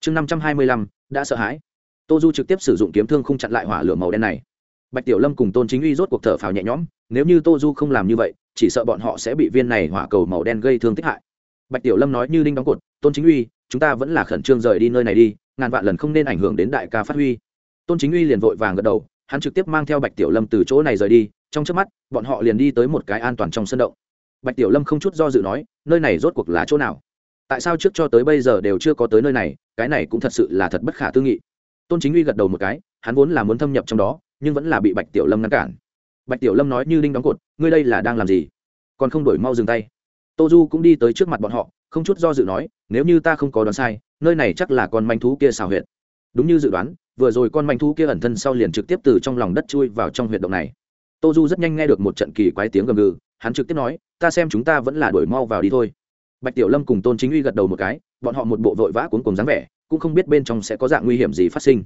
Chương năm trăm hai mươi lăm, đã sợ hãi. Tô du trực tiếp sử dụng kiếm thương không chặn lại hỏa lửa màu đen này. Bạch tiểu lâm cùng tôn chính uy rốt cuộc thở phào nhẹ nhõm, nếu như tô du không làm như vậy, chỉ sợ bọn họ sẽ bị viên này hỏa cầu màu đen gây thương tích hại. Bạch tiểu lâm nói như đinh đóng cột, tôn chính uy, chúng ta vẫn là khẩn trương rời đi nơi này đi, ngàn vạn lần không nên ảnh hưởng đến đại ca phát huy. Tôn chính uy liền vội vàng gật đầu, hắn trực tiếp mang theo bạch tiểu lâm từ chỗ này rời đi trong trước mắt, bọn họ liền đi tới một cái an toàn trong sân động. Bạch tiểu lâm không chút do dự nói, nơi này rốt cuộc là chỗ nào? Tại sao trước cho tới bây giờ đều chưa có tới nơi này? Cái này cũng thật sự là thật bất khả tư nghị. Tôn chính uy gật đầu một cái, hắn vốn là muốn thâm nhập trong đó, nhưng vẫn là bị bạch tiểu lâm ngăn cản. Bạch tiểu lâm nói như đinh đóng cột, ngươi đây là đang làm gì? Còn không đổi mau dừng tay. Tô du cũng đi tới trước mặt bọn họ, không chút do dự nói, nếu như ta không có đoán sai, nơi này chắc là con manh thú kia xào huyệt. Đúng như dự đoán, vừa rồi con manh thú kia ẩn thân sau liền trực tiếp từ trong lòng đất chui vào trong huyệt động này tô du rất nhanh nghe được một trận kỳ quái tiếng gầm gừ, hắn trực tiếp nói, ta xem chúng ta vẫn là đuổi mau vào đi thôi. Bạch tiểu lâm cùng tôn chính uy gật đầu một cái, bọn họ một bộ vội vã cuốn cùng dáng vẻ, cũng không biết bên trong sẽ có dạng nguy hiểm gì phát sinh.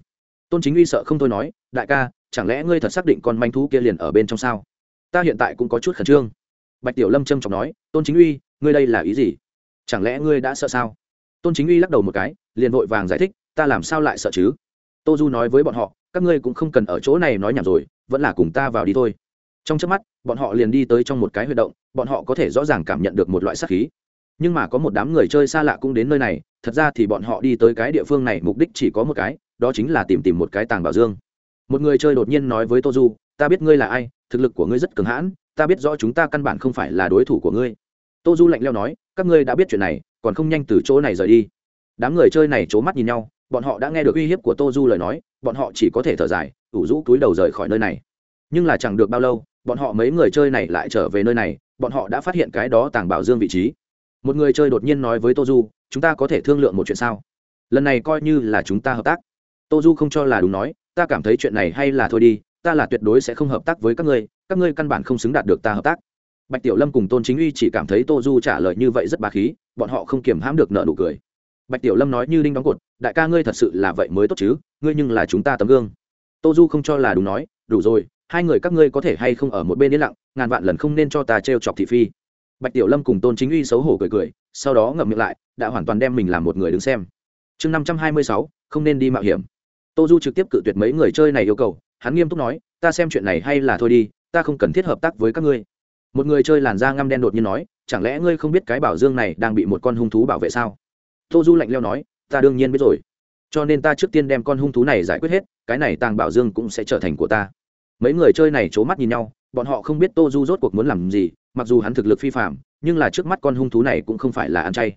Tôn chính uy sợ không thôi nói, đại ca, chẳng lẽ ngươi thật xác định con manh thú kia liền ở bên trong sao? Ta hiện tại cũng có chút khẩn trương. Bạch tiểu lâm trâm trọng nói, tôn chính uy, ngươi đây là ý gì? Chẳng lẽ ngươi đã sợ sao? Tôn chính uy lắc đầu một cái, liền vội vàng giải thích, ta làm sao lại sợ chứ? Tô du nói với bọn họ, các ngươi cũng không cần ở chỗ này nói nhảm rồi, vẫn là cùng ta vào đi thôi trong trước mắt, bọn họ liền đi tới trong một cái huy động, bọn họ có thể rõ ràng cảm nhận được một loại sát khí. Nhưng mà có một đám người chơi xa lạ cũng đến nơi này, thật ra thì bọn họ đi tới cái địa phương này mục đích chỉ có một cái, đó chính là tìm tìm một cái tàng bảo dương. Một người chơi đột nhiên nói với tô du, ta biết ngươi là ai, thực lực của ngươi rất cường hãn, ta biết rõ chúng ta căn bản không phải là đối thủ của ngươi. Tô du lạnh leo nói, các ngươi đã biết chuyện này, còn không nhanh từ chỗ này rời đi. Đám người chơi này c h ố mắt nhìn nhau, bọn họ đã nghe được uy hiếp của tô du lời nói, bọn họ chỉ có thể thở dài, ủ rũ túi đầu rời khỏi nơi này. Nhưng là chẳng được bao lâu bọn họ mấy người chơi này lại trở về nơi này, bọn họ đã phát hiện cái đó tàng bảo dương vị trí. Một người chơi đột nhiên nói với tô du, chúng ta có thể thương lượng một chuyện sao? Lần này coi như là chúng ta hợp tác. Tô du không cho là đúng nói, ta cảm thấy chuyện này hay là thôi đi, ta là tuyệt đối sẽ không hợp tác với các ngươi các ngươi căn bản không xứng đạt được ta hợp tác. Bạch tiểu lâm cùng tôn chính uy chỉ cảm thấy tô du trả lời như vậy rất bà khí, bọn họ không kiềm hãm được nợ nụ cười. Bạch tiểu lâm nói như đinh đóng cột, đại ca ngươi thật sự là vậy mới tốt chứ, ngươi nhưng là chúng ta tấm gương. Tô du không cho là đúng nói, đủ rồi hai người các ngươi có thể hay không ở một bên yên lặng, ngàn vạn lần không nên cho ta t chọc thị phi. Bạch tiểu lâm cùng tôn chính uy xấu hổ cười cười, sau đó ngậm miệng lại, đã hoàn toàn đem mình làm một người đứng xem. Chương năm trăm hai mươi sáu, không nên đi mạo hiểm. Tô du trực tiếp cự tuyệt mấy người chơi này yêu cầu, hắn nghiêm túc nói, ta xem chuyện này hay là thôi đi, ta không cần thiết hợp tác với các ngươi. Một người chơi làn da ngăm đen đột nhiên nói, chẳng lẽ ngươi không biết cái bảo dương này đang bị một con hung thú bảo vệ sao? Tô du lạnh leo nói, ta đương nhiên biết rồi. Cho nên ta trước tiên đem con hung thú này giải quyết hết, cái này tàng bảo dương cũng sẽ trở thành của ta mấy người chơi này c h ố mắt nhìn nhau, bọn họ không biết tô du rốt cuộc muốn làm gì, mặc dù hắn thực lực phi phạm nhưng là trước mắt con hung thú này cũng không phải là ăn chay.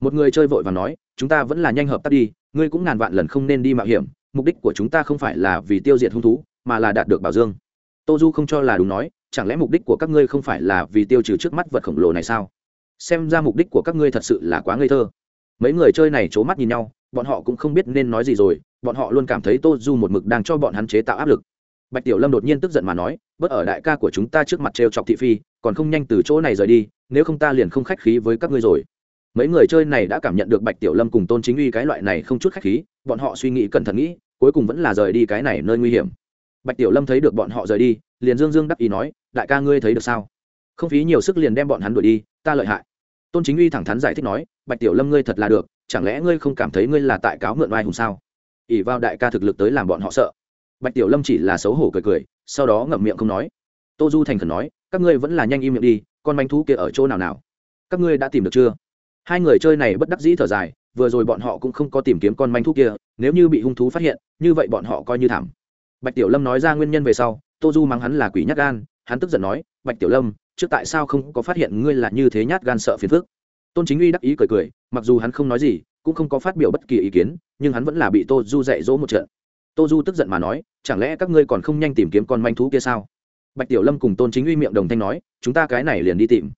Một người chơi vội và nói, chúng ta vẫn là nhanh hợp tác đi, ngươi cũng ngàn vạn lần không nên đi mạo hiểm, mục đích của chúng ta không phải là vì tiêu diệt hung thú, mà là đạt được bảo dương. Tô du không cho là đúng nói, chẳng lẽ mục đích của các ngươi không phải là vì tiêu trừ trước mắt vật khổng lồ này sao? Xem ra mục đích của các ngươi thật sự là quá ngây thơ. Mấy người chơi này c h ố mắt nhìn nhau, bọn họ cũng không biết nên nói gì rồi, bọn họ luôn cảm thấy tô du một mực đang cho bọn hắn chế tạo áp lực bạch tiểu lâm đột nhiên tức giận mà nói, bớt ở đại ca của chúng ta trước mặt t chọc thị phi, còn không nhanh từ chỗ này rời đi, nếu không ta liền không khách khí với các ngươi rồi. Mấy người chơi này đã cảm nhận được bạch tiểu lâm cùng tôn chính uy cái loại này không chút khách khí, bọn họ suy nghĩ cẩn thận nghĩ, cuối cùng vẫn là rời đi cái này nơi nguy hiểm. Bạch tiểu lâm thấy được bọn họ rời đi, liền dương dương đắc ý nói, đại ca ngươi thấy được sao? Không phí nhiều sức liền đem bọn hắn đuổi đi, ta lợi hại. Tôn chính uy thẳng thắn giải thích nói, bạch tiểu lâm ngươi thật là được, chẳng lẽ ngươi không cảm thấy ngươi là tại cáo mượn oai hùng sao? Ỉ vào đại ca thực lực tới làm bọn họ sợ bạch tiểu lâm chỉ là xấu hổ cười cười, sau đó ngậm miệng không nói. Tô du thành khẩn nói, các ngươi vẫn là nhanh im miệng đi, con manh thú kia ở chỗ nào nào? Các ngươi đã tìm được chưa? Hai người chơi này bất đắc dĩ thở dài, vừa rồi bọn họ cũng không có tìm kiếm con manh thú kia, nếu như bị hung thú phát hiện, như vậy bọn họ coi như thảm. Bạch tiểu lâm nói ra nguyên nhân về sau, tô du mắng hắn là quỷ nhát gan, hắn tức giận nói, bạch tiểu lâm, trước tại sao không có phát hiện ngươi là như thế nhát gan sợ phiền phức? Tôn chính uy đắc ý cười cười, mặc dù hắn không nói gì, cũng không có phát biểu bất kỳ ý kiến, nhưng hắn vẫn là bị tô du dạy dỗ một trận tô du tức giận mà nói, chẳng lẽ các ngươi còn không nhanh tìm kiếm con manh thú kia sao? Bạch tiểu lâm cùng tôn chính uy miệng đồng thanh nói, chúng ta cái này liền đi tìm.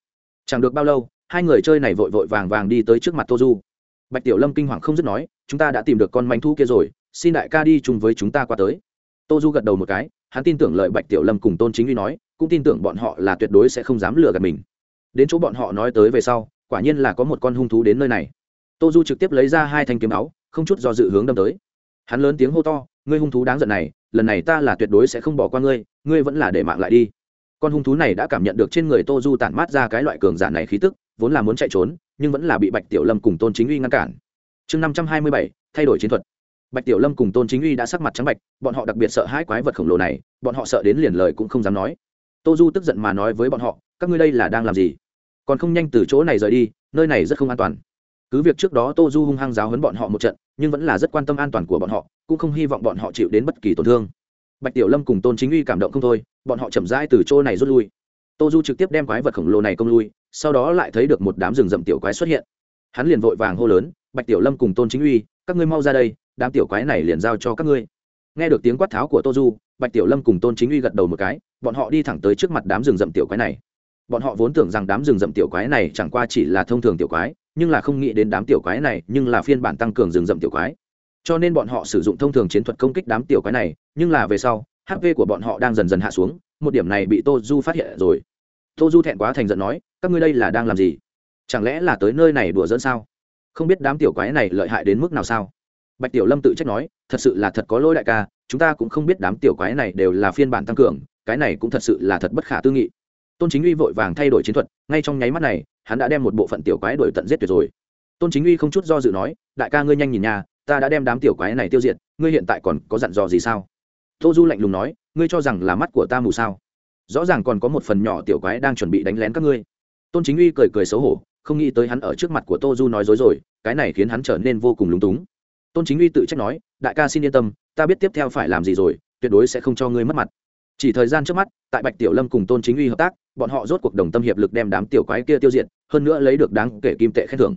Chẳng được bao lâu, hai người chơi này vội vội vàng vàng đi tới trước mặt tô du. Bạch tiểu lâm kinh hoàng không dứt nói, chúng ta đã tìm được con manh thú kia rồi, xin đại ca đi chung với chúng ta qua tới. Tô du gật đầu một cái, hắn tin tưởng lời bạch tiểu lâm cùng tôn chính uy nói, cũng tin tưởng bọn họ là tuyệt đối sẽ không dám lừa gạt mình. Đến chỗ bọn họ nói tới về sau, quả nhiên là có một con hung thú đến nơi này. Tô du trực tiếp lấy ra hai thanh kiếm áo, không chút do dự hướng đâm tới. Hắn lớn tiếng hô to ngươi hung thú đáng giận này, lần này ta là tuyệt đối sẽ không bỏ qua ngươi ngươi vẫn là để mạng lại đi. Con hung thú này đã cảm nhận được trên người tô du tản mát ra cái loại cường giả này khí tức, vốn là muốn chạy trốn, nhưng vẫn là bị bạch tiểu lâm cùng tôn chính uy ngăn cản. Chương năm trăm hai mươi bảy, thay đổi chiến thuật. Bạch tiểu lâm cùng tôn chính uy đã sắc mặt trắng bạch, bọn họ đặc biệt sợ hãi quái vật khổng lồ này, bọn họ sợ đến liền lời cũng không dám nói. Tô du tức giận mà nói với bọn họ, các ngươi đây là đang làm gì? Còn không nhanh từ chỗ này rời đi, nơi này rất không an toàn. Cứ việc trước đó tô du hung hăng giáo hấn bọn họ một trận, nhưng vẫn là rất quan tâm an toàn của bọn họ cũng không hy vọng bọn họ chịu đến bất kỳ tổn thương. Bạch tiểu lâm cùng tôn chính uy cảm động không thôi, bọn họ chậm rãi từ chỗ này rút lui. Tô du trực tiếp đem quái vật khổng lồ này công lui, sau đó lại thấy được một đám rừng rậm tiểu quái xuất hiện. Hắn liền vội vàng hô lớn, bạch tiểu lâm cùng tôn chính uy, các ngươi mau ra đây, đám tiểu quái này liền giao cho các ngươi. Nghe được tiếng quát tháo của tô du, bạch tiểu lâm cùng tôn chính uy gật đầu một cái, bọn họ đi thẳng tới trước mặt đám rừng rậm tiểu quái này. Bọn họ vốn tưởng rằng đám rừng rậm tiểu quái này chẳng qua chỉ là thông thường tiểu quái, nhưng là không nghĩ đến đám tiểu quái này nhưng là phiên bản tăng cường rừng rậm tiểu quái cho nên bọn họ sử dụng thông thường chiến thuật công kích đám tiểu quái này, nhưng là về sau hp của bọn họ đang dần dần hạ xuống, một điểm này bị tô du phát hiện rồi. Tô du thẹn quá thành giận nói, các ngươi đây là đang làm gì? Chẳng lẽ là tới nơi này đùa dẫn sao? Không biết đám tiểu quái này lợi hại đến mức nào sao? Bạch tiểu lâm tự trách nói, thật sự là thật có lỗi đại ca, chúng ta cũng không biết đám tiểu quái này đều là phiên bản tăng cường, cái này cũng thật sự là thật bất khả tư nghị. Tôn chính uy vội vàng thay đổi chiến thuật, ngay trong nháy mắt này, hắn đã đem một bộ phận tiểu quái đổi tận giết tuyệt rồi. Tôn chính uy không chút do dự nói, đại ca ngươi nhanh nhìn nhà ta đã đem đám tiểu quái này tiêu diệt, ngươi hiện tại còn có dặn dò gì sao? Tô du lạnh lùng nói, ngươi cho rằng là mắt của ta mù sao? Rõ ràng còn có một phần nhỏ tiểu quái đang chuẩn bị đánh lén các ngươi. Tôn chính uy cười cười xấu hổ, không nghĩ tới hắn ở trước mặt của tô du nói dối rồi, cái này khiến hắn trở nên vô cùng lúng túng. Tôn chính uy tự trách nói, đại ca xin yên tâm, ta biết tiếp theo phải làm gì rồi, tuyệt đối sẽ không cho ngươi mất mặt. Chỉ thời gian trước mắt, tại bạch tiểu lâm cùng tôn chính uy hợp tác, bọn họ rốt cuộc đồng tâm hiệp lực đem đám tiểu quái kia tiêu diệt, hơn nữa lấy được đáng kể kim tệ khen thưởng.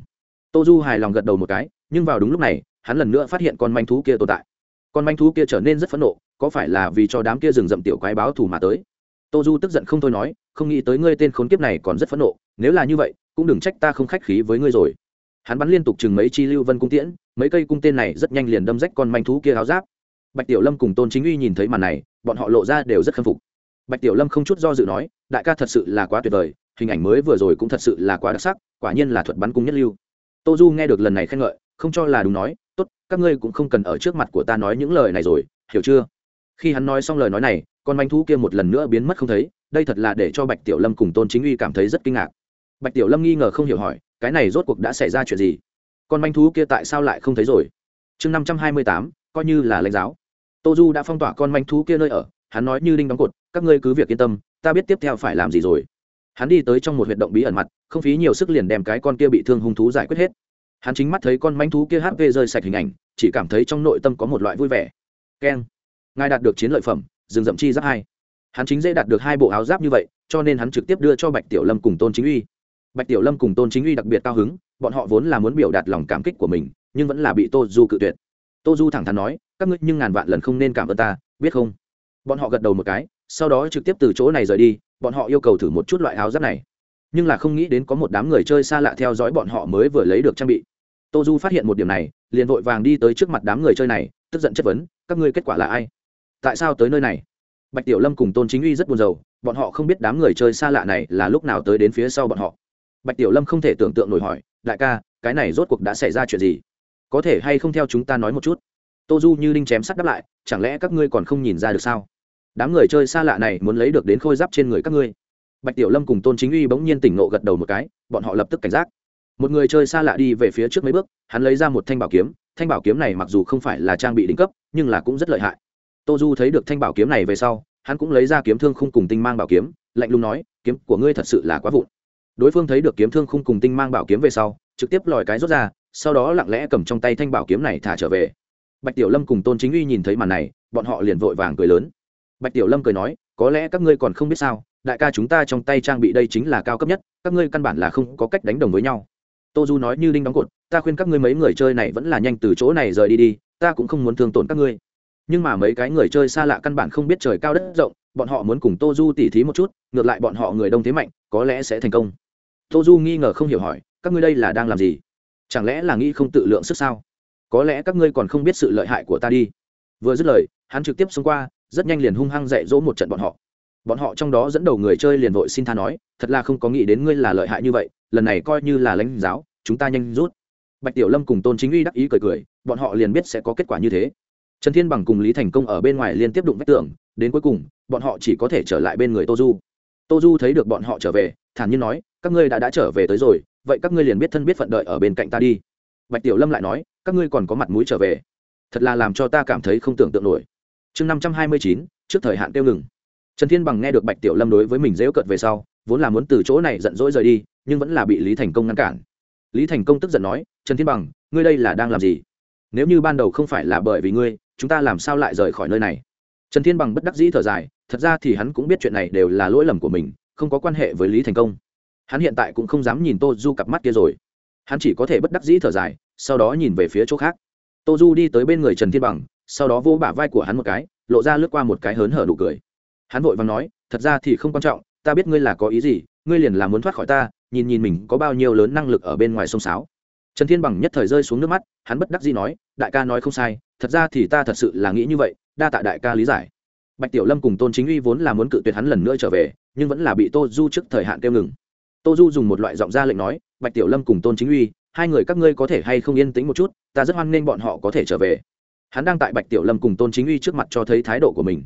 Tô du hài lòng gật đầu một cái, nhưng vào đúng lúc này hắn lần nữa phát hiện con manh thú kia tồn tại. Con manh thú kia trở nên rất phẫn nộ, có phải là vì cho đám kia rừng rậm tiểu quái báo thù mà tới? Tô du tức giận không thôi nói, không nghĩ tới ngươi tên khốn kiếp này còn rất phẫn nộ, nếu là như vậy, cũng đừng trách ta không khách khí với ngươi rồi. Hắn bắn liên tục chừng mấy chi lưu vân cung tiễn, mấy cây cung tên này rất nhanh liền đâm rách con manh thú kia áo giáp. Bạch tiểu lâm cùng tôn chính uy nhìn thấy màn này, bọn họ lộ ra đều rất khâm phục. Bạch tiểu lâm không chút do dự nói, đại ca thật sự là quá tuyệt vời, hình ảnh mới vừa rồi cũng thật sự là quá đặc sắc, quả nhiên là thuật bắn cung nhất lưu. Tô du nghe được lần này khen ngợi, không cho là đúng nói tốt, các ngươi cũng không cần ở trước mặt của ta nói những lời này rồi, hiểu chưa? Khi hắn nói xong lời nói này, con manh thú kia một lần nữa biến mất không thấy, đây thật là để cho bạch tiểu lâm cùng tôn chính uy cảm thấy rất kinh ngạc. Bạch tiểu lâm nghi ngờ không hiểu hỏi, cái này rốt cuộc đã xảy ra chuyện gì? Con manh thú kia tại sao lại không thấy rồi? Chương năm trăm hai mươi tám, coi như là lãnh giáo. Tô du đã phong tỏa con manh thú kia nơi ở, hắn nói như đinh đóng cột, các ngươi cứ việc yên tâm, ta biết tiếp theo phải làm gì rồi. Hắn đi tới trong một huyệt động bí ẩn mặt, không phí nhiều sức liền đem cái con kia bị thương hung thú giải quyết hết hắn chính mắt thấy con manh thú kia hp rơi sạch hình ảnh, chỉ cảm thấy trong nội tâm có một loại vui vẻ. Keng. Ngài đạt được chiến lợi phẩm, rừng rậm chi giáp hai. Hắn chính dễ đạt được hai bộ áo giáp như vậy, cho nên hắn trực tiếp đưa cho bạch tiểu lâm cùng tôn chính uy. Bạch tiểu lâm cùng tôn chính uy đặc biệt cao hứng, bọn họ vốn là muốn biểu đạt lòng cảm kích của mình, nhưng vẫn là bị tô du cự tuyệt. Tô du thẳng thắn nói, các ngươi nhưng ngàn vạn lần không nên cảm ơn ta, biết không? Bọn họ gật đầu một cái, sau đó trực tiếp từ chỗ này rời đi, bọn họ yêu cầu thử một chút loại áo giáp này. Nhưng là không nghĩ đến có một đám người chơi xa lạ theo dõi bọn họ mới vừa lấy được trang bị tô du phát hiện một điểm này, liền vội vàng đi tới trước mặt đám người chơi này, tức giận chất vấn, các ngươi kết quả là ai? Tại sao tới nơi này? Bạch tiểu lâm cùng tôn chính uy rất buồn rầu, bọn họ không biết đám người chơi xa lạ này là lúc nào tới đến phía sau bọn họ. Bạch tiểu lâm không thể tưởng tượng nổi hỏi, đại ca, cái này rốt cuộc đã xảy ra chuyện gì? Có thể hay không theo chúng ta nói một chút? Tô du như đinh chém sắt đáp lại, chẳng lẽ các ngươi còn không nhìn ra được sao? Đám người chơi xa lạ này muốn lấy được đến khôi giáp trên người các ngươi. Bạch tiểu lâm cùng tôn chính uy bỗng nhiên tỉnh nộ gật đầu một cái, bọn họ lập tức cảnh giác một người chơi xa lạ đi về phía trước mấy bước, hắn lấy ra một thanh bảo kiếm. Thanh bảo kiếm này mặc dù không phải là trang bị đỉnh cấp, nhưng là cũng rất lợi hại. Tô du thấy được thanh bảo kiếm này về sau, hắn cũng lấy ra kiếm thương khung cùng tinh mang bảo kiếm, lạnh lùng nói, kiếm của ngươi thật sự là quá vụn. Đối phương thấy được kiếm thương khung cùng tinh mang bảo kiếm về sau, trực tiếp lòi cái rút ra, sau đó lặng lẽ cầm trong tay thanh bảo kiếm này thả trở về. Bạch tiểu lâm cùng tôn chính uy nhìn thấy màn này, bọn họ liền vội vàng cười lớn. Bạch tiểu lâm cười nói, có lẽ các ngươi còn không biết sao, đại ca chúng ta trong tay trang bị đây chính là cao cấp nhất, các ngươi căn bản là không có cách đánh đồng với nhau tô du nói như đinh đóng cột, ta khuyên các ngươi mấy người chơi này vẫn là nhanh từ chỗ này rời đi đi, ta cũng không muốn thương tổn các ngươi. Nhưng mà mấy cái người chơi xa lạ căn bản không biết trời cao đất rộng, bọn họ muốn cùng tô du tỉ thí một chút, ngược lại bọn họ người đông thế mạnh, có lẽ sẽ thành công. Tô du nghi ngờ không hiểu hỏi, các ngươi đây là đang làm gì? Chẳng lẽ là nghĩ không tự lượng sức sao? Có lẽ các ngươi còn không biết sự lợi hại của ta đi. Vừa dứt lời, hắn trực tiếp xông qua, rất nhanh liền hung hăng dạy dỗ một trận bọn họ. Bọn họ trong đó dẫn đầu người chơi liền vội xin tha nói, thật là không có nghĩ đến ngươi là lợi hại như vậy lần này coi như là lãnh giáo, chúng ta nhanh rút. Bạch tiểu lâm cùng tôn chính uy đắc ý cười cười, bọn họ liền biết sẽ có kết quả như thế. Trần thiên bằng cùng lý thành công ở bên ngoài liên tiếp đụng vách tường, đến cuối cùng, bọn họ chỉ có thể trở lại bên người tô du. Tô du thấy được bọn họ trở về, thản nhiên nói, các ngươi đã đã trở về tới rồi, vậy các ngươi liền biết thân biết phận đợi ở bên cạnh ta đi. Bạch tiểu lâm lại nói, các ngươi còn có mặt mũi trở về. Thật là làm cho ta cảm thấy không tưởng tượng nổi. Chương năm trăm hai mươi chín, trước thời hạn tiêu ngừng. Trần thiên bằng nghe được bạch tiểu lâm đối với mình dễu cợt về sau vốn là muốn từ chỗ này giận dỗi rời đi, nhưng vẫn là bị lý thành công ngăn cản. Lý thành công tức giận nói, trần thiên bằng, ngươi đây là đang làm gì? Nếu như ban đầu không phải là bởi vì ngươi, chúng ta làm sao lại rời khỏi nơi này? Trần thiên bằng bất đắc dĩ thở dài, thật ra thì hắn cũng biết chuyện này đều là lỗi lầm của mình, không có quan hệ với lý thành công. Hắn hiện tại cũng không dám nhìn tô du cặp mắt kia rồi. Hắn chỉ có thể bất đắc dĩ thở dài, sau đó nhìn về phía chỗ khác. Tô du đi tới bên người trần thiên bằng, sau đó vô bả vai của hắn một cái, lộ ra lướt qua một cái hớn hở nụ cười. Hắn vội và nói, thật ra thì không quan trọng ta biết ngươi là có ý gì, ngươi liền là muốn thoát khỏi ta, nhìn nhìn mình có bao nhiêu lớn năng lực ở bên ngoài sông sáo. Trần thiên bằng nhất thời rơi xuống nước mắt, hắn bất đắc dĩ nói, đại ca nói không sai, thật ra thì ta thật sự là nghĩ như vậy, đa tạ đại ca lý giải. Bạch tiểu lâm cùng tôn chính uy vốn là muốn cự tuyệt hắn lần nữa trở về, nhưng vẫn là bị tô du trước thời hạn kêu ngừng. Tô du dùng một loại giọng ra lệnh nói, bạch tiểu lâm cùng tôn chính uy, hai người các ngươi có thể hay không yên tĩnh một chút, ta rất hoan nghênh bọn họ có thể trở về. Hắn đang tại bạch tiểu lâm cùng tôn chính uy trước mặt cho thấy thái độ của mình.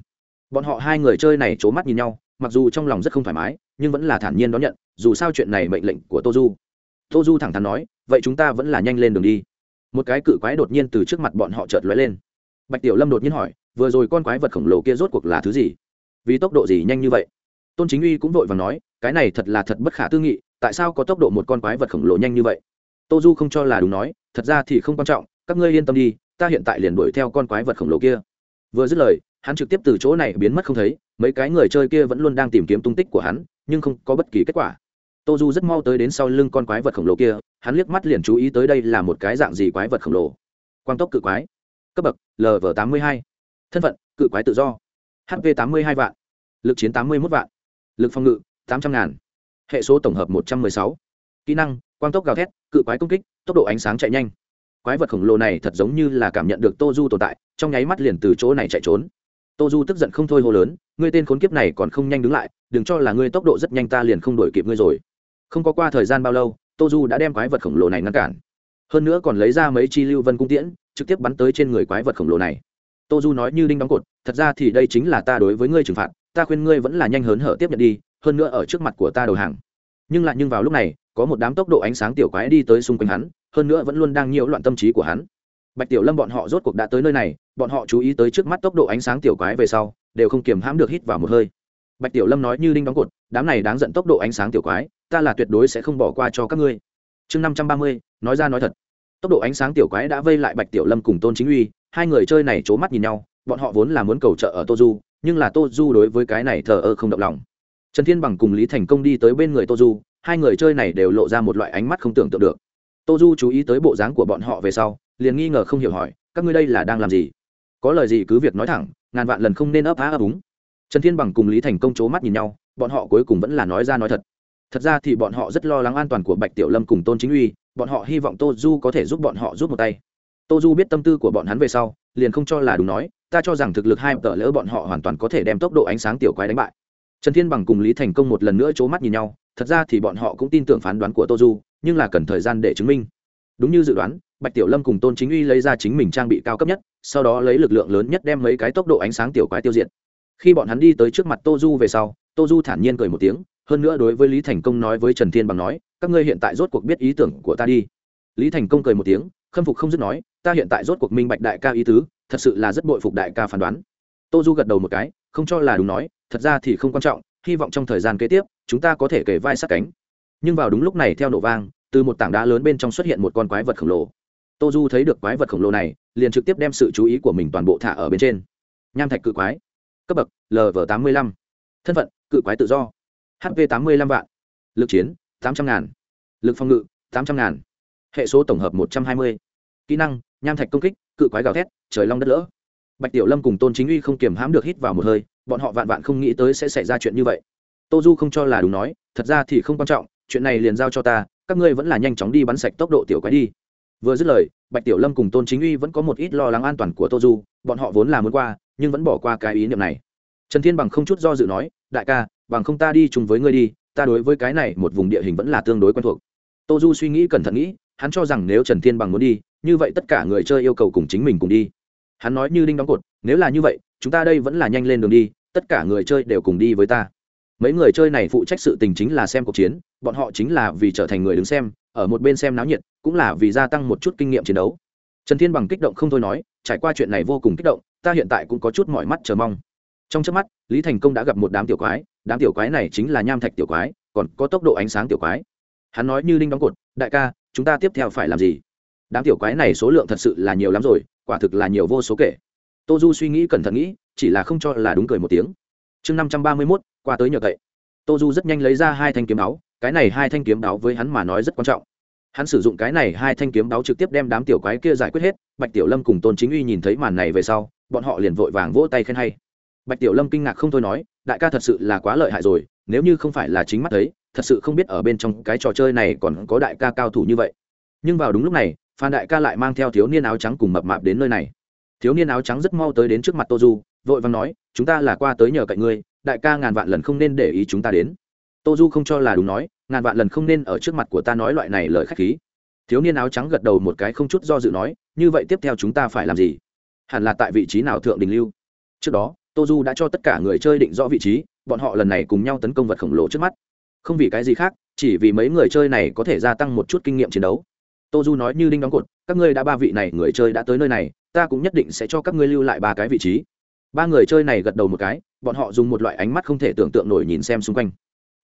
Bọn họ hai người chơi này c h ố mắt nhìn nhau mặc dù trong lòng rất không thoải mái, nhưng vẫn là thản nhiên đón nhận, dù sao chuyện này mệnh lệnh của tô du tô du thẳng thắn nói, vậy chúng ta vẫn là nhanh lên đường đi. Một cái cự quái đột nhiên từ trước mặt bọn họ chợt lóe lên. Bạch tiểu lâm đột nhiên hỏi, vừa rồi con quái vật khổng lồ kia rốt cuộc là thứ gì? Vì tốc độ gì nhanh như vậy? Tôn chính uy cũng vội và nói, cái này thật là thật bất khả tư nghị, tại sao có tốc độ một con quái vật khổng lồ nhanh như vậy? Tô du không cho là đúng nói, thật ra thì không quan trọng, các ngươi yên tâm đi, ta hiện tại liền đuổi theo con quái vật khổng lồ kia. Vừa dứt lời hắn trực tiếp từ chỗ này biến mất không thấy, mấy cái người chơi kia vẫn luôn đang tìm kiếm tung tích của hắn, nhưng không có bất kỳ kết quả. Tô du rất mau tới đến sau lưng con quái vật khổng lồ kia, hắn liếc mắt liền chú ý tới đây là một cái dạng gì quái vật khổng lồ. Quang tốc cự quái. Cấp bậc lv tám mươi hai. Thân phận, cự quái tự do. Hp tám mươi hai vạn. Lực chiến tám mươi một vạn. Lực phòng ngự, tám trăm ngàn. Hệ số tổng hợp một trăm m ư ơ i sáu. Kỹ năng, quang tốc gào thét, cự quái công kích, tốc độ ánh sáng chạy nhanh. Quái vật khổng lồ này thật giống như là cảm nhận được tô du tồn tại, trong nháy mắt liền từ chỗ này chạy trốn tô du tức giận không thôi hô lớn, ngươi tên khốn kiếp này còn không nhanh đứng lại, đừng cho là ngươi tốc độ rất nhanh ta liền không đổi kịp ngươi rồi. Không có qua thời gian bao lâu, tô du đã đem quái vật khổng lồ này ngăn cản. Hơn nữa còn lấy ra mấy chi lưu vân cung tiễn, trực tiếp bắn tới trên người quái vật khổng lồ này. Tô du nói như đinh đóng cột, thật ra thì đây chính là ta đối với ngươi trừng phạt, ta khuyên ngươi vẫn là nhanh hớn hở tiếp nhận đi, hơn nữa ở trước mặt của ta đầu hàng. Nhưng lại nhưng vào lúc này, có một đám tốc độ ánh sáng tiểu quái đi tới xung quanh hắn, hơn nữa vẫn luôn đang nhiễu loạn tâm trí của hắn bạch tiểu lâm bọn họ rốt cuộc đã tới nơi này, bọn họ chú ý tới trước mắt tốc độ ánh sáng tiểu quái về sau, đều không kiềm hãm được hít vào một hơi. Bạch tiểu lâm nói như đinh đóng cột, đám này đáng giận tốc độ ánh sáng tiểu quái, ta là tuyệt đối sẽ không bỏ qua cho các ngươi. Chương năm trăm ba mươi, nói ra nói thật. Tốc độ ánh sáng tiểu quái đã vây lại bạch tiểu lâm cùng tôn chính uy, hai người chơi này c h ố mắt nhìn nhau, bọn họ vốn là muốn cầu trợ ở tô du, nhưng là tô du đối với cái này thờ ơ không động lòng. Trần thiên bằng cùng lý thành công đi tới bên người tô du, hai người chơi này đều lộ ra một loại ánh mắt không tưởng tượng được tô du chú ý tới bộ dáng của bọn họ về sau, liền nghi ngờ không hiểu hỏi, các ngươi đây là đang làm gì? Có lời gì cứ việc nói thẳng, ngàn vạn lần không nên ấp á ấp úng. Trần thiên bằng cùng lý thành công c h ố mắt nhìn nhau, bọn họ cuối cùng vẫn là nói ra nói thật. Thật ra thì bọn họ rất lo lắng an toàn của bạch tiểu lâm cùng tôn chính uy, bọn họ hy vọng tô du có thể giúp bọn họ giúp một tay. Tô du biết tâm tư của bọn hắn về sau, liền không cho là đúng nói, ta cho rằng thực lực hai tờ lỡ bọn họ hoàn toàn có thể đem tốc độ ánh sáng tiểu quái đánh bại. Trần thiên bằng cùng lý thành công một lần nữa c h ố mắt nhìn nhau, thật ra thì bọn họ cũng tin tưởng phán đoán của tô du nhưng là cần thời gian để chứng minh. Đúng như dự đoán, bạch tiểu lâm cùng tôn chính uy lấy ra chính mình trang bị cao cấp nhất, sau đó lấy lực lượng lớn nhất đem mấy cái tốc độ ánh sáng tiểu quái tiêu diệt. Khi bọn hắn đi tới trước mặt tô du về sau, tô du thản nhiên cười một tiếng, hơn nữa đối với lý thành công nói với trần thiên bằng nói, các ngươi hiện tại rốt cuộc biết ý tưởng của ta đi. Lý thành công cười một tiếng, khâm phục không dứt nói, ta hiện tại rốt cuộc minh bạch đại ca ý tứ, thật sự là rất bội phục đại ca phán đoán. Tô du gật đầu một cái, không cho là đúng nói, thật ra thì không quan trọng, hy vọng trong thời gian kế tiếp, chúng ta có thể kể vai sát cánh nhưng vào đúng lúc này theo nổ vang, từ một tảng đá lớn bên trong xuất hiện một con quái vật khổng lồ. Tô du thấy được quái vật khổng lồ này, liền trực tiếp đem sự chú ý của mình toàn bộ thả ở bên trên. Nham thạch cự quái. Cấp bậc lv tám mươi lăm. Thân phận, cự quái tự do. Hv tám mươi lăm vạn. Lực chiến, tám trăm ngàn. Lực phòng ngự, tám trăm ngàn. Hệ số tổng hợp một trăm hai mươi. Kỹ năng, nham thạch công kích, cự quái gào thét, trời long đất lỡ. Bạch tiểu lâm cùng tôn chính uy không kiềm hãm được hít vào một hơi, bọn họ vạn vạn không nghĩ tới sẽ xảy ra chuyện như vậy. Tô du không cho là đúng nói, thật ra thì không quan trọng chuyện này liền giao cho ta, các ngươi vẫn là nhanh chóng đi bắn sạch tốc độ tiểu quái đi. Vừa dứt lời, bạch tiểu lâm cùng tôn chính uy vẫn có một ít lo lắng an toàn của tô du, bọn họ vốn là muốn qua, nhưng vẫn bỏ qua cái ý niệm này. Trần thiên bằng không chút do dự nói, đại ca, bằng không ta đi chung với ngươi đi, ta đối với cái này một vùng địa hình vẫn là tương đối quen thuộc. Tô du suy nghĩ cẩn thận nghĩ, hắn cho rằng nếu trần thiên bằng muốn đi, như vậy tất cả người chơi yêu cầu cùng chính mình cùng đi. Hắn nói như đinh đóng cột, nếu là như vậy, chúng ta đây vẫn là nhanh lên đường đi, tất cả người chơi đều cùng đi với ta. Mấy người chơi này phụ trách sự tình chính là xem cuộc chiến bọn họ chính là vì trở thành người đứng xem, ở một bên xem náo nhiệt, cũng là vì gia tăng một chút kinh nghiệm chiến đấu. Trần thiên bằng kích động không thôi nói, trải qua chuyện này vô cùng kích động, ta hiện tại cũng có chút mọi mắt chờ mong. Trong trước mắt, lý thành công đã gặp một đám tiểu quái, đám tiểu quái này chính là nham thạch tiểu quái, còn có tốc độ ánh sáng tiểu quái. Hắn nói như đinh đóng cột, đại ca, chúng ta tiếp theo phải làm gì? Đám tiểu quái này số lượng thật sự là nhiều lắm rồi, quả thực là nhiều vô số kể. Tô du suy nghĩ cẩn thận nghĩ, chỉ là không cho là đúng cười một tiếng. Chương năm trăm ba mươi mốt, qua tới nhờ cậy. Tô du rất nhanh lấy ra hai thanh kiếm áo cái này hai thanh kiếm đáo với hắn mà nói rất quan trọng. Hắn sử dụng cái này hai thanh kiếm đáo trực tiếp đem đám tiểu quái kia giải quyết hết, bạch tiểu lâm cùng tôn chính uy nhìn thấy màn này về sau, bọn họ liền vội vàng vỗ tay khen hay. Bạch tiểu lâm kinh ngạc không thôi nói, đại ca thật sự là quá lợi hại rồi, nếu như không phải là chính mắt thấy, thật sự không biết ở bên trong cái trò chơi này còn có đại ca cao thủ như vậy. Nhưng vào đúng lúc này, phan đại ca lại mang theo thiếu niên áo trắng cùng mập mạp đến nơi này. Thiếu niên áo trắng rất mau tới đến trước mặt tô du, vội vàng nói, chúng ta là qua tới nhờ cậy ngươi, đại ca ngàn vạn lần không nên để ý chúng ta đến tô du không cho là đúng nói, ngàn vạn lần không nên ở trước mặt của ta nói loại này lời k h á c h khí. Thiếu niên áo trắng gật đầu một cái không chút do dự nói, như vậy tiếp theo chúng ta phải làm gì? Hẳn là tại vị trí nào thượng đình lưu? Trước đó, tô du đã cho tất cả người chơi định rõ vị trí, bọn họ lần này cùng nhau tấn công vật khổng lồ trước mắt. Không vì cái gì khác, chỉ vì mấy người chơi này có thể gia tăng một chút kinh nghiệm chiến đấu. Tô du nói như đinh đóng cột, các ngươi đã ba vị này người chơi đã tới nơi này, ta cũng nhất định sẽ cho các ngươi lưu lại ba cái vị trí. Ba người chơi này gật đầu một cái, bọn họ dùng một loại ánh mắt không thể tưởng tượng nổi nhìn xem xung quanh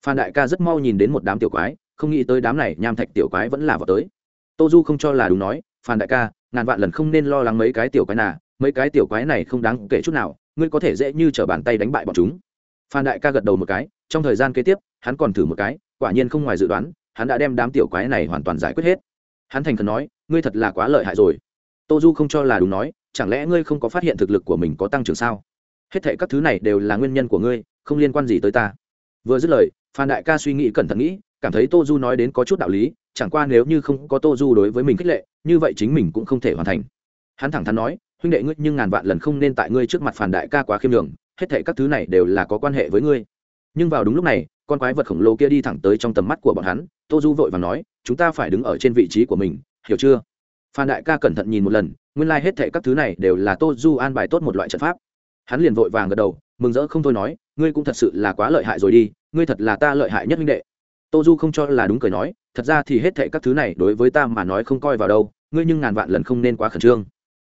phan đại ca rất mau nhìn đến một đám tiểu quái, không nghĩ tới đám này nham thạch tiểu quái vẫn là vào tới. Tô du không cho là đúng nói, phan đại ca, ngàn vạn lần không nên lo lắng mấy cái tiểu quái nào mấy cái tiểu quái này không đáng kể chút nào, ngươi có thể dễ như t r ở bàn tay đánh bại bọn chúng. Phan đại ca gật đầu một cái, trong thời gian kế tiếp, hắn còn thử một cái, quả nhiên không ngoài dự đoán, hắn đã đem đám tiểu quái này hoàn toàn giải quyết hết. Hắn thành khẩn nói, ngươi thật là quá lợi hại rồi. Tô du không cho là đúng nói, chẳng lẽ ngươi không có phát hiện thực lực của mình có tăng trưởng sao? Hết thệ các thứ này đều là nguyên nhân của ngươi, không liên quan gì tới ta. Vừa dứt lời phan đại ca suy nghĩ cẩn thận nghĩ, cảm thấy tô du nói đến có chút đạo lý, chẳng qua nếu như không có tô du đối với mình khích lệ, như vậy chính mình cũng không thể hoàn thành. Hắn thẳng thắn nói, huynh đệ ngươi nhưng ngàn vạn lần không nên tại ngươi trước mặt phản đại ca quá khiêm đường hết thể các thứ này đều là có quan hệ với ngươi. Nhưng vào đúng lúc này, con quái vật khổng lồ kia đi thẳng tới trong tầm mắt của bọn hắn, tô du vội và nói, chúng ta phải đứng ở trên vị trí của mình, hiểu chưa? Phan đại ca cẩn thận nhìn một lần, nguyên lai、like、hết thệ các thứ này đều là tô du an bài tốt một loại trận pháp. Hắn liền vội vàng gật đầu mừng rỡ không thôi nói, ngươi cũng thật sự là quá lợi hại rồi đi, ngươi thật là ta lợi hại nhất huynh đệ. Tô du không cho là đúng cười nói, thật ra thì hết thệ các thứ này đối với ta mà nói không coi vào đâu, ngươi nhưng ngàn vạn lần không nên quá khẩn trương.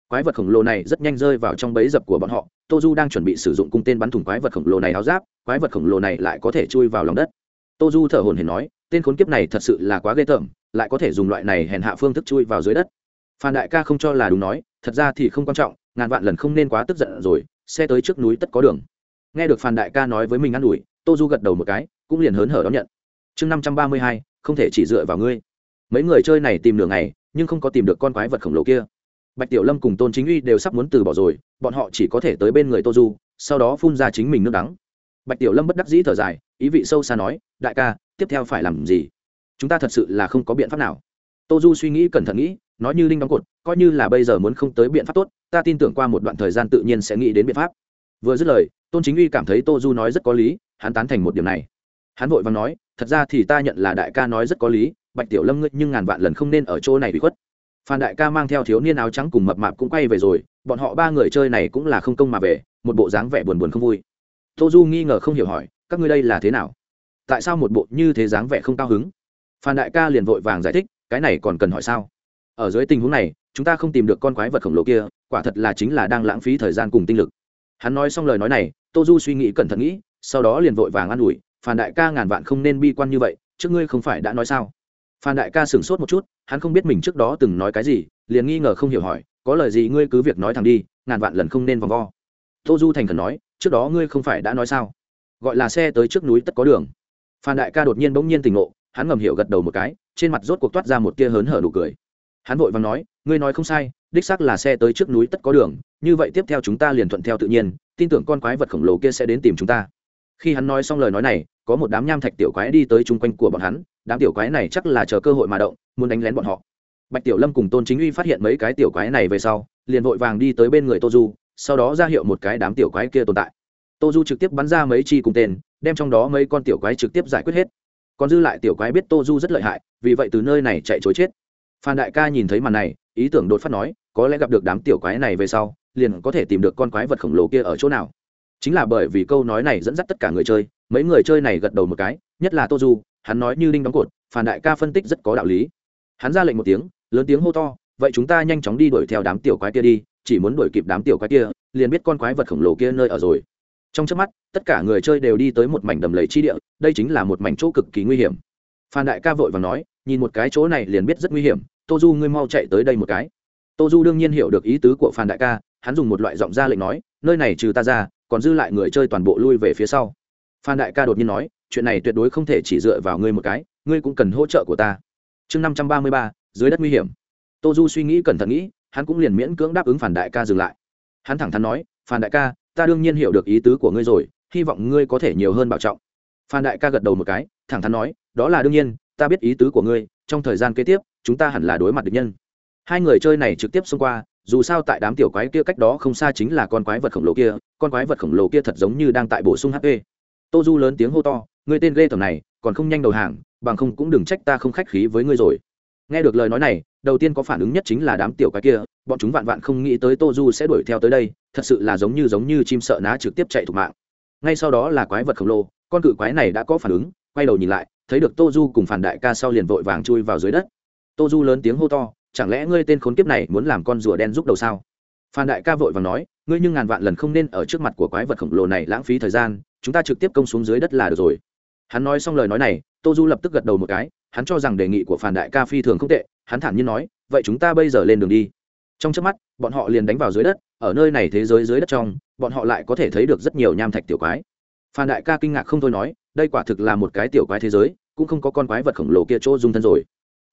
Quái vật khổng lồ này rất nhanh rơi vào trong bẫy dập của bọn họ, tô du đang chuẩn bị sử dụng cung tên bắn thủng quái vật khổng lồ này áo giáp, quái vật khổng lồ này lại có thể chui vào lòng đất. Tô du thở hồn hển nói, tên khốn kiếp này thật sự là quá ghê tởm, lại có thể dùng loại này hèn hạ phương thức chui vào dưới đất. Phan đại ca không cho là đúng nói, thật ra thì không quan trọng, ngàn vạn lần không nên quá tức giận rồi, xe tới trước núi tất có đường nghe được phan đại ca nói với mình ă n ủi, tô du gật đầu một cái, cũng liền hớn hở đón nhận. Chương năm trăm ba mươi hai, không thể chỉ dựa vào ngươi. Mấy người chơi này tìm đường này nhưng không có tìm được con quái vật khổng lồ kia. Bạch tiểu lâm cùng tôn chính uy đều sắp muốn từ bỏ rồi, bọn họ chỉ có thể tới bên người tô du, sau đó phun ra chính mình nước đắng. Bạch tiểu lâm bất đắc dĩ thở dài, ý vị sâu xa nói, đại ca, tiếp theo phải làm gì? Chúng ta thật sự là không có biện pháp nào. Tô du suy nghĩ cẩn thận nghĩ, nói như linh đóng cột, coi như là bây giờ muốn không tới biện pháp tốt, ta tin tưởng qua một đoạn thời gian tự nhiên sẽ nghĩ đến biện pháp vừa dứt lời, tôn chính uy cảm thấy tô du nói rất có lý, hắn tán thành một điểm này. Hắn vội và nói, thật ra thì ta nhận là đại ca nói rất có lý, bạch tiểu lâm ngươi nhưng ngàn vạn lần không nên ở chỗ này bị khuất. Phan đại ca mang theo thiếu niên áo trắng cùng mập mạp cũng quay về rồi, bọn họ ba người chơi này cũng là không công mà về, một bộ dáng vẻ buồn buồn không vui. Tô du nghi ngờ không hiểu hỏi, các ngươi đây là thế nào? Tại sao một bộ như thế dáng vẻ không cao hứng? Phan đại ca liền vội vàng giải thích, cái này còn cần hỏi sao? Ở dưới tình huống này, chúng ta không tìm được con quái vật khổng lồ kia, quả thật là chính là đang lãng phí thời gian cùng tinh lực hắn nói xong lời nói này, tô du suy nghĩ cẩn thận nghĩ, sau đó liền vội vàng an ủi, phan đại ca ngàn vạn không nên bi quan như vậy, trước ngươi không phải đã nói sao? Phan đại ca sửng sốt một chút, hắn không biết mình trước đó từng nói cái gì, liền nghi ngờ không hiểu hỏi, có lời gì ngươi cứ việc nói thẳng đi, ngàn vạn lần không nên vòng vo. Tô du thành khẩn nói, trước đó ngươi không phải đã nói sao? Gọi là xe tới trước núi tất có đường. Phan đại ca đột nhiên bỗng nhiên tỉnh ngộ, hắn ngầm hiểu gật đầu một cái, trên mặt rốt cuộc toát ra một tia hớn hở nụ cười. Hắn vội vàng nói, ngươi nói không sai đích xác là xe tới trước núi tất có đường, như vậy tiếp theo chúng ta liền thuận theo tự nhiên, tin tưởng con quái vật khổng lồ kia sẽ đến tìm chúng ta. Khi hắn nói xong lời nói này, có một đám nham thạch tiểu quái đi tới chung quanh của bọn hắn, đám tiểu quái này chắc là chờ cơ hội mà động, muốn đánh lén bọn họ. Bạch tiểu lâm cùng tôn chính uy phát hiện mấy cái tiểu quái này về sau, liền vội vàng đi tới bên người tô du, sau đó ra hiệu một cái đám tiểu quái kia tồn tại. Tô du trực tiếp bắn ra mấy chi cùng tên, đem trong đó mấy con tiểu quái trực tiếp giải quyết hết. Còn dư lại tiểu quái biết tô du rất lợi hại, vì vậy từ nơi này chạy chối chết phan đại ca nhìn thấy màn này, ý tưởng đột phát nói, có lẽ gặp được đám tiểu quái này về sau, liền có thể tìm được con quái vật khổng lồ kia ở chỗ nào. Chính là bởi vì câu nói này dẫn dắt tất cả người chơi, mấy người chơi này gật đầu một cái, nhất là tô du, hắn nói như đinh đóng cột, phan đại ca phân tích rất có đạo lý. Hắn ra lệnh một tiếng, lớn tiếng hô to, vậy chúng ta nhanh chóng đi đuổi theo đám tiểu quái kia đi, chỉ muốn đuổi kịp đám tiểu quái kia, liền biết con quái vật khổng lồ kia nơi ở rồi. Trong trước mắt, tất cả người chơi đều đi tới một mảnh đầm lầy chi địa, đây chính là một mảnh chỗ cực kỳ nguy hiểm. Phan đại ca vội và nói, nhìn một cái chỗ này liền biết rất nguy hiểm tô du ngươi mau chạy tới đây một cái. Tô du đương nhiên hiểu được ý tứ của phan đại ca, hắn dùng một loại giọng ra lệnh nói, nơi này trừ ta ra, còn dư lại người chơi toàn bộ lui về phía sau. Phan đại ca đột nhiên nói, chuyện này tuyệt đối không thể chỉ dựa vào ngươi một cái, ngươi cũng cần hỗ trợ của ta. Chương năm trăm ba mươi ba, dưới đất nguy hiểm. Tô du suy nghĩ cẩn thận nghĩ, hắn cũng liền miễn cưỡng đáp ứng phản đại ca dừng lại. Hắn thẳng thắn nói phản đại ca, ta đương nhiên hiểu được ý tứ của ngươi rồi, hy vọng ngươi có thể nhiều hơn bảo trọng. Phan đại ca gật đầu một cái, thẳng thắn nói, đó là đương nhiên, ta biết ý tứ của ngươi, trong thời gian kế tiếp chúng ta hẳn là đối mặt địch nhân. Hai người chơi này trực tiếp xông qua, dù sao tại đám tiểu quái kia cách đó không xa chính là con quái vật khổng lồ kia, con quái vật khổng lồ kia thật giống như đang tại bổ sung hp tô du lớn tiếng hô to người tên ghê tầm này, còn không nhanh đầu hàng, bằng không cũng đừng trách ta không khách khí với ngươi rồi. Nghe được lời nói này, đầu tiên có phản ứng nhất chính là đám tiểu quái kia, bọn chúng vạn vạn không nghĩ tới tô du sẽ đuổi theo tới đây, thật sự là giống như giống như chim sợ ná trực tiếp chạy thục mạng. Ngay sau đó là quái vật khổng lồ, con cự quái này đã có phản ứng, quay đầu nhìn lại, thấy được tô du cùng phản đại ca sau liền vội vàng chui vào dưới đất tô du lớn tiếng hô to, chẳng lẽ ngươi tên khốn kiếp này muốn làm con rùa đen giúp đầu sao? Phan đại ca vội và nói, ngươi nhưng ngàn vạn lần không nên ở trước mặt của quái vật khổng lồ này lãng phí thời gian, chúng ta trực tiếp công xuống dưới đất là được rồi. Hắn nói xong lời nói này, tô du lập tức gật đầu một cái, hắn cho rằng đề nghị của phan đại ca phi thường không tệ, hắn thản nhiên nói, vậy chúng ta bây giờ lên đường đi. Trong trước mắt, bọn họ liền đánh vào dưới đất, ở nơi này thế giới dưới đất trong, bọn họ lại có thể thấy được rất nhiều nham thạch tiểu quái. Phan đại ca kinh ngạc không thôi nói, đây quả thực là một cái tiểu quái thế giới, cũng không có con quái vật khổng lồ kia chỗ dung thân rồi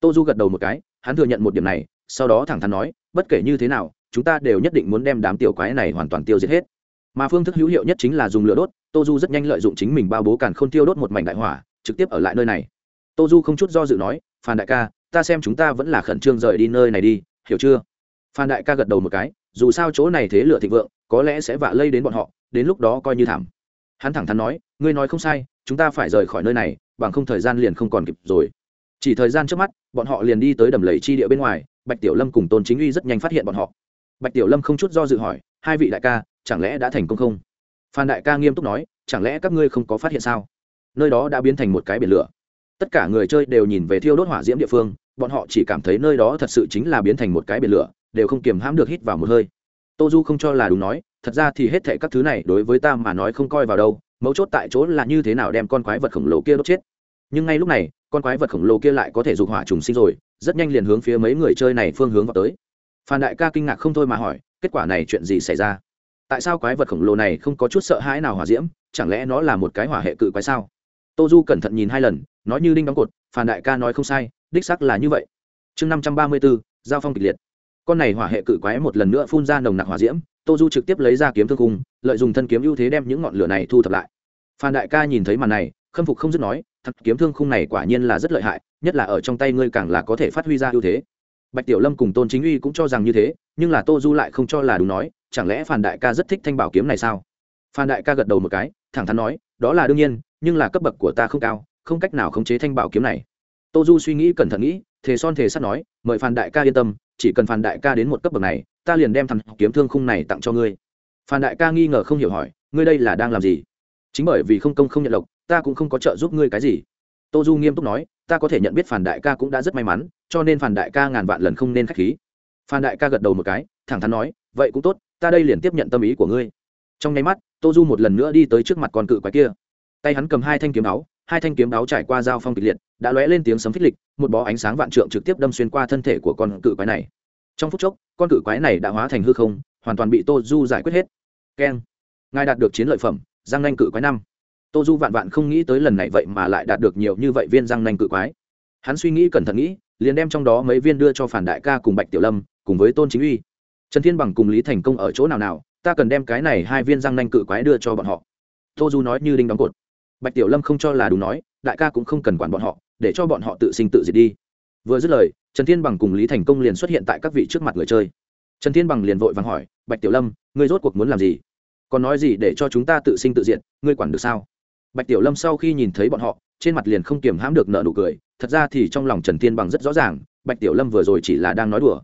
tô du gật đầu một cái, hắn thừa nhận một điểm này, sau đó thẳng thắn nói, bất kể như thế nào, chúng ta đều nhất định muốn đem đám tiểu quái này hoàn toàn tiêu diệt hết. Mà phương thức hữu hiệu nhất chính là dùng lửa đốt, tô du rất nhanh lợi dụng chính mình bao bố càn k h ô n tiêu đốt một mảnh đại hỏa, trực tiếp ở lại nơi này. Tô du không chút do dự nói, phan đại ca, ta xem chúng ta vẫn là khẩn trương rời đi nơi này đi, hiểu chưa? Phan đại ca gật đầu một cái, dù sao chỗ này thế lửa thịnh vượng, có lẽ sẽ vạ lây đến bọn họ, đến lúc đó coi như thảm. Hắn thẳng thắn nói, ngươi nói không sai, chúng ta phải rời khỏi nơi này, bằng không thời gian liền không còn kịp rồi chỉ thời gian trước mắt, bọn họ liền đi tới đầm lầy chi địa bên ngoài, bạch tiểu lâm cùng tôn chính uy rất nhanh phát hiện bọn họ. Bạch tiểu lâm không chút do dự hỏi, hai vị đại ca, chẳng lẽ đã thành công không? Phan đại ca nghiêm túc nói, chẳng lẽ các ngươi không có phát hiện sao? Nơi đó đã biến thành một cái biển lửa. Tất cả người chơi đều nhìn về thiêu đốt hỏa diễm địa phương, bọn họ chỉ cảm thấy nơi đó thật sự chính là biến thành một cái biển lửa, đều không kiềm hãm được hít vào một hơi. Tô du không cho là đúng nói, thật ra thì hết thệ các thứ này đối với ta mà nói không coi vào đâu, mấu chốt tại chỗ là như thế nào đem con quái vật khổng lồ kia đốt chết nhưng ngay lúc này, con quái vật khổng lồ kia lại có thể dục hỏa trùng sinh rồi, rất nhanh liền hướng phía mấy người chơi này phương hướng vào tới. Phan đại ca kinh ngạc không thôi mà hỏi, kết quả này chuyện gì xảy ra? Tại sao quái vật khổng lồ này không có chút sợ hãi nào hỏa diễm? Chẳng lẽ nó là một cái hỏa hệ cự quái sao? Tô du cẩn thận nhìn hai lần, nói như đinh đóng cột, phan đại ca nói không sai, đích sắc là như vậy. Chương năm trăm ba mươi bốn giao phong kịch liệt. Con này hỏa hệ cự quái một lần nữa phun ra nồng nặc hỏa diễm tô du trực tiếp lấy ra kiếm thương cung lợi dụng thân kiếm ưu thế đem những ngọn lửa này thu thập lại. Phan đại ca nhìn thấy màn này, khâm phục không dứt nói thật, kiếm thương khung này quả nhiên là rất lợi hại, nhất là ở trong tay ngươi càng là có thể phát huy ra ưu thế. Bạch tiểu lâm cùng tôn chính uy cũng cho rằng như thế, nhưng là tô du lại không cho là đúng nói, chẳng lẽ phan đại ca rất thích thanh bảo kiếm này sao? Phan đại ca gật đầu một cái, thẳng thắn nói, đó là đương nhiên, nhưng là cấp bậc của ta không cao, không cách nào khống chế thanh bảo kiếm này. Tô du suy nghĩ cẩn thận nghĩ, thề son thề sắt nói, mời phan đại ca yên tâm, chỉ cần phan đại ca đến một cấp bậc này, ta liền đem thằng kiếm thương khung này tặng cho ngươi. Phan đại ca nghi ngờ không hiểu hỏi, ngươi đây là đang làm gì? Chính bởi vì không công không nhận lộc ta cũng không có trợ giúp ngươi cái gì. Tô du nghiêm túc nói, ta có thể nhận biết phản đại ca cũng đã rất may mắn, cho nên phản đại ca ngàn vạn lần không nên k h á c h khí. Phan đại ca gật đầu một cái, thẳng thắn nói, vậy cũng tốt, ta đây liền tiếp nhận tâm ý của ngươi. Trong nháy mắt, tô du một lần nữa đi tới trước mặt con cự quái kia. Tay hắn cầm hai thanh kiếm áo, hai thanh kiếm áo trải qua dao phong kịch liệt, đã lóe lên tiếng sấm phích lịch, một bó ánh sáng vạn trượng trực tiếp đâm xuyên qua thân thể của con cự quái này. Trong phút chốc, con cự quái này đã hóa thành hư không, hoàn toàn bị tô du giải quyết hết. Keng. Ngài đạt được chiến lợi phẩm, giang anh cự quái năm tô du vạn vạn không nghĩ tới lần này vậy mà lại đạt được nhiều như vậy viên răng nanh cự quái. Hắn suy nghĩ cẩn thận nghĩ, liền đem trong đó mấy viên đưa cho phản đại ca cùng bạch tiểu lâm, cùng với tôn chính uy. Trần thiên bằng cùng lý thành công ở chỗ nào nào, ta cần đem cái này hai viên răng nanh cự quái đưa cho bọn họ. Tô du nói như đinh đóng cột. Bạch tiểu lâm không cho là đúng nói, đại ca cũng không cần quản bọn họ, để cho bọn họ tự sinh tự diệt đi. Vừa dứt lời, trần thiên bằng cùng lý thành công liền xuất hiện tại các vị trước mặt người chơi. Trần thiên bằng liền vội vàng hỏi, bạch tiểu lâm, ngươi rốt cuộc muốn làm gì? Còn nói gì để cho chúng ta tự sinh tự diệt, ngươi quản được sao? Bạch tiểu lâm sau khi nhìn thấy bọn họ, trên mặt liền không kiềm hãm được nợ nụ cười, thật ra thì trong lòng trần thiên bằng rất rõ ràng, bạch tiểu lâm vừa rồi chỉ là đang nói đùa.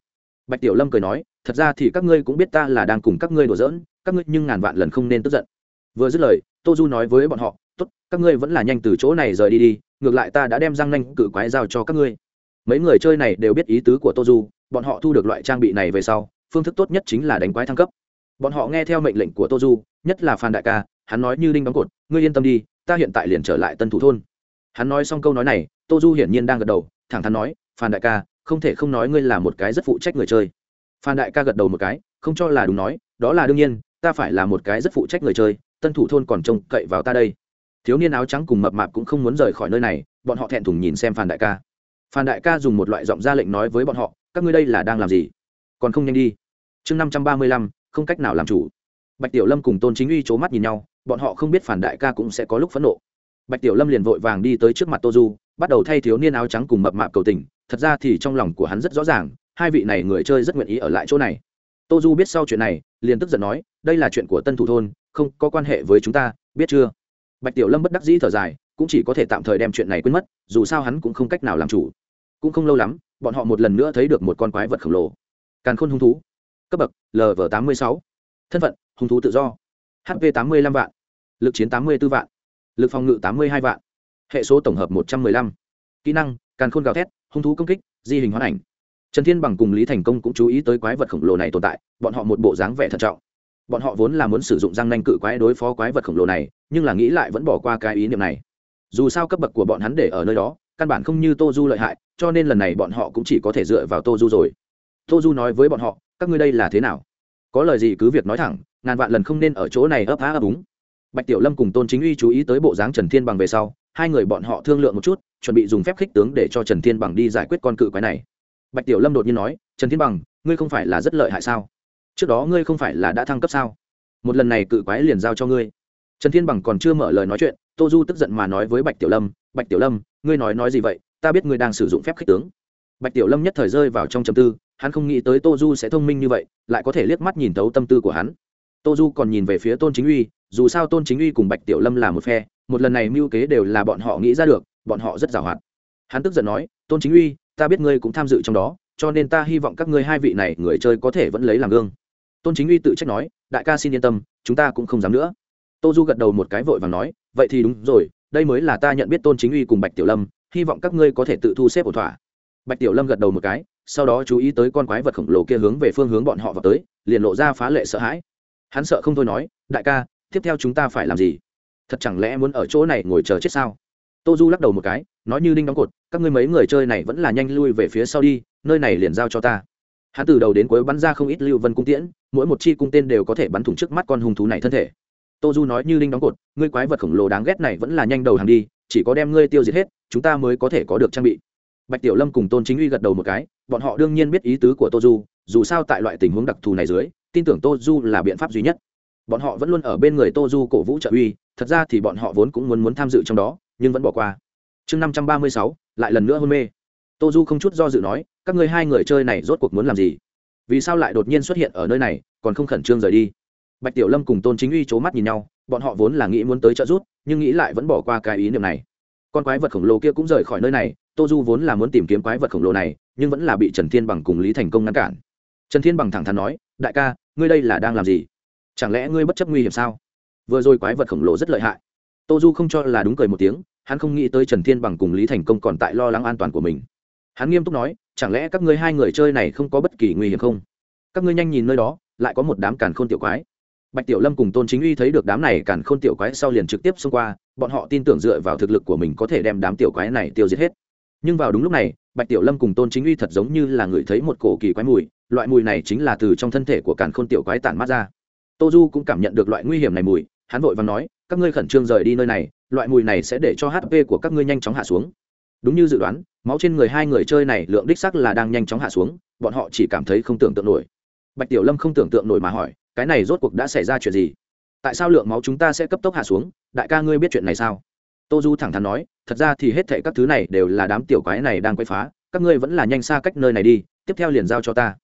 Bạch tiểu lâm cười nói, thật ra thì các ngươi cũng biết ta là đang cùng các ngươi đùa giỡn, các ngươi nhưng ngàn vạn lần không nên tức giận. Vừa dứt lời, tô du nói với bọn họ, tốt, các ngươi vẫn là nhanh từ chỗ này rời đi đi, ngược lại ta đã đem răng nanh cự quái giao cho các ngươi. Mấy người chơi này đều biết ý tứ của tô du, bọn họ thu được loại trang bị này về sau, phương thức tốt nhất chính là đánh quái thăng cấp. Bọn họ nghe theo mệnh lệnh của tô du, nhất là phan đại ca, hắn nói như đinh đóng cột, ngươi yên tâm đi ta hiện tại liền trở lại tân thủ thôn. Hắn nói xong câu nói này, tô du hiển nhiên đang gật đầu, thẳng thắn nói, phan đại ca, không thể không nói ngươi là một cái rất phụ trách người chơi. Phan đại ca gật đầu một cái, không cho là đúng nói, đó là đương nhiên, ta phải là một cái rất phụ trách người chơi, tân thủ thôn còn trông cậy vào ta đây. Thiếu niên áo trắng cùng mập mạp cũng không muốn rời khỏi nơi này, bọn họ thẹn thùng nhìn xem phan đại ca. Phan đại ca dùng một loại giọng ra lệnh nói với bọn họ, các ngươi đây là đang làm gì? Còn không nhanh đi. Chương năm trăm ba mươi lăm, không cách nào làm chủ bạch tiểu lâm cùng tôn chính uy c h ố mắt nhìn nhau, bọn họ không biết phản đại ca cũng sẽ có lúc phẫn nộ. Bạch tiểu lâm liền vội vàng đi tới trước mặt tô du, bắt đầu thay thiếu niên áo trắng cùng mập mạp cầu tình. Thật ra thì trong lòng của hắn rất rõ ràng, hai vị này người chơi rất nguyện ý ở lại chỗ này. Tô du biết sau chuyện này, liền tức giận nói, đây là chuyện của tân thủ thôn, không có quan hệ với chúng ta, biết chưa? Bạch tiểu lâm bất đắc dĩ thở dài, cũng chỉ có thể tạm thời đem chuyện này quên mất, dù sao hắn cũng không cách nào làm chủ. Cũng không lâu lắm, bọn họ một lần nữa thấy được một con quái vật khổng lồ. Càn khôn hung thú. Cấp bậc lv tám mươi sáu. Thân phận hung thú tự do. Hp tám mươi lăm vạn. Lực chiến tám mươi b ố vạn. Lực phòng ngự tám mươi hai vạn. Hệ số tổng hợp một trăm m ư ơ i năm kỹ năng, càn khôn gào thét, hung thú công kích, di hình hoán ảnh. Trần thiên bằng cùng lý thành công cũng chú ý tới quái vật khổng lồ này tồn tại, bọn họ một bộ dáng vẻ thận trọng. Bọn họ vốn là muốn sử dụng răng nanh cự quái đối phó quái vật khổng lồ này, nhưng là nghĩ lại vẫn bỏ qua cái ý niệm này. Dù sao cấp bậc của bọn hắn để ở nơi đó, căn bản không như tô du lợi hại, cho nên lần này bọn họ cũng chỉ có thể dựa vào tô du rồi. Tô du nói với bọn họ, các ngươi đây là thế nào? Có lời gì cứ việc nói thẳng ngàn vạn lần không nên ở chỗ này ấp á ấp úng. Bạch tiểu lâm cùng tôn chính uy chú ý tới bộ dáng trần thiên bằng về sau, hai người bọn họ thương lượng một chút, chuẩn bị dùng phép khích tướng để cho trần thiên bằng đi giải quyết con cự quái này. Bạch tiểu lâm đột nhiên nói, trần thiên bằng, ngươi không phải là rất lợi hại sao? Trước đó ngươi không phải là đã thăng cấp sao? Một lần này cự quái liền giao cho ngươi. Trần thiên bằng còn chưa mở lời nói chuyện, tô du tức giận mà nói với bạch tiểu lâm, bạch tiểu lâm, ngươi nói nói gì vậy? Ta biết ngươi đang sử dụng phép khích tướng. Bạch tiểu lâm nhất thời rơi vào trong trầm tư, hắn không nghĩ tới tô du sẽ thông minh như vậy, lại có thể liếc mắt nhìn thấu tâm tư của hắn tô du còn nhìn về phía tôn chính uy, dù sao tôn chính uy cùng bạch tiểu lâm là một phe, một lần này mưu kế đều là bọn họ nghĩ ra được, bọn họ rất giàu hoạt hắn tức giận nói, tôn chính uy, ta biết ngươi cũng tham dự trong đó, cho nên ta hy vọng các ngươi hai vị này người chơi có thể vẫn lấy làm gương. Tôn chính uy tự trách nói, đại ca xin yên tâm, chúng ta cũng không dám nữa. Tô du gật đầu một cái vội và nói, vậy thì đúng rồi, đây mới là ta nhận biết tôn chính uy cùng bạch tiểu lâm, hy vọng các ngươi có thể tự thu xếp ổn thỏa. Bạch tiểu lâm gật đầu một cái, sau đó chú ý tới con quái vật khổng lồ kia hướng về phương hướng bọn họ vào tới, liền lộ ra phá lệ sợ hãi hắn sợ không thôi nói, đại ca, tiếp theo chúng ta phải làm gì? Thật chẳng lẽ muốn ở chỗ này ngồi chờ chết sao? Tô du lắc đầu một cái, nói như đinh đóng cột, các ngươi mấy người chơi này vẫn là nhanh lui về phía sau đi, nơi này liền giao cho ta. Hắn từ đầu đến cuối bắn ra không ít lưu vân cung tiễn, mỗi một chi cung tên đều có thể bắn thủng trước mắt con hung thú này thân thể. Tô du nói như đinh đóng cột, ngươi quái vật khổng lồ đáng ghét này vẫn là nhanh đầu hàng đi, chỉ có đem ngươi tiêu diệt hết, chúng ta mới có thể có được trang bị. Bạch tiểu lâm cùng tôn chính uy gật đầu một cái, bọn họ đương nhiên biết ý tứ của tô du, dù sao tại loại tình huống đặc thù này dưới tin tưởng tô du là biện pháp duy nhất. Bọn họ vẫn luôn ở bên người tô du cổ vũ trợ uy, thật ra thì bọn họ vốn cũng muốn muốn tham dự trong đó, nhưng vẫn bỏ qua. Chương năm trăm ba mươi sáu, lại lần nữa hôn mê. Tô du không chút do dự nói, các ngươi hai người chơi này rốt cuộc muốn làm gì? Vì sao lại đột nhiên xuất hiện ở nơi này, còn không khẩn trương rời đi? Bạch tiểu lâm cùng tôn chính uy c h ố mắt nhìn nhau, bọn họ vốn là nghĩ muốn tới trợ rút nhưng nghĩ lại vẫn bỏ qua cái ý niệm này. Con quái vật khổng lồ kia cũng rời khỏi nơi này, tô du vốn là muốn tìm kiếm quái vật khổng lồ này, nhưng vẫn là bị trần thiên bằng cùng lý thành công ngăn cản. Trần thiên bằng thẳng thắn nói đại ca, ngươi đây là đang làm gì? Chẳng lẽ ngươi bất chấp nguy hiểm sao? Vừa rồi quái vật khổng lồ rất lợi hại. Tô du không cho là đúng cười một tiếng, hắn không nghĩ tới trần thiên bằng cùng lý thành công còn tại lo lắng an toàn của mình. Hắn nghiêm túc nói, chẳng lẽ các ngươi hai người chơi này không có bất kỳ nguy hiểm không? Các ngươi nhanh nhìn nơi đó, lại có một đám càn khôn tiểu quái. Bạch tiểu lâm cùng tôn chính uy thấy được đám này càn khôn tiểu quái sau liền trực tiếp xông qua, bọn họ tin tưởng dựa vào thực lực của mình có thể đem đám tiểu quái này tiêu diệt hết. Nhưng vào đúng lúc này, bạch tiểu lâm cùng tôn chính uy thật giống như là người thấy một cổ kỳ quái mùi loại mùi này chính là từ trong thân thể của càn khôn tiểu quái tản mát ra. Tô du cũng cảm nhận được loại nguy hiểm này mùi, hắn vội và nói, các ngươi khẩn trương rời đi nơi này, loại mùi này sẽ để cho hp của các ngươi nhanh chóng hạ xuống. Đúng như dự đoán, máu trên người hai người chơi này lượng đích sắc là đang nhanh chóng hạ xuống, bọn họ chỉ cảm thấy không tưởng tượng nổi. Bạch tiểu lâm không tưởng tượng nổi mà hỏi, cái này rốt cuộc đã xảy ra chuyện gì? Tại sao lượng máu chúng ta sẽ cấp tốc hạ xuống? Đại ca ngươi biết chuyện này sao? Tô du thẳng thắn nói, thật ra thì hết thệ các thứ này đều là đám tiểu quái này đang quay phá, các ngươi vẫn là nhanh xa cách nơi này đi, tiếp theo liền giao cho ta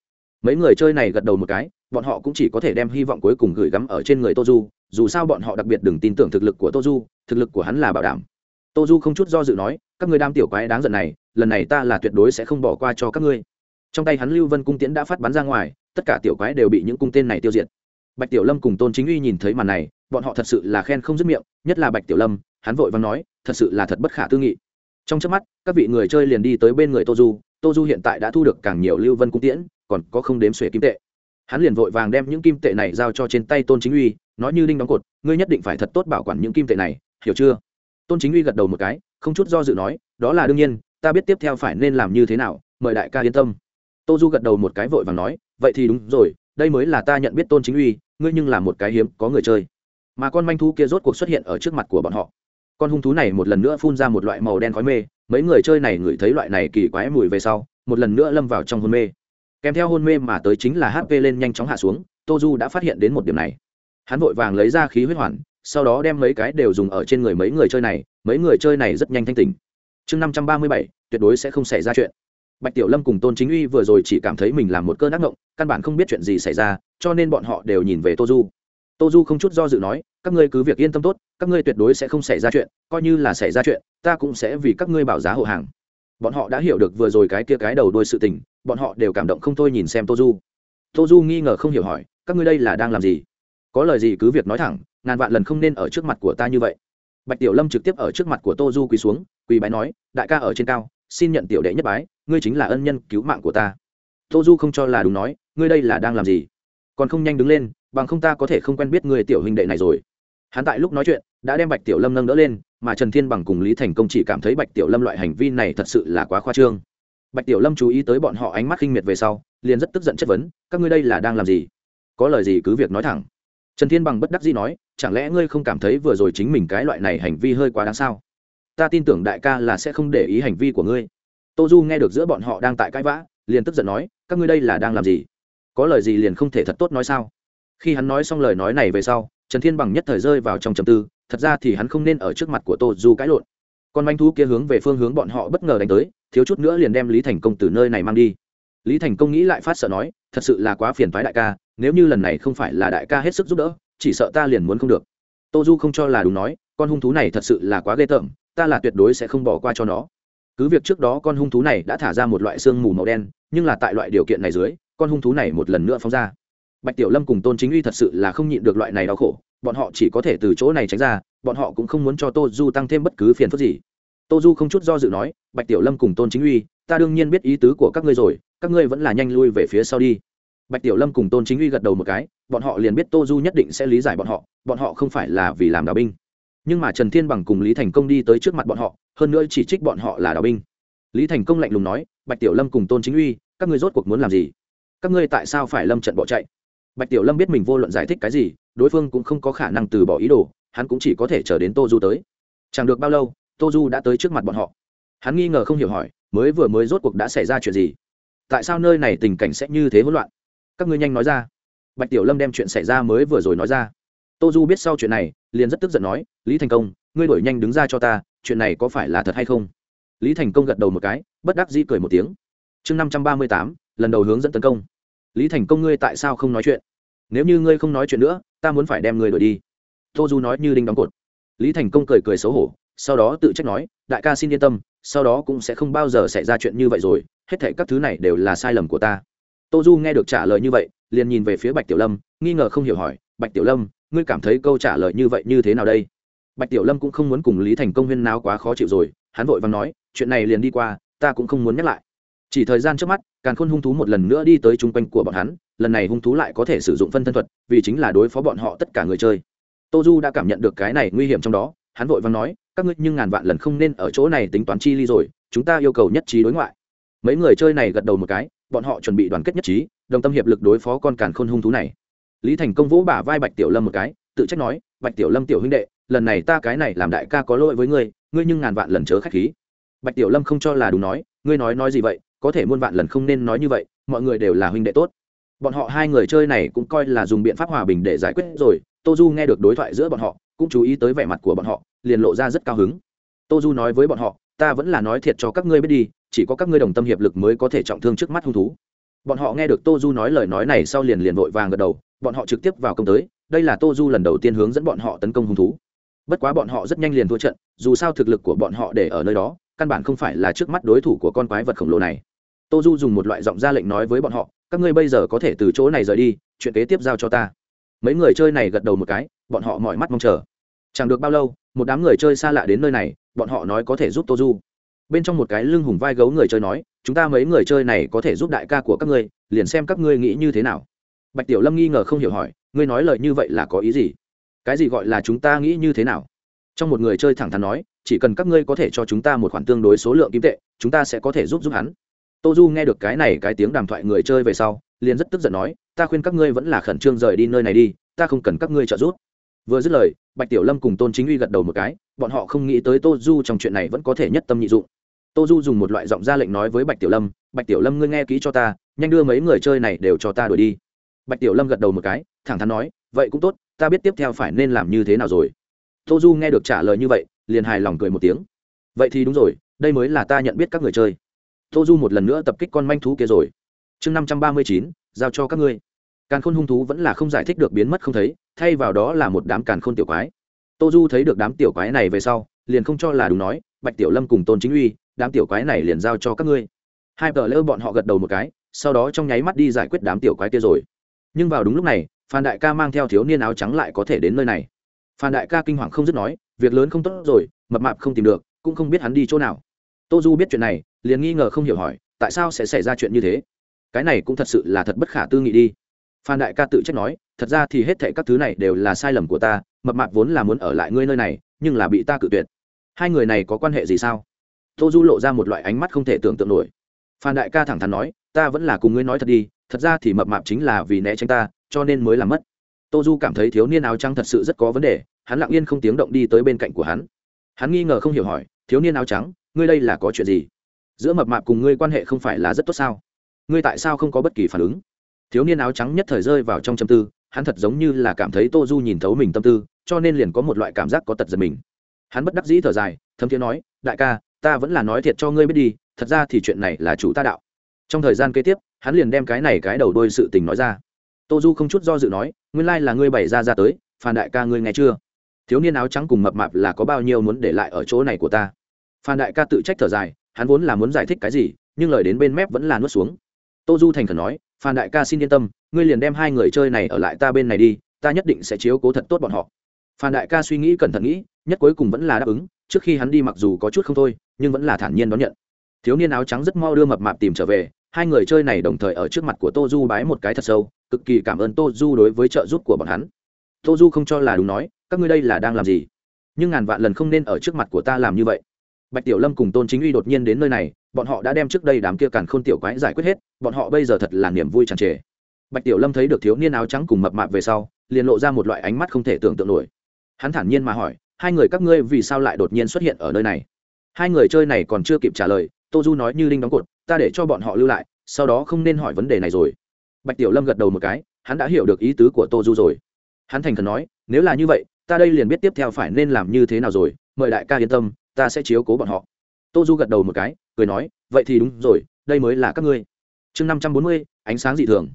mấy người chơi này gật đầu một cái, bọn họ cũng chỉ có thể đem hy vọng cuối cùng gửi gắm ở trên người tô du dù sao bọn họ đặc biệt đừng tin tưởng thực lực của tô du thực lực của hắn là bảo đảm. Tô du không chút do dự nói, các ngươi đam tiểu quái đáng giận này, lần này ta là tuyệt đối sẽ không bỏ qua cho các ngươi. Trong tay hắn lưu vân cung tiễn đã phát bắn ra ngoài, tất cả tiểu quái đều bị những cung tên này tiêu diệt. Bạch tiểu lâm cùng tôn chính uy nhìn thấy màn này, bọn họ thật sự là khen không dứt miệng, nhất là bạch tiểu lâm, hắn vội và nói, thật sự là thật bất khả tư nghị. Trong trước mắt, các vị người chơi liền đi tới bên người tô du tô du hiện tại đã thu được càng nhiều lưu vân cung tiễn còn có không đếm xuể kim tệ. Hắn liền vội vàng đem những kim tệ này giao cho trên tay tôn chính uy, nói như đinh đóng cột, ngươi nhất định phải thật tốt bảo quản những kim tệ này, hiểu chưa? Tôn chính uy gật đầu một cái, không chút do dự nói, đó là đương nhiên, ta biết tiếp theo phải nên làm như thế nào, mời đại ca yên tâm. Tô du gật đầu một cái vội vàng nói, vậy thì đúng rồi, đây mới là ta nhận biết tôn chính uy, ngươi nhưng là một cái hiếm, có người chơi. Mà con manh thú kia rốt cuộc xuất hiện ở trước mặt của bọn họ. Con hung thú này một lần nữa phun ra một loại màu đen khói mê, mấy người chơi này ngửi thấy loại này kỳ quái mùi về sau, một lần nữa lâm vào trong hôn mê kèm theo hôn mê mà tới chính là hp lên nhanh chóng hạ xuống tô du đã phát hiện đến một điểm này. Hắn vội vàng lấy ra khí huyết hoàn, sau đó đem mấy cái đều dùng ở trên người mấy người chơi này, mấy người chơi này rất nhanh thanh tỉnh. Chương năm trăm ba mươi bảy, tuyệt đối sẽ không xảy ra chuyện. Bạch tiểu lâm cùng tôn chính uy vừa rồi chỉ cảm thấy mình làm một cơn ác ngộng, căn bản không biết chuyện gì xảy ra, cho nên bọn họ đều nhìn về tô du tô du không chút do dự nói, các ngươi cứ việc yên tâm tốt, các ngươi tuyệt đối sẽ không xảy ra chuyện, coi như là xảy ra chuyện, ta cũng sẽ vì các ngươi bảo giá hộ hàng. Bọn họ đã hiểu được vừa rồi cái kia cái đầu đôi sự tình bọn họ đều cảm động không thôi nhìn xem tô du tô du nghi ngờ không hiểu hỏi, các ngươi đây là đang làm gì? Có lời gì cứ việc nói thẳng, ngàn vạn lần không nên ở trước mặt của ta như vậy. Bạch tiểu lâm trực tiếp ở trước mặt của tô du quỳ xuống, quỳ bái nói, đại ca ở trên cao, xin nhận tiểu đệ nhất bái, ngươi chính là ân nhân cứu mạng của ta. Tô du không cho là đúng nói, ngươi đây là đang làm gì? Còn không nhanh đứng lên, bằng không ta có thể không quen biết người tiểu huynh đệ này rồi. Hắn tại lúc nói chuyện, đã đem bạch tiểu lâm nâng đỡ lên, mà trần thiên bằng cùng lý thành công chỉ cảm thấy bạch tiểu lâm loại hành vi này thật sự là quá khoa trương bạch tiểu lâm chú ý tới bọn họ ánh mắt khinh miệt về sau, liền rất tức giận chất vấn, các ngươi đây là đang làm gì? Có lời gì cứ việc nói thẳng. Trần thiên bằng bất đắc dĩ nói, chẳng lẽ ngươi không cảm thấy vừa rồi chính mình cái loại này hành vi hơi quá đáng sao? Ta tin tưởng đại ca là sẽ không để ý hành vi của ngươi. Tô du nghe được giữa bọn họ đang tại cãi vã, liền tức giận nói, các ngươi đây là đang làm gì? Có lời gì liền không thể thật tốt nói sao? Khi hắn nói xong lời nói này về sau, trần thiên bằng nhất thời rơi vào trong trầm tư, thật ra thì hắn không nên ở trước mặt của tô du cãi lộn con manh thú kia hướng về phương hướng bọn họ bất ngờ đánh tới, thiếu chút nữa liền đem lý thành công từ nơi này mang đi. Lý thành công nghĩ lại phát sợ nói, thật sự là quá phiền thoái đại ca, nếu như lần này không phải là đại ca hết sức giúp đỡ, chỉ sợ ta liền muốn không được. Tô du không cho là đúng nói, con hung thú này thật sự là quá ghê tởm, ta là tuyệt đối sẽ không bỏ qua cho nó. Cứ việc trước đó con hung thú này đã thả ra một loại xương mù màu đen, nhưng là tại loại điều kiện này dưới, con hung thú này một lần nữa phóng ra. Bạch tiểu lâm cùng tôn chính uy thật sự là không nhịn được loại này đau khổ bọn họ chỉ có thể từ chỗ này tránh ra, bọn họ cũng không muốn cho tô du tăng thêm bất cứ phiền phức gì. Tô du không chút do dự nói, bạch tiểu lâm cùng tôn chính uy, ta đương nhiên biết ý tứ của các ngươi rồi, các ngươi vẫn là nhanh lui về phía sau đi. Bạch tiểu lâm cùng tôn chính uy gật đầu một cái, bọn họ liền biết tô du nhất định sẽ lý giải bọn họ bọn họ không phải là vì làm đạo binh. Nhưng mà trần thiên bằng cùng lý thành công đi tới trước mặt bọn họ, hơn nữa chỉ trích bọn họ là đạo binh. Lý thành công lạnh lùng nói, bạch tiểu lâm cùng tôn chính uy, các ngươi rốt cuộc muốn làm gì? Các ngươi tại sao phải lâm trận bỏ chạy? Bạch tiểu lâm biết mình vô luận giải thích cái gì đối phương cũng không có khả năng từ bỏ ý đồ, hắn cũng chỉ có thể chờ đến tô du tới. Chẳng được bao lâu tô du đã tới trước mặt bọn họ. Hắn nghi ngờ không hiểu hỏi, mới vừa mới rốt cuộc đã xảy ra chuyện gì? Tại sao nơi này tình cảnh sẽ như thế hỗn loạn? Các ngươi nhanh nói ra. Bạch tiểu lâm đem chuyện xảy ra mới vừa rồi nói ra. Tô du biết sau chuyện này, liền rất tức giận nói, lý thành công, ngươi đổi nhanh đứng ra cho ta, chuyện này có phải là thật hay không? Lý thành công gật đầu một cái, bất đắc dĩ cười một tiếng. Chương năm trăm ba mươi tám, lần đầu hướng dẫn tấn công. Lý thành công, ngươi tại sao không nói chuyện? Nếu như ngươi không nói chuyện nữa ta muốn phải đem ngươi đổi đi. Tô du nói như đinh đóng cột. Lý thành công cười cười xấu hổ, sau đó tự trách nói, đại ca xin yên tâm, sau đó cũng sẽ không bao giờ xảy ra chuyện như vậy rồi, hết thảy các thứ này đều là sai lầm của ta. Tô du nghe được trả lời như vậy, liền nhìn về phía bạch tiểu lâm, nghi ngờ không hiểu hỏi, bạch tiểu lâm, ngươi cảm thấy câu trả lời như vậy như thế nào đây? Bạch tiểu lâm cũng không muốn cùng lý thành công huyên náo quá khó chịu rồi, hắn vội và nói, chuyện này liền đi qua, ta cũng không muốn nhắc lại. Chỉ thời gian trước mắt, càn khôn hung thú một lần nữa đi tới chung quanh của bọn hắn lần này hung thú lại có thể sử dụng phân thân thuật, vì chính là đối phó bọn họ tất cả người chơi. Tô du đã cảm nhận được cái này nguy hiểm trong đó, hắn vội và nói, các ngươi nhưng ngàn vạn lần không nên ở chỗ này tính toán chi ly rồi, chúng ta yêu cầu nhất trí đối ngoại. Mấy người chơi này gật đầu một cái, bọn họ chuẩn bị đoàn kết nhất trí, đồng tâm hiệp lực đối phó con càn khôn hung thú này. Lý thành công vỗ bả vai bạch tiểu lâm một cái, tự trách nói, bạch tiểu lâm tiểu huynh đệ, lần này ta cái này làm đại ca có lỗi với ngươi ngươi nhưng ngàn vạn lần chớ khách khí. Bạch tiểu lâm không cho là đúng nói, ngươi nói nói gì vậy, có thể muôn vạn lần không nên nói như vậy, mọi người đều là huynh đệ tốt bọn họ hai người chơi này cũng coi là dùng biện pháp hòa bình để giải quyết rồi. Tô du nghe được đối thoại giữa bọn họ, cũng chú ý tới vẻ mặt của bọn họ, liền lộ ra rất cao hứng. Tô du nói với bọn họ, ta vẫn là nói thiệt cho các ngươi biết đi, chỉ có các ngươi đồng tâm hiệp lực mới có thể trọng thương trước mắt hung thú. Bọn họ nghe được tô du nói lời nói này sau liền liền vội vàng gật đầu, bọn họ trực tiếp vào công tới, đây là tô du lần đầu tiên hướng dẫn bọn họ tấn công hung thú. Bất quá bọn họ rất nhanh liền thua trận, dù sao thực lực của bọn họ để ở nơi đó, căn bản không phải là trước mắt đối thủ của con quái vật khổng lồ này. Tô du dùng một loại giọng ra lệnh nói với bọn họ các ngươi bây giờ có thể từ chỗ này rời đi, chuyện kế tiếp giao cho ta. Mấy người chơi này gật đầu một cái, bọn họ mọi mắt mong chờ. Chẳng được bao lâu, một đám người chơi xa lạ đến nơi này, bọn họ nói có thể giúp tô du. Bên trong một cái lưng hùng vai gấu người chơi nói, chúng ta mấy người chơi này có thể giúp đại ca của các ngươi, liền xem các ngươi nghĩ như thế nào. Bạch tiểu lâm nghi ngờ không hiểu hỏi, ngươi nói lời như vậy là có ý gì? Cái gì gọi là chúng ta nghĩ như thế nào? Trong một người chơi thẳng thắn nói, chỉ cần các ngươi có thể cho chúng ta một khoản tương đối số lượng kim tệ, chúng ta sẽ có thể giúp giúp hắn tô du nghe được cái này cái tiếng đàm thoại người chơi về sau, liền rất tức giận nói, ta khuyên các ngươi vẫn là khẩn trương rời đi nơi này đi, ta không cần các ngươi trợ giúp. Vừa dứt lời, bạch tiểu lâm cùng tôn chính uy gật đầu một cái, bọn họ không nghĩ tới tô du trong chuyện này vẫn có thể nhất tâm nhị dụng. Tô du dùng một loại giọng ra lệnh nói với bạch tiểu lâm, bạch tiểu lâm ngươi nghe kỹ cho ta, nhanh đưa mấy người chơi này đều cho ta đuổi đi. Bạch tiểu lâm gật đầu một cái, thẳng thắn nói, vậy cũng tốt, ta biết tiếp theo phải nên làm như thế nào rồi. Tô du nghe được trả lời như vậy, liền hài lòng cười một tiếng. Vậy thì đúng rồi, đây mới là ta nhận biết các người chơi tô du một lần nữa tập kích con manh thú kia rồi. Chương năm trăm ba mươi chín, giao cho các ngươi. Càn khôn hung thú vẫn là không giải thích được biến mất không thấy, thay vào đó là một đám càn khôn tiểu quái. Tô du thấy được đám tiểu quái này về sau, liền không cho là đúng nói, bạch tiểu lâm cùng tôn chính uy, đám tiểu quái này liền giao cho các ngươi. Hai tờ lỡ bọn họ gật đầu một cái, sau đó trong nháy mắt đi giải quyết đám tiểu quái kia rồi. Nhưng vào đúng lúc này, phan đại ca mang theo thiếu niên áo trắng lại có thể đến nơi này. Phan đại ca kinh hoàng không dứt nói, việc lớn không tốt rồi, mập mạp không tìm được, cũng không biết hắn đi chỗ nào. Tô du biết chuyện này liền nghi ngờ không hiểu hỏi, tại sao sẽ xảy ra chuyện như thế? Cái này cũng thật sự là thật bất khả tư nghị đi. Phan đại ca tự trách nói, thật ra thì hết thệ các thứ này đều là sai lầm của ta, mập mạp vốn là muốn ở lại ngươi nơi này, nhưng là bị ta cự tuyệt. Hai người này có quan hệ gì sao? Tô du lộ ra một loại ánh mắt không thể tưởng tượng nổi. Phan đại ca thẳng thắn nói, ta vẫn là cùng ngươi nói thật đi, thật ra thì mập mạp chính là vì né tránh ta, cho nên mới làm mất. Tô du cảm thấy thiếu niên áo trắng thật sự rất có vấn đề, hắn lặng yên không tiếng động đi tới bên cạnh của hắn. Hắn nghi ngờ không hiểu hỏi, thiếu niên áo trắng, ngươi đây là có chuyện gì? Giữa mập mạp cùng ngươi quan hệ không phải là rất tốt sao? Ngươi tại sao không có bất kỳ phản ứng? Thiếu niên áo trắng nhất thời rơi vào trong châm tư, hắn thật giống như là cảm thấy tô du nhìn thấu mình tâm tư, cho nên liền có một loại cảm giác có tật giật mình. Hắn bất đắc dĩ thở dài, thấm thiế nói, đại ca, ta vẫn là nói thiệt cho ngươi biết đi, thật ra thì chuyện này là chủ ta đạo. Trong thời gian kế tiếp, hắn liền đem cái này cái đầu đôi sự tình nói ra. Tô du không chút do dự nói, nguyên lai là ngươi bày ra ra tới, phan đại ca ngươi nghe chưa? Thiếu niên áo trắng cùng mập mạp là có bao nhiêu muốn để lại ở chỗ này của ta? Phan đại ca tự trách thở dài hắn vốn là muốn giải thích cái gì, nhưng lời đến bên mép vẫn là nuốt xuống. Tô du thành khẩn nói, phan đại ca xin yên tâm, ngươi liền đem hai người chơi này ở lại ta bên này đi, ta nhất định sẽ chiếu cố thật tốt bọn họ. Phan đại ca suy nghĩ cẩn thận nghĩ, nhất cuối cùng vẫn là đáp ứng, trước khi hắn đi mặc dù có chút không thôi, nhưng vẫn là thản nhiên đón nhận. Thiếu niên áo trắng rất mau đưa mập mạp tìm trở về, hai người chơi này đồng thời ở trước mặt của tô du bái một cái thật sâu, cực kỳ cảm ơn tô du đối với trợ giúp của bọn hắn. Tô du không cho là đúng nói, các ngươi đây là đang làm gì? Nhưng ngàn vạn lần không nên ở trước mặt của ta làm như vậy bạch tiểu lâm cùng tôn chính uy đột nhiên đến nơi này, bọn họ đã đem trước đây đám kia càn khôn tiểu quái giải quyết hết, bọn họ bây giờ thật là niềm vui tràn trề. Bạch tiểu lâm thấy được thiếu niên áo trắng cùng mập mạp về sau, liền lộ ra một loại ánh mắt không thể tưởng tượng nổi. Hắn thản nhiên mà hỏi, hai người các ngươi vì sao lại đột nhiên xuất hiện ở nơi này? Hai người chơi này còn chưa kịp trả lời, tô du nói như linh đóng cột, ta để cho bọn họ lưu lại, sau đó không nên hỏi vấn đề này rồi. Bạch tiểu lâm gật đầu một cái, hắn đã hiểu được ý tứ của tô du rồi. Hắn thành khẩn nói, nếu là như vậy, ta đây liền biết tiếp theo phải nên làm như thế nào rồi, mời đại ca yên tâm ta sẽ chiếu cố bọn họ. Tô du gật đầu một cái, cười nói, vậy thì đúng rồi, đây mới là các ngươi. Chương năm trăm bốn mươi, ánh sáng dị thường.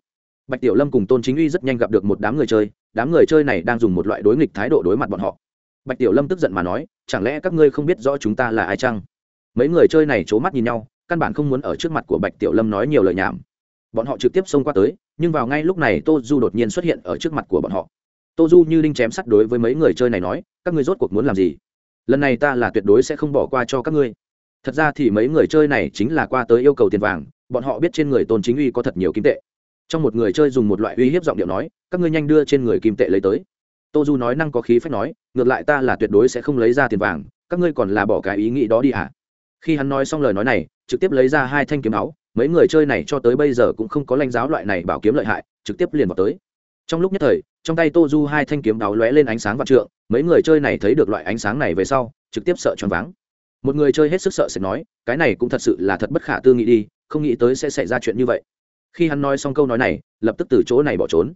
Bạch tiểu lâm cùng tôn chính uy rất nhanh gặp được một đám người chơi, đám người chơi này đang dùng một loại đối nghịch thái độ đối mặt bọn họ. Bạch tiểu lâm tức giận mà nói, chẳng lẽ các ngươi không biết rõ chúng ta là ai chăng? Mấy người chơi này c h ố mắt nhìn nhau, căn bản không muốn ở trước mặt của bạch tiểu lâm nói nhiều lời nhảm. Bọn họ trực tiếp xông qua tới, nhưng vào ngay lúc này tô du đột nhiên xuất hiện ở trước mặt của bọn họ. Tô du như đinh chém sắt đối với mấy người chơi này nói, các ngươi rốt cuộc muốn làm gì? Lần này ta là tuyệt đối sẽ không bỏ qua cho các ngươi. Thật ra thì mấy người chơi này chính là qua tới yêu cầu tiền vàng, bọn họ biết trên người tôn chính uy có thật nhiều kim tệ. Trong một người chơi dùng một loại uy hiếp giọng điệu nói, các ngươi nhanh đưa trên người kim tệ lấy tới. Tô du nói năng có khí phách nói, ngược lại ta là tuyệt đối sẽ không lấy ra tiền vàng, các ngươi còn là bỏ cái ý nghĩ đó đi ạ à? khi hắn nói xong lời nói này, trực tiếp lấy ra hai thanh kiếm áo, mấy người chơi này cho tới bây giờ cũng không có lãnh giáo loại này bảo kiếm lợi hại, trực tiếp liền vào tới. Trong lúc nhất thời, trong tay tô du hai thanh kiếm áo lóe lên ánh sáng vạn trượng mấy người chơi này thấy được loại ánh sáng này về sau, trực tiếp sợ choáng váng. Một người chơi hết sức sợ sẽ nói, cái này cũng thật sự là thật bất khả tư nghị đi, không nghĩ tới sẽ xảy ra chuyện như vậy. Khi hắn nói xong câu nói này, lập tức từ chỗ này bỏ trốn.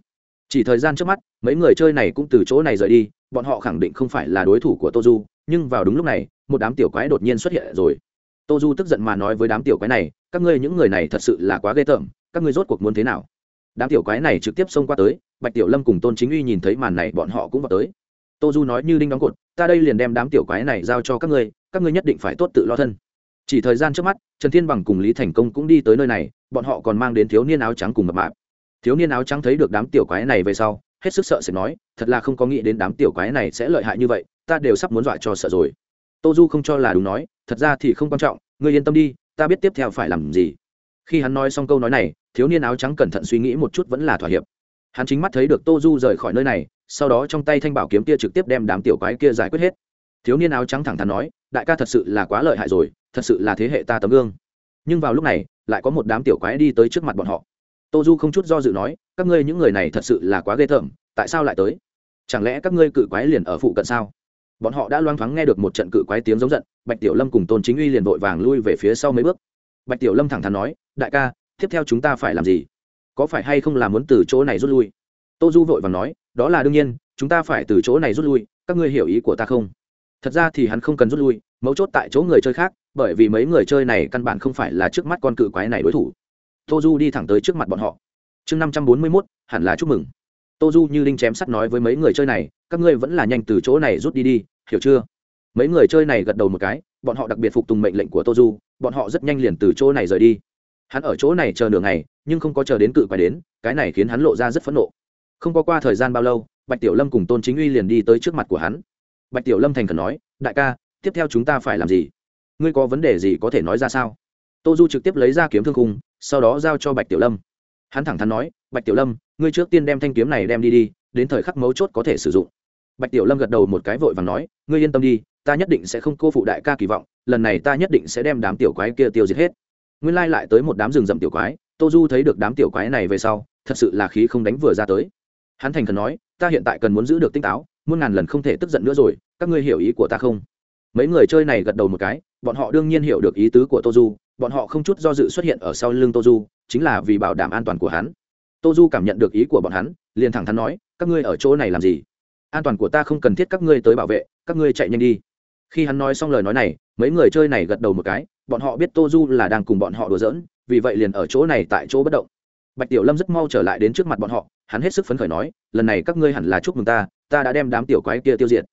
Chỉ thời gian trước mắt, mấy người chơi này cũng từ chỗ này rời đi, bọn họ khẳng định không phải là đối thủ của tô du, nhưng vào đúng lúc này, một đám tiểu quái đột nhiên xuất hiện rồi. Tô du tức giận mà nói với đám tiểu quái này, các ngươi những người này thật sự là quá ghê tởm, các ngươi rốt cuộc muốn thế nào? Đám tiểu quái này trực tiếp xông qua tới, bạch tiểu lâm cùng tôn chính uy nhìn thấy màn này, bọn họ cũng vào tới tô du nói như đinh đóng cột, ta đây liền đem đám tiểu quái này giao cho các ngươi các ngươi nhất định phải tốt tự lo thân. Chỉ thời gian trước mắt, trần thiên bằng cùng lý thành công cũng đi tới nơi này, bọn họ còn mang đến thiếu niên áo trắng cùng mập mạp. Thiếu niên áo trắng thấy được đám tiểu quái này về sau, hết sức sợ sẽ nói, thật là không có nghĩ đến đám tiểu quái này sẽ lợi hại như vậy, ta đều sắp muốn dọa cho sợ rồi. Tô du không cho là đúng nói, thật ra thì không quan trọng, ngươi yên tâm đi, ta biết tiếp theo phải làm gì. Khi hắn nói xong câu nói này, thiếu niên áo trắng cẩn thận suy nghĩ một chút vẫn là thỏa hiệp. Hắn chính mắt thấy được tô du rời khỏi nơi này sau đó trong tay thanh bảo kiếm kia trực tiếp đem đám tiểu quái kia giải quyết hết. Thiếu niên áo trắng thẳng thắn nói, đại ca thật sự là quá lợi hại rồi, thật sự là thế hệ ta tấm gương. Nhưng vào lúc này, lại có một đám tiểu quái đi tới trước mặt bọn họ. Tô du không chút do dự nói, các ngươi những người này thật sự là quá ghê tởm, tại sao lại tới? Chẳng lẽ các ngươi cự quái liền ở phụ cận sao? Bọn họ đã loang thoáng nghe được một trận cự quái tiếng giống giận, bạch tiểu lâm cùng tôn chính uy liền vội vàng lui về phía sau mấy bước. Bạch tiểu lâm thẳng thắn nói, đại ca, tiếp theo chúng ta phải làm gì? Có phải hay không là muốn từ chỗ này rút lui? Tô du vội vàng nói, đó là đương nhiên, chúng ta phải từ chỗ này rút lui, các ngươi hiểu ý của ta không? Thật ra thì hắn không cần rút lui, mấu chốt tại chỗ người chơi khác, bởi vì mấy người chơi này căn bản không phải là trước mắt con cự quái này đối thủ. Tô du đi thẳng tới trước mặt bọn họ. Chương năm trăm bốn mươi mốt, hẳn là chúc mừng. Tô du như đinh chém sắt nói với mấy người chơi này, các ngươi vẫn là nhanh từ chỗ này rút đi đi, hiểu chưa? Mấy người chơi này gật đầu một cái, bọn họ đặc biệt phục tùng mệnh lệnh của tô du, bọn họ rất nhanh liền từ chỗ này rời đi. Hắn ở chỗ này chờ nửa ngày, nhưng không có chờ đến cự quái đến, cái này khiến hắn lộ ra rất phẫn nộ không có qua thời gian bao lâu, bạch tiểu lâm cùng tôn chính uy liền đi tới trước mặt của hắn. Bạch tiểu lâm thành khẩn nói, đại ca, tiếp theo chúng ta phải làm gì? Ngươi có vấn đề gì có thể nói ra sao? Tô du trực tiếp lấy ra kiếm thương khung, sau đó giao cho bạch tiểu lâm. Hắn thẳng thắn nói, bạch tiểu lâm, ngươi trước tiên đem thanh kiếm này đem đi đi, đến thời khắc mấu chốt có thể sử dụng. Bạch tiểu lâm gật đầu một cái vội và nói, ngươi yên tâm đi, ta nhất định sẽ không cô phụ đại ca kỳ vọng, lần này ta nhất định sẽ đem đám tiểu quái kia tiêu diệt hết. Nguyên lai lại tới một đám rừng rậm tiểu quái, tô du thấy được đám tiểu quái này về sau, thật sự là khí không đánh vừa ra tới hắn thành khẩn nói, ta hiện tại cần muốn giữ được tinh táo, muôn ngàn lần không thể tức giận nữa rồi, các ngươi hiểu ý của ta không? Mấy người chơi này gật đầu một cái, bọn họ đương nhiên hiểu được ý tứ của tô du, bọn họ không chút do dự xuất hiện ở sau lưng tô du, chính là vì bảo đảm an toàn của hắn. Tô du cảm nhận được ý của bọn hắn, liền thẳng thắn nói, các ngươi ở chỗ này làm gì? An toàn của ta không cần thiết các ngươi tới bảo vệ, các ngươi chạy nhanh đi. Khi hắn nói xong lời nói này, mấy người chơi này gật đầu một cái, bọn họ biết tô du là đang cùng bọn họ đùa giỡn, vì vậy liền ở chỗ này tại chỗ bất động. Bạch tiểu lâm rất mau trở lại đến trước mặt bọn họ hắn hết sức phấn khởi nói, lần này các ngươi hẳn là chúc mừng ta ta đã đem đám tiểu quái kia tiêu diệt.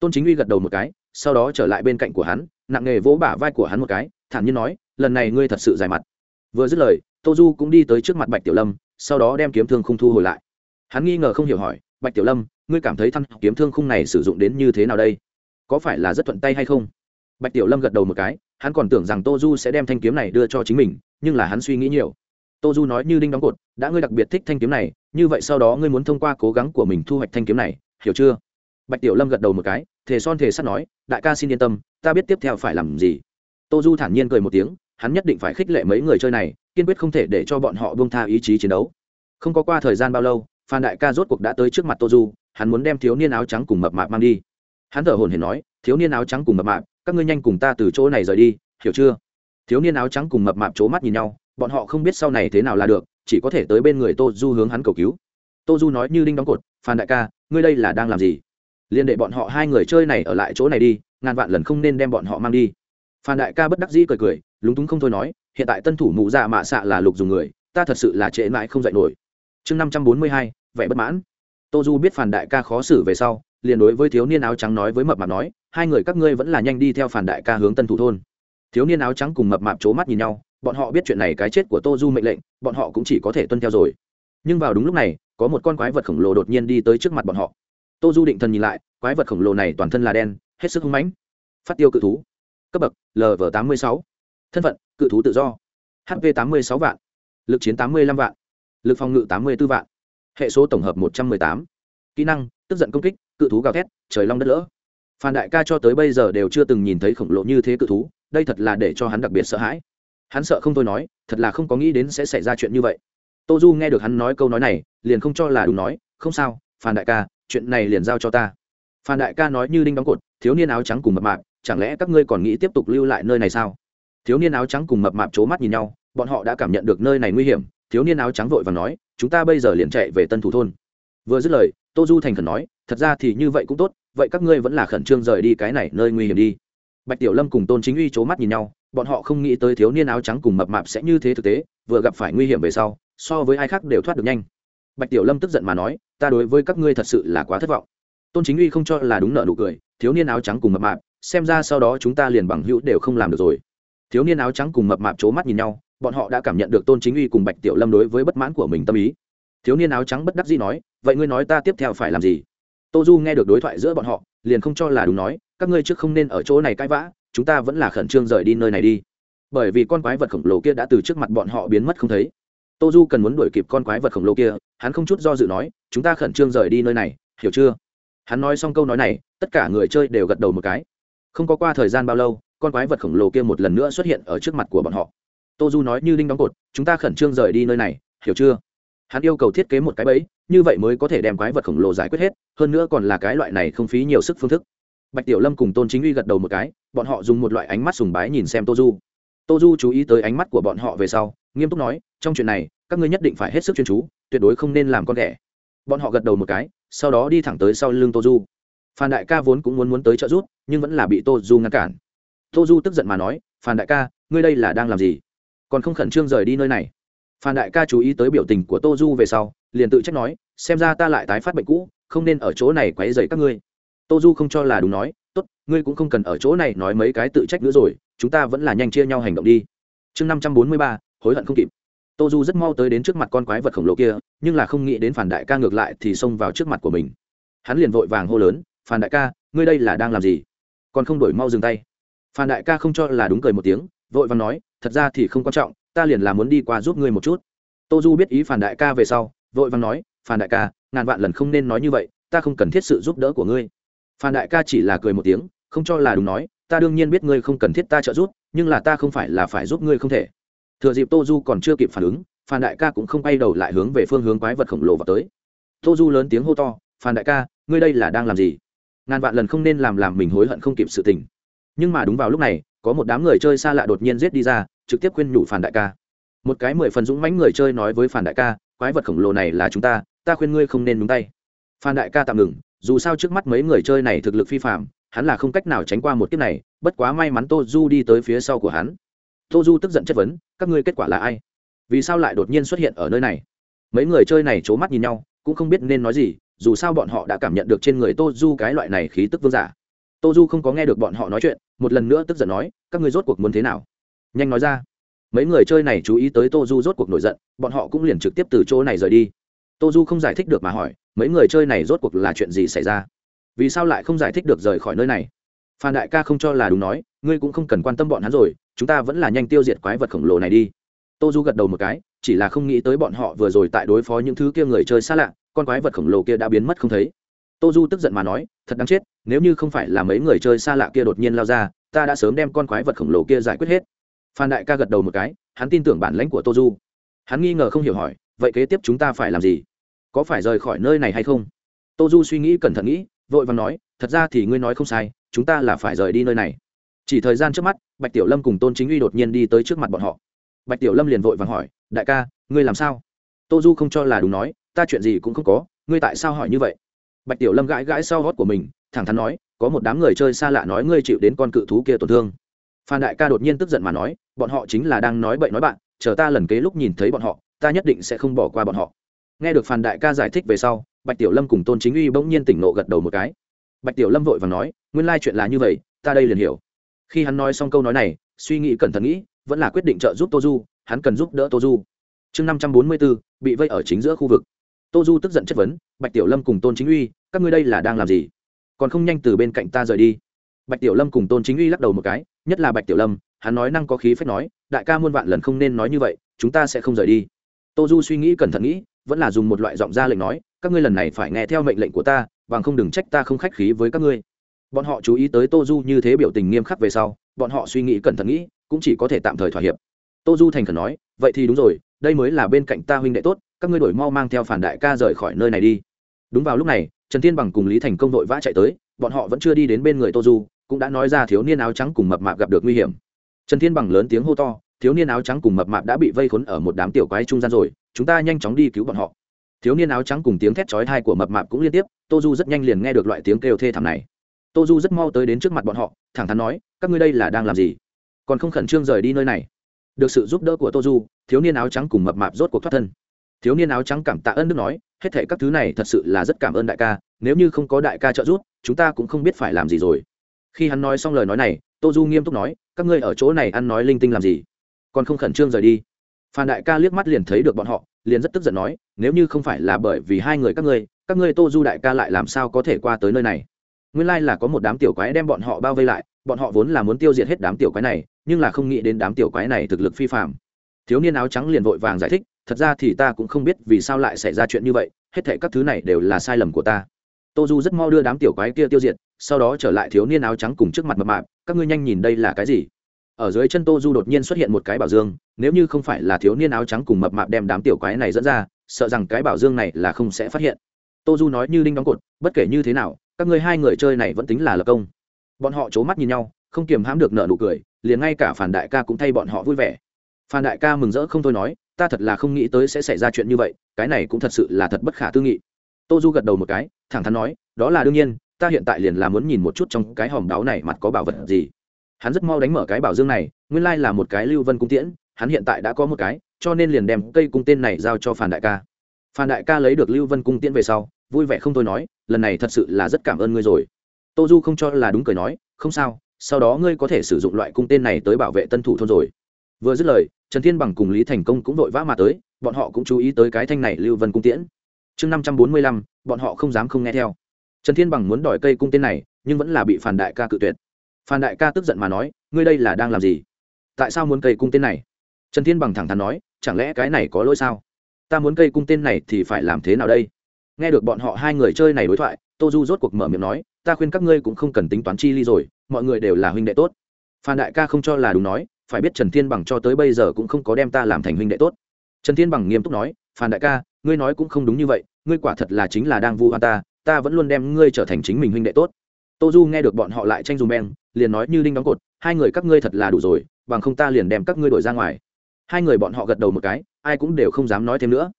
Tôn chính uy gật đầu một cái, sau đó trở lại bên cạnh của hắn, nặng nghề vỗ bả vai của hắn một cái, thản nhiên nói, lần này ngươi thật sự dài mặt. Vừa dứt lời, tô du cũng đi tới trước mặt bạch tiểu lâm, sau đó đem kiếm thương không thu hồi lại. Hắn nghi ngờ không hiểu hỏi, bạch tiểu lâm, ngươi cảm thấy thăng kiếm thương khung này sử dụng đến như thế nào đây? Có phải là rất thuận tay hay không? Bạch tiểu lâm gật đầu một cái, hắn còn tưởng rằng tô du sẽ đem thanh kiếm này đưa cho chính mình, nhưng là hắn suy nghĩ nhiều tô du nói như đinh đóng cột, đã ngươi đặc biệt thích thanh kiếm này, như vậy sau đó ngươi muốn thông qua cố gắng của mình thu hoạch thanh kiếm này, hiểu chưa? Bạch tiểu lâm gật đầu một cái, thề son thề sắt nói, đại ca xin yên tâm, ta biết tiếp theo phải làm gì. Tô du thản nhiên cười một tiếng, hắn nhất định phải khích lệ mấy người chơi này, kiên quyết không thể để cho bọn họ buông tha ý chí chiến đấu. Không có qua thời gian bao lâu, phan đại ca rốt cuộc đã tới trước mặt tô du, hắn muốn đem thiếu niên áo trắng cùng mập mạp mang đi. Hắn thở hồn hển nói, thiếu niên áo trắng cùng mập mạp, các ngươi nhanh cùng ta từ chỗ này rời đi, hiểu chưa? Thiếu niên áo trắng cùng mập mạp c mắt nhìn nhau bọn họ không biết sau này thế nào là được, chỉ có thể tới bên người tô du hướng hắn cầu cứu. Tô du nói như đinh đóng cột, phan đại ca, ngươi đây là đang làm gì? Liên đệ bọn họ hai người chơi này ở lại chỗ này đi, ngàn vạn lần không nên đem bọn họ mang đi. Phan đại ca bất đắc dĩ cười cười, lúng túng không thôi nói, hiện tại tân thủ mụ dạ mạ xạ là lục dùng người, ta thật sự là trễ mãi không dạy nổi. Chương năm trăm bốn mươi hai, vẻ bất mãn. Tô du biết phản đại ca khó xử về sau, liền đối với thiếu niên áo trắng nói với mập mạp nói, hai người các ngươi vẫn là nhanh đi theo phản đại ca hướng tân thủ thôn. Thiếu niên áo trắng cùng mập mạp c h ố mắt nhìn nhau bọn họ biết chuyện này cái chết của tô du mệnh lệnh, bọn họ cũng chỉ có thể tuân theo rồi. Nhưng vào đúng lúc này, có một con quái vật khổng lồ đột nhiên đi tới trước mặt bọn họ. Tô du định thần nhìn lại, quái vật khổng lồ này toàn thân là đen, hết sức hung mãnh. Phát tiêu cự thú. Cấp bậc lv tám mươi sáu. Thân phận, cự thú tự do. Hv tám mươi sáu vạn. Lực chiến tám mươi năm vạn. Lực phòng ngự tám mươi b ố vạn. Hệ số tổng hợp một trăm m ư ơ i tám. Kỹ năng, tức giận công kích, cự thú gào thét, trời long đất lỡ. Phan đại ca cho tới bây giờ đều chưa từng nhìn thấy khổng lồ như thế cự thú, đây thật là để cho hắn đặc biệt sợ hãi hắn sợ không thôi nói, thật là không có nghĩ đến sẽ xảy ra chuyện như vậy. Tô du nghe được hắn nói câu nói này, liền không cho là đúng nói, không sao, phan đại ca, chuyện này liền giao cho ta. Phan đại ca nói như đinh đóng cột, thiếu niên áo trắng cùng mập mạp, chẳng lẽ các ngươi còn nghĩ tiếp tục lưu lại nơi này sao? Thiếu niên áo trắng cùng mập mạp c h ố mắt nhìn nhau, bọn họ đã cảm nhận được nơi này nguy hiểm, thiếu niên áo trắng vội và nói, chúng ta bây giờ liền chạy về tân thủ thôn. Vừa dứt lời, tô du thành khẩn nói, thật ra thì như vậy cũng tốt, vậy các ngươi vẫn là khẩn trương rời đi cái này nơi nguy hiểm đi bạch tiểu lâm cùng tôn chính uy c h ố mắt nhìn nhau, bọn họ không nghĩ tới thiếu niên áo trắng cùng mập mạp sẽ như thế thực tế, vừa gặp phải nguy hiểm về sau, so với ai khác đều thoát được nhanh. Bạch tiểu lâm tức giận mà nói, ta đối với các ngươi thật sự là quá thất vọng. Tôn chính uy không cho là đúng nợ nụ cười, thiếu niên áo trắng cùng mập mạp, xem ra sau đó chúng ta liền bằng hữu đều không làm được rồi. Thiếu niên áo trắng cùng mập mạp c h ố mắt nhìn nhau, bọn họ đã cảm nhận được tôn chính uy cùng bạch tiểu lâm đối với bất mãn của mình tâm ý. Thiếu niên áo trắng bất đắc dĩ nói, vậy ngươi nói ta tiếp theo phải làm gì? Tô du nghe được đối thoại giữa bọn họ, liền không cho là đúng nói các ngươi trước không nên ở chỗ này cãi vã, chúng ta vẫn là khẩn trương rời đi nơi này đi. Bởi vì con quái vật khổng lồ kia đã từ trước mặt bọn họ biến mất không thấy. Tô du cần muốn đuổi kịp con quái vật khổng lồ kia, hắn không chút do dự nói, chúng ta khẩn trương rời đi nơi này, hiểu chưa? Hắn nói xong câu nói này, tất cả người chơi đều gật đầu một cái. Không có qua thời gian bao lâu, con quái vật khổng lồ kia một lần nữa xuất hiện ở trước mặt của bọn họ. Tô du nói như đinh đóng cột, chúng ta khẩn trương rời đi nơi này, hiểu chưa? Hắn yêu cầu thiết kế một cái bẫy, như vậy mới có thể đem quái vật khổng lồ giải quyết hết, hơn nữa còn là cái loại này không phí nhiều sức phương thức bạch tiểu lâm cùng tôn chính uy gật đầu một cái, bọn họ dùng một loại ánh mắt sùng bái nhìn xem tô du. Tô du chú ý tới ánh mắt của bọn họ về sau, nghiêm túc nói, trong chuyện này, các ngươi nhất định phải hết sức chuyên chú, tuyệt đối không nên làm con ghẻ. Bọn họ gật đầu một cái, sau đó đi thẳng tới sau lưng tô du. Phan đại ca vốn cũng muốn muốn tới trợ giúp, nhưng vẫn là bị tô du ngăn cản. Tô du tức giận mà nói, phan đại ca, ngươi đây là đang làm gì? Còn không khẩn trương rời đi nơi này. Phan đại ca chú ý tới biểu tình của tô du về sau, liền tự trách nói, xem ra ta lại tái phát bệnh cũ, không nên ở chỗ này quấy dày các ngươi tô du không cho là đúng nói, tốt, ngươi cũng không cần ở chỗ này nói mấy cái tự trách nữa rồi, chúng ta vẫn là nhanh chia nhau hành động đi. Chương năm trăm bốn mươi ba, hối hận không kịp. Tô du rất mau tới đến trước mặt con quái vật khổng lồ kia, nhưng là không nghĩ đến phản đại ca ngược lại thì xông vào trước mặt của mình. Hắn liền vội vàng hô lớn, phản đại ca, ngươi đây là đang làm gì? Còn không đổi mau dừng tay. Phản đại ca không cho là đúng cười một tiếng, vội vàng nói, thật ra thì không quan trọng, ta liền là muốn đi qua giúp ngươi một chút. Tô du biết ý phản đại ca về sau, vội vàng nói, phản đại ca, ngàn vạn lần không nên nói như vậy, ta không cần thiết sự giúp đỡ của ngươi. Phan đại ca chỉ là cười một tiếng, không cho là đúng nói, ta đương nhiên biết ngươi không cần thiết ta trợ giúp, nhưng là ta không phải là phải giúp ngươi không thể. Thừa dịp tô du còn chưa kịp phản ứng, phan đại ca cũng không quay đầu lại hướng về phương hướng quái vật khổng lồ vào tới. Tô du lớn tiếng hô to, phan đại ca, ngươi đây là đang làm gì? Ngàn vạn lần không nên làm làm mình hối hận không kịp sự tình. Nhưng mà đúng vào lúc này, có một đám người chơi xa lạ đột nhiên giết đi ra, trực tiếp khuyên nhủ phản đại ca. Một cái mười phần dũng mãnh người chơi nói với phản đại ca, quái vật khổng lồ này là chúng ta ta khuyên ngươi không nên nhúng tay. Phan đại ca tạm ngừng dù sao trước mắt mấy người chơi này thực lực phi phạm, hắn là không cách nào tránh qua một kiếp này, bất quá may mắn tô du đi tới phía sau của hắn. Tô du tức giận chất vấn, các ngươi kết quả là ai? Vì sao lại đột nhiên xuất hiện ở nơi này? Mấy người chơi này c h ố mắt nhìn nhau, cũng không biết nên nói gì, dù sao bọn họ đã cảm nhận được trên người tô du cái loại này khí tức vương giả. Tô du không có nghe được bọn họ nói chuyện, một lần nữa tức giận nói, các ngươi rốt cuộc muốn thế nào? Nhanh nói ra. Mấy người chơi này chú ý tới tô du rốt cuộc nổi giận, bọn họ cũng liền trực tiếp từ chỗ này rời đi. Tô du không giải thích được mà hỏi mấy người chơi này rốt cuộc là chuyện gì xảy ra? Vì sao lại không giải thích được rời khỏi nơi này? Phan đại ca không cho là đúng nói, ngươi cũng không cần quan tâm bọn hắn rồi, chúng ta vẫn là nhanh tiêu diệt quái vật khổng lồ này đi. Tô du gật đầu một cái, chỉ là không nghĩ tới bọn họ vừa rồi tại đối phó những thứ kia người chơi xa lạ, con quái vật khổng lồ kia đã biến mất không thấy. Tô du tức giận mà nói, thật đáng chết, nếu như không phải là mấy người chơi xa lạ kia đột nhiên lao ra, ta đã sớm đem con quái vật khổng lồ kia giải quyết hết. Phan đại ca gật đầu một cái, hắn tin tưởng bản lãnh của tô du. Hắn nghi ngờ không hiểu hỏi, vậy kế tiếp chúng ta phải làm gì? Có phải rời khỏi nơi này hay không? Tô du suy nghĩ cẩn thận nghĩ, vội vàng nói, thật ra thì ngươi nói không sai, chúng ta là phải rời đi nơi này. Chỉ thời gian trước mắt, bạch tiểu lâm cùng tôn chính uy đột nhiên đi tới trước mặt bọn họ. Bạch tiểu lâm liền vội vàng hỏi, đại ca, ngươi làm sao? Tô du không cho là đúng nói, ta chuyện gì cũng không có, ngươi tại sao hỏi như vậy? Bạch tiểu lâm gãi gãi sau hót của mình, thẳng thắn nói, có một đám người chơi xa lạ nói ngươi chịu đến con cự thú kia tổn thương. Phan đại ca đột nhiên tức giận mà nói, bọn họ chính là đang nói bậy nói bạn, chờ ta lần kế lúc nhìn thấy bọn họ, ta nhất định sẽ không bỏ qua bọn họ nghe được phan đại ca giải thích về sau, bạch tiểu lâm cùng tôn chính uy bỗng nhiên tỉnh nộ gật đầu một cái. Bạch tiểu lâm vội và nói, nguyên lai chuyện là như vậy, ta đây liền hiểu. Khi hắn nói xong câu nói này, suy nghĩ cẩn thận nghĩ, vẫn là quyết định trợ giúp tô du, hắn cần giúp đỡ tô du. Chương năm trăm bốn mươi bốn, bị vây ở chính giữa khu vực. Tô du tức giận chất vấn, bạch tiểu lâm cùng tôn chính uy, các ngươi đây là đang làm gì? Còn không nhanh từ bên cạnh ta rời đi. Bạch tiểu lâm cùng tôn chính uy lắc đầu một cái, nhất là bạch tiểu lâm, hắn nói năng có khí phép nói, đại ca muôn vạn lần không nên nói như vậy, chúng ta sẽ không rời đi. Tô du suy nghĩ cẩn thận nghĩ vẫn là dùng một loại giọng ra lệnh nói, các ngươi lần này phải nghe theo mệnh lệnh của ta và không đừng trách ta không khách khí với các ngươi. Bọn họ chú ý tới tô du như thế biểu tình nghiêm khắc về sau, bọn họ suy nghĩ cẩn thận nghĩ, cũng chỉ có thể tạm thời thỏa hiệp. Tô du thành khẩn nói, vậy thì đúng rồi, đây mới là bên cạnh ta huynh đệ tốt, các ngươi đổi mau mang theo phản đại ca rời khỏi nơi này đi. Đúng vào lúc này, trần thiên bằng cùng lý thành công vội vã chạy tới, bọn họ vẫn chưa đi đến bên người tô du, cũng đã nói ra thiếu niên áo trắng cùng mập mạp gặp được nguy hiểm. Trần thiên bằng lớn tiếng hô to thiếu niên áo trắng cùng mập mạp đã bị vây khốn ở một đám tiểu quái trung gian rồi, chúng ta nhanh chóng đi cứu bọn họ. Thiếu niên áo trắng cùng tiếng thét chói thai của mập mạp cũng liên tiếp tô du rất nhanh liền nghe được loại tiếng kêu thê thảm này. Tô du rất mau tới đến trước mặt bọn họ, thẳng thắn nói, các ngươi đây là đang làm gì? Còn không khẩn trương rời đi nơi này. Được sự giúp đỡ của tô du thiếu niên áo trắng cùng mập mạp rốt cuộc thoát thân. Thiếu niên áo trắng cảm tạ ơn đức nói, hết thể các thứ này thật sự là rất cảm ơn đại ca, nếu như không có đại ca trợ giúp, chúng ta cũng không biết phải làm gì rồi. Khi hắn nói xong lời nói này tô du nghiêm túc nói, các ngươi ở chỗ này ăn nói linh tinh làm gì? Còn không khẩn trương rời đi. Phan đại ca liếc mắt liền thấy được bọn họ, liền rất tức giận nói, nếu như không phải là bởi vì hai người các ngươi các ngươi tô du đại ca lại làm sao có thể qua tới nơi này? Nguyên lai là có một đám tiểu quái đem bọn họ bao vây lại, bọn họ vốn là muốn tiêu diệt hết đám tiểu quái này, nhưng là không nghĩ đến đám tiểu quái này thực lực phi phạm thiếu niên áo trắng liền vội vàng giải thích, thật ra thì ta cũng không biết vì sao lại xảy ra chuyện như vậy, hết thệ các thứ này đều là sai lầm của ta. Tô du rất mau đưa đám tiểu quái kia tiêu diệt, sau đó trở lại thiếu niên áo trắng cùng trước mặt mập mạp, các ngươi nhanh nhìn đây là cái gì? Ở dưới chân tô du đột nhiên xuất hiện một cái bảo dương, nếu như không phải là thiếu niên áo trắng cùng mập mạp đem đám tiểu quái này dẫn ra, sợ rằng cái bảo dương này là không sẽ phát hiện. Tô du nói như đinh đóng cột, bất kể như thế nào, các ngươi hai người chơi này vẫn tính là lập công. Bọn họ c h ố mắt nhìn nhau, không kiềm hãm được nợ nụ cười, liền ngay cả phản đại ca cũng thay bọn họ vui vẻ. Phan đại ca mừng rỡ không thôi nói, ta thật là không nghĩ tới sẽ xảy ra chuyện như vậy, cái này cũng thật sự là thật bất khả tư nghị. Tô du gật đầu một cái, thẳng thắn nói, đó là đương nhiên, ta hiện tại liền là muốn nhìn một chút trong cái hòm đáo này mặt có bảo vật gì hắn rất mau đánh mở cái bảo dương này, nguyên lai là một cái lưu vân cung tiễn, hắn hiện tại đã có một cái, cho nên liền đem cây cung tên này giao cho phản đại ca. Phan đại ca lấy được lưu vân cung tiễn về sau, vui vẻ không thôi nói, lần này thật sự là rất cảm ơn ngươi rồi. Tô du không cho là đúng cười nói, không sao, sau đó ngươi có thể sử dụng loại cung tên này tới bảo vệ tân thủ thôn rồi. Vừa dứt lời, trần thiên bằng cùng lý thành công cũng vội vã mà tới, bọn họ cũng chú ý tới cái thanh này lưu vân cung tiễn. Chương năm trăm bốn mươi lăm, bọn họ không dám không nghe theo. Trần thiên bằng muốn đòi cây cung tên này, nhưng vẫn là bị phản đại ca cự tuyệt phan đại ca tức giận mà nói, ngươi đây là đang làm gì? Tại sao muốn cây cung tên này? Trần thiên bằng thẳng thắn nói, chẳng lẽ cái này có lỗi sao? Ta muốn cây cung tên này thì phải làm thế nào đây? Nghe được bọn họ hai người chơi này đối thoại, tô du rốt cuộc mở miệng nói, ta khuyên các ngươi cũng không cần tính toán chi ly rồi, mọi người đều là huynh đệ tốt. Phan đại ca không cho là đúng nói, phải biết trần thiên bằng cho tới bây giờ cũng không có đem ta làm thành huynh đệ tốt. Trần thiên bằng nghiêm túc nói, phan đại ca, ngươi nói cũng không đúng như vậy, ngươi quả thật là chính là đang vu oan ta ta vẫn luôn đem ngươi trở thành chính mình huynh đệ tốt tô du nghe được bọn họ lại tranh dùng beng, liền nói, như đinh đóng cột, hai người các ngươi thật là đủ rồi, bằng không ta liền đem các ngươi đổi ra ngoài. Hai người bọn họ gật đầu một cái, ai cũng đều không dám nói thêm nữa.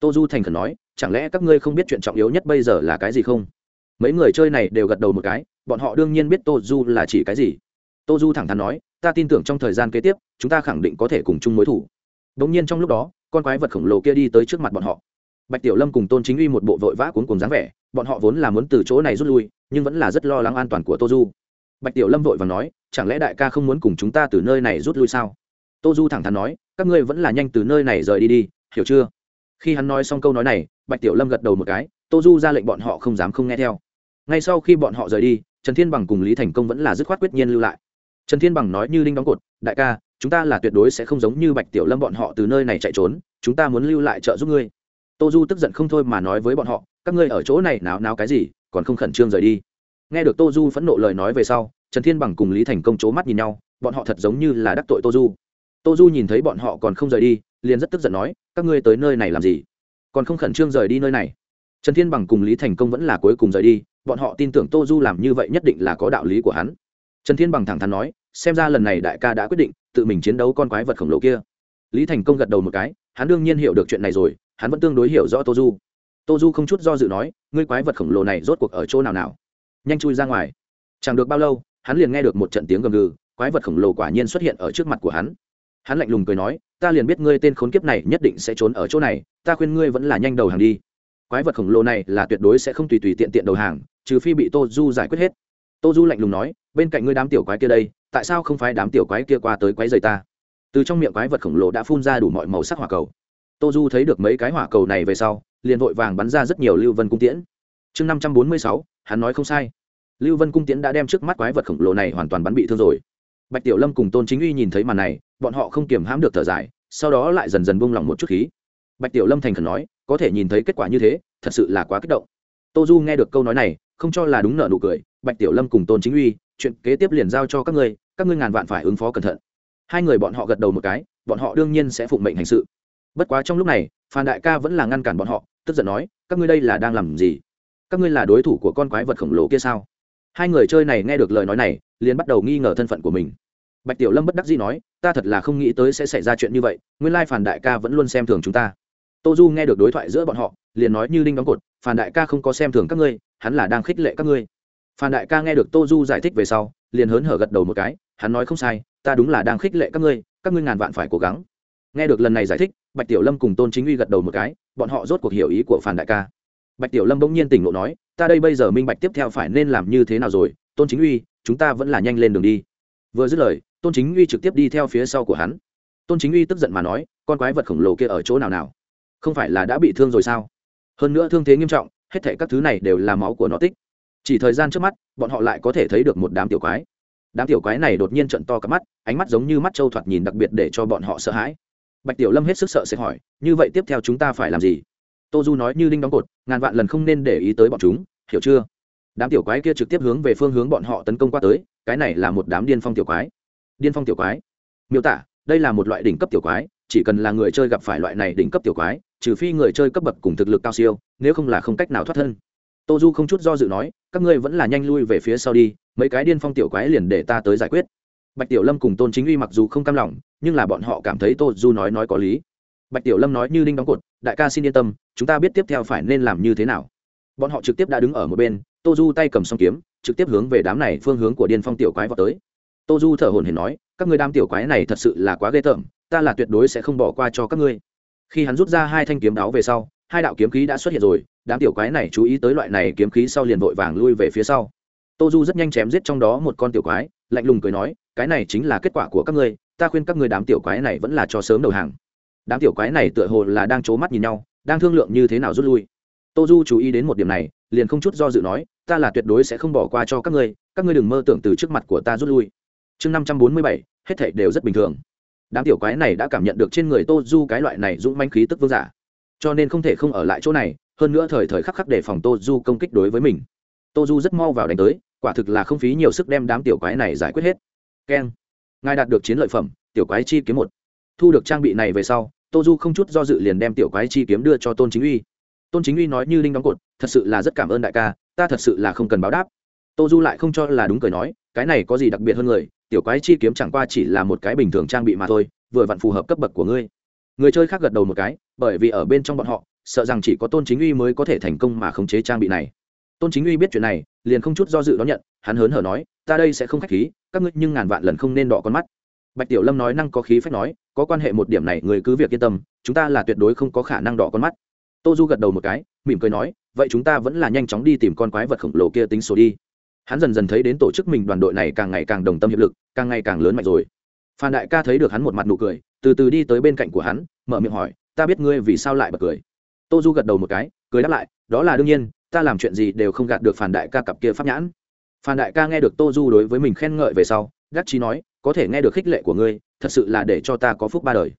Tô du thành khẩn nói, chẳng lẽ các ngươi không biết chuyện trọng yếu nhất bây giờ là cái gì không? Mấy người chơi này đều gật đầu một cái, bọn họ đương nhiên biết tô du là chỉ cái gì. Tô du thẳng thắn nói, ta tin tưởng trong thời gian kế tiếp, chúng ta khẳng định có thể cùng chung mối thủ. Đ ỗ n g nhiên trong lúc đó, con quái vật khổng lồ kia đi tới trước mặt bọn họ. Bạch tiểu lâm cùng tôn chính uy một bộ vội vã cuốn cùng dáng vẻ, bọn họ vốn là muốn từ chỗ này rút lui nhưng vẫn là rất lo lắng an toàn của tô du. Bạch tiểu lâm vội và nói, chẳng lẽ đại ca không muốn cùng chúng ta từ nơi này rút lui sao? Tô du thẳng thắn nói, các ngươi vẫn là nhanh từ nơi này rời đi đi, hiểu chưa? Khi hắn nói xong câu nói này, bạch tiểu lâm gật đầu một cái, tô du ra lệnh bọn họ không dám không nghe theo. Ngay sau khi bọn họ rời đi, trần thiên bằng cùng lý thành công vẫn là dứt khoát quyết nhiên lưu lại. Trần thiên bằng nói như đinh đóng cột, đại ca, chúng ta là tuyệt đối sẽ không giống như bạch tiểu lâm bọn họ từ nơi này chạy trốn, chúng ta muốn lưu lại trợ giúp ngươi. Tô du tức giận không thôi mà nói với bọn họ, các ngươi ở chỗ này nào nào cái gì? Còn không khẩn trương rời đi. Nghe được tô du phẫn nộ lời nói về sau, trần thiên bằng cùng lý thành công c h ố mắt nhìn nhau, bọn họ thật giống như là đắc tội tô du. Tô du nhìn thấy bọn họ còn không rời đi, liền rất tức giận nói, các ngươi tới nơi này làm gì? Còn không khẩn trương rời đi nơi này? Trần thiên bằng cùng lý thành công vẫn là cuối cùng rời đi, bọn họ tin tưởng tô du làm như vậy nhất định là có đạo lý của hắn. Trần thiên bằng thẳng thắn nói, xem ra lần này đại ca đã quyết định tự mình chiến đấu con quái vật khổng lồ kia. Lý thành công gật đầu một cái, hắn đương nhiên hiểu được chuyện này rồi, hắn vẫn tương đối hiểu rõ tô du tô du không chút do dự nói, ngươi quái vật khổng lồ này rốt cuộc ở chỗ nào nào? Nhanh chui ra ngoài. Chẳng được bao lâu, hắn liền nghe được một trận tiếng gầm gừ, quái vật khổng lồ quả nhiên xuất hiện ở trước mặt của hắn. Hắn lạnh lùng cười nói, ta liền biết ngươi tên khốn kiếp này nhất định sẽ trốn ở chỗ này, ta khuyên ngươi vẫn là nhanh đầu hàng đi. Quái vật khổng lồ này là tuyệt đối sẽ không tùy tùy tiện tiện đầu hàng, trừ phi bị tô du giải quyết hết. Tô du lạnh lùng nói, bên cạnh ngươi đám tiểu quái kia đây, tại sao không phải đám tiểu quái kia qua tới quái dày ta? Từ trong miệng quái vật khổng lồ đã phun ra đủ mọi màu sắc hỏa cầu. Tô du thấy được mấy cái hỏa cầu này về sau liền vội vàng bắn ra rất nhiều lưu vân cung tiễn. Chương năm trăm bốn mươi sáu, hắn nói không sai. Lưu vân cung tiễn đã đem trước mắt quái vật khổng lồ này hoàn toàn bắn bị thương rồi. Bạch tiểu lâm cùng tôn chính uy nhìn thấy màn này, bọn họ không kiềm hãm được thở dài, sau đó lại dần dần buông lỏng một chút khí. Bạch tiểu lâm thành khẩn nói, có thể nhìn thấy kết quả như thế, thật sự là quá kích động. Tô du nghe được câu nói này, không cho là đúng nợ nụ cười. Bạch tiểu lâm cùng tôn chính uy, chuyện kế tiếp liền giao cho các ngươi các ngươi ngàn vạn phải ứng phó cẩn thận. Hai người bọn họ gật đầu một cái, bọn họ đương nhiên sẽ phụng mệnh hành sự bất quá trong lúc này, phan đại ca vẫn là ngăn cản bọn họ, tức giận nói, các ngươi đây là đang làm gì? Các ngươi là đối thủ của con quái vật khổng lồ kia sao? Hai người chơi này nghe được lời nói này, liền bắt đầu nghi ngờ thân phận của mình. Bạch tiểu lâm bất đắc dĩ nói, ta thật là không nghĩ tới sẽ xảy ra chuyện như vậy, nguyên lai phản đại ca vẫn luôn xem thường chúng ta. Tô du nghe được đối thoại giữa bọn họ, liền nói như đinh đóng cột phản đại ca không có xem thường các ngươi, hắn là đang khích lệ các ngươi. Phản đại ca nghe được tô du giải thích về sau, liền hớn hở gật đầu một cái, hắn nói, không sai, ta đúng là đang khích lệ các ngươi các ngươi ngàn vạn phải cố gắng nghe được lần này giải thích, bạch tiểu lâm cùng tôn chính uy gật đầu một cái, bọn họ rốt cuộc hiểu ý của phản đại ca. Bạch tiểu lâm bỗng nhiên tỉnh lộ nói, ta đây bây giờ minh bạch tiếp theo phải nên làm như thế nào rồi, tôn chính uy, chúng ta vẫn là nhanh lên đường đi. Vừa dứt lời, tôn chính uy trực tiếp đi theo phía sau của hắn. Tôn chính uy tức giận mà nói, con quái vật khổng lồ kia ở chỗ nào nào? Không phải là đã bị thương rồi sao? Hơn nữa thương thế nghiêm trọng, hết thể các thứ này đều là máu của nó tích. Chỉ thời gian trước mắt, bọn họ lại có thể thấy được một đám tiểu quái. Đám tiểu quái này đột nhiên trận to cặp mắt, ánh mắt giống như mắt trâu thoạt nhìn đặc biệt để cho bọn họ sợ hãi bạch tiểu lâm hết sức sợ sẽ hỏi, như vậy tiếp theo chúng ta phải làm gì? Tô du nói như linh đóng cột, ngàn vạn lần không nên để ý tới bọn chúng, hiểu chưa? Đám tiểu quái kia trực tiếp hướng về phương hướng bọn họ tấn công qua tới, cái này là một đám điên phong tiểu quái. Điên phong tiểu quái. Miêu tả, đây là một loại đỉnh cấp tiểu quái, chỉ cần là người chơi gặp phải loại này đỉnh cấp tiểu quái, trừ phi người chơi cấp bậc cùng thực lực cao siêu, nếu không là không cách nào thoát thân. Tô du không chút do dự nói, các ngươi vẫn là nhanh lui về phía sau đi, mấy cái điên phong tiểu quái liền để ta tới giải quyết bạch tiểu lâm cùng tôn chính uy mặc dù không cam lòng, nhưng là bọn họ cảm thấy tô du nói nói có lý. Bạch tiểu lâm nói như đinh đóng cột, đại ca xin yên tâm, chúng ta biết tiếp theo phải nên làm như thế nào. Bọn họ trực tiếp đã đứng ở một bên, tô du tay cầm song kiếm, trực tiếp hướng về đám này phương hướng của điên phong tiểu quái vào tới. Tô du thở hồn hển nói, các người đám tiểu quái này thật sự là quá ghê tởm, ta là tuyệt đối sẽ không bỏ qua cho các ngươi. Khi hắn rút ra hai thanh kiếm đáo về sau, hai đạo kiếm khí đã xuất hiện rồi, đám tiểu quái này chú ý tới loại này kiếm khí sau liền vội vàng lui về phía sau tô du rất nhanh chém giết trong đó một con tiểu quái, lạnh lùng cười nói, cái này chính là kết quả của các ngươi, ta khuyên các ngươi đám tiểu quái này vẫn là cho sớm đầu hàng. Đám tiểu quái này tựa hồ là đang c mắt nhìn nhau, đang thương lượng như thế nào rút lui. Tô du chú ý đến một điểm này, liền không chút do dự nói, ta là tuyệt đối sẽ không bỏ qua cho các ngươi các ngươi đừng mơ tưởng từ trước mặt của ta rút lui. Chương năm trăm bốn mươi bảy, hết thảy đều rất bình thường. Đám tiểu quái này đã cảm nhận được trên người tô du cái loại này dũng manh khí tức vương giả, cho nên không thể không ở lại chỗ này, hơn nữa thời thời khắc khắc để phòng tô du công kích đối với mình. Tô du rất mau vào đánh tới quả thực là không phí nhiều sức đem đám tiểu quái này giải quyết hết. Keng. Ngài đạt được chiến lợi phẩm, tiểu quái chi kiếm một. Thu được trang bị này về sau tô du không chút do dự liền đem tiểu quái chi kiếm đưa cho tôn chính uy. Tôn chính uy nói như linh đóng cột, thật sự là rất cảm ơn đại ca, ta thật sự là không cần báo đáp. Tô du lại không cho là đúng cười nói, cái này có gì đặc biệt hơn người, tiểu quái chi kiếm chẳng qua chỉ là một cái bình thường trang bị mà thôi, vừa vặn phù hợp cấp bậc của ngươi. Người chơi khác gật đầu một cái, bởi vì ở bên trong bọn họ, sợ rằng chỉ có tôn chính uy mới có thể thành công mà khống chế trang bị này tôn chính uy biết chuyện này, liền không chút do dự đón nhận, hắn hớn hở nói, ta đây sẽ không k h á c h khí, các ngươi nhưng ngàn vạn lần không nên đỏ con mắt. Bạch tiểu lâm nói năng có khí phách nói, có quan hệ một điểm này, người cứ việc yên tâm, chúng ta là tuyệt đối không có khả năng đỏ con mắt. Tô du gật đầu một cái, mỉm cười nói, vậy chúng ta vẫn là nhanh chóng đi tìm con quái vật khổng lồ kia tính số đi. Hắn dần dần thấy đến tổ chức mình đoàn đội này càng ngày càng đồng tâm hiệp lực, càng ngày càng lớn mạnh rồi. Phan đại ca thấy được hắn một mặt nụ cười, từ từ đi tới bên cạnh của hắn, mở miệng hỏi, ta biết ngươi vì sao lại bật cười? Tô du gật đầu một cái, cười đáp lại, đó là đương nhiên ta làm chuyện gì đều không gạt được phản đại ca cặp kia pháp nhãn. Phản đại ca nghe được tô du đối với mình khen ngợi về sau gác trí nói, có thể nghe được khích lệ của ngươi, thật sự là để cho ta có phúc ba đời.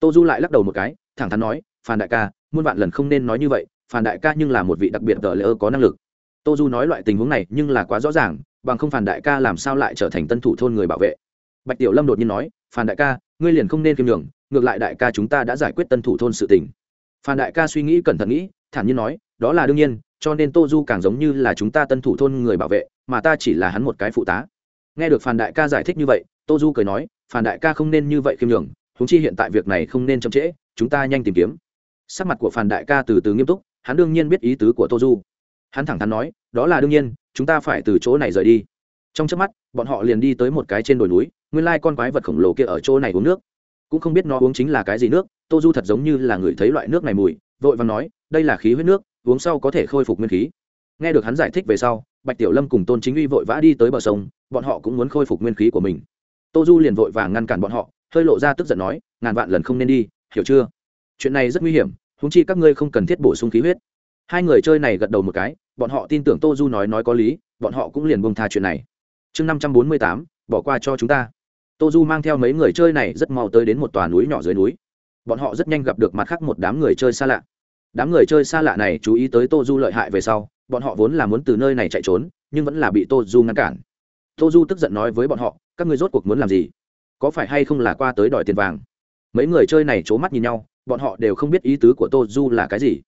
Tô du lại lắc đầu một cái, thẳng thắn nói phản đại ca, muôn vạn lần không nên nói như vậy phản đại ca nhưng là một vị đặc biệt tờ lỡ có năng lực. Tô du nói loại tình huống này nhưng là quá rõ ràng, bằng không phản đại ca làm sao lại trở thành tân thủ thôn người bảo vệ. Bạch tiểu lâm đột nhiên nói phản đại ca, ngươi liền không nên kiêm nhường, ngược lại đại ca chúng ta đã giải quyết tân thủ thôn sự tình. Phản đại ca suy nghĩ cẩn thận nghĩ, thản nhiên nói, đó là đương nhiên cho nên tô du càng giống như là chúng ta tân thủ thôn người bảo vệ, mà ta chỉ là hắn một cái phụ tá. Nghe được Phàn đại ca giải thích như vậy, tô du cười nói, Phàn đại ca không nên như vậy khiêm nhường húng chi hiện tại việc này không nên chậm trễ, chúng ta nhanh tìm kiếm. Sắc mặt của Phàn đại ca từ từ nghiêm túc, hắn đương nhiên biết ý tứ của tô du. Hắn thẳng thắn nói, đó là đương nhiên, chúng ta phải từ chỗ này rời đi. Trong trước mắt, bọn họ liền đi tới một cái trên đồi núi, nguyên lai con quái vật khổng lồ kia ở chỗ này uống nước. Cũng không biết nó uống chính là cái gì nước, tô du thật giống như là người thấy loại nước này mùi, vội và nói, đây là khí huyết nước uống sau có thể khôi phục nguyên khí. Nghe được hắn giải thích về sau, bạch tiểu lâm cùng tôn chính uy vội vã đi tới bờ sông, bọn họ cũng muốn khôi phục nguyên khí của mình. Tô du liền vội vàng ngăn cản bọn họ, hơi lộ ra tức giận nói, ngàn vạn lần không nên đi, hiểu chưa? Chuyện này rất nguy hiểm húng chi các ngươi không cần thiết bổ sung khí huyết. Hai người chơi này gật đầu một cái, bọn họ tin tưởng tô du nói nói có lý, bọn họ cũng liền bông tha chuyện này. Chương năm trăm bốn mươi tám, bỏ qua cho chúng ta. Tô du mang theo mấy người chơi này rất mau tới đến một tòa núi nhỏ dưới núi. Bọn họ rất nhanh gặp được mặt khác một đám người chơi xa lạ đám người chơi xa lạ này chú ý tới tô du lợi hại về sau, bọn họ vốn là muốn từ nơi này chạy trốn, nhưng vẫn là bị tô du ngăn cản. Tô du tức giận nói với bọn họ, các người rốt cuộc muốn làm gì? Có phải hay không là qua tới đòi tiền vàng? Mấy người chơi này c h ố mắt nhìn nhau, bọn họ đều không biết ý tứ của tô du là cái gì.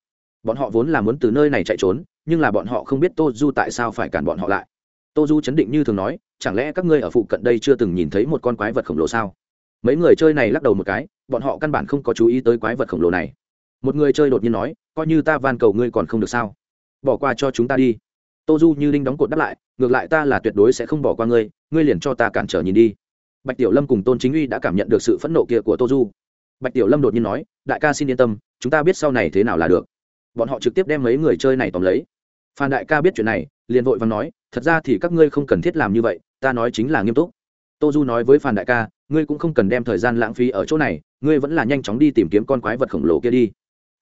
Bọn họ vốn là muốn từ nơi này chạy trốn, nhưng là bọn họ không biết tô du tại sao phải cản bọn họ lại. Tô du chấn định như thường nói, chẳng lẽ các ngươi ở phụ cận đây chưa từng nhìn thấy một con quái vật khổng lồ sao? Mấy người chơi này lắc đầu một cái, bọn họ căn bản không có chú ý tới quái vật khổng lồ này một người chơi đột nhiên nói, coi như ta van cầu ngươi còn không được sao? Bỏ qua cho chúng ta đi. Tô du như linh đóng cột đáp lại, ngược lại ta là tuyệt đối sẽ không bỏ qua ngươi ngươi liền cho ta cản trở nhìn đi. Bạch tiểu lâm cùng tôn chính uy đã cảm nhận được sự phẫn nộ kia của tô du. Bạch tiểu lâm đột nhiên nói, đại ca xin yên tâm, chúng ta biết sau này thế nào là được. Bọn họ trực tiếp đem mấy người chơi này tóm lấy. Phan đại ca biết chuyện này, liền vội và nói, thật ra thì các ngươi không cần thiết làm như vậy, ta nói chính là nghiêm túc. Tô du nói với phan đại ca, ngươi cũng không cần đem thời gian lãng phí ở chỗ này, ngươi vẫn là nhanh chóng đi tìm kiếm con quái vật khổng lồ kia đi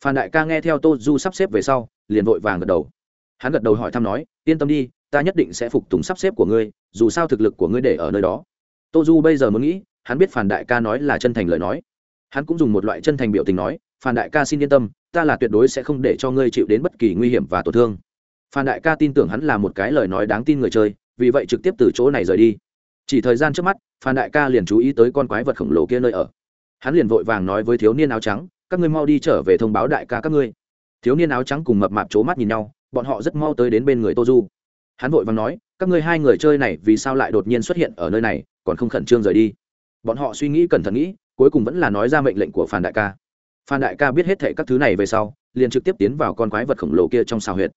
phan đại ca nghe theo tô du sắp xếp về sau, liền vội vàng gật đầu. Hắn gật đầu hỏi thăm nói, yên tâm đi, ta nhất định sẽ phục tùng sắp xếp của ngươi, dù sao thực lực của ngươi để ở nơi đó. Tô du bây giờ muốn nghĩ, hắn biết Phan đại ca nói là chân thành lời nói. Hắn cũng dùng một loại chân thành biểu tình nói, phan đại ca xin yên tâm, ta là tuyệt đối sẽ không để cho ngươi chịu đến bất kỳ nguy hiểm và tổn thương. Phan đại ca tin tưởng hắn là một cái lời nói đáng tin người chơi, vì vậy trực tiếp từ chỗ này rời đi. Chỉ thời gian trước mắt, phan đại ca liền chú ý tới con quái vật khổng lồ kia nơi ở. Hắn liền vội vàng nói với thiếu niên áo trắng các ngươi mau đi trở về thông báo đại ca các ngươi. Thiếu niên áo trắng cùng mập mạp c mắt nhìn nhau, bọn họ rất mau tới đến bên người tô du. Hắn vội vàng nói, các ngươi hai người chơi này vì sao lại đột nhiên xuất hiện ở nơi này, còn không khẩn trương rời đi. Bọn họ suy nghĩ cẩn thận nghĩ, cuối cùng vẫn là nói ra mệnh lệnh của phản đại ca. Phan đại ca biết hết thệ các thứ này về sau, liền trực tiếp tiến vào con quái vật khổng lồ kia trong xào huyệt.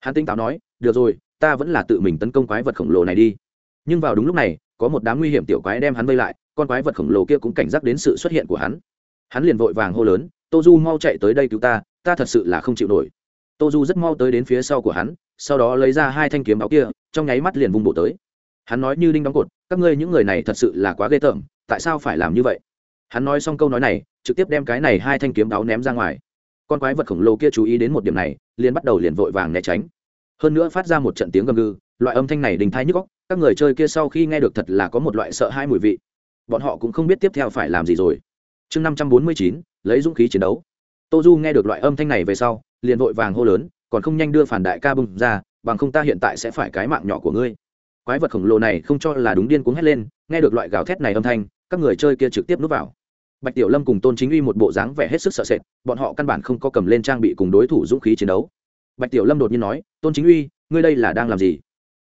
Hắn tinh táo nói, được rồi, ta vẫn là tự mình tấn công quái vật khổng lồ này đi. Nhưng vào đúng lúc này, có một đám nguy hiểm tiểu quái đem hắn vây lại, con quái vật khổng lồ kia cũng cảnh giác đến sự xuất hiện của hắn. Hắn liền vội vàng hô lớn tô du mau chạy tới đây cứu ta ta thật sự là không chịu nổi. Tô du rất mau tới đến phía sau của hắn, sau đó lấy ra hai thanh kiếm áo kia, trong nháy mắt liền vung bổ tới. Hắn nói như đinh đóng cột, các ngươi những người này thật sự là quá ghê tởm, tại sao phải làm như vậy? Hắn nói xong câu nói này, trực tiếp đem cái này hai thanh kiếm áo ném ra ngoài. Con quái vật khổng lồ kia chú ý đến một điểm này, liền bắt đầu liền vội vàng né tránh. Hơn nữa phát ra một trận tiếng gầm gừ, loại âm thanh này đình thai nhức góc các người chơi kia sau khi nghe được thật là có một loại sợ hai mùi vị. Bọn họ cũng không biết tiếp theo phải làm gì rồi chương năm trăm bốn mươi chín, lấy dũng khí chiến đấu. Tô du nghe được loại âm thanh này về sau, liền vội vàng hô lớn, còn không nhanh đưa phản đại ca bưng ra, bằng không ta hiện tại sẽ phải cái mạng nhỏ của ngươi. Quái vật khổng lồ này không cho là đúng điên cuống hét lên, nghe được loại gào thét này âm thanh, các người chơi kia trực tiếp núp vào. Bạch tiểu lâm cùng tôn chính uy một bộ dáng vẻ hết sức sợ sệt, bọn họ căn bản không có cầm lên trang bị cùng đối thủ dũng khí chiến đấu. Bạch tiểu lâm đột nhiên nói, tôn chính uy, ngươi đây là đang làm gì?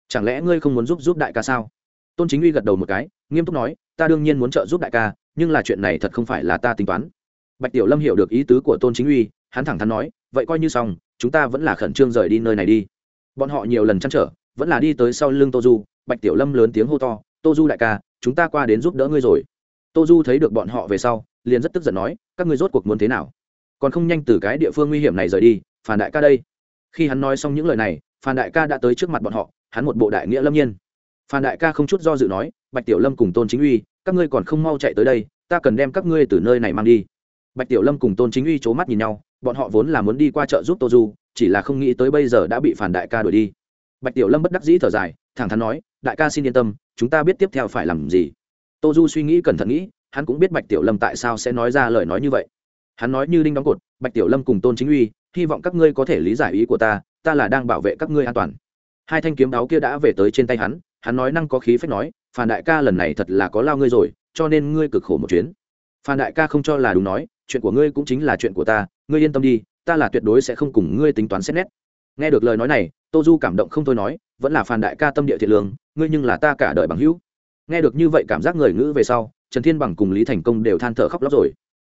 Chẳng lẽ ngươi không muốn giúp giúp đại ca sao? Tôn chính uy gật đầu một cái, nghiêm túc nói, ta đương nhiên muốn trợ giúp đại ca nhưng là chuyện này thật không phải là ta tính toán. Bạch tiểu lâm hiểu được ý tứ của tôn chính uy, hắn thẳng thắn nói, vậy coi như xong, chúng ta vẫn là khẩn trương rời đi nơi này đi. Bọn họ nhiều lần chăn trở, vẫn là đi tới sau lưng tô du, bạch tiểu lâm lớn tiếng hô to, tô du đại ca, chúng ta qua đến giúp đỡ ngươi rồi. Tô du thấy được bọn họ về sau, liền rất tức giận nói, các ngươi rốt cuộc muốn thế nào? Còn không nhanh từ cái địa phương nguy hiểm này rời đi phản đại ca đây. Khi hắn nói xong những lời này phản đại ca đã tới trước mặt bọn họ, hắn một bộ đại nghĩa lâm nhiên. Phản đại ca không chút do dự nói bạch tiểu lâm cùng tôn chính uy, các ngươi còn không mau chạy tới đây, ta cần đem các ngươi từ nơi này mang đi. Bạch tiểu lâm cùng tôn chính uy c h ố mắt nhìn nhau, bọn họ vốn là muốn đi qua chợ giúp tô du, chỉ là không nghĩ tới bây giờ đã bị phản đại ca đuổi đi. Bạch tiểu lâm bất đắc dĩ thở dài, thẳng thắn nói, đại ca xin yên tâm, chúng ta biết tiếp theo phải làm gì. Tô du suy nghĩ cẩn thận nghĩ, hắn cũng biết bạch tiểu lâm tại sao sẽ nói ra lời nói như vậy. Hắn nói như đinh đóng cột, bạch tiểu lâm cùng tôn chính uy, hy vọng các ngươi có thể lý giải ý của ta ta là đang bảo vệ các ngươi an toàn. Hai thanh kiếm đáo kia đã về tới trên tay hắn hắn nói năng có khí phép nói Phan đại ca lần này thật là có lao ngươi rồi, cho nên ngươi cực khổ một chuyến. Phan đại ca không cho là đúng nói, chuyện của ngươi cũng chính là chuyện của ta, ngươi yên tâm đi, ta là tuyệt đối sẽ không cùng ngươi tính toán xét nét. Nghe được lời nói này, tô du cảm động không thôi nói, vẫn là phan đại ca tâm địa thiện lương, ngươi nhưng là ta cả đời bằng hữu. Nghe được như vậy cảm giác người ngữ về sau, trần thiên bằng cùng lý thành công đều than thở khóc lóc rồi.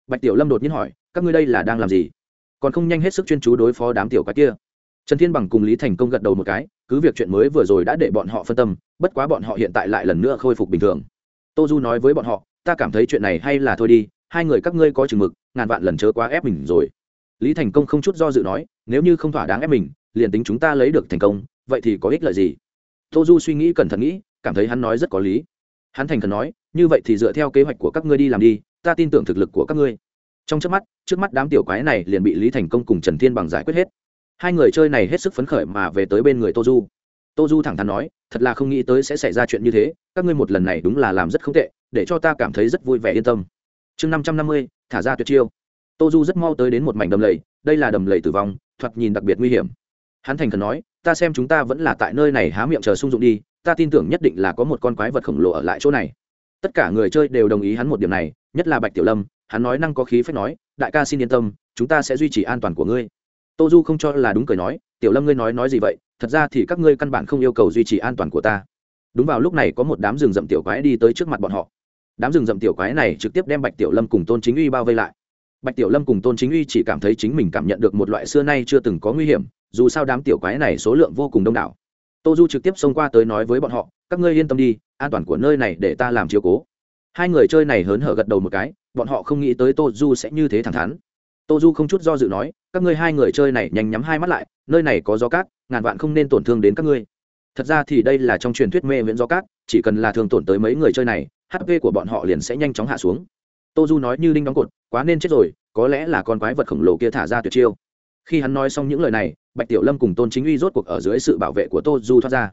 Bạch tiểu lâm đột nhiên hỏi, các ngươi đây là đang làm gì? Còn không nhanh hết sức chuyên chú đối phó đám tiểu quái kia trần thiên bằng cùng lý thành công gật đầu một cái, cứ việc chuyện mới vừa rồi đã để bọn họ phân tâm, bất quá bọn họ hiện tại lại lần nữa khôi phục bình thường. Tô du nói với bọn họ, ta cảm thấy chuyện này hay là thôi đi, hai người các ngươi có chừng mực, ngàn vạn lần chớ quá ép mình rồi. Lý thành công không chút do dự nói, nếu như không thỏa đáng ép mình, liền tính chúng ta lấy được thành công, vậy thì có ích lợi gì? Tô du suy nghĩ cẩn thận nghĩ, cảm thấy hắn nói rất có lý. Hắn thành khẩn nói, như vậy thì dựa theo kế hoạch của các ngươi đi làm đi, ta tin tưởng thực lực của các ngươi. Trong trước mắt trước mắt đám tiểu quái này liền bị lý thành công cùng trần thiên bằng giải quyết hết hai người chơi này hết sức phấn khởi mà về tới bên người tô du. Tô du thẳng thắn nói, thật là không nghĩ tới sẽ xảy ra chuyện như thế, các ngươi một lần này đúng là làm rất không tệ, để cho ta cảm thấy rất vui vẻ yên tâm. Chương năm trăm năm mươi, thả ra tuyệt chiêu. Tô du rất mau tới đến một mảnh đầm lầy, đây là đầm lầy tử vong, thoạt nhìn đặc biệt nguy hiểm. Hắn thành khẩn nói, ta xem chúng ta vẫn là tại nơi này há miệng chờ sung dụng đi, ta tin tưởng nhất định là có một con quái vật khổng lồ ở lại chỗ này. Tất cả người chơi đều đồng ý hắn một điểm này, nhất là bạch tiểu lâm, hắn nói năng có khí phép nói, đại ca xin yên tâm, chúng ta sẽ duy trì an toàn của ngươi tô du không cho là đúng cười nói, tiểu lâm ngươi nói nói gì vậy? Thật ra thì các ngươi căn bản không yêu cầu duy trì an toàn của ta. Đúng vào lúc này có một đám rừng rậm tiểu quái đi tới trước mặt bọn họ. Đám rừng rậm tiểu quái này trực tiếp đem bạch tiểu lâm cùng tôn chính uy bao vây lại. Bạch tiểu lâm cùng tôn chính uy chỉ cảm thấy chính mình cảm nhận được một loại xưa nay chưa từng có nguy hiểm, dù sao đám tiểu quái này số lượng vô cùng đông đảo. Tô du trực tiếp xông qua tới nói với bọn họ, các ngươi yên tâm đi, an toàn của nơi này để ta làm chiếu cố. Hai người chơi này hớn hở gật đầu một cái, bọn họ không nghĩ tới tô du sẽ như thế thẳng thắn tô du không chút do dự nói, các ngươi hai người chơi này nhanh nhắm hai mắt lại, nơi này có gió cát, ngàn vạn không nên tổn thương đến các ngươi. Thật ra thì đây là trong truyền thuyết mê miễn gió cát, chỉ cần là thường tổn tới mấy người chơi này hp của bọn họ liền sẽ nhanh chóng hạ xuống. Tô du nói như đinh đóng cột, quá nên chết rồi, có lẽ là con quái vật khổng lồ kia thả ra tuyệt chiêu. Khi hắn nói xong những lời này, bạch tiểu lâm cùng tôn chính uy rốt cuộc ở dưới sự bảo vệ của tô du thoát ra.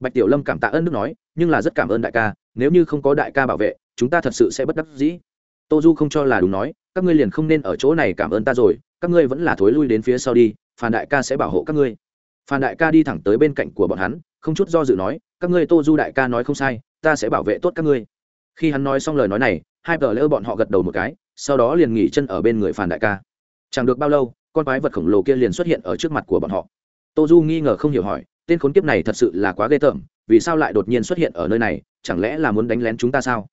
Bạch tiểu lâm cảm tạ ơn đức nói, nhưng là rất cảm ơn đại ca, nếu như không có đại ca bảo vệ, chúng ta thật sự sẽ bất đắc dĩ. Tô du không cho là đúng nói các ngươi liền không nên ở chỗ này cảm ơn ta rồi, các ngươi vẫn là thối lui đến phía sau đi, phan đại ca sẽ bảo hộ các ngươi. Phan đại ca đi thẳng tới bên cạnh của bọn hắn, không chút do dự nói, các ngươi tô du đại ca nói không sai, ta sẽ bảo vệ tốt các ngươi. Khi hắn nói xong lời nói này, hai tờ lỡ bọn họ gật đầu một cái, sau đó liền nghỉ chân ở bên người phan đại ca. Chẳng được bao lâu, con quái vật khổng lồ kia liền xuất hiện ở trước mặt của bọn họ. Tô du nghi ngờ không hiểu hỏi, tên khốn kiếp này thật sự là quá ghê tởm, vì sao lại đột nhiên xuất hiện ở nơi này, chẳng lẽ là muốn đánh lén chúng ta sao?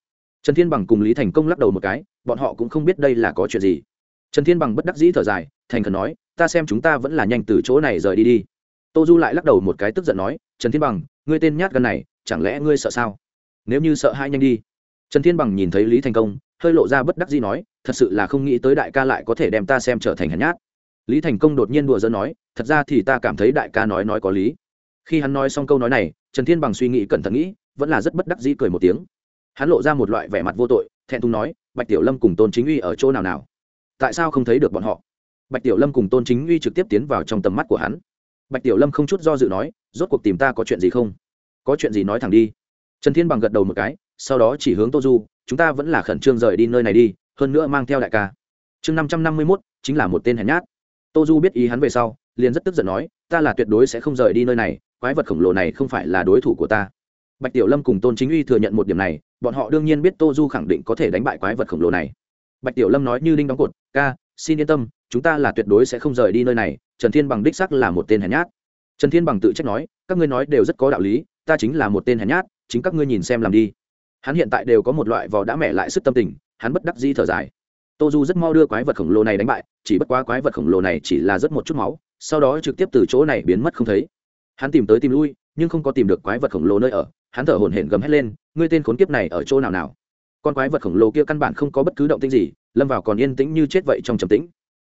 Trần thiên bằng cùng lý thành công lắc đầu một cái, bọn họ cũng không biết đây là có chuyện gì. Trần thiên bằng bất đắc dĩ thở dài, thành khẩn nói, ta xem chúng ta vẫn là nhanh từ chỗ này rời đi đi. Tô du lại lắc đầu một cái tức giận nói, trần thiên bằng, ngươi tên nhát gan này, chẳng lẽ ngươi sợ sao? Nếu như sợ hai nhanh đi. Trần thiên bằng nhìn thấy lý thành công, hơi lộ ra bất đắc dĩ nói, thật sự là không nghĩ tới đại ca lại có thể đem ta xem trở thành hèn nhát. Lý thành công đột nhiên đùa giỡn nói, thật ra thì ta cảm thấy đại ca nói nói có lý. Khi hắn nói xong câu nói này, trần thiên bằng suy nghĩ cẩn thận nghĩ, vẫn là rất bất đắc dĩ cười một tiếng hắn lộ ra một loại vẻ mặt vô tội, thẹn thùng nói, bạch tiểu lâm cùng tôn chính uy ở chỗ nào nào? Tại sao không thấy được bọn họ? Bạch tiểu lâm cùng tôn chính uy trực tiếp tiến vào trong tầm mắt của hắn. Bạch tiểu lâm không chút do dự nói, rốt cuộc tìm ta có chuyện gì không? Có chuyện gì nói thẳng đi. Trần thiên bằng gật đầu một cái, sau đó chỉ hướng tô du, chúng ta vẫn là khẩn trương rời đi nơi này đi, hơn nữa mang theo đại ca. Chương năm trăm năm mươi mốt, chính là một tên hèn nhát. Tô du biết ý hắn về sau, liền rất tức giận nói, ta là tuyệt đối sẽ không rời đi nơi này, quái vật khổng lồ này không phải là đối thủ của ta bạch tiểu lâm cùng tôn chính uy thừa nhận một điểm này, bọn họ đương nhiên biết tô du khẳng định có thể đánh bại quái vật khổng lồ này. Bạch tiểu lâm nói như đinh đóng cột, ca, xin yên tâm, chúng ta là tuyệt đối sẽ không rời đi nơi này, trần thiên bằng đích sắc là một tên hèn nhát. Trần thiên bằng tự trách nói, các ngươi nói đều rất có đạo lý, ta chính là một tên hèn nhát, chính các ngươi nhìn xem làm đi. Hắn hiện tại đều có một loại vò đã mẹ lại sức tâm tình, hắn bất đắc di thở dài. Tô du rất mau đưa quái vật khổng lồ này đánh bại, chỉ bất quá quái vật khổng lồ này chỉ là rất một chút máu, sau đó trực tiếp từ chỗ này biến mất không thấy. Hắn tìm tới tìm lui, nhưng không có tìm được quái vật khổng lồ nơi ở hắn thở hổn hển gầm hét lên, ngươi tên khốn kiếp này ở chỗ nào nào? Con quái vật khổng lồ kia căn bản không có bất cứ động tĩnh gì, lâm vào còn yên tĩnh như chết vậy trong trầm tĩnh.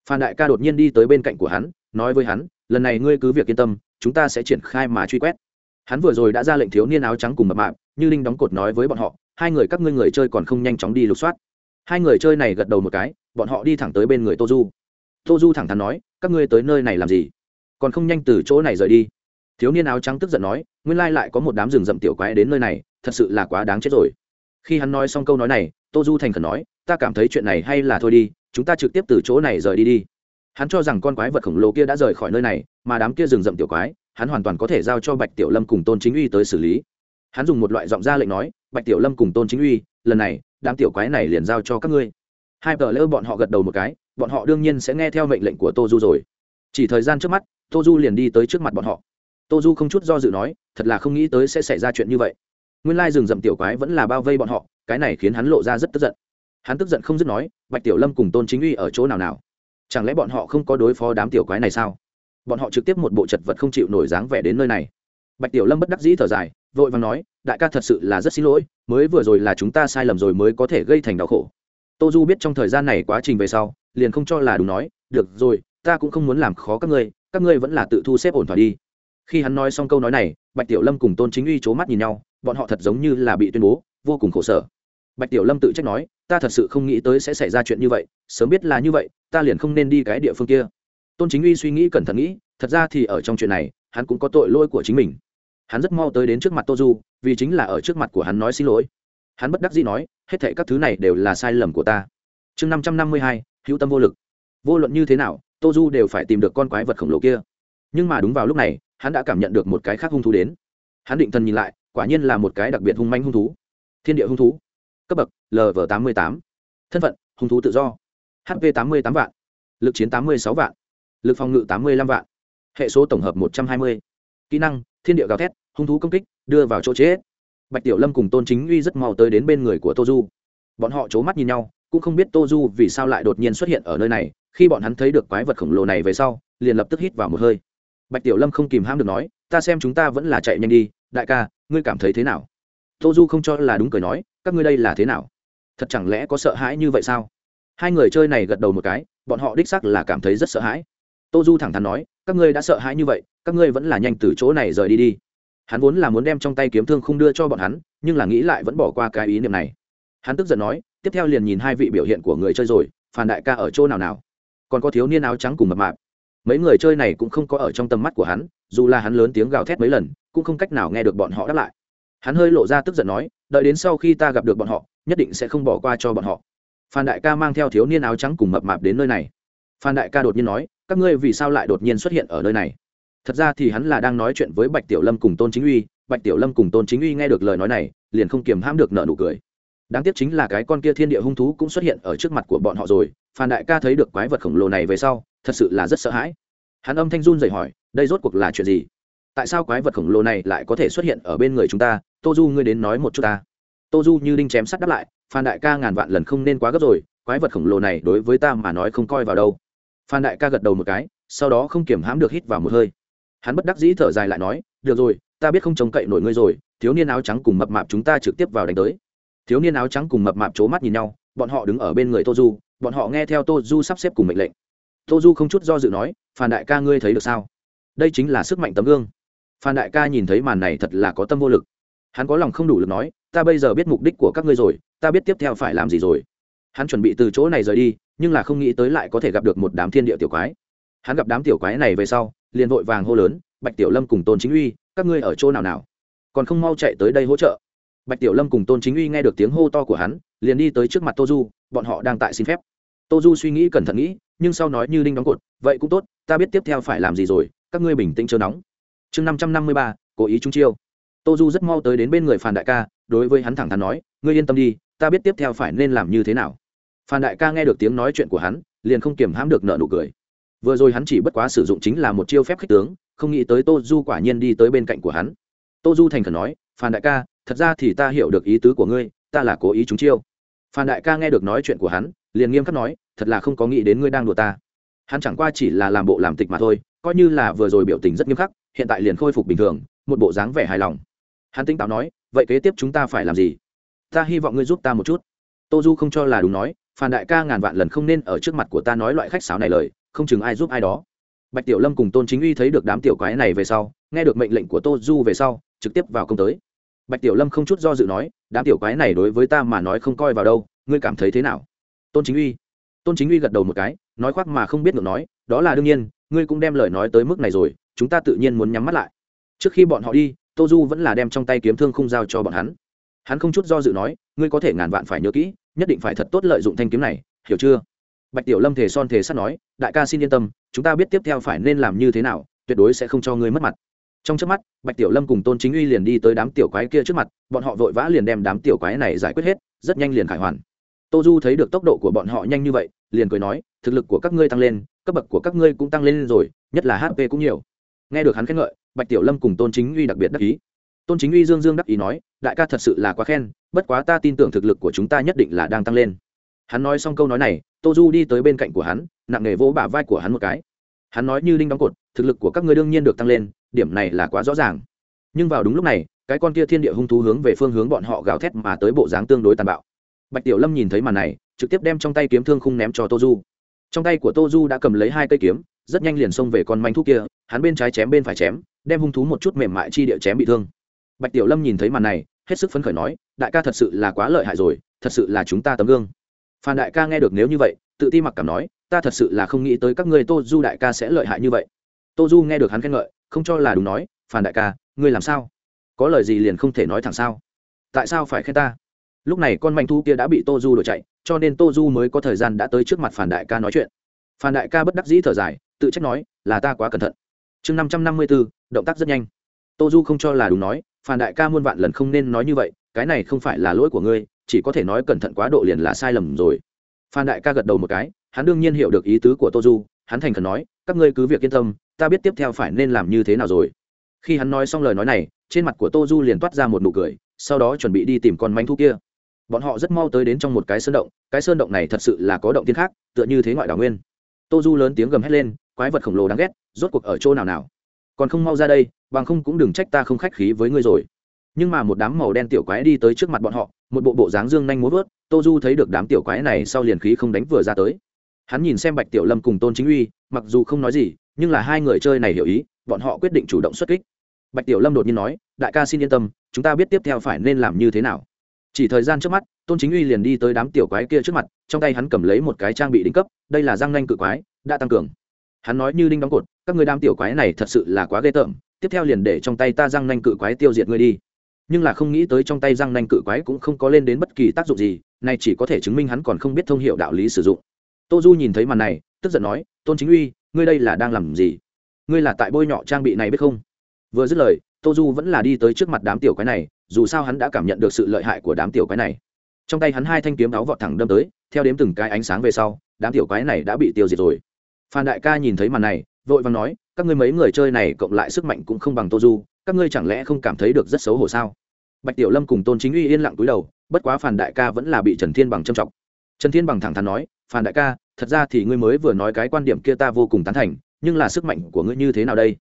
Phan đại ca đột nhiên đi tới bên cạnh của hắn, nói với hắn, lần này ngươi cứ việc yên tâm, chúng ta sẽ triển khai mà truy quét. Hắn vừa rồi đã ra lệnh thiếu niên áo trắng cùng mập mạp, như linh đóng cột nói với bọn họ, hai người các ngươi người chơi còn không nhanh chóng đi lục soát. Hai người chơi này gật đầu một cái, bọn họ đi thẳng tới bên người tô du. Tô du thẳng thắn nói, các ngươi tới nơi này làm gì? Còn không nhanh từ chỗ này rời đi. Thiếu niên áo trắng tức giận nói nguyên lai lại có một đám rừng rậm tiểu quái đến nơi này, thật sự là quá đáng chết rồi. Khi hắn nói xong câu nói này, tô du thành khẩn nói, ta cảm thấy chuyện này hay là thôi đi, chúng ta trực tiếp từ chỗ này rời đi đi. Hắn cho rằng con quái vật khổng lồ kia đã rời khỏi nơi này, mà đám kia rừng rậm tiểu quái, hắn hoàn toàn có thể giao cho bạch tiểu lâm cùng tôn chính uy tới xử lý. Hắn dùng một loại giọng ra lệnh nói, bạch tiểu lâm cùng tôn chính uy, lần này, đám tiểu quái này liền giao cho các ngươi. Hai tờ lỡ bọn họ gật đầu một cái, bọn họ đương nhiên sẽ nghe theo mệnh lệnh của tô du rồi. Chỉ thời gian trước mắt, tô du liền đi tới trước mặt bọn họ tô du không chút do dự nói, thật là không nghĩ tới sẽ xảy ra chuyện như vậy. Nguyên lai rừng rậm tiểu quái vẫn là bao vây bọn họ, cái này khiến hắn lộ ra rất tức giận. Hắn tức giận không dứt nói, bạch tiểu lâm cùng tôn chính uy ở chỗ nào nào? Chẳng lẽ bọn họ không có đối phó đám tiểu quái này sao? Bọn họ trực tiếp một bộ chật vật không chịu nổi dáng vẻ đến nơi này. Bạch tiểu lâm bất đắc dĩ thở dài, vội vàng nói, đại ca thật sự là rất xin lỗi, mới vừa rồi là chúng ta sai lầm rồi mới có thể gây thành đau khổ. Tô du biết trong thời gian này quá trình về sau, liền không cho là đúng nói, được rồi, ta cũng không muốn làm khó các ngươi các ngươi vẫn là tự thu xếp ổn thỏa đi khi hắn nói xong câu nói này, bạch tiểu lâm cùng tôn chính uy c h ố mắt nhìn nhau, bọn họ thật giống như là bị tuyên bố, vô cùng khổ sở. Bạch tiểu lâm tự trách nói, ta thật sự không nghĩ tới sẽ xảy ra chuyện như vậy, sớm biết là như vậy, ta liền không nên đi cái địa phương kia. Tôn chính uy suy nghĩ cẩn thận nghĩ, thật ra thì ở trong chuyện này, hắn cũng có tội lỗi của chính mình. Hắn rất mau tới đến trước mặt tô du, vì chính là ở trước mặt của hắn nói xin lỗi. Hắn bất đắc dĩ nói, hết thệ các thứ này đều là sai lầm của ta. Chương năm trăm năm mươi hai, hữu tâm vô lực. Vô luận như thế nào, tô du đều phải tìm được con quái vật khổng lồ kia. Nhưng mà đúng vào lúc này hắn đã cảm nhận được một cái khác hung thú đến. Hắn định thần nhìn lại, quả nhiên là một cái đặc biệt hung manh hung thú. Thiên địa hung thú. Cấp bậc lv tám mươi tám. Thân phận, hung thú tự do. Hp tám mươi tám vạn. Lực chiến tám mươi sáu vạn. Lực phòng ngự tám mươi năm vạn. Hệ số tổng hợp một trăm hai mươi. Kỹ năng, thiên địa gào thét, hung thú công kích, đưa vào chỗ chết. Bạch tiểu lâm cùng tôn chính uy rất mau tới đến bên người của tô du. Bọn họ c h ố mắt nhìn nhau, cũng không biết tô du vì sao lại đột nhiên xuất hiện ở nơi này. Khi bọn hắn thấy được quái vật khổng lồ này về sau, liền lập tức hít vào một hơi bạch tiểu lâm không kìm hãm được nói, ta xem chúng ta vẫn là chạy nhanh đi, đại ca, ngươi cảm thấy thế nào? Tô du không cho là đúng cười nói, các ngươi đây là thế nào? Thật chẳng lẽ có sợ hãi như vậy sao? Hai người chơi này gật đầu một cái, bọn họ đích sắc là cảm thấy rất sợ hãi. Tô du thẳng thắn nói, các ngươi đã sợ hãi như vậy, các ngươi vẫn là nhanh từ chỗ này rời đi đi. Hắn vốn là muốn đem trong tay kiếm thương không đưa cho bọn hắn, nhưng là nghĩ lại vẫn bỏ qua cái ý niệm này. Hắn tức giận nói, tiếp theo liền nhìn hai vị biểu hiện của người chơi rồi phản đại ca ở chỗ nào nào? Còn có thiếu niên áo trắng cùng mập mạp mấy người chơi này cũng không có ở trong tầm mắt của hắn, dù là hắn lớn tiếng gào thét mấy lần, cũng không cách nào nghe được bọn họ đáp lại. Hắn hơi lộ ra tức giận nói, đợi đến sau khi ta gặp được bọn họ, nhất định sẽ không bỏ qua cho bọn họ. Phan đại ca mang theo thiếu niên áo trắng cùng mập mạp đến nơi này. Phan đại ca đột nhiên nói, các ngươi vì sao lại đột nhiên xuất hiện ở nơi này? Thật ra thì hắn là đang nói chuyện với bạch tiểu lâm cùng tôn chính uy, bạch tiểu lâm cùng tôn chính uy nghe được lời nói này, liền không kiềm hãm được nợ nụ cười. Đáng tiếc chính là cái con kia thiên địa hung thú cũng xuất hiện ở trước mặt của bọn họ rồi, phan đại ca thấy được quái vật khổng lồ này về sau thật sự là rất sợ hãi. Hắn âm thanh run dậy hỏi, đây rốt cuộc là chuyện gì? Tại sao quái vật khổng lồ này lại có thể xuất hiện ở bên người chúng ta? Tô du, ngươi đến nói một chút ta. Tô du như đinh chém sắt đáp lại, phan đại ca ngàn vạn lần không nên quá gấp rồi, quái vật khổng lồ này đối với ta mà nói không coi vào đâu. Phan đại ca gật đầu một cái, sau đó không kiểm hãm được hít vào một hơi. Hắn bất đắc dĩ thở dài lại nói, được rồi, ta biết không trông cậy nổi ngươi rồi, thiếu niên áo trắng cùng mập mạp chúng ta trực tiếp vào đánh tới. Thiếu niên áo trắng cùng mập mạp c mắt nhìn nhau, bọn họ đứng ở bên người tô du, bọn họ nghe theo tô du sắp xếp cùng mệnh lệnh tô du không chút do dự nói, phan đại ca ngươi thấy được sao? Đây chính là sức mạnh tấm gương. Phan đại ca nhìn thấy màn này thật là có tâm vô lực. Hắn có lòng không đủ lực nói, ta bây giờ biết mục đích của các ngươi rồi, ta biết tiếp theo phải làm gì rồi. Hắn chuẩn bị từ chỗ này rời đi, nhưng là không nghĩ tới lại có thể gặp được một đám thiên địa tiểu quái. Hắn gặp đám tiểu quái này về sau, liền vội vàng hô lớn, bạch tiểu lâm cùng tôn chính uy, các ngươi ở chỗ nào nào? Còn không mau chạy tới đây hỗ trợ. Bạch tiểu lâm cùng tôn chính uy nghe được tiếng hô to của hắn, liền đi tới trước mặt tô du bọn họ đang tại xin phép tô du suy nghĩ cẩn thận nghĩ, nhưng sau nói như đinh đóng cột, vậy cũng tốt, ta biết tiếp theo phải làm gì rồi, các ngươi bình tĩnh chờ nóng. Chương năm trăm năm mươi ba, cố ý trung chiêu. Tô du rất mau tới đến bên người phan đại ca, đối với hắn thẳng thắn nói, ngươi yên tâm đi, ta biết tiếp theo phải nên làm như thế nào. Phan đại ca nghe được tiếng nói chuyện của hắn, liền không kiềm hãm được nợ nụ cười. Vừa rồi hắn chỉ bất quá sử dụng chính là một chiêu phép khích tướng, không nghĩ tới tô du quả nhiên đi tới bên cạnh của hắn. Tô du thành khẩn nói, phan đại ca, thật ra thì ta hiểu được ý tứ của ngươi, ta là cố ý trúng chiêu phan đại ca nghe được nói chuyện của hắn, liền nghiêm khắc nói, thật là không có nghĩ đến ngươi đang đùa ta. Hắn chẳng qua chỉ là làm bộ làm tịch mà thôi, coi như là vừa rồi biểu tình rất nghiêm khắc, hiện tại liền khôi phục bình thường, một bộ dáng vẻ hài lòng. Hắn tinh táo nói, vậy kế tiếp chúng ta phải làm gì? Ta hy vọng ngươi giúp ta một chút. Tô du không cho là đúng nói, phan đại ca ngàn vạn lần không nên ở trước mặt của ta nói loại khách sáo này lời, không chừng ai giúp ai đó. Bạch tiểu lâm cùng tôn chính uy thấy được đám tiểu quái này về sau, nghe được mệnh lệnh của tô du về sau, trực tiếp vào công tới bạch tiểu lâm không chút do dự nói, đám tiểu quái này đối với ta mà nói không coi vào đâu, ngươi cảm thấy thế nào? Tôn chính uy. Tôn chính uy gật đầu một cái, nói khoác mà không biết ngược nói, đó là đương nhiên, ngươi cũng đem lời nói tới mức này rồi, chúng ta tự nhiên muốn nhắm mắt lại. Trước khi bọn họ đi, tô du vẫn là đem trong tay kiếm thương không giao cho bọn hắn. Hắn không chút do dự nói, ngươi có thể ngàn vạn phải nhớ kỹ, nhất định phải thật tốt lợi dụng thanh kiếm này, hiểu chưa? Bạch tiểu lâm thề son thề sắt nói, đại ca xin yên tâm, chúng ta biết tiếp theo phải nên làm như thế nào, tuyệt đối sẽ không cho ngươi mất mặt trong trước mắt, bạch tiểu lâm cùng tôn chính uy liền đi tới đám tiểu quái kia trước mặt, bọn họ vội vã liền đem đám tiểu quái này giải quyết hết, rất nhanh liền khải hoàn. Tô du thấy được tốc độ của bọn họ nhanh như vậy, liền cười nói, thực lực của các ngươi tăng lên, cấp bậc của các ngươi cũng tăng lên rồi, nhất là hp cũng nhiều. Nghe được hắn khen ngợi, bạch tiểu lâm cùng tôn chính uy đặc biệt đắc ý. Tôn chính uy dương dương đắc ý nói, đại ca thật sự là quá khen, bất quá ta tin tưởng thực lực của chúng ta nhất định là đang tăng lên. Hắn nói xong câu nói này, tô du đi tới bên cạnh của hắn, nặng nề vỗ bả vai của hắn một cái. Hắn nói như đinh đóng cột, thực lực của các ngươi đương nhiên được tăng lên điểm này là quá rõ ràng. Nhưng vào đúng lúc này, cái con kia thiên địa hung thú hướng về phương hướng bọn họ gào thét mà tới bộ dáng tương đối tàn bạo. Bạch tiểu lâm nhìn thấy màn này, trực tiếp đem trong tay kiếm thương khung ném cho tô du. Trong tay của tô du đã cầm lấy hai cây kiếm, rất nhanh liền xông về con manh thú kia, hắn bên trái chém bên phải chém, đem hung thú một chút mềm mại chi địa chém bị thương. Bạch tiểu lâm nhìn thấy màn này, hết sức phấn khởi nói, đại ca thật sự là quá lợi hại rồi, thật sự là chúng ta tấm gương. Phan đại ca nghe được nếu như vậy, tự ti mặc cảm nói, ta thật sự là không nghĩ tới các ngươi tô du đại ca sẽ lợi hại như vậy. Tô du nghe được hắn khen ngợi không cho là đúng nói phản đại ca, ngươi làm sao? Có lời gì liền không thể nói thẳng sao? Tại sao phải khen ta? Lúc này con manh thu kia đã bị tô du đổi chạy, cho nên tô du mới có thời gian đã tới trước mặt phản đại ca nói chuyện. Phản đại ca bất đắc dĩ thở dài, tự trách nói, là ta quá cẩn thận. Chương năm trăm năm mươi b ố động tác rất nhanh. Tô du không cho là đúng nói phản đại ca muôn vạn lần không nên nói như vậy, cái này không phải là lỗi của ngươi, chỉ có thể nói cẩn thận quá độ liền là sai lầm rồi. Phan đại ca gật đầu một cái, hắn đương nhiên hiểu được ý tứ của tô du, hắn thành khẩn nói, các ngươi cứ việc yên tâm ta biết tiếp theo phải nên làm như thế nào rồi. Khi hắn nói xong lời nói này, trên mặt của tô du liền toát ra một nụ cười, sau đó chuẩn bị đi tìm con manh thu kia. Bọn họ rất mau tới đến trong một cái sơn động, cái sơn động này thật sự là có động tiên khác, tựa như thế ngoại đảo nguyên. Tô du lớn tiếng gầm hét lên, quái vật khổng lồ đáng ghét, rốt cuộc ở chỗ nào nào? Còn không mau ra đây, bằng không cũng đừng trách ta không khách khí với ngươi rồi. Nhưng mà một đám màu đen tiểu quái đi tới trước mặt bọn họ, một bộ bộ dáng dương nhanh múa vớt, tô du thấy được đám tiểu quái này sau liền khí không đánh vừa ra tới. Hắn nhìn xem bạch tiểu lâm cùng tôn chính uy, mặc dù không nói gì nhưng là hai người chơi này hiểu ý, bọn họ quyết định chủ động xuất kích. Bạch tiểu lâm đột nhiên nói, đại ca xin yên tâm, chúng ta biết tiếp theo phải nên làm như thế nào. Chỉ thời gian trước mắt, tôn chính uy liền đi tới đám tiểu quái kia trước mặt, trong tay hắn cầm lấy một cái trang bị đính cấp, đây là răng nanh cự quái, đã tăng cường. Hắn nói như đinh đóng cột, các người đám tiểu quái này thật sự là quá ghê tởm, tiếp theo liền để trong tay ta răng nanh cự quái tiêu diệt ngươi đi. Nhưng là không nghĩ tới trong tay răng nanh cự quái cũng không có lên đến bất kỳ tác dụng gì, này chỉ có thể chứng minh hắn còn không biết thông hiệu đạo lý sử dụng. Tô du nhìn thấy màn này, tức giận nói, tôn chính uy ngươi đây là đang làm gì? Ngươi là tại bôi nhọ trang bị này biết không? Vừa dứt lời, tô du vẫn là đi tới trước mặt đám tiểu quái này, dù sao hắn đã cảm nhận được sự lợi hại của đám tiểu quái này. Trong tay hắn hai thanh kiếm đáo vọt thẳng đâm tới, theo đếm từng cái ánh sáng về sau, đám tiểu quái này đã bị tiêu diệt rồi. Phan đại ca nhìn thấy màn này, vội vàng nói, các ngươi mấy người chơi này cộng lại sức mạnh cũng không bằng tô du, các ngươi chẳng lẽ không cảm thấy được rất xấu hổ sao? Bạch tiểu lâm cùng tôn chính uy yên lặng cúi đầu, bất quá Phan đại ca vẫn là bị trần thiên bằng châm trọng trần thiên bằng thẳng thắn nói, Phan đại ca thật ra thì ngươi mới vừa nói cái quan điểm kia ta vô cùng tán thành, nhưng là sức mạnh của ngươi như thế nào đây?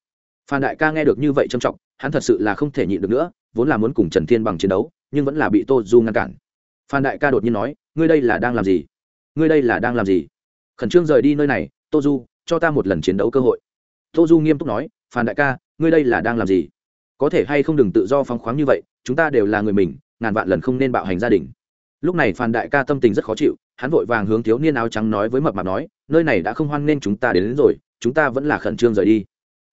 Phan đại ca nghe được như vậy trầm trọng, hắn thật sự là không thể nhịn được nữa, vốn là muốn cùng trần thiên bằng chiến đấu, nhưng vẫn là bị tô du ngăn cản. Phan đại ca đột nhiên nói, ngươi đây là đang làm gì? Ngươi đây là đang làm gì? Khẩn trương rời đi nơi này, tô du, cho ta một lần chiến đấu cơ hội. Tô du nghiêm túc nói, phan đại ca, ngươi đây là đang làm gì? Có thể hay không đừng tự do phóng khoáng như vậy, chúng ta đều là người mình, ngàn vạn lần không nên bạo hành gia đình lúc này phan đại ca tâm tình rất khó chịu hắn vội vàng hướng thiếu niên áo trắng nói với mập mạp nói nơi này đã không hoan nên chúng ta đến, đến rồi chúng ta vẫn là khẩn trương rời đi.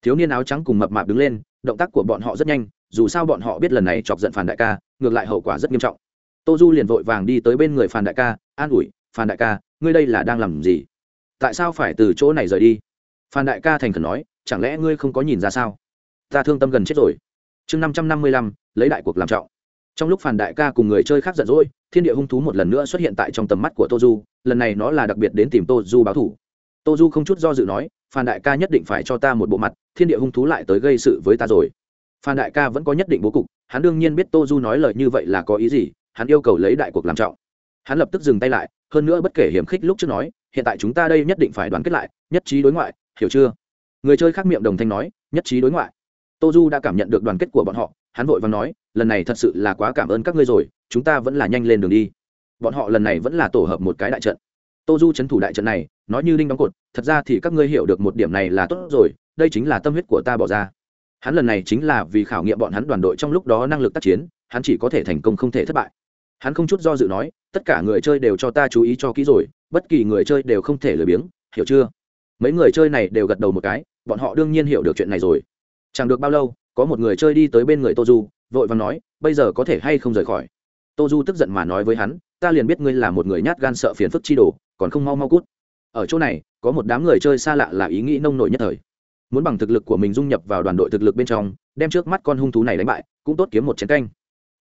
Thiếu niên áo trắng cùng mập mạp đứng lên động tác của bọn họ rất nhanh dù sao bọn họ biết lần này chọc giận phản đại ca ngược lại hậu quả rất nghiêm trọng. Tô du liền vội vàng đi tới bên người phản đại ca an ủi phản đại ca ngươi đây là đang làm gì? Tại sao phải từ chỗ này rời đi? Phan đại ca thành khẩn nói chẳng lẽ ngươi không có nhìn ra sao? Ta thương tâm gần chết rồi. Chương năm trăm năm mươi lăm lấy đại cuộc làm trọng trong lúc phản đại ca cùng người chơi khác giận dỗi, thiên địa hung thú một lần nữa xuất hiện tại trong tầm mắt của tô du lần này nó là đặc biệt đến tìm tô du báo thủ. Tô du không chút do dự nói phản đại ca nhất định phải cho ta một bộ mặt, thiên địa hung thú lại tới gây sự với ta rồi. Phan đại ca vẫn có nhất định bố cục, hắn đương nhiên biết tô du nói lời như vậy là có ý gì, hắn yêu cầu lấy đại cuộc làm trọng. Hắn lập tức dừng tay lại, hơn nữa bất kể hiểm khích lúc trước nói, hiện tại chúng ta đây nhất định phải đoàn kết lại, nhất trí đối ngoại, hiểu chưa? Người chơi khác miệng đồng thanh nói, nhất trí đối ngoại. Tô du đã cảm nhận được đoàn kết của bọn họ hắn vội và nói, lần này thật sự là quá cảm ơn các ngươi rồi, chúng ta vẫn là nhanh lên đường đi. Bọn họ lần này vẫn là tổ hợp một cái đại trận. Tô du c h ấ n thủ đại trận này, nói như đinh đóng cột, thật ra thì các ngươi hiểu được một điểm này là tốt rồi, đây chính là tâm huyết của ta bỏ ra. Hắn lần này chính là vì khảo nghiệm bọn hắn đoàn đội trong lúc đó năng lực tác chiến, hắn chỉ có thể thành công không thể thất bại. Hắn không chút do dự nói, tất cả người chơi đều cho ta chú ý cho kỹ rồi, bất kỳ người chơi đều không thể lười biếng, hiểu chưa? Mấy người chơi này đều gật đầu một cái, bọn họ đương nhiên hiểu được chuyện này rồi. Chẳng được bao lâu có một người chơi đi tới bên người tô du vội và nói, bây giờ có thể hay không rời khỏi? Tô du tức giận mà nói với hắn, ta liền biết ngươi là một người nhát gan sợ phiền phức chi đồ, còn không mau mau cút. Ở chỗ này, có một đám người chơi xa lạ là ý nghĩ nông nổi nhất thời. Muốn bằng thực lực của mình dung nhập vào đoàn đội thực lực bên trong, đem trước mắt con hung thú này đánh bại, cũng tốt kiếm một chiến canh.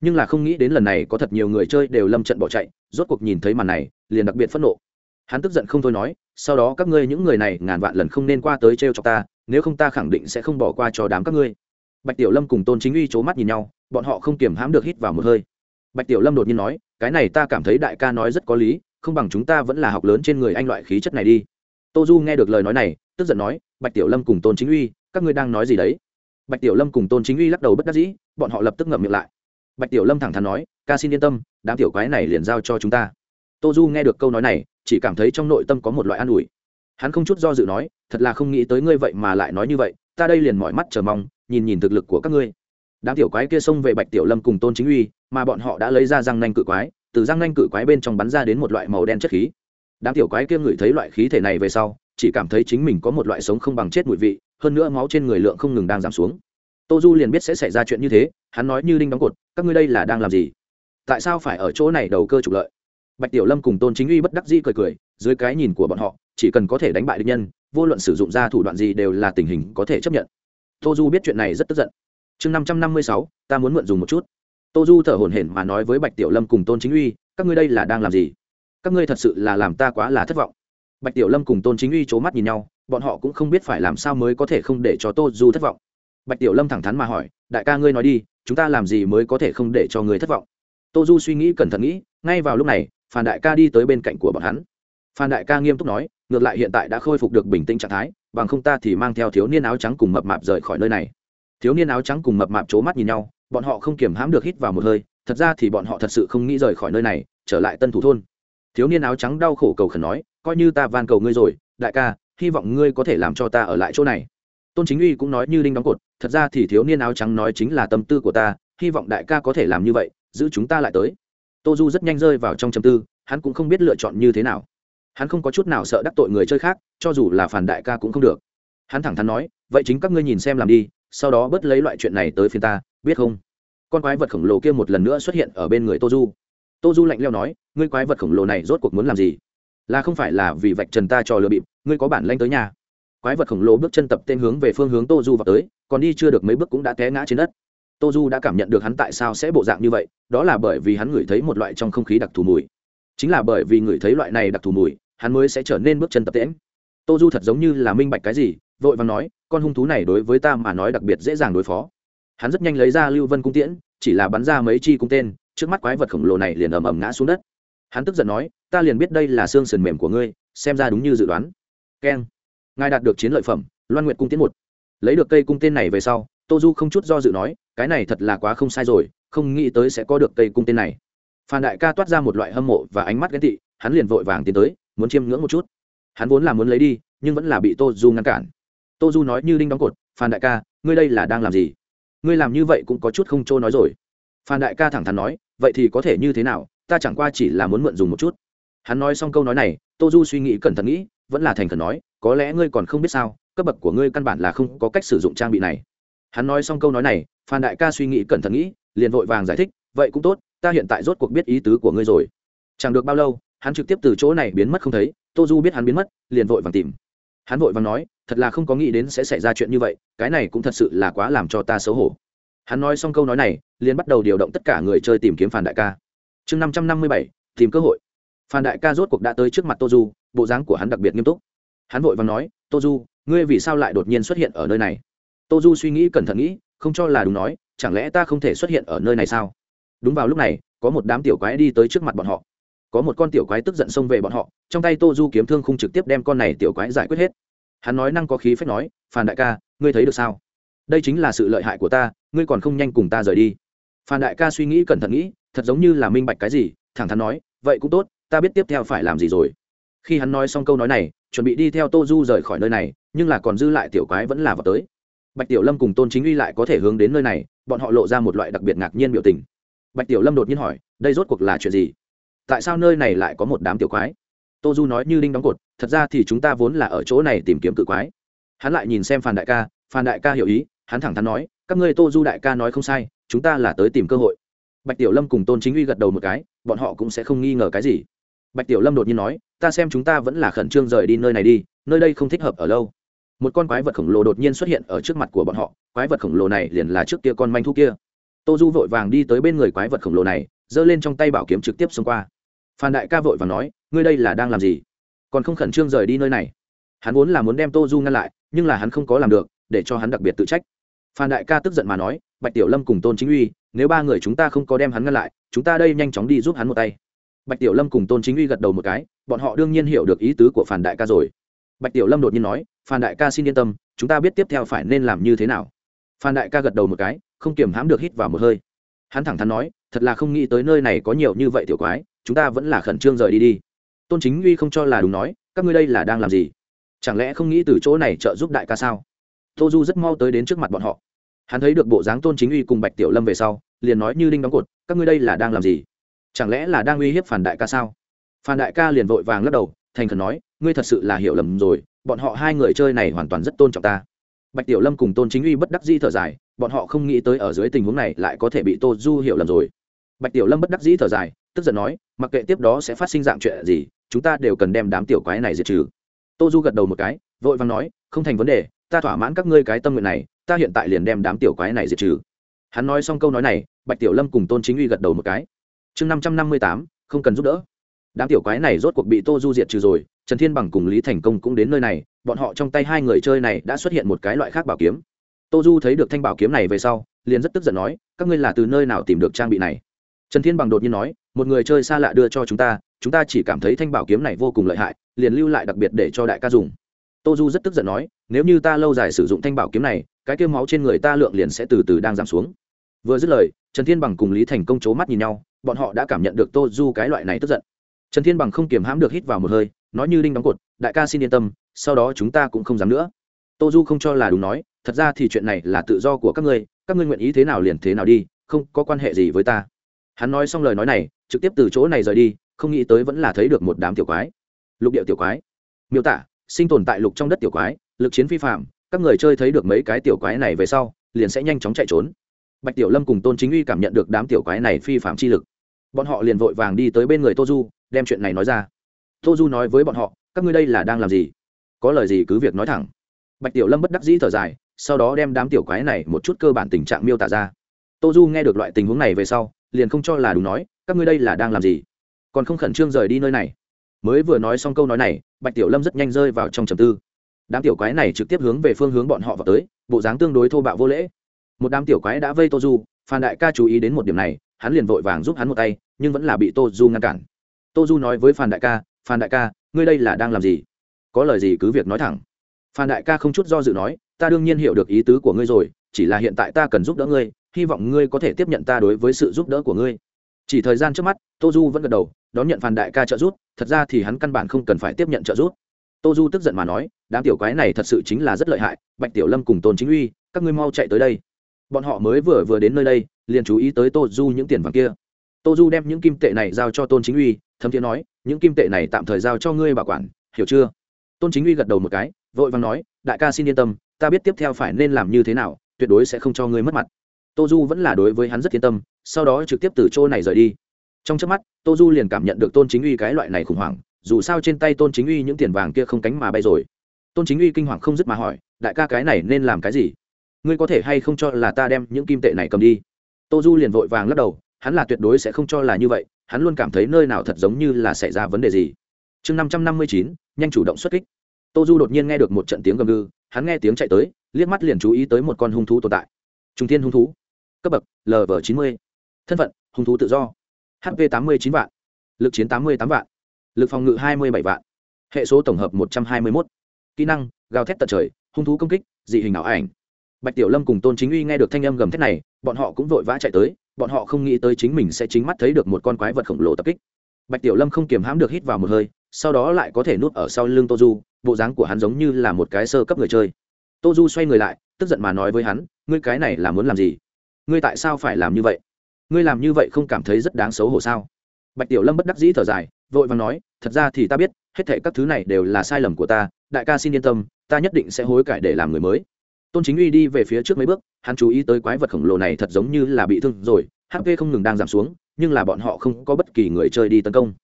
Nhưng là không nghĩ đến lần này có thật nhiều người chơi đều lâm trận bỏ chạy, rốt cuộc nhìn thấy màn này, liền đặc biệt phẫn nộ. Hắn tức giận không thôi nói, sau đó các ngươi những người này ngàn vạn lần không nên qua tới t r e o cho ta, nếu không ta khẳng định sẽ không bỏ qua cho đám các ngươi bạch tiểu lâm cùng tôn chính uy c h ố mắt nhìn nhau, bọn họ không kiềm hãm được hít vào một hơi. Bạch tiểu lâm đột nhiên nói, cái này ta cảm thấy đại ca nói rất có lý, không bằng chúng ta vẫn là học lớn trên người anh loại khí chất này đi. Tô du nghe được lời nói này, tức giận nói, bạch tiểu lâm cùng tôn chính uy, các ngươi đang nói gì đấy? Bạch tiểu lâm cùng tôn chính uy lắc đầu bất đắc dĩ, bọn họ lập tức ngậm miệng lại. Bạch tiểu lâm thẳng thắn nói, ca xin yên tâm, đám tiểu quái này liền giao cho chúng ta. Tô du nghe được câu nói này, chỉ cảm thấy trong nội tâm có một loại an ủi. Hắn không chút do dự nói, thật là không nghĩ tới ngươi vậy mà lại nói như vậy, ta đây liền mọi mắt chờ mong nhìn nhìn thực lực của các ngươi. Đám tiểu quái kia xông về bạch tiểu lâm cùng tôn chính uy, mà bọn họ đã lấy ra răng nanh cự quái, từ răng nanh cự quái bên trong bắn ra đến một loại màu đen chất khí. Đám tiểu quái kia ngửi thấy loại khí thể này về sau, chỉ cảm thấy chính mình có một loại sống không bằng chết mùi vị, hơn nữa máu trên người lượng không ngừng đang giảm xuống. Tô du liền biết sẽ xảy ra chuyện như thế, hắn nói như đinh đóng cột, các ngươi đây là đang làm gì? Tại sao phải ở chỗ này đầu cơ trục lợi? Bạch tiểu lâm cùng tôn chính uy bất đắc dĩ cười cười, dưới cái nhìn của bọn họ, chỉ cần có thể đánh bại địch nhân, vô luận sử dụng ra thủ đoạn gì đều là tình hình có thể chấp nhận tô du biết chuyện này rất tức giận. Chương năm trăm năm mươi sáu, ta muốn mượn dùng một chút. Tô du thở hổn hển mà nói với bạch tiểu lâm cùng tôn chính uy, các ngươi đây là đang làm gì? Các ngươi thật sự là làm ta quá là thất vọng. Bạch tiểu lâm cùng tôn chính uy c h ố mắt nhìn nhau, bọn họ cũng không biết phải làm sao mới có thể không để cho tô du thất vọng. Bạch tiểu lâm thẳng thắn mà hỏi, đại ca ngươi nói đi, chúng ta làm gì mới có thể không để cho người thất vọng? Tô du suy nghĩ cẩn thận nghĩ, ngay vào lúc này, phan đại ca đi tới bên cạnh của bọn hắn. Phan đại ca nghiêm túc nói, ngược lại hiện tại đã khôi phục được bình tĩnh trạng thái bằng không ta thì mang theo thiếu niên áo trắng cùng mập mạp rời khỏi nơi này. Thiếu niên áo trắng cùng mập mạp c mắt nhìn nhau, bọn họ không kiềm hãm được hít vào một hơi, thật ra thì bọn họ thật sự không nghĩ rời khỏi nơi này, trở lại tân thủ thôn. Thiếu niên áo trắng đau khổ cầu khẩn nói, coi như ta van cầu ngươi rồi, đại ca, hy vọng ngươi có thể làm cho ta ở lại chỗ này. Tôn chính uy cũng nói như đinh đóng cột, thật ra thì thiếu niên áo trắng nói chính là tâm tư của ta, hy vọng đại ca có thể làm như vậy, giữ chúng ta lại tới. Tô du rất nhanh rơi vào trong châm tư, hắn cũng không biết lựa chọn như thế nào hắn không có chút nào sợ đắc tội người chơi khác, cho dù là phản đại ca cũng không được. Hắn thẳng thắn nói, vậy chính các ngươi nhìn xem làm đi, sau đó bớt lấy loại chuyện này tới phiên ta, biết không? Con quái vật khổng lồ kia một lần nữa xuất hiện ở bên người tô du. Tô du lạnh leo nói, ngươi quái vật khổng lồ này rốt cuộc muốn làm gì? Là không phải là vì vạch trần ta trò lừa bịp, ngươi có bản lanh tới nhà. Quái vật khổng lồ bước chân tập tên hướng về phương hướng tô du vào tới, còn đi chưa được mấy bước cũng đã té ngã trên đất. Tô du đã cảm nhận được hắn tại sao sẽ bộ dạng như vậy, đó là bởi vì hắn ngửi thấy một loại trong không khí đặc thù mùi. Chính là bởi vì ngửi thấy loại này đặc thù mùi hắn mới sẽ trở nên bước chân tập tễm tô du thật giống như là minh bạch cái gì, vội vàng nói, con hung thú này đối với ta mà nói đặc biệt dễ dàng đối phó. Hắn rất nhanh lấy ra lưu vân cung tiễn, chỉ là bắn ra mấy chi cung tên, trước mắt quái vật khổng lồ này liền ầm ầm ngã xuống đất. Hắn tức giận nói, ta liền biết đây là xương sườn mềm của ngươi, xem ra đúng như dự đoán. Keng. Ngài đạt được chiến lợi phẩm, loan nguyện cung tiễn một. Lấy được cây cung tên này về sau, tô du không chút do dự nói, cái này thật là quá không sai rồi, không nghĩ tới sẽ có được cây cung tên này. Phan đại ca toát ra một loại hâm mộ và ánh mắt ghen tị, hắn liền vội vàng tiến tới muốn chiêm ngưỡng một chút. Hắn vốn là muốn lấy đi, nhưng vẫn là bị tô du ngăn cản. Tô du nói như đinh đóng cột, phan đại ca, ngươi đây là đang làm gì? Ngươi làm như vậy cũng có chút không trôi nói rồi. Phan đại ca thẳng thắn nói, vậy thì có thể như thế nào? Ta chẳng qua chỉ là muốn mượn dùng một chút. Hắn nói xong câu nói này, tô du suy nghĩ cẩn thận nghĩ, vẫn là thành khẩn nói, có lẽ ngươi còn không biết sao, cấp bậc của ngươi căn bản là không có cách sử dụng trang bị này. Hắn nói xong câu nói này, phan đại ca suy nghĩ cẩn thận nghĩ, liền vội vàng giải thích, vậy cũng tốt, ta hiện tại rốt cuộc biết ý tứ của ngươi rồi. Chẳng được bao lâu hắn trực tiếp từ chỗ này biến mất không thấy, tô du biết hắn biến mất, liền vội vàng tìm. Hắn vội vàng nói, thật là không có nghĩ đến sẽ xảy ra chuyện như vậy, cái này cũng thật sự là quá làm cho ta xấu hổ. Hắn nói xong câu nói này, liền bắt đầu điều động tất cả người chơi tìm kiếm phản đại ca. Chương năm trăm năm mươi bảy, tìm cơ hội. Phan đại ca rốt cuộc đã tới trước mặt tô du, bộ dáng của hắn đặc biệt nghiêm túc. Hắn vội và nói, tô du, ngươi vì sao lại đột nhiên xuất hiện ở nơi này? Tô du suy nghĩ cẩn thận nghĩ, không cho là đúng nói, chẳng lẽ ta không thể xuất hiện ở nơi này sao? Đúng vào lúc này, có một đám tiểu quái đi tới trước mặt bọn họ có một con tiểu quái tức giận xông về bọn họ, trong tay tô du kiếm thương không trực tiếp đem con này tiểu quái giải quyết hết. Hắn nói năng có khí phép nói phan đại ca, ngươi thấy được sao? Đây chính là sự lợi hại của ta, ngươi còn không nhanh cùng ta rời đi. Phan đại ca suy nghĩ cẩn thận nghĩ, thật giống như là minh bạch cái gì, thẳng thắn nói, vậy cũng tốt, ta biết tiếp theo phải làm gì rồi. Khi hắn nói xong câu nói này, chuẩn bị đi theo tô du rời khỏi nơi này, nhưng là còn dư lại tiểu quái vẫn là vào tới. Bạch tiểu lâm cùng tôn chính uy lại có thể hướng đến nơi này, bọn họ lộ ra một loại đặc biệt ngạc nhiên biểu tình. Bạch tiểu lâm đột nhiên hỏi, đây rốt cuộc là chuyện gì? Tại sao nơi này lại có một đám tiểu quái? Tô du nói như đinh đóng cột, thật ra thì chúng ta vốn là ở chỗ này tìm kiếm cự quái. Hắn lại nhìn xem phan đại ca, phan đại ca hiểu ý, hắn thẳng thắn nói, các ngươi tô du đại ca nói không sai, chúng ta là tới tìm cơ hội. Bạch tiểu lâm cùng tôn chính uy gật đầu một cái, bọn họ cũng sẽ không nghi ngờ cái gì. Bạch tiểu lâm đột nhiên nói, ta xem chúng ta vẫn là khẩn trương rời đi nơi này đi, nơi đây không thích hợp ở lâu. Một con quái vật khổng lồ đột nhiên xuất hiện ở trước mặt của bọn họ, quái vật khổng lồ này liền là trước kia con manh thu kia. Tô du vội vàng đi tới bên người quái vật khổng lồ này, giơ lên trong tay bảo kiếm trực tiếp xông qua phan đại ca vội vàng nói, ngươi đây là đang làm gì? Còn không khẩn trương rời đi nơi này. Hắn vốn là muốn đem tô du ngăn lại, nhưng là hắn không có làm được, để cho hắn đặc biệt tự trách. Phan đại ca tức giận mà nói, bạch tiểu lâm cùng tôn chính uy, nếu ba người chúng ta không có đem hắn ngăn lại, chúng ta đây nhanh chóng đi giúp hắn một tay. Bạch tiểu lâm cùng tôn chính uy gật đầu một cái, bọn họ đương nhiên hiểu được ý tứ của phản đại ca rồi. Bạch tiểu lâm đột nhiên nói, phan đại ca xin yên tâm, chúng ta biết tiếp theo phải nên làm như thế nào. Phan đại ca gật đầu một cái, không kiềm hãm được hít vào một hơi. Hắn thẳng thắn nói, thật là không nghĩ tới nơi này có nhiều như vậy tiểu quái chúng ta vẫn là khẩn trương rời đi đi. Tôn chính uy không cho là đúng nói, các ngươi đây là đang làm gì? Chẳng lẽ không nghĩ từ chỗ này trợ giúp đại ca sao? Tô du rất mau tới đến trước mặt bọn họ. Hắn thấy được bộ dáng tôn chính uy cùng bạch tiểu lâm về sau, liền nói như đinh đóng cột, các ngươi đây là đang làm gì? Chẳng lẽ là đang uy hiếp phản đại ca sao? Phản đại ca liền vội vàng lắc đầu, thành khẩn nói, ngươi thật sự là hiểu lầm rồi, bọn họ hai người chơi này hoàn toàn rất tôn trọng ta. Bạch tiểu lâm cùng tôn chính uy bất đắc dĩ thở dài, bọn họ không nghĩ tới ở dưới tình huống này lại có thể bị tô du hiểu lầm rồi. Bạch tiểu lâm bất đắc dĩ thở dài tức giận nói, mặc kệ tiếp đó sẽ phát sinh dạng chuyện gì, chúng ta đều cần đem đám tiểu quái này diệt trừ. Tô du gật đầu một cái, vội vàng nói, không thành vấn đề, ta thỏa mãn các ngươi cái tâm nguyện này, ta hiện tại liền đem đám tiểu quái này diệt trừ. Hắn nói xong câu nói này, bạch tiểu lâm cùng tôn chính uy gật đầu một cái. Chương năm trăm năm mươi tám, không cần giúp đỡ. Đám tiểu quái này rốt cuộc bị tô du diệt trừ rồi, trần thiên bằng cùng lý thành công cũng đến nơi này, bọn họ trong tay hai người chơi này đã xuất hiện một cái loại khác bảo kiếm. Tô du thấy được thanh bảo kiếm này về sau, liền rất tức giận nói, các ngươi là từ nơi nào tìm được trang bị này? Trần thiên bằng đột nhiên nói một người chơi xa lạ đưa cho chúng ta chúng ta chỉ cảm thấy thanh bảo kiếm này vô cùng lợi hại, liền lưu lại đặc biệt để cho đại ca dùng. Tô du rất tức giận nói, nếu như ta lâu dài sử dụng thanh bảo kiếm này, cái kêu máu trên người ta lượng liền sẽ từ từ đang giảm xuống. Vừa dứt lời, trần thiên bằng cùng lý thành công c h ố mắt nhìn nhau, bọn họ đã cảm nhận được tô du cái loại này tức giận. Trần thiên bằng không kiềm hãm được hít vào một hơi, nói như đinh đóng cột, đại ca xin yên tâm, sau đó chúng ta cũng không dám nữa. Tô du không cho là đúng nói, thật ra thì chuyện này là tự do của các ngươi các ngươi nguyện ý thế nào liền thế nào đi, không có quan hệ gì với ta. Hắn nói xong lời nói này trực tiếp từ chỗ này rời đi, không nghĩ tới vẫn là thấy được một đám tiểu quái. Lục địa tiểu quái. Miêu tả, sinh tồn tại lục trong đất tiểu quái, lực chiến phi phạm, các người chơi thấy được mấy cái tiểu quái này về sau, liền sẽ nhanh chóng chạy trốn. Bạch tiểu lâm cùng tôn chính uy cảm nhận được đám tiểu quái này phi phạm chi lực. Bọn họ liền vội vàng đi tới bên người tô du, đem chuyện này nói ra. Tô du nói với bọn họ, các ngươi đây là đang làm gì? Có lời gì cứ việc nói thẳng. Bạch tiểu lâm bất đắc dĩ thở dài, sau đó đem đám tiểu quái này một chút cơ bản tình trạng miêu tả ra. Tô du nghe được loại tình huống này về sau, liền không cho là đúng nói các ngươi đây là đang làm gì? Còn không khẩn trương rời đi nơi này. Mới vừa nói xong câu nói này, bạch tiểu lâm rất nhanh rơi vào trong trầm tư. Đám tiểu quái này trực tiếp hướng về phương hướng bọn họ vào tới, bộ dáng tương đối thô bạo vô lễ. Một đám tiểu quái đã vây tô du, phan đại ca chú ý đến một điểm này, hắn liền vội vàng giúp hắn một tay, nhưng vẫn là bị tô du ngăn cản. Tô du nói với phan đại ca, phan đại ca, ngươi đây là đang làm gì? Có lời gì cứ việc nói thẳng. Phan đại ca không chút do dự nói, ta đương nhiên hiểu được ý tứ của ngươi rồi, chỉ là hiện tại ta cần giúp đỡ ngươi, hy vọng ngươi có thể tiếp nhận ta đối với sự giúp đỡ của ngươi chỉ thời gian trước mắt, tô du vẫn gật đầu, đón nhận phan đại ca trợ giúp, thật ra thì hắn căn bản không cần phải tiếp nhận trợ giúp. Tô du tức giận mà nói, đám tiểu quái này thật sự chính là rất lợi hại, bạch tiểu lâm cùng tôn chính uy, các ngươi mau chạy tới đây. Bọn họ mới vừa vừa đến nơi đây, liền chú ý tới tô du những tiền vàng kia. Tô du đem những kim tệ này giao cho tôn chính uy, thấm thiên nói, những kim tệ này tạm thời giao cho ngươi bảo quản, hiểu chưa? Tôn chính uy gật đầu một cái, vội vàng nói, đại ca xin yên tâm, ta biết tiếp theo phải nên làm như thế nào, tuyệt đối sẽ không cho ngươi mất mặt tô du vẫn là đối với hắn rất yên tâm, sau đó trực tiếp từ chỗ này rời đi. Trong trước mắt tô du liền cảm nhận được tôn chính uy cái loại này khủng hoảng, dù sao trên tay tôn chính uy những tiền vàng kia không cánh mà bay rồi. Tôn chính uy kinh hoàng không dứt mà hỏi, đại ca cái này nên làm cái gì? Ngươi có thể hay không cho là ta đem những kim tệ này cầm đi? Tô du liền vội vàng lắc đầu, hắn là tuyệt đối sẽ không cho là như vậy, hắn luôn cảm thấy nơi nào thật giống như là xảy ra vấn đề gì. Chương năm trăm năm mươi chín, nhanh chủ động xuất kích. Tô du đột nhiên nghe được một trận tiếng gầm gừ, hắn nghe tiếng chạy tới, liếc mắt liền chú ý tới một con hung thú tồn tại. Trung thiên hung thú cấp bậc lv chín mươi. Thân phận, hung thú tự do. Hp tám mươi chín vạn. Lực chiến tám mươi tám vạn. Lực phòng ngự hai mươi bảy vạn. Hệ số tổng hợp một trăm hai mươi một kỹ năng, gào thét tận trời, hung thú công kích, dị hình ảo ảnh. Bạch tiểu lâm cùng tôn chính uy nghe được thanh âm gầm thét này, bọn họ cũng vội vã chạy tới, bọn họ không nghĩ tới chính mình sẽ chính mắt thấy được một con quái vật khổng lồ tập kích. Bạch tiểu lâm không kiềm hãm được hít vào một hơi, sau đó lại có thể núp ở sau lưng tô du, bộ dáng của hắn giống như là một cái sơ cấp người chơi. Tô du xoay người lại, tức giận mà nói với hắn, ngươi cái này là muốn làm gì? Ngươi tại sao phải làm như vậy? Ngươi làm như vậy không cảm thấy rất đáng xấu hổ sao? Bạch tiểu lâm bất đắc dĩ thở dài, vội vàng nói, thật ra thì ta biết, hết thệ các thứ này đều là sai lầm của ta, đại ca xin yên tâm, ta nhất định sẽ hối cải để làm người mới. Tôn chính uy đi về phía trước mấy bước, hắn chú ý tới quái vật khổng lồ này thật giống như là bị thương rồi hp không ngừng đang giảm xuống, nhưng là bọn họ không có bất kỳ người chơi đi tấn công.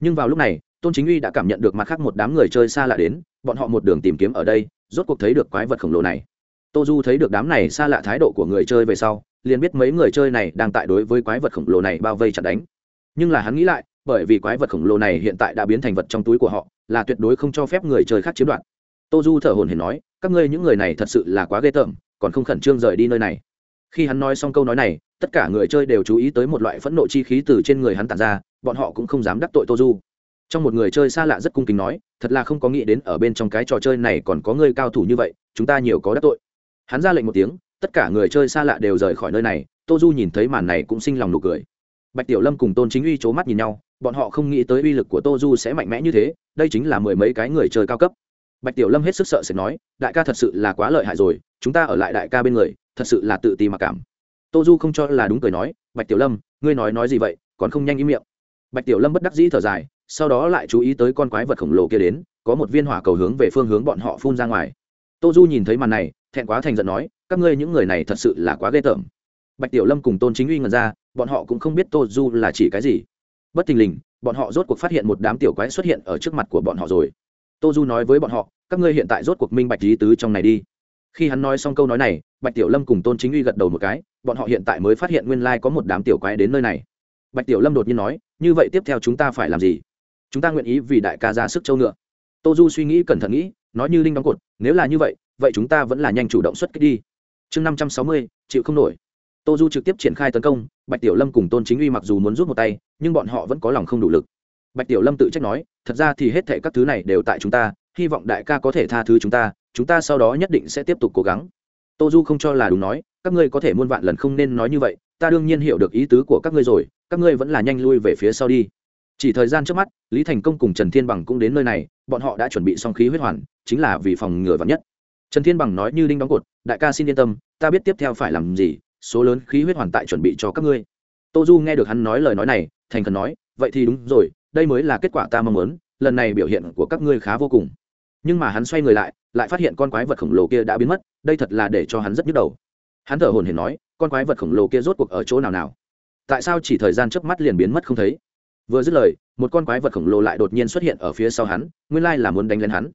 Nhưng vào lúc này, tôn chính uy đã cảm nhận được mặt khác một đám người chơi xa lạ đến, bọn họ một đường tìm kiếm ở đây, rốt cuộc thấy được quái vật khổng lồ này tô du thấy được đám này xa lạ thái độ của người chơi về sau, liền biết mấy người chơi này đang tại đối với quái vật khổng lồ này bao vây chặt đánh. Nhưng là hắn nghĩ lại, bởi vì quái vật khổng lồ này hiện tại đã biến thành vật trong túi của họ, là tuyệt đối không cho phép người chơi khác chiếm đoạt. Tô du thở hồn hển nói, các ngươi những người này thật sự là quá ghê tởm, còn không khẩn trương rời đi nơi này. Khi hắn nói xong câu nói này, tất cả người chơi đều chú ý tới một loại phẫn nộ chi khí từ trên người hắn tàn ra, bọn họ cũng không dám đắc tội tô du. Trong một người chơi xa lạ rất cung kính nói, thật là không có nghĩ đến ở bên trong cái trò chơi này còn có người cao thủ như vậy, chúng ta nhiều có đắc tội hắn ra lệnh một tiếng, tất cả người chơi xa lạ đều rời khỏi nơi này, tô du nhìn thấy màn này cũng sinh lòng nụ cười. Bạch tiểu lâm cùng tôn chính uy c h ố mắt nhìn nhau, bọn họ không nghĩ tới uy lực của tô du sẽ mạnh mẽ như thế, đây chính là mười mấy cái người chơi cao cấp. Bạch tiểu lâm hết sức sợ sẽ nói, đại ca thật sự là quá lợi hại rồi, chúng ta ở lại đại ca bên người, thật sự là tự ti mặc cảm. Tô du không cho là đúng cười nói, bạch tiểu lâm, ngươi nói nói gì vậy, còn không nhanh ý miệng. Bạch tiểu lâm bất đắc dĩ thở dài, sau đó lại chú ý tới con quái vật khổng lồ kia đến, có một viên hỏa cầu hướng về phương hướng bọn họ phun ra ngoài tô du nhìn thấy màn này, thẹn quá thành giận nói, các ngươi những người này thật sự là quá ghê tởm. Bạch tiểu lâm cùng tôn chính uy ngần ra, bọn họ cũng không biết tô du là chỉ cái gì. Bất thình lình, bọn họ rốt cuộc phát hiện một đám tiểu quái xuất hiện ở trước mặt của bọn họ rồi. Tô du nói với bọn họ, các ngươi hiện tại rốt cuộc minh bạch lý tứ trong này đi. Khi hắn nói xong câu nói này, bạch tiểu lâm cùng tôn chính uy gật đầu một cái, bọn họ hiện tại mới phát hiện nguyên lai có một đám tiểu quái đến nơi này. Bạch tiểu lâm đột nhiên nói, như vậy tiếp theo chúng ta phải làm gì? Chúng ta nguyện ý vì đại ca ra sức châu ngựa. Tô du suy nghĩ cẩn thận nghĩ nói như linh đóng cột, nếu là như vậy vậy chúng ta vẫn là nhanh chủ động xuất kích đi. Chương năm trăm sáu mươi, chịu không nổi. Tô du trực tiếp triển khai tấn công, bạch tiểu lâm cùng tôn chính uy mặc dù muốn rút một tay, nhưng bọn họ vẫn có lòng không đủ lực. Bạch tiểu lâm tự trách nói, thật ra thì hết thệ các thứ này đều tại chúng ta, hy vọng đại ca có thể tha thứ chúng ta chúng ta sau đó nhất định sẽ tiếp tục cố gắng. Tô du không cho là đúng nói, các ngươi có thể muôn vạn lần không nên nói như vậy, ta đương nhiên hiểu được ý tứ của các ngươi rồi, các ngươi vẫn là nhanh lui về phía sau đi chỉ thời gian trước mắt, lý thành công cùng trần thiên bằng cũng đến nơi này, bọn họ đã chuẩn bị xong khí huyết hoàn, chính là vì phòng ngừa vắn nhất. Trần thiên bằng nói như đinh đóng cột, đại ca xin yên tâm, ta biết tiếp theo phải làm gì, số lớn khí huyết hoàn tại chuẩn bị cho các ngươi. Tô du nghe được hắn nói lời nói này, thành khẩn nói, vậy thì đúng rồi, đây mới là kết quả ta mong muốn, lần này biểu hiện của các ngươi khá vô cùng. Nhưng mà hắn xoay người lại lại phát hiện con quái vật khổng lồ kia đã biến mất, đây thật là để cho hắn rất nhức đầu. Hắn thở hồn hển nói, con quái vật khổng lồ kia rốt cuộc ở chỗ nào nào? Tại sao chỉ thời gian chớp mắt liền biến mất không thấy? Vừa dứt lời, một con quái vật khổng lồ lại đột nhiên xuất hiện ở phía sau hắn, nguyên lai là muốn đánh lên hắn.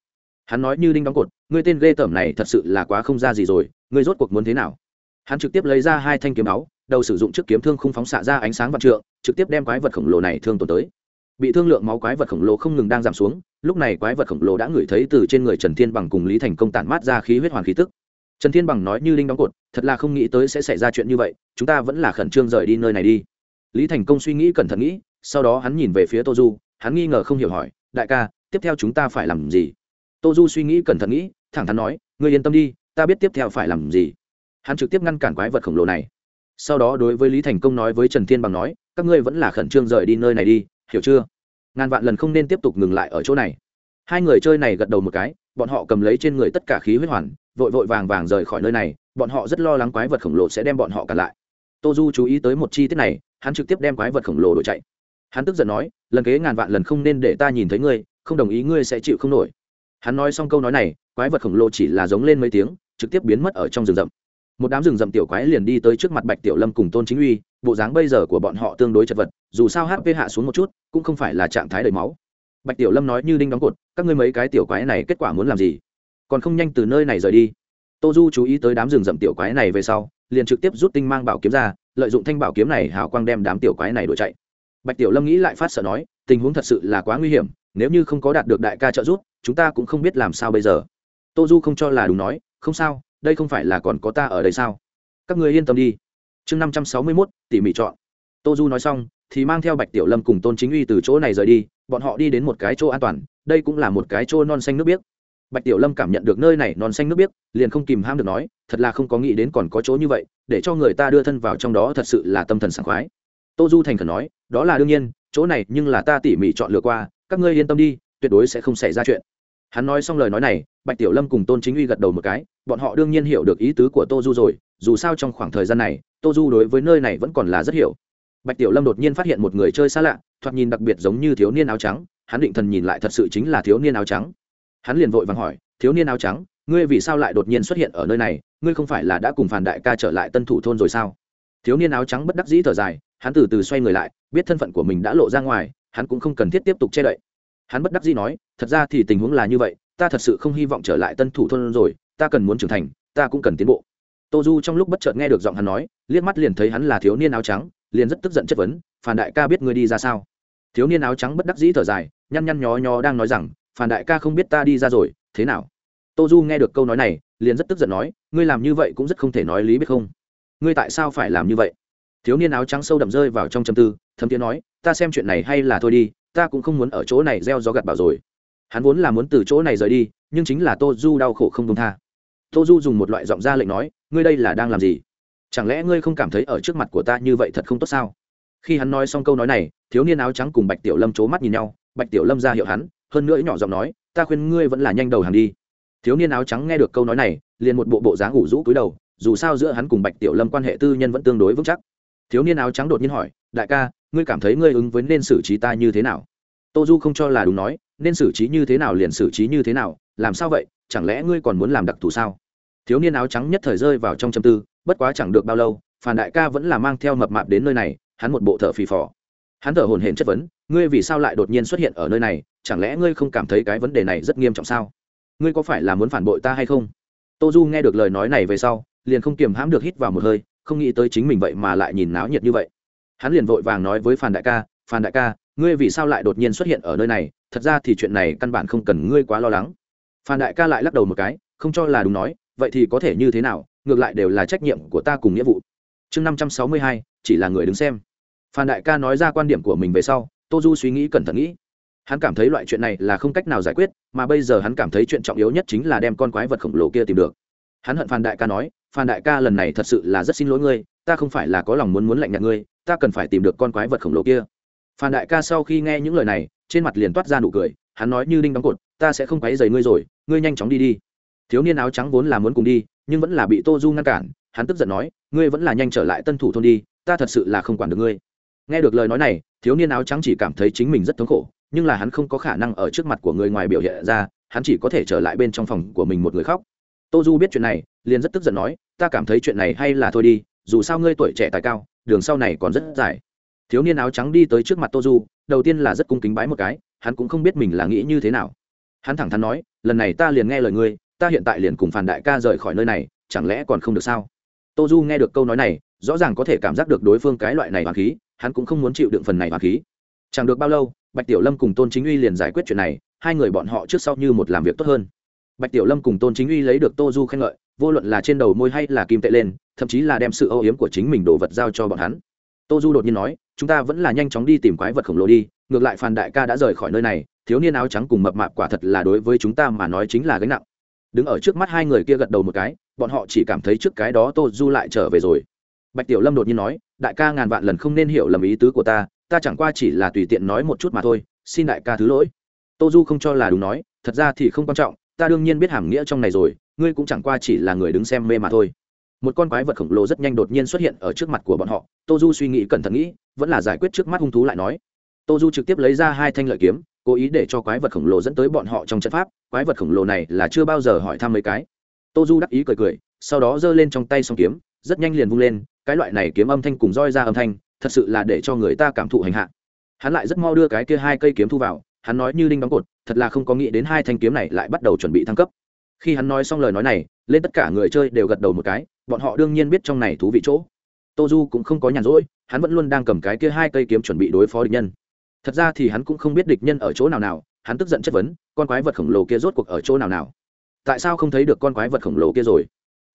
Hắn nói như đinh đóng cột, ngươi tên ghê tởm này thật sự là quá không ra gì rồi, ngươi rốt cuộc muốn thế nào? Hắn trực tiếp lấy ra hai thanh kiếm máu đầu sử dụng chiếc kiếm thương không phóng xạ ra ánh sáng vạn trượng, trực tiếp đem quái vật khổng lồ này thương tổn tới. Bị thương lượng máu quái vật khổng lồ không ngừng đang giảm xuống, lúc này quái vật khổng lồ đã ngửi thấy từ trên người trần thiên bằng cùng lý thành công tản mát ra khí huyết hoàn khí tức. Trần thiên bằng nói như đinh đóng cột, thật là không nghĩ tới sẽ xảy ra chuyện như vậy, chúng ta vẫn là khẩn trương rời đi nơi này đi. Lý thành công suy nghĩ cẩn thận nghĩ sau đó hắn nhìn về phía tô du hắn nghi ngờ không hiểu hỏi, đại ca, tiếp theo chúng ta phải làm gì? Tô du suy nghĩ cẩn thận nghĩ, thẳng thắn nói, ngươi yên tâm đi, ta biết tiếp theo phải làm gì. Hắn trực tiếp ngăn cản quái vật khổng lồ này. Sau đó đối với lý thành công nói với trần thiên bằng nói, các ngươi vẫn là khẩn trương rời đi nơi này đi, hiểu chưa? Ngàn vạn lần không nên tiếp tục ngừng lại ở chỗ này. Hai người chơi này gật đầu một cái, bọn họ cầm lấy trên người tất cả khí huyết hoàn, vội vội vàng vàng rời khỏi nơi này, bọn họ rất lo lắng quái vật khổng lồ sẽ đem bọn họ cản lại. Tô du chú ý tới một chi tiết này, hắn trực tiếp đem quái vật khổng lồ đổi chạy hắn tức giận nói, lần kế ngàn vạn lần không nên để ta nhìn thấy ngươi, không đồng ý ngươi sẽ chịu không nổi. Hắn nói xong câu nói này, quái vật khổng lồ chỉ là giống lên mấy tiếng, trực tiếp biến mất ở trong rừng rậm. Một đám rừng rậm tiểu quái liền đi tới trước mặt bạch tiểu lâm cùng tôn chính uy, bộ dáng bây giờ của bọn họ tương đối chật vật, dù sao hp hạ xuống một chút, cũng không phải là trạng thái đầy máu. Bạch tiểu lâm nói như đinh đóng cột, các ngươi mấy cái tiểu quái này kết quả muốn làm gì? Còn không nhanh từ nơi này rời đi. Tô du chú ý tới đám rừng rậm tiểu quái này về sau, liền trực tiếp rút tinh mang bảo kiếm ra, lợi dụng thanh bảo kiếm này hào quang đem đám tiểu quái này đuổi chạy bạch tiểu lâm nghĩ lại phát sợ nói, tình huống thật sự là quá nguy hiểm, nếu như không có đạt được đại ca trợ giúp, chúng ta cũng không biết làm sao bây giờ. Tô du không cho là đúng nói, không sao, đây không phải là còn có ta ở đây sao? Các người yên tâm đi. Chương năm trăm sáu mươi mốt, tỉ mỉ chọn. Tô du nói xong, thì mang theo bạch tiểu lâm cùng tôn chính uy từ chỗ này rời đi, bọn họ đi đến một cái chỗ an toàn, đây cũng là một cái chỗ non xanh nước biếc. Bạch tiểu lâm cảm nhận được nơi này non xanh nước biếc, liền không kìm ham được nói, thật là không có nghĩ đến còn có chỗ như vậy, để cho người ta đưa thân vào trong đó thật sự là tâm thần sảng khoái tô du thành khẩn nói, đó là đương nhiên, chỗ này nhưng là ta tỉ mỉ chọn lựa qua, các ngươi yên tâm đi, tuyệt đối sẽ không xảy ra chuyện. Hắn nói xong lời nói này, bạch tiểu lâm cùng tôn chính uy gật đầu một cái, bọn họ đương nhiên hiểu được ý tứ của tô du rồi, dù sao trong khoảng thời gian này, tô du đối với nơi này vẫn còn là rất hiểu. Bạch tiểu lâm đột nhiên phát hiện một người chơi xa lạ, thoạt nhìn đặc biệt giống như thiếu niên áo trắng, hắn định thần nhìn lại thật sự chính là thiếu niên áo trắng. Hắn liền vội vàng hỏi, thiếu niên áo trắng, ngươi vì sao lại đột nhiên xuất hiện ở nơi này? Ngươi không phải là đã cùng phản đại ca trở lại tân thủ thôn rồi sao? Thiếu niên áo trắng bất đắc dĩ thở dài hắn từ từ xoay người lại, biết thân phận của mình đã lộ ra ngoài, hắn cũng không cần thiết tiếp tục che đậy. Hắn bất đắc dĩ nói, thật ra thì tình huống là như vậy, ta thật sự không hy vọng trở lại tân thủ thôn rồi, ta cần muốn trưởng thành, ta cũng cần tiến bộ. Tô du trong lúc bất chợt nghe được giọng hắn nói, liếc mắt liền thấy hắn là thiếu niên áo trắng, liền rất tức giận chất vấn phản đại ca biết ngươi đi ra sao? Thiếu niên áo trắng bất đắc dĩ thở dài, nhăn nhăn nhó nhó đang nói rằng phản đại ca không biết ta đi ra rồi, thế nào? Tô du nghe được câu nói này, liền rất tức giận nói, ngươi làm như vậy cũng rất không thể nói lý biết không? Ngươi tại sao phải làm như vậy? Thiếu niên áo trắng sâu đậm rơi vào trong châm tư, thấm tiếng nói, ta xem chuyện này hay là thôi đi, ta cũng không muốn ở chỗ này gieo gió gặt bảo rồi. Hắn vốn là muốn từ chỗ này rời đi, nhưng chính là tô du đau khổ không công tha. Tô du dùng một loại giọng ra lệnh nói, ngươi đây là đang làm gì? Chẳng lẽ ngươi không cảm thấy ở trước mặt của ta như vậy thật không tốt sao? Khi hắn nói xong câu nói này, thiếu niên áo trắng cùng bạch tiểu lâm c h ố mắt nhìn nhau, bạch tiểu lâm ra hiệu hắn, hơn nữa nhỏ giọng nói, ta khuyên ngươi vẫn là nhanh đầu hàng đi. Thiếu niên áo trắng nghe được câu nói này, liền một bộ bộ dáng ủ rũ cúi đầu, dù sao giữa hắn cùng bạch tiểu lâm quan hệ tư nhân vẫn tương đối vững chắc thiếu niên áo trắng đột nhiên hỏi, đại ca, ngươi cảm thấy ngươi ứng với nên xử trí ta như thế nào? Tô du không cho là đúng nói, nên xử trí như thế nào liền xử trí như thế nào, làm sao vậy? Chẳng lẽ ngươi còn muốn làm đặc thù sao? Thiếu niên áo trắng nhất thời rơi vào trong châm tư, bất quá chẳng được bao lâu phản đại ca vẫn là mang theo mập mạp đến nơi này, hắn một bộ thợ phì phò. Hắn thở hồn hển chất vấn, ngươi vì sao lại đột nhiên xuất hiện ở nơi này? Chẳng lẽ ngươi không cảm thấy cái vấn đề này rất nghiêm trọng sao? Ngươi có phải là muốn phản bội ta hay không? Tô du nghe được lời nói này về sau, liền không kiềm hãm được hít vào một hơi không nghĩ tới chính mình vậy mà lại nhìn náo nhiệt như vậy. Hắn liền vội vàng nói với Phan đại ca, Phan đại ca, ngươi vì sao lại đột nhiên xuất hiện ở nơi này? Thật ra thì chuyện này căn bản không cần ngươi quá lo lắng. Phan đại ca lại lắc đầu một cái, không cho là đúng nói, vậy thì có thể như thế nào? Ngược lại đều là trách nhiệm của ta cùng nghĩa vụ. Chương năm trăm sáu mươi hai, chỉ là người đứng xem. Phan đại ca nói ra quan điểm của mình về sau, tô du suy nghĩ cẩn thận nghĩ. Hắn cảm thấy loại chuyện này là không cách nào giải quyết, mà bây giờ hắn cảm thấy chuyện trọng yếu nhất chính là đem con quái vật khổng lồ kia tìm được. Hắn hận phan đại ca nói phan đại ca lần này thật sự là rất xin lỗi ngươi, ta không phải là có lòng muốn muốn lạnh nhạt ngươi, ta cần phải tìm được con quái vật khổng lồ kia. Phan đại ca sau khi nghe những lời này, trên mặt liền toát ra nụ cười, hắn nói như đinh đóng cột, ta sẽ không quấy dày ngươi rồi, ngươi nhanh chóng đi đi. Thiếu niên áo trắng vốn là muốn cùng đi, nhưng vẫn là bị tô du ngăn cản, hắn tức giận nói, ngươi vẫn là nhanh trở lại tân thủ thôn đi, ta thật sự là không quản được ngươi. Nghe được lời nói này, thiếu niên áo trắng chỉ cảm thấy chính mình rất thống khổ, nhưng là hắn không có khả năng ở trước mặt của người ngoài biểu hiện ra, hắn chỉ có thể trở lại bên trong phòng của mình một người khóc. Tô du biết chuyện này liền rất tức giận nói, ta cảm thấy chuyện này hay là thôi đi, dù sao ngươi tuổi trẻ tài cao, đường sau này còn rất dài. Thiếu niên áo trắng đi tới trước mặt tô du đầu tiên là rất cung kính bái một cái, hắn cũng không biết mình là nghĩ như thế nào. Hắn thẳng thắn nói, lần này ta liền nghe lời ngươi, ta hiện tại liền cùng phản đại ca rời khỏi nơi này, chẳng lẽ còn không được sao? Tô du nghe được câu nói này, rõ ràng có thể cảm giác được đối phương cái loại này hoàng khí, hắn cũng không muốn chịu đựng phần này hoàng khí. Chẳng được bao lâu, bạch tiểu lâm cùng tôn chính uy liền giải quyết chuyện này, hai người bọn họ trước sau như một làm việc tốt hơn. Bạch tiểu lâm cùng tôn chính uy lấy được tô du khen ngợi vô luận là trên đầu môi hay là kim tệ lên, thậm chí là đem sự âu yếm của chính mình đồ vật giao cho bọn hắn. Tô du đột nhiên nói, chúng ta vẫn là nhanh chóng đi tìm quái vật khổng lồ đi, ngược lại phan đại ca đã rời khỏi nơi này, thiếu niên áo trắng cùng mập mạp quả thật là đối với chúng ta mà nói chính là gánh nặng. Đứng ở trước mắt hai người kia gật đầu một cái, bọn họ chỉ cảm thấy trước cái đó tô du lại trở về rồi. Bạch tiểu lâm đột nhiên nói, đại ca ngàn vạn lần không nên hiểu lầm ý tứ của ta ta chẳng qua chỉ là tùy tiện nói một chút mà thôi, xin đại ca thứ lỗi. Tô du không cho là đúng nói, thật ra thì không quan trọng, ta đương nhiên biết hàm nghĩa trong này rồi ngươi cũng chẳng qua chỉ là người đứng xem mê mà thôi. Một con quái vật khổng lồ rất nhanh đột nhiên xuất hiện ở trước mặt của bọn họ. Tô du suy nghĩ cẩn thận nghĩ, vẫn là giải quyết trước mắt hung thú lại nói. Tô du trực tiếp lấy ra hai thanh lợi kiếm, cố ý để cho quái vật khổng lồ dẫn tới bọn họ trong trận pháp. Quái vật khổng lồ này là chưa bao giờ hỏi thăm mấy cái. Tô du đắc ý cười cười, sau đó giơ lên trong tay s kiếm, rất nhanh liền vung lên. Cái loại này kiếm âm thanh cùng roi ra âm thanh, thật sự là để cho người ta cảm thụ hành hạ. Hắn lại rất mau đưa cái kia hai cây kiếm thu vào, hắn nói như đinh đóng cột, thật là không có nghĩ đến hai thanh kiếm này lại bắt đầu chuẩn bị thăng cấp khi hắn nói xong lời nói này, lên tất cả người chơi đều gật đầu một cái, bọn họ đương nhiên biết trong này thú vị chỗ. Tô du cũng không có nhàn rỗi, hắn vẫn luôn đang cầm cái kia hai cây kiếm chuẩn bị đối phó địch nhân. Thật ra thì hắn cũng không biết địch nhân ở chỗ nào nào, hắn tức giận chất vấn, con quái vật khổng lồ kia rốt cuộc ở chỗ nào nào? Tại sao không thấy được con quái vật khổng lồ kia rồi?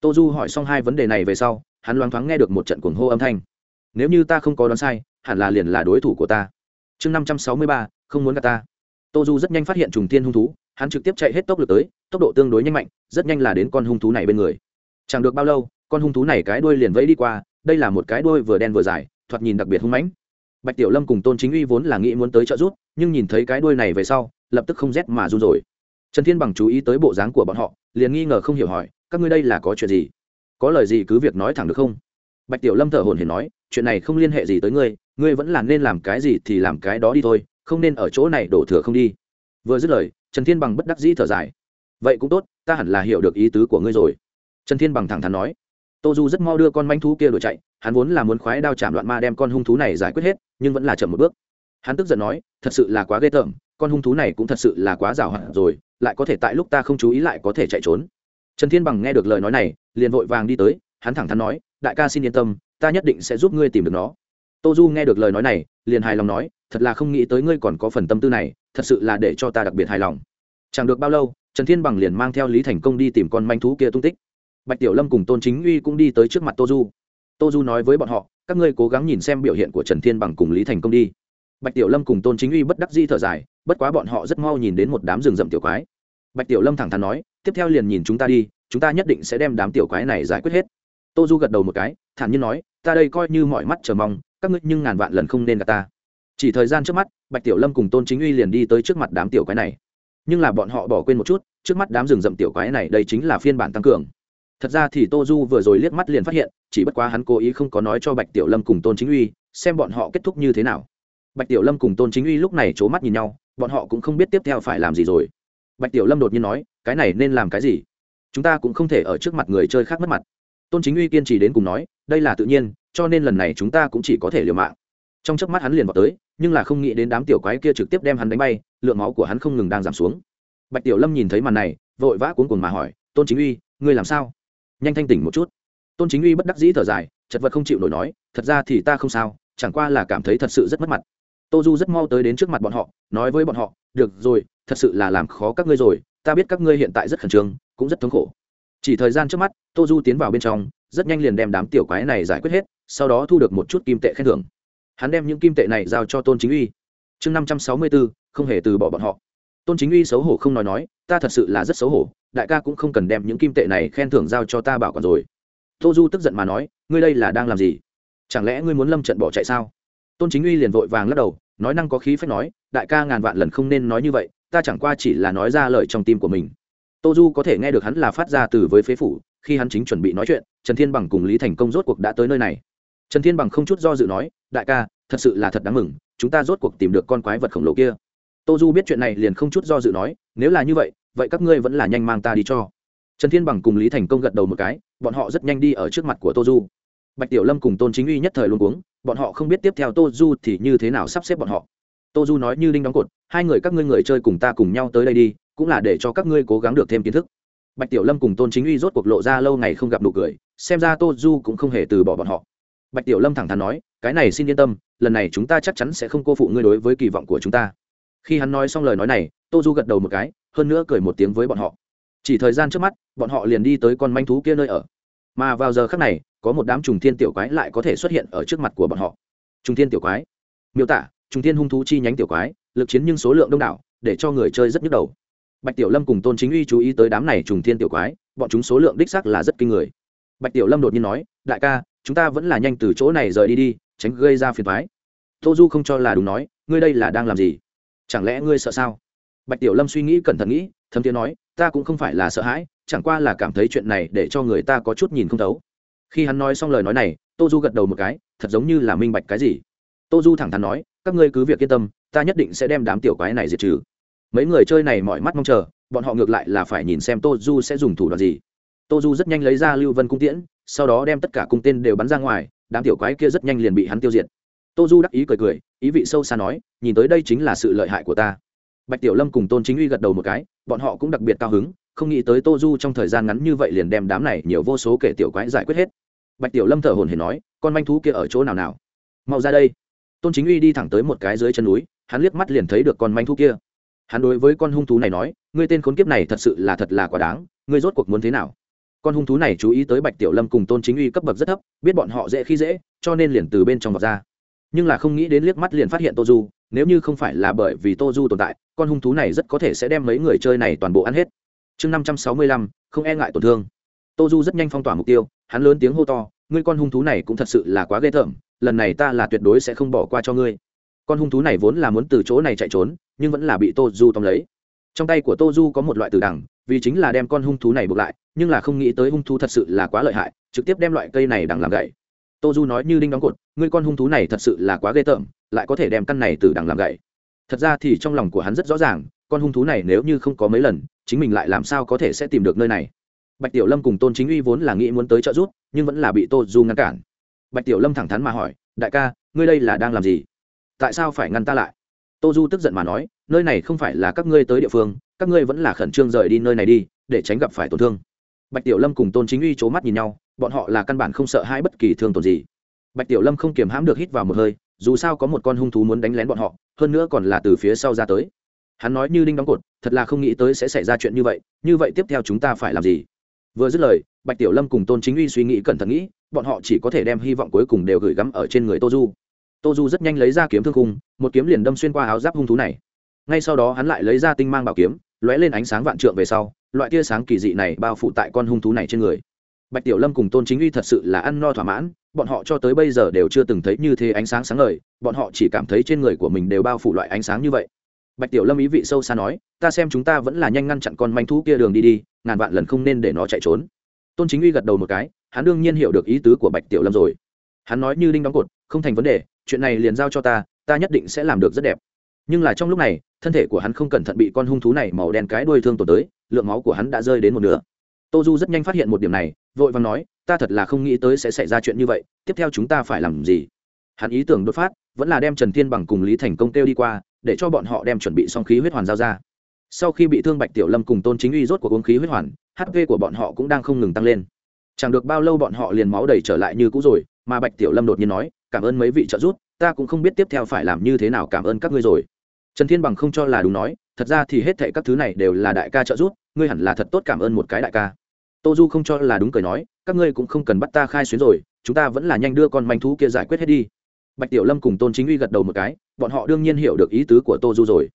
Tô du hỏi xong hai vấn đề này về sau, hắn loáng thoáng nghe được một trận cuồng hô âm thanh. Nếu như ta không có đoán sai, hẳn là liền là đối thủ của ta. Chương năm trăm sáu mươi ba, không muốn gặp ta. Tô du rất nhanh phát hiện trùng tiên hung thú hắn trực tiếp chạy hết tốc lực tới, tốc độ tương đối nhanh mạnh, rất nhanh là đến con hung thú này bên người. Chẳng được bao lâu, con hung thú này cái đuôi liền vẫy đi qua, đây là một cái đuôi vừa đen vừa dài, thoạt nhìn đặc biệt hung mãnh. Bạch tiểu lâm cùng tôn chính uy vốn là nghĩ muốn tới trợ giúp, nhưng nhìn thấy cái đuôi này về sau, lập tức không rét mà run rồi. Trần thiên bằng chú ý tới bộ dáng của bọn họ, liền nghi ngờ không hiểu hỏi, các ngươi đây là có chuyện gì? Có lời gì cứ việc nói thẳng được không? Bạch tiểu lâm thở hồn hển nói, chuyện này không liên hệ gì tới ngươi ngươi vẫn là nên làm cái gì thì làm cái đó đi thôi, không nên ở chỗ này đổ thừa không đi. Vừa dứt lời trần thiên bằng bất đắc dĩ thở dài. Vậy cũng tốt, ta hẳn là hiểu được ý tứ của ngươi rồi. Trần thiên bằng thẳng thắn nói. Tô du rất mau đưa con manh thú kia đuổi chạy, hắn vốn là muốn khoái đao chạm loạn ma đem con hung thú này giải quyết hết, nhưng vẫn là chậm một bước. Hắn tức giận nói, thật sự là quá ghê tởm, con hung thú này cũng thật sự là quá rào hạn rồi, lại có thể tại lúc ta không chú ý lại có thể chạy trốn. Trần thiên bằng nghe được lời nói này, liền vội vàng đi tới, hắn thẳng thắn nói, đại ca xin yên tâm, ta nhất định sẽ giúp ngươi tìm được nó. Tô du nghe được lời nói này, liền hài lòng nói thật là không nghĩ tới ngươi còn có phần tâm tư này, thật sự là để cho ta đặc biệt hài lòng. Chẳng được bao lâu, trần thiên bằng liền mang theo lý thành công đi tìm con manh thú kia tung tích. Bạch tiểu lâm cùng tôn chính uy cũng đi tới trước mặt tô du. Tô du nói với bọn họ, các ngươi cố gắng nhìn xem biểu hiện của trần thiên bằng cùng lý thành công đi. Bạch tiểu lâm cùng tôn chính uy bất đắc di thở dài, bất quá bọn họ rất mau nhìn đến một đám rừng rậm tiểu quái. Bạch tiểu lâm thẳng thắn nói, tiếp theo liền nhìn chúng ta đi, chúng ta nhất định sẽ đem đám tiểu quái này giải quyết hết. Tô du gật đầu một cái, thản nhiên nói, ta đây coi như mọi mắt chờ mong, các ngươi nhưng ngàn vạn lần không nên gặp ta chỉ thời gian trước mắt, bạch tiểu lâm cùng tôn chính uy liền đi tới trước mặt đám tiểu quái này. Nhưng là bọn họ bỏ quên một chút, trước mắt đám rừng rậm tiểu quái này đây chính là phiên bản tăng cường. Thật ra thì tô du vừa rồi liếc mắt liền phát hiện, chỉ bất quá hắn cố ý không có nói cho bạch tiểu lâm cùng tôn chính uy, xem bọn họ kết thúc như thế nào. Bạch tiểu lâm cùng tôn chính uy lúc này c h ố mắt nhìn nhau, bọn họ cũng không biết tiếp theo phải làm gì rồi. Bạch tiểu lâm đột nhiên nói, cái này nên làm cái gì? Chúng ta cũng không thể ở trước mặt người chơi khác mất mặt. Tôn chính uy kiên trì đến cùng nói, đây là tự nhiên, cho nên lần này chúng ta cũng chỉ có thể liều mạng. Trong chớp mắt hắn liền vào tới nhưng là không nghĩ đến đám tiểu quái kia trực tiếp đem hắn đánh bay, lượng máu của hắn không ngừng đang giảm xuống. Bạch tiểu lâm nhìn thấy màn này, vội vã cuốn cuồng mà hỏi, tôn chính uy, ngươi làm sao? Nhanh thanh tỉnh một chút. Tôn chính uy bất đắc dĩ thở dài, chật vật không chịu nổi nói, thật ra thì ta không sao, chẳng qua là cảm thấy thật sự rất mất mặt. Tô du rất mau tới đến trước mặt bọn họ, nói với bọn họ, được rồi, thật sự là làm khó các ngươi rồi, ta biết các ngươi hiện tại rất khẩn trương, cũng rất thống khổ. Chỉ thời gian trước mắt, tô du tiến vào bên trong, rất nhanh liền đem đám tiểu quái này giải quyết hết, sau đó thu được một chút kim tệ khen thưởng hắn đem những kim tệ này giao cho tôn chính uy chương năm trăm sáu mươi bốn, không hề từ bỏ bọn họ tôn chính uy xấu hổ không nói nói ta thật sự là rất xấu hổ đại ca cũng không cần đem những kim tệ này khen thưởng giao cho ta bảo còn rồi tô du tức giận mà nói ngươi đây là đang làm gì chẳng lẽ ngươi muốn lâm trận bỏ chạy sao tôn chính uy liền vội vàng lắc đầu nói năng có khí phép nói đại ca ngàn vạn lần không nên nói như vậy ta chẳng qua chỉ là nói ra lời trong tim của mình tô du có thể nghe được hắn là phát ra từ với phế phủ khi hắn chính chuẩn bị nói chuyện trần thiên bằng cùng lý thành công rốt cuộc đã tới nơi này trần thiên bằng không chút do dự nói, đại ca, thật sự là thật đáng mừng, chúng ta rốt cuộc tìm được con quái vật khổng lồ kia. Tô du biết chuyện này liền không chút do dự nói, nếu là như vậy vậy các ngươi vẫn là nhanh mang ta đi cho. Trần thiên bằng cùng lý thành công gật đầu một cái, bọn họ rất nhanh đi ở trước mặt của tô du. Bạch tiểu lâm cùng tôn chính uy nhất thời luôn uống bọn họ không biết tiếp theo tô du thì như thế nào sắp xếp bọn họ. Tô du nói như đinh đóng cột, hai người các ngươi người chơi cùng ta cùng nhau tới đây đi, cũng là để cho các ngươi cố gắng được thêm kiến thức. Bạch tiểu lâm cùng tôn chính uy rốt cuộc lộ ra lâu ngày không gặp nụ cười, xem ra tô du cũng không hề từ bỏ bọn họ bạch tiểu lâm thẳng thắn nói, cái này xin yên tâm, lần này chúng ta chắc chắn sẽ không cô phụ ngươi đối với kỳ vọng của chúng ta. Khi hắn nói xong lời nói này, tô du gật đầu một cái, hơn nữa cười một tiếng với bọn họ. Chỉ thời gian trước mắt, bọn họ liền đi tới con manh thú kia nơi ở. Mà vào giờ khác này, có một đám trùng thiên tiểu quái lại có thể xuất hiện ở trước mặt của bọn họ. Trùng thiên tiểu quái. Miêu tả, trùng thiên hung thú chi nhánh tiểu quái, lực chiến nhưng số lượng đông đảo, để cho người chơi rất nhức đầu. Bạch tiểu lâm cùng tôn chính uy chú ý tới đám này trùng thiên tiểu quái, bọn chúng số lượng đích sắc là rất kinh người. Bạch tiểu lâm đột nhiên nói, đại ca chúng ta vẫn là nhanh từ chỗ này rời đi đi, tránh gây ra phiền thoái tô du không cho là đúng nói, ngươi đây là đang làm gì? Chẳng lẽ ngươi sợ sao? Bạch tiểu lâm suy nghĩ cẩn thận nghĩ, thấm tiếng nói, ta cũng không phải là sợ hãi, chẳng qua là cảm thấy chuyện này để cho người ta có chút nhìn không thấu. Khi hắn nói xong lời nói này, tô du gật đầu một cái, thật giống như là minh bạch cái gì. Tô du thẳng thắn nói, các ngươi cứ việc yên tâm, ta nhất định sẽ đem đám tiểu quái này diệt trừ. Mấy người chơi này mọi mắt mong chờ, bọn họ ngược lại là phải nhìn xem tô du sẽ dùng thủ đoạn gì. Tô du rất nhanh lấy ra lưu vân cung tiễn sau đó đem tất cả cung tên đều bắn ra ngoài, đám tiểu quái kia rất nhanh liền bị hắn tiêu diệt. Tô du đắc ý cười cười, ý vị sâu xa nói, nhìn tới đây chính là sự lợi hại của ta. Bạch tiểu lâm cùng tôn chính uy gật đầu một cái, bọn họ cũng đặc biệt cao hứng, không nghĩ tới tô du trong thời gian ngắn như vậy liền đem đám này nhiều vô số kể tiểu quái giải quyết hết. Bạch tiểu lâm thở hồn hển nói, con manh thú kia ở chỗ nào nào? Mau ra đây. Tôn chính uy đi thẳng tới một cái dưới chân núi, hắn liếc mắt liền thấy được con manh thú kia. Hắn đối với con hung thú này nói, ngươi tên khốn kiếp này thật sự là thật là quá đáng, ngươi rốt cuộc muốn thế nào? Con hung thú này chú ý tới bạch tiểu lâm cùng tôn chính uy cấp bậc rất thấp, biết bọn họ dễ khi dễ, cho nên liền từ bên trong vọt ra. Nhưng là không nghĩ đến liếc mắt liền phát hiện tô du, nếu như không phải là bởi vì tô du tồn tại, con hung thú này rất có thể sẽ đem mấy người chơi này toàn bộ ăn hết. Chương năm trăm sáu mươi lăm, không e ngại tổn thương. Tô du rất nhanh phong tỏa mục tiêu, hắn lớn tiếng hô to, ngươi con hung thú này cũng thật sự là quá ghê tởm, lần này ta là tuyệt đối sẽ không bỏ qua cho ngươi. Con hung thú này vốn là muốn từ chỗ này chạy trốn, nhưng vẫn là bị tô du tóm lấy. Trong tay của tô du có một loại từ đằng vì chính là đem con hung thú này buộc lại, nhưng là không nghĩ tới hung thú thật sự là quá lợi hại, trực tiếp đem loại cây này đằng làm gậy. Tô du nói như đinh đóng cột, ngươi con hung thú này thật sự là quá ghê tởm, lại có thể đem căn này từ đằng làm gậy. Thật ra thì trong lòng của hắn rất rõ ràng, con hung thú này nếu như không có mấy lần, chính mình lại làm sao có thể sẽ tìm được nơi này? Bạch tiểu lâm cùng tôn chính uy vốn là nghĩ muốn tới trợ giúp, nhưng vẫn là bị tô du ngăn cản. Bạch tiểu lâm thẳng thắn mà hỏi, đại ca, ngươi đây là đang làm gì? Tại sao phải ngăn ta lại? Tô du tức giận mà nói, nơi này không phải là các ngươi tới địa phương, các ngươi vẫn là khẩn trương rời đi nơi này đi, để tránh gặp phải tổn thương. Bạch tiểu lâm cùng tôn chính uy c h ố mắt nhìn nhau, bọn họ là căn bản không sợ hai bất kỳ thương tổn gì. Bạch tiểu lâm không kiềm hãm được hít vào một hơi, dù sao có một con hung thú muốn đánh lén bọn họ, hơn nữa còn là từ phía sau ra tới. Hắn nói như đinh đóng cột, thật là không nghĩ tới sẽ xảy ra chuyện như vậy như vậy tiếp theo chúng ta phải làm gì? Vừa dứt lời, bạch tiểu lâm cùng tôn chính uy suy nghĩ cẩn thận nghĩ, bọn họ chỉ có thể đem hy vọng cuối cùng đều gửi gắm ở trên người tô du tô du rất nhanh lấy ra kiếm thương khung, một kiếm liền đâm xuyên qua áo giáp hung thú này. Ngay sau đó hắn lại lấy ra tinh mang bảo kiếm, lóe lên ánh sáng vạn trượng về sau, loại tia sáng kỳ dị này bao phủ tại con hung thú này trên người. Bạch tiểu lâm cùng tôn chính uy thật sự là ăn no thỏa mãn, bọn họ cho tới bây giờ đều chưa từng thấy như thế ánh sáng sáng ngời, bọn họ chỉ cảm thấy trên người của mình đều bao phủ loại ánh sáng như vậy. Bạch tiểu lâm ý vị sâu xa nói, ta xem chúng ta vẫn là nhanh ngăn chặn con manh thú kia đường đi đi, ngàn vạn lần không nên để nó chạy trốn. Tôn chính uy gật đầu một cái, hắn đương nhiên hiểu được ý tứ của bạch tiểu lâm rồi. Hắn nói như đinh đóng cột, không thành vấn đề chuyện này liền giao cho ta ta nhất định sẽ làm được rất đẹp. Nhưng là trong lúc này, thân thể của hắn không cẩn thận bị con hung thú này màu đen cái đuôi thương tổn tới, lượng máu của hắn đã rơi đến một nửa. Tô du rất nhanh phát hiện một điểm này, vội vàng nói, ta thật là không nghĩ tới sẽ xảy ra chuyện như vậy, tiếp theo chúng ta phải làm gì? Hắn ý tưởng đột phát, vẫn là đem trần thiên bằng cùng lý thành công kêu đi qua, để cho bọn họ đem chuẩn bị xong khí huyết hoàn giao ra. Sau khi bị thương bạch tiểu lâm cùng tôn chính uy rốt của uống khí huyết hoàn hp của bọn họ cũng đang không ngừng tăng lên. Chẳng được bao lâu bọn họ liền máu đầy trở lại như cũ rồi, mà bạch tiểu lâm đột nhiên nói cảm ơn mấy vị trợ giúp, ta cũng không biết tiếp theo phải làm như thế nào cảm ơn các ngươi rồi. Trần thiên bằng không cho là đúng nói, thật ra thì hết thệ các thứ này đều là đại ca trợ giúp, ngươi hẳn là thật tốt cảm ơn một cái đại ca. Tô du không cho là đúng cười nói, các ngươi cũng không cần bắt ta khai xuyến rồi, chúng ta vẫn là nhanh đưa con manh thú kia giải quyết hết đi. Bạch tiểu lâm cùng tôn chính uy gật đầu một cái, bọn họ đương nhiên hiểu được ý tứ của tô du rồi.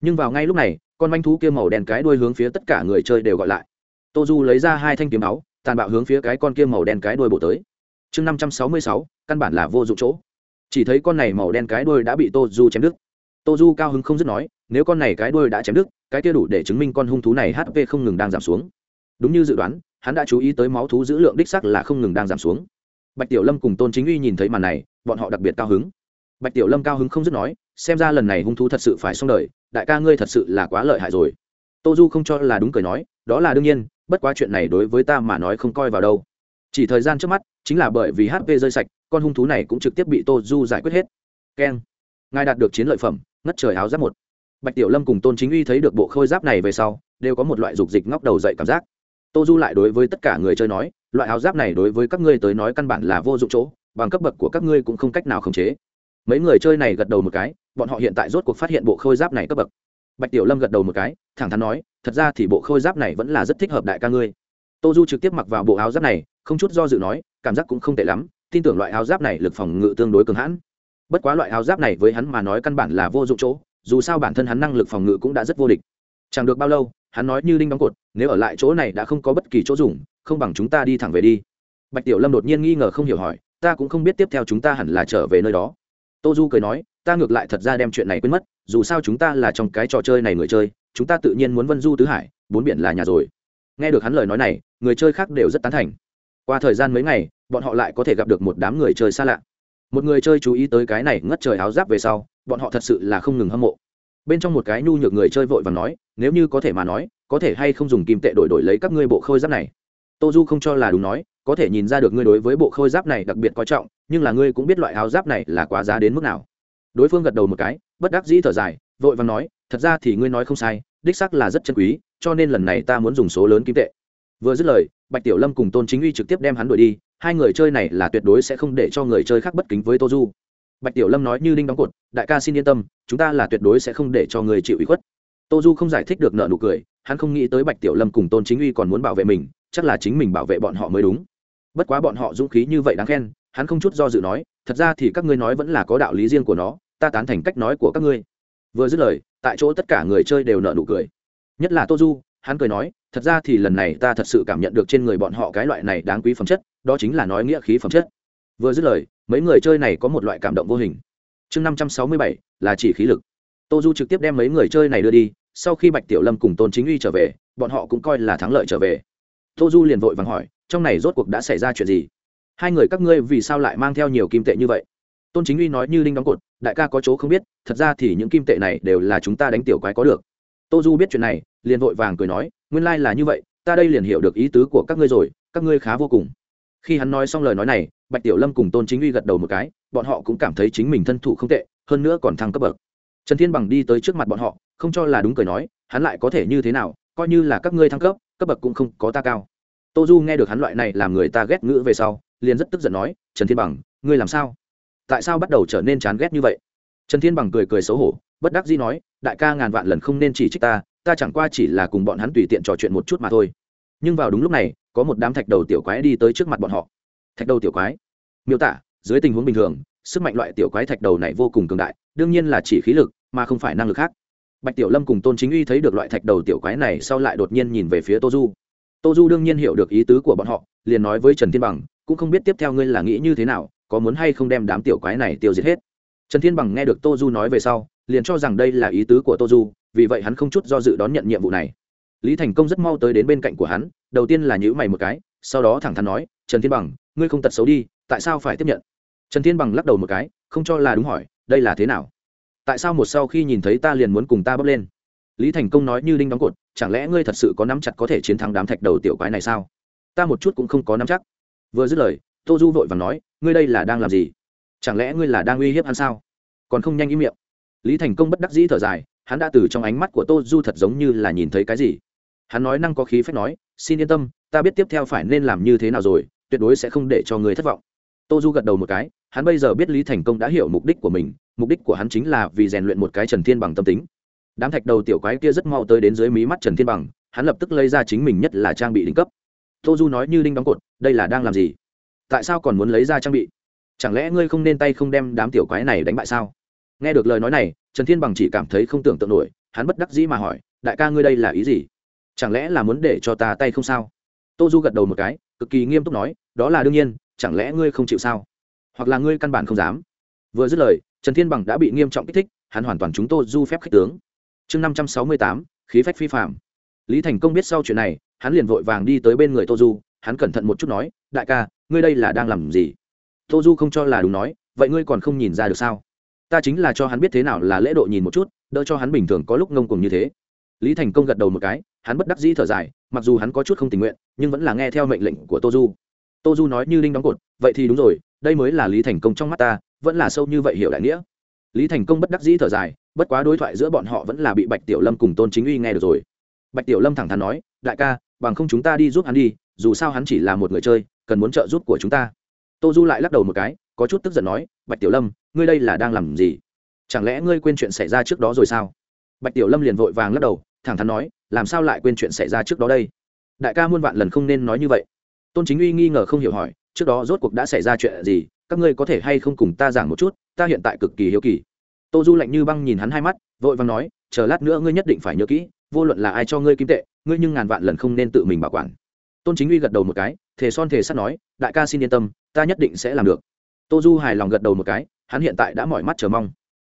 Nhưng vào ngay lúc này, con manh thú kia màu đen cái đuôi hướng phía tất cả người chơi đều gọi lại. Tô du lấy ra hai thanh kiếm áo, tàn bạo hướng phía cái con kia màu đen cái đuôi bổ tới chương năm trăm sáu mươi sáu, căn bản là vô dụng chỗ. Chỉ thấy con này màu đen cái đuôi đã bị tô du chém đứt. Tô du cao hứng không dứt nói, nếu con này cái đuôi đã chém đứt, cái kia đủ để chứng minh con hung thú này hp không ngừng đang giảm xuống. Đúng như dự đoán, hắn đã chú ý tới máu thú dữ lượng đích sắc là không ngừng đang giảm xuống. Bạch tiểu lâm cùng tôn chính uy nhìn thấy màn này, bọn họ đặc biệt cao hứng. Bạch tiểu lâm cao hứng không dứt nói, xem ra lần này hung thú thật sự phải xong đời, đại ca ngươi thật sự là quá lợi hại rồi. Tô du không cho là đúng cười nói, đó là đương nhiên, bất quá chuyện này đối với ta mà nói không coi vào đâu chỉ thời gian trước mắt, chính là bởi vì hp rơi sạch, con hung thú này cũng trực tiếp bị tô du giải quyết hết. Keng. Ngài đạt được chiến lợi phẩm, ngất trời áo giáp một. Bạch tiểu lâm cùng tôn chính uy thấy được bộ khôi giáp này về sau, đều có một loại dục dịch ngóc đầu dậy cảm giác. Tô du lại đối với tất cả người chơi nói, loại áo giáp này đối với các ngươi tới nói căn bản là vô dụng chỗ, bằng cấp bậc của các ngươi cũng không cách nào khống chế. Mấy người chơi này gật đầu một cái, bọn họ hiện tại rốt cuộc phát hiện bộ khôi giáp này cấp bậc. Bạch tiểu lâm gật đầu một cái, thẳng thắn nói, thật ra thì bộ khôi giáp này vẫn là rất thích hợp đại ca ngươi tô du trực tiếp mặc vào bộ áo giáp này, không chút do dự nói, cảm giác cũng không tệ lắm, tin tưởng loại áo giáp này lực phòng ngự tương đối cường hãn. Bất quá loại áo giáp này với hắn mà nói căn bản là vô dụng chỗ, dù sao bản thân hắn năng lực phòng ngự cũng đã rất vô địch. Chẳng được bao lâu, hắn nói như đinh đóng cột, nếu ở lại chỗ này đã không có bất kỳ chỗ dùng, không bằng chúng ta đi thẳng về đi. Bạch tiểu lâm đột nhiên nghi ngờ không hiểu hỏi, ta cũng không biết tiếp theo chúng ta hẳn là trở về nơi đó. Tô du cười nói, ta ngược lại thật ra đem chuyện này quên mất, dù sao chúng ta là trong cái trò chơi này người chơi, chúng ta tự nhiên muốn vân du tứ hải, bốn biển là nhà rồi nghe được hắn lời nói này, người chơi khác đều rất tán thành. Qua thời gian mấy ngày, bọn họ lại có thể gặp được một đám người chơi xa lạ. Một người chơi chú ý tới cái này ngất trời áo giáp về sau, bọn họ thật sự là không ngừng hâm mộ. Bên trong một cái nhu nhược người chơi vội và nói, nếu như có thể mà nói, có thể hay không dùng kim tệ đổi đổi lấy các ngươi bộ khôi giáp này? Tô du không cho là đúng nói, có thể nhìn ra được ngươi đối với bộ khôi giáp này đặc biệt coi trọng, nhưng là ngươi cũng biết loại áo giáp này là quá giá đến mức nào. Đối phương gật đầu một cái, bất đắc dĩ thở dài, vội vàng nói, thật ra thì ngươi nói không sai, đích sắc là rất chân quý cho nên lần này ta muốn dùng số lớn kim tệ. Vừa dứt lời, bạch tiểu lâm cùng tôn chính uy trực tiếp đem hắn đuổi đi, hai người chơi này là tuyệt đối sẽ không để cho người chơi khác bất kính với tô du. Bạch tiểu lâm nói như linh đóng cột, đại ca xin yên tâm, chúng ta là tuyệt đối sẽ không để cho người chịu ủy khuất. Tô du không giải thích được nợ nụ cười, hắn không nghĩ tới bạch tiểu lâm cùng tôn chính uy còn muốn bảo vệ mình, chắc là chính mình bảo vệ bọn họ mới đúng. Bất quá bọn họ dũng khí như vậy đáng khen, hắn không chút do dự nói, thật ra thì các ngươi nói vẫn là có đạo lý riêng của nó, ta tán thành cách nói của các ngươi. Vừa dứt lời, tại chỗ tất cả người chơi đều nợ nụ cười nhất là tô du, hắn cười nói, thật ra thì lần này ta thật sự cảm nhận được trên người bọn họ cái loại này đáng quý phẩm chất, đó chính là nói nghĩa khí phẩm chất. Vừa dứt lời, mấy người chơi này có một loại cảm động vô hình. Chương năm trăm sáu mươi bảy, là chỉ khí lực. Tô du trực tiếp đem mấy người chơi này đưa đi, sau khi bạch tiểu lâm cùng tôn chính uy trở về, bọn họ cũng coi là thắng lợi trở về. Tô du liền vội vàng hỏi, trong này rốt cuộc đã xảy ra chuyện gì? Hai người các ngươi vì sao lại mang theo nhiều kim tệ như vậy? Tôn chính uy nói như đinh đóng cột, đại ca có chỗ không biết, thật ra thì những kim tệ này đều là chúng ta đánh tiểu quái có được. Tô du biết chuyện này liền vội vàng cười nói, nguyên lai là như vậy, ta đây liền hiểu được ý tứ của các ngươi rồi, các ngươi khá vô cùng. Khi hắn nói xong lời nói này, bạch tiểu lâm cùng tôn chính uy gật đầu một cái, bọn họ cũng cảm thấy chính mình thân thủ không tệ, hơn nữa còn thăng cấp bậc. Trần thiên bằng đi tới trước mặt bọn họ, không cho là đúng cười nói, hắn lại có thể như thế nào, coi như là các ngươi thăng cấp cấp bậc cũng không có ta cao. Tô du nghe được hắn loại này làm người ta ghét ngữ về sau, liền rất tức giận nói, trần thiên bằng, ngươi làm sao? Tại sao bắt đầu trở nên chán ghét như vậy? Trần thiên bằng cười cười xấu hổ, bất đắc dĩ nói, đại ca ngàn vạn lần không nên chỉ trích ta ta chẳng qua chỉ là cùng bọn hắn tùy tiện trò chuyện một chút mà thôi. Nhưng vào đúng lúc này, có một đám thạch đầu tiểu quái đi tới trước mặt bọn họ. Thạch đầu tiểu quái? Miêu tả, dưới tình huống bình thường, sức mạnh loại tiểu quái thạch đầu này vô cùng cường đại, đương nhiên là chỉ khí lực, mà không phải năng lực khác. Bạch tiểu lâm cùng tôn chính uy thấy được loại thạch đầu tiểu quái này sau lại đột nhiên nhìn về phía tô du. Tô du đương nhiên hiểu được ý tứ của bọn họ, liền nói với trần thiên bằng, cũng không biết tiếp theo ngươi là nghĩ như thế nào, có muốn hay không đem đám tiểu quái này tiêu diệt hết? Trần thiên bằng nghe được tô du nói về sau, liền cho rằng đây là ý tứ của tô du vì vậy hắn không chút do dự đón nhận nhiệm vụ này. Lý thành công rất mau tới đến bên cạnh của hắn, đầu tiên là nhữ mày một cái, sau đó thẳng thắn nói, trần thiên bằng, ngươi không tật xấu đi, tại sao phải tiếp nhận? Trần thiên bằng lắc đầu một cái, không cho là đúng hỏi, đây là thế nào? Tại sao một sau khi nhìn thấy ta liền muốn cùng ta bốc lên? Lý thành công nói như đinh đóng cột, chẳng lẽ ngươi thật sự có nắm chặt có thể chiến thắng đám thạch đầu tiểu quái này sao? Ta một chút cũng không có nắm chắc. Vừa dứt lời, tô du vội và nói, ngươi đây là đang làm gì? Chẳng lẽ ngươi là đang uy hiếp hắn sao? Còn không nhanh ý miệng, lý thành công bất đắc dĩ thở dài hắn đã từ trong ánh mắt của tô du thật giống như là nhìn thấy cái gì. Hắn nói năng có khí phép nói, xin yên tâm, ta biết tiếp theo phải nên làm như thế nào rồi, tuyệt đối sẽ không để cho người thất vọng. Tô du gật đầu một cái, hắn bây giờ biết lý thành công đã hiểu mục đích của mình, mục đích của hắn chính là vì rèn luyện một cái trần thiên bằng tâm tính. Đám thạch đầu tiểu quái kia rất mau tới đến dưới mí mắt trần thiên bằng, hắn lập tức lấy ra chính mình nhất là trang bị đỉnh cấp. Tô du nói như đinh đóng cột, đây là đang làm gì? Tại sao còn muốn lấy ra trang bị? Chẳng lẽ ngươi không nên tay không đem đám tiểu quái này đánh bại sao? Nghe được lời nói này, trần thiên bằng chỉ cảm thấy không tưởng tượng nổi, hắn bất đắc dĩ mà hỏi, đại ca ngươi đây là ý gì? Chẳng lẽ là muốn để cho ta tay không sao? Tô du gật đầu một cái, cực kỳ nghiêm túc nói, đó là đương nhiên, chẳng lẽ ngươi không chịu sao? Hoặc là ngươi căn bản không dám? Vừa dứt lời, trần thiên bằng đã bị nghiêm trọng kích thích, hắn hoàn toàn chúng tô du phép khích tướng. Chương năm trăm sáu mươi tám, khí phách phi phạm lý thành công biết sau chuyện này, hắn liền vội vàng đi tới bên người tô du, hắn cẩn thận một chút nói, đại ca, ngươi đây là đang làm gì? Tô du không cho là đúng nói, vậy ngươi còn không nhìn ra được sao? Ta chính là cho hắn biết thế nào là lễ độ nhìn một chút, đỡ cho hắn bình thường có lúc ngông cùng như thế. Lý thành công gật đầu một cái, hắn bất đắc dĩ thở dài, mặc dù hắn có chút không tình nguyện, nhưng vẫn là nghe theo mệnh lệnh của tô du. Tô du nói như linh đóng cột, vậy thì đúng rồi, đây mới là lý thành công trong mắt ta, vẫn là sâu như vậy hiểu đại nghĩa. Lý thành công bất đắc dĩ thở dài, bất quá đối thoại giữa bọn họ vẫn là bị bạch tiểu lâm cùng tôn chính uy nghe được rồi. Bạch tiểu lâm thẳng thắn nói, đại ca, bằng không chúng ta đi giúp hắn đi, dù sao hắn chỉ là một người chơi, cần muốn trợ giúp của chúng ta. Tô du lại lắc đầu một cái có chút tức giận nói, bạch tiểu lâm, ngươi đây là đang làm gì? Chẳng lẽ ngươi quên chuyện xảy ra trước đó rồi sao? Bạch tiểu lâm liền vội vàng lắc đầu, thẳng thắn nói, làm sao lại quên chuyện xảy ra trước đó đây? Đại ca muôn vạn lần không nên nói như vậy. Tôn chính uy nghi ngờ không hiểu hỏi, trước đó rốt cuộc đã xảy ra chuyện gì? Các ngươi có thể hay không cùng ta giảng một chút? Ta hiện tại cực kỳ hiếu kỳ. Tô du lạnh như băng nhìn hắn hai mắt, vội vàng nói, chờ lát nữa ngươi nhất định phải nhớ kỹ, vô luận là ai cho ngươi kim tệ, ngươi nhưng ngàn vạn lần không nên tự mình bảo quản. Tôn chính uy gật đầu một cái, thề son thề sắt nói, đại ca xin yên tâm, ta nhất định sẽ làm được tô du hài lòng gật đầu một cái, hắn hiện tại đã mỏi mắt chờ mong.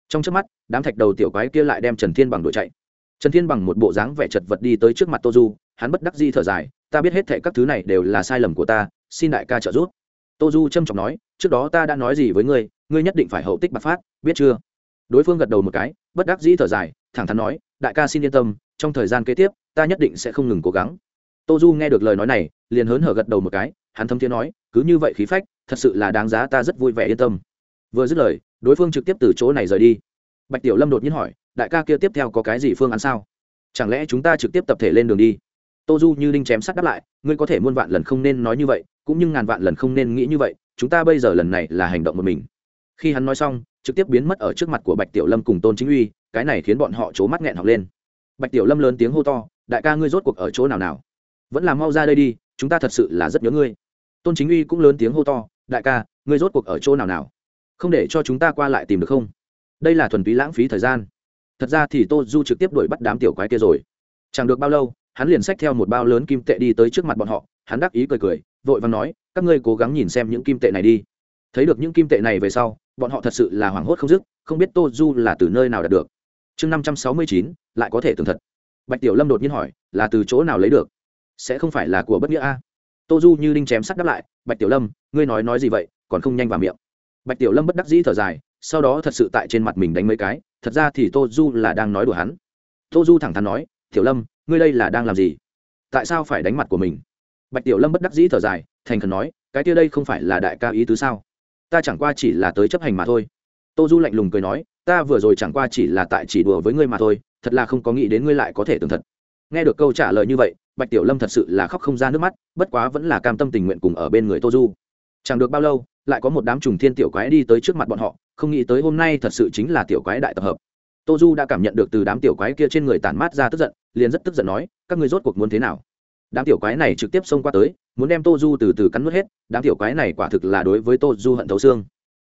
Trong trước mắt, đám thạch đầu tiểu quái kia lại đem trần thiên bằng đuổi chạy. Trần thiên bằng một bộ dáng vẻ chật vật đi tới trước mặt tô du, hắn bất đắc di thở dài, ta biết hết thệ các thứ này đều là sai lầm của ta, xin đại ca trợ giúp. Tô du trâm trọng nói, trước đó ta đã nói gì với ngươi ngươi nhất định phải hậu tích bạc phát, biết chưa? Đối phương gật đầu một cái, bất đắc dĩ thở dài, thẳng thắn nói, đại ca xin yên tâm, trong thời gian kế tiếp, ta nhất định sẽ không ngừng cố gắng. Tô du nghe được lời nói này, liền hớn hở gật đầu một cái, hắn thấm thiên nói, cứ như vậy khí phách thật sự là đáng giá ta rất vui vẻ yên tâm. Vừa dứt lời, đối phương trực tiếp từ chỗ này rời đi. Bạch tiểu lâm đột nhiên hỏi, đại ca kia tiếp theo có cái gì phương án sao? Chẳng lẽ chúng ta trực tiếp tập thể lên đường đi? Tô du như đinh chém sắt đáp lại, ngươi có thể muôn vạn lần không nên nói như vậy, cũng như ngàn vạn lần không nên nghĩ như vậy, chúng ta bây giờ lần này là hành động một mình. Khi hắn nói xong, trực tiếp biến mất ở trước mặt của bạch tiểu lâm cùng tôn chính uy, cái này khiến bọn họ c h ố mắt nghẹn học lên. Bạch tiểu lâm lớn tiếng hô to, đại ca ngươi rốt cuộc ở chỗ nào nào? Vẫn là mau ra đây đi, chúng ta thật sự là rất nhớ ngươi. Tôn chính uy cũng lớn tiếng hô to đại ca, ngươi rốt cuộc ở chỗ nào nào? Không để cho chúng ta qua lại tìm được không? Đây là thuần túy lãng phí thời gian. Thật ra thì tô du trực tiếp đuổi bắt đám tiểu quái kia rồi. Chẳng được bao lâu, hắn liền xách theo một bao lớn kim tệ đi tới trước mặt bọn họ, hắn đắc ý cười cười, vội và nói, các ngươi cố gắng nhìn xem những kim tệ này đi. Thấy được những kim tệ này về sau, bọn họ thật sự là hoảng hốt không dứt, không biết tô du là từ nơi nào đạt được. Chương năm trăm sáu mươi chín, lại có thể tường thật. Bạch tiểu lâm đột nhiên hỏi, là từ chỗ nào lấy được? Sẽ không phải là của bất nghĩa a? Tô du như đinh chém sắt đáp lại, bạch tiểu lâm, ngươi nói nói gì vậy? Còn không nhanh vào miệng. Bạch tiểu lâm bất đắc dĩ thở dài, sau đó thật sự tại trên mặt mình đánh mấy cái, thật ra thì tô du là đang nói đùa hắn. Tô du thẳng thắn nói, tiểu lâm, ngươi đây là đang làm gì? Tại sao phải đánh mặt của mình? Bạch tiểu lâm bất đắc dĩ thở dài, thành khẩn nói, cái kia đây không phải là đại ca ý tứ sao? Ta chẳng qua chỉ là tới chấp hành mà thôi. Tô du lạnh lùng cười nói, ta vừa rồi chẳng qua chỉ là tại chỉ đùa với ngươi mà thôi, thật là không có nghĩ đến ngươi lại có thể tường thật. Nghe được câu trả lời như vậy bạch tiểu lâm thật sự là khóc không ra nước mắt, bất quá vẫn là cam tâm tình nguyện cùng ở bên người tô du. Chẳng được bao lâu, lại có một đám trùng thiên tiểu quái đi tới trước mặt bọn họ, không nghĩ tới hôm nay thật sự chính là tiểu quái đại tập hợp. Tô du đã cảm nhận được từ đám tiểu quái kia trên người tản mát ra tức giận, liền rất tức giận nói, các ngươi rốt cuộc muốn thế nào? Đám tiểu quái này trực tiếp xông qua tới, muốn đem tô du từ từ cắn nuốt hết, đám tiểu quái này quả thực là đối với tô du hận thấu xương.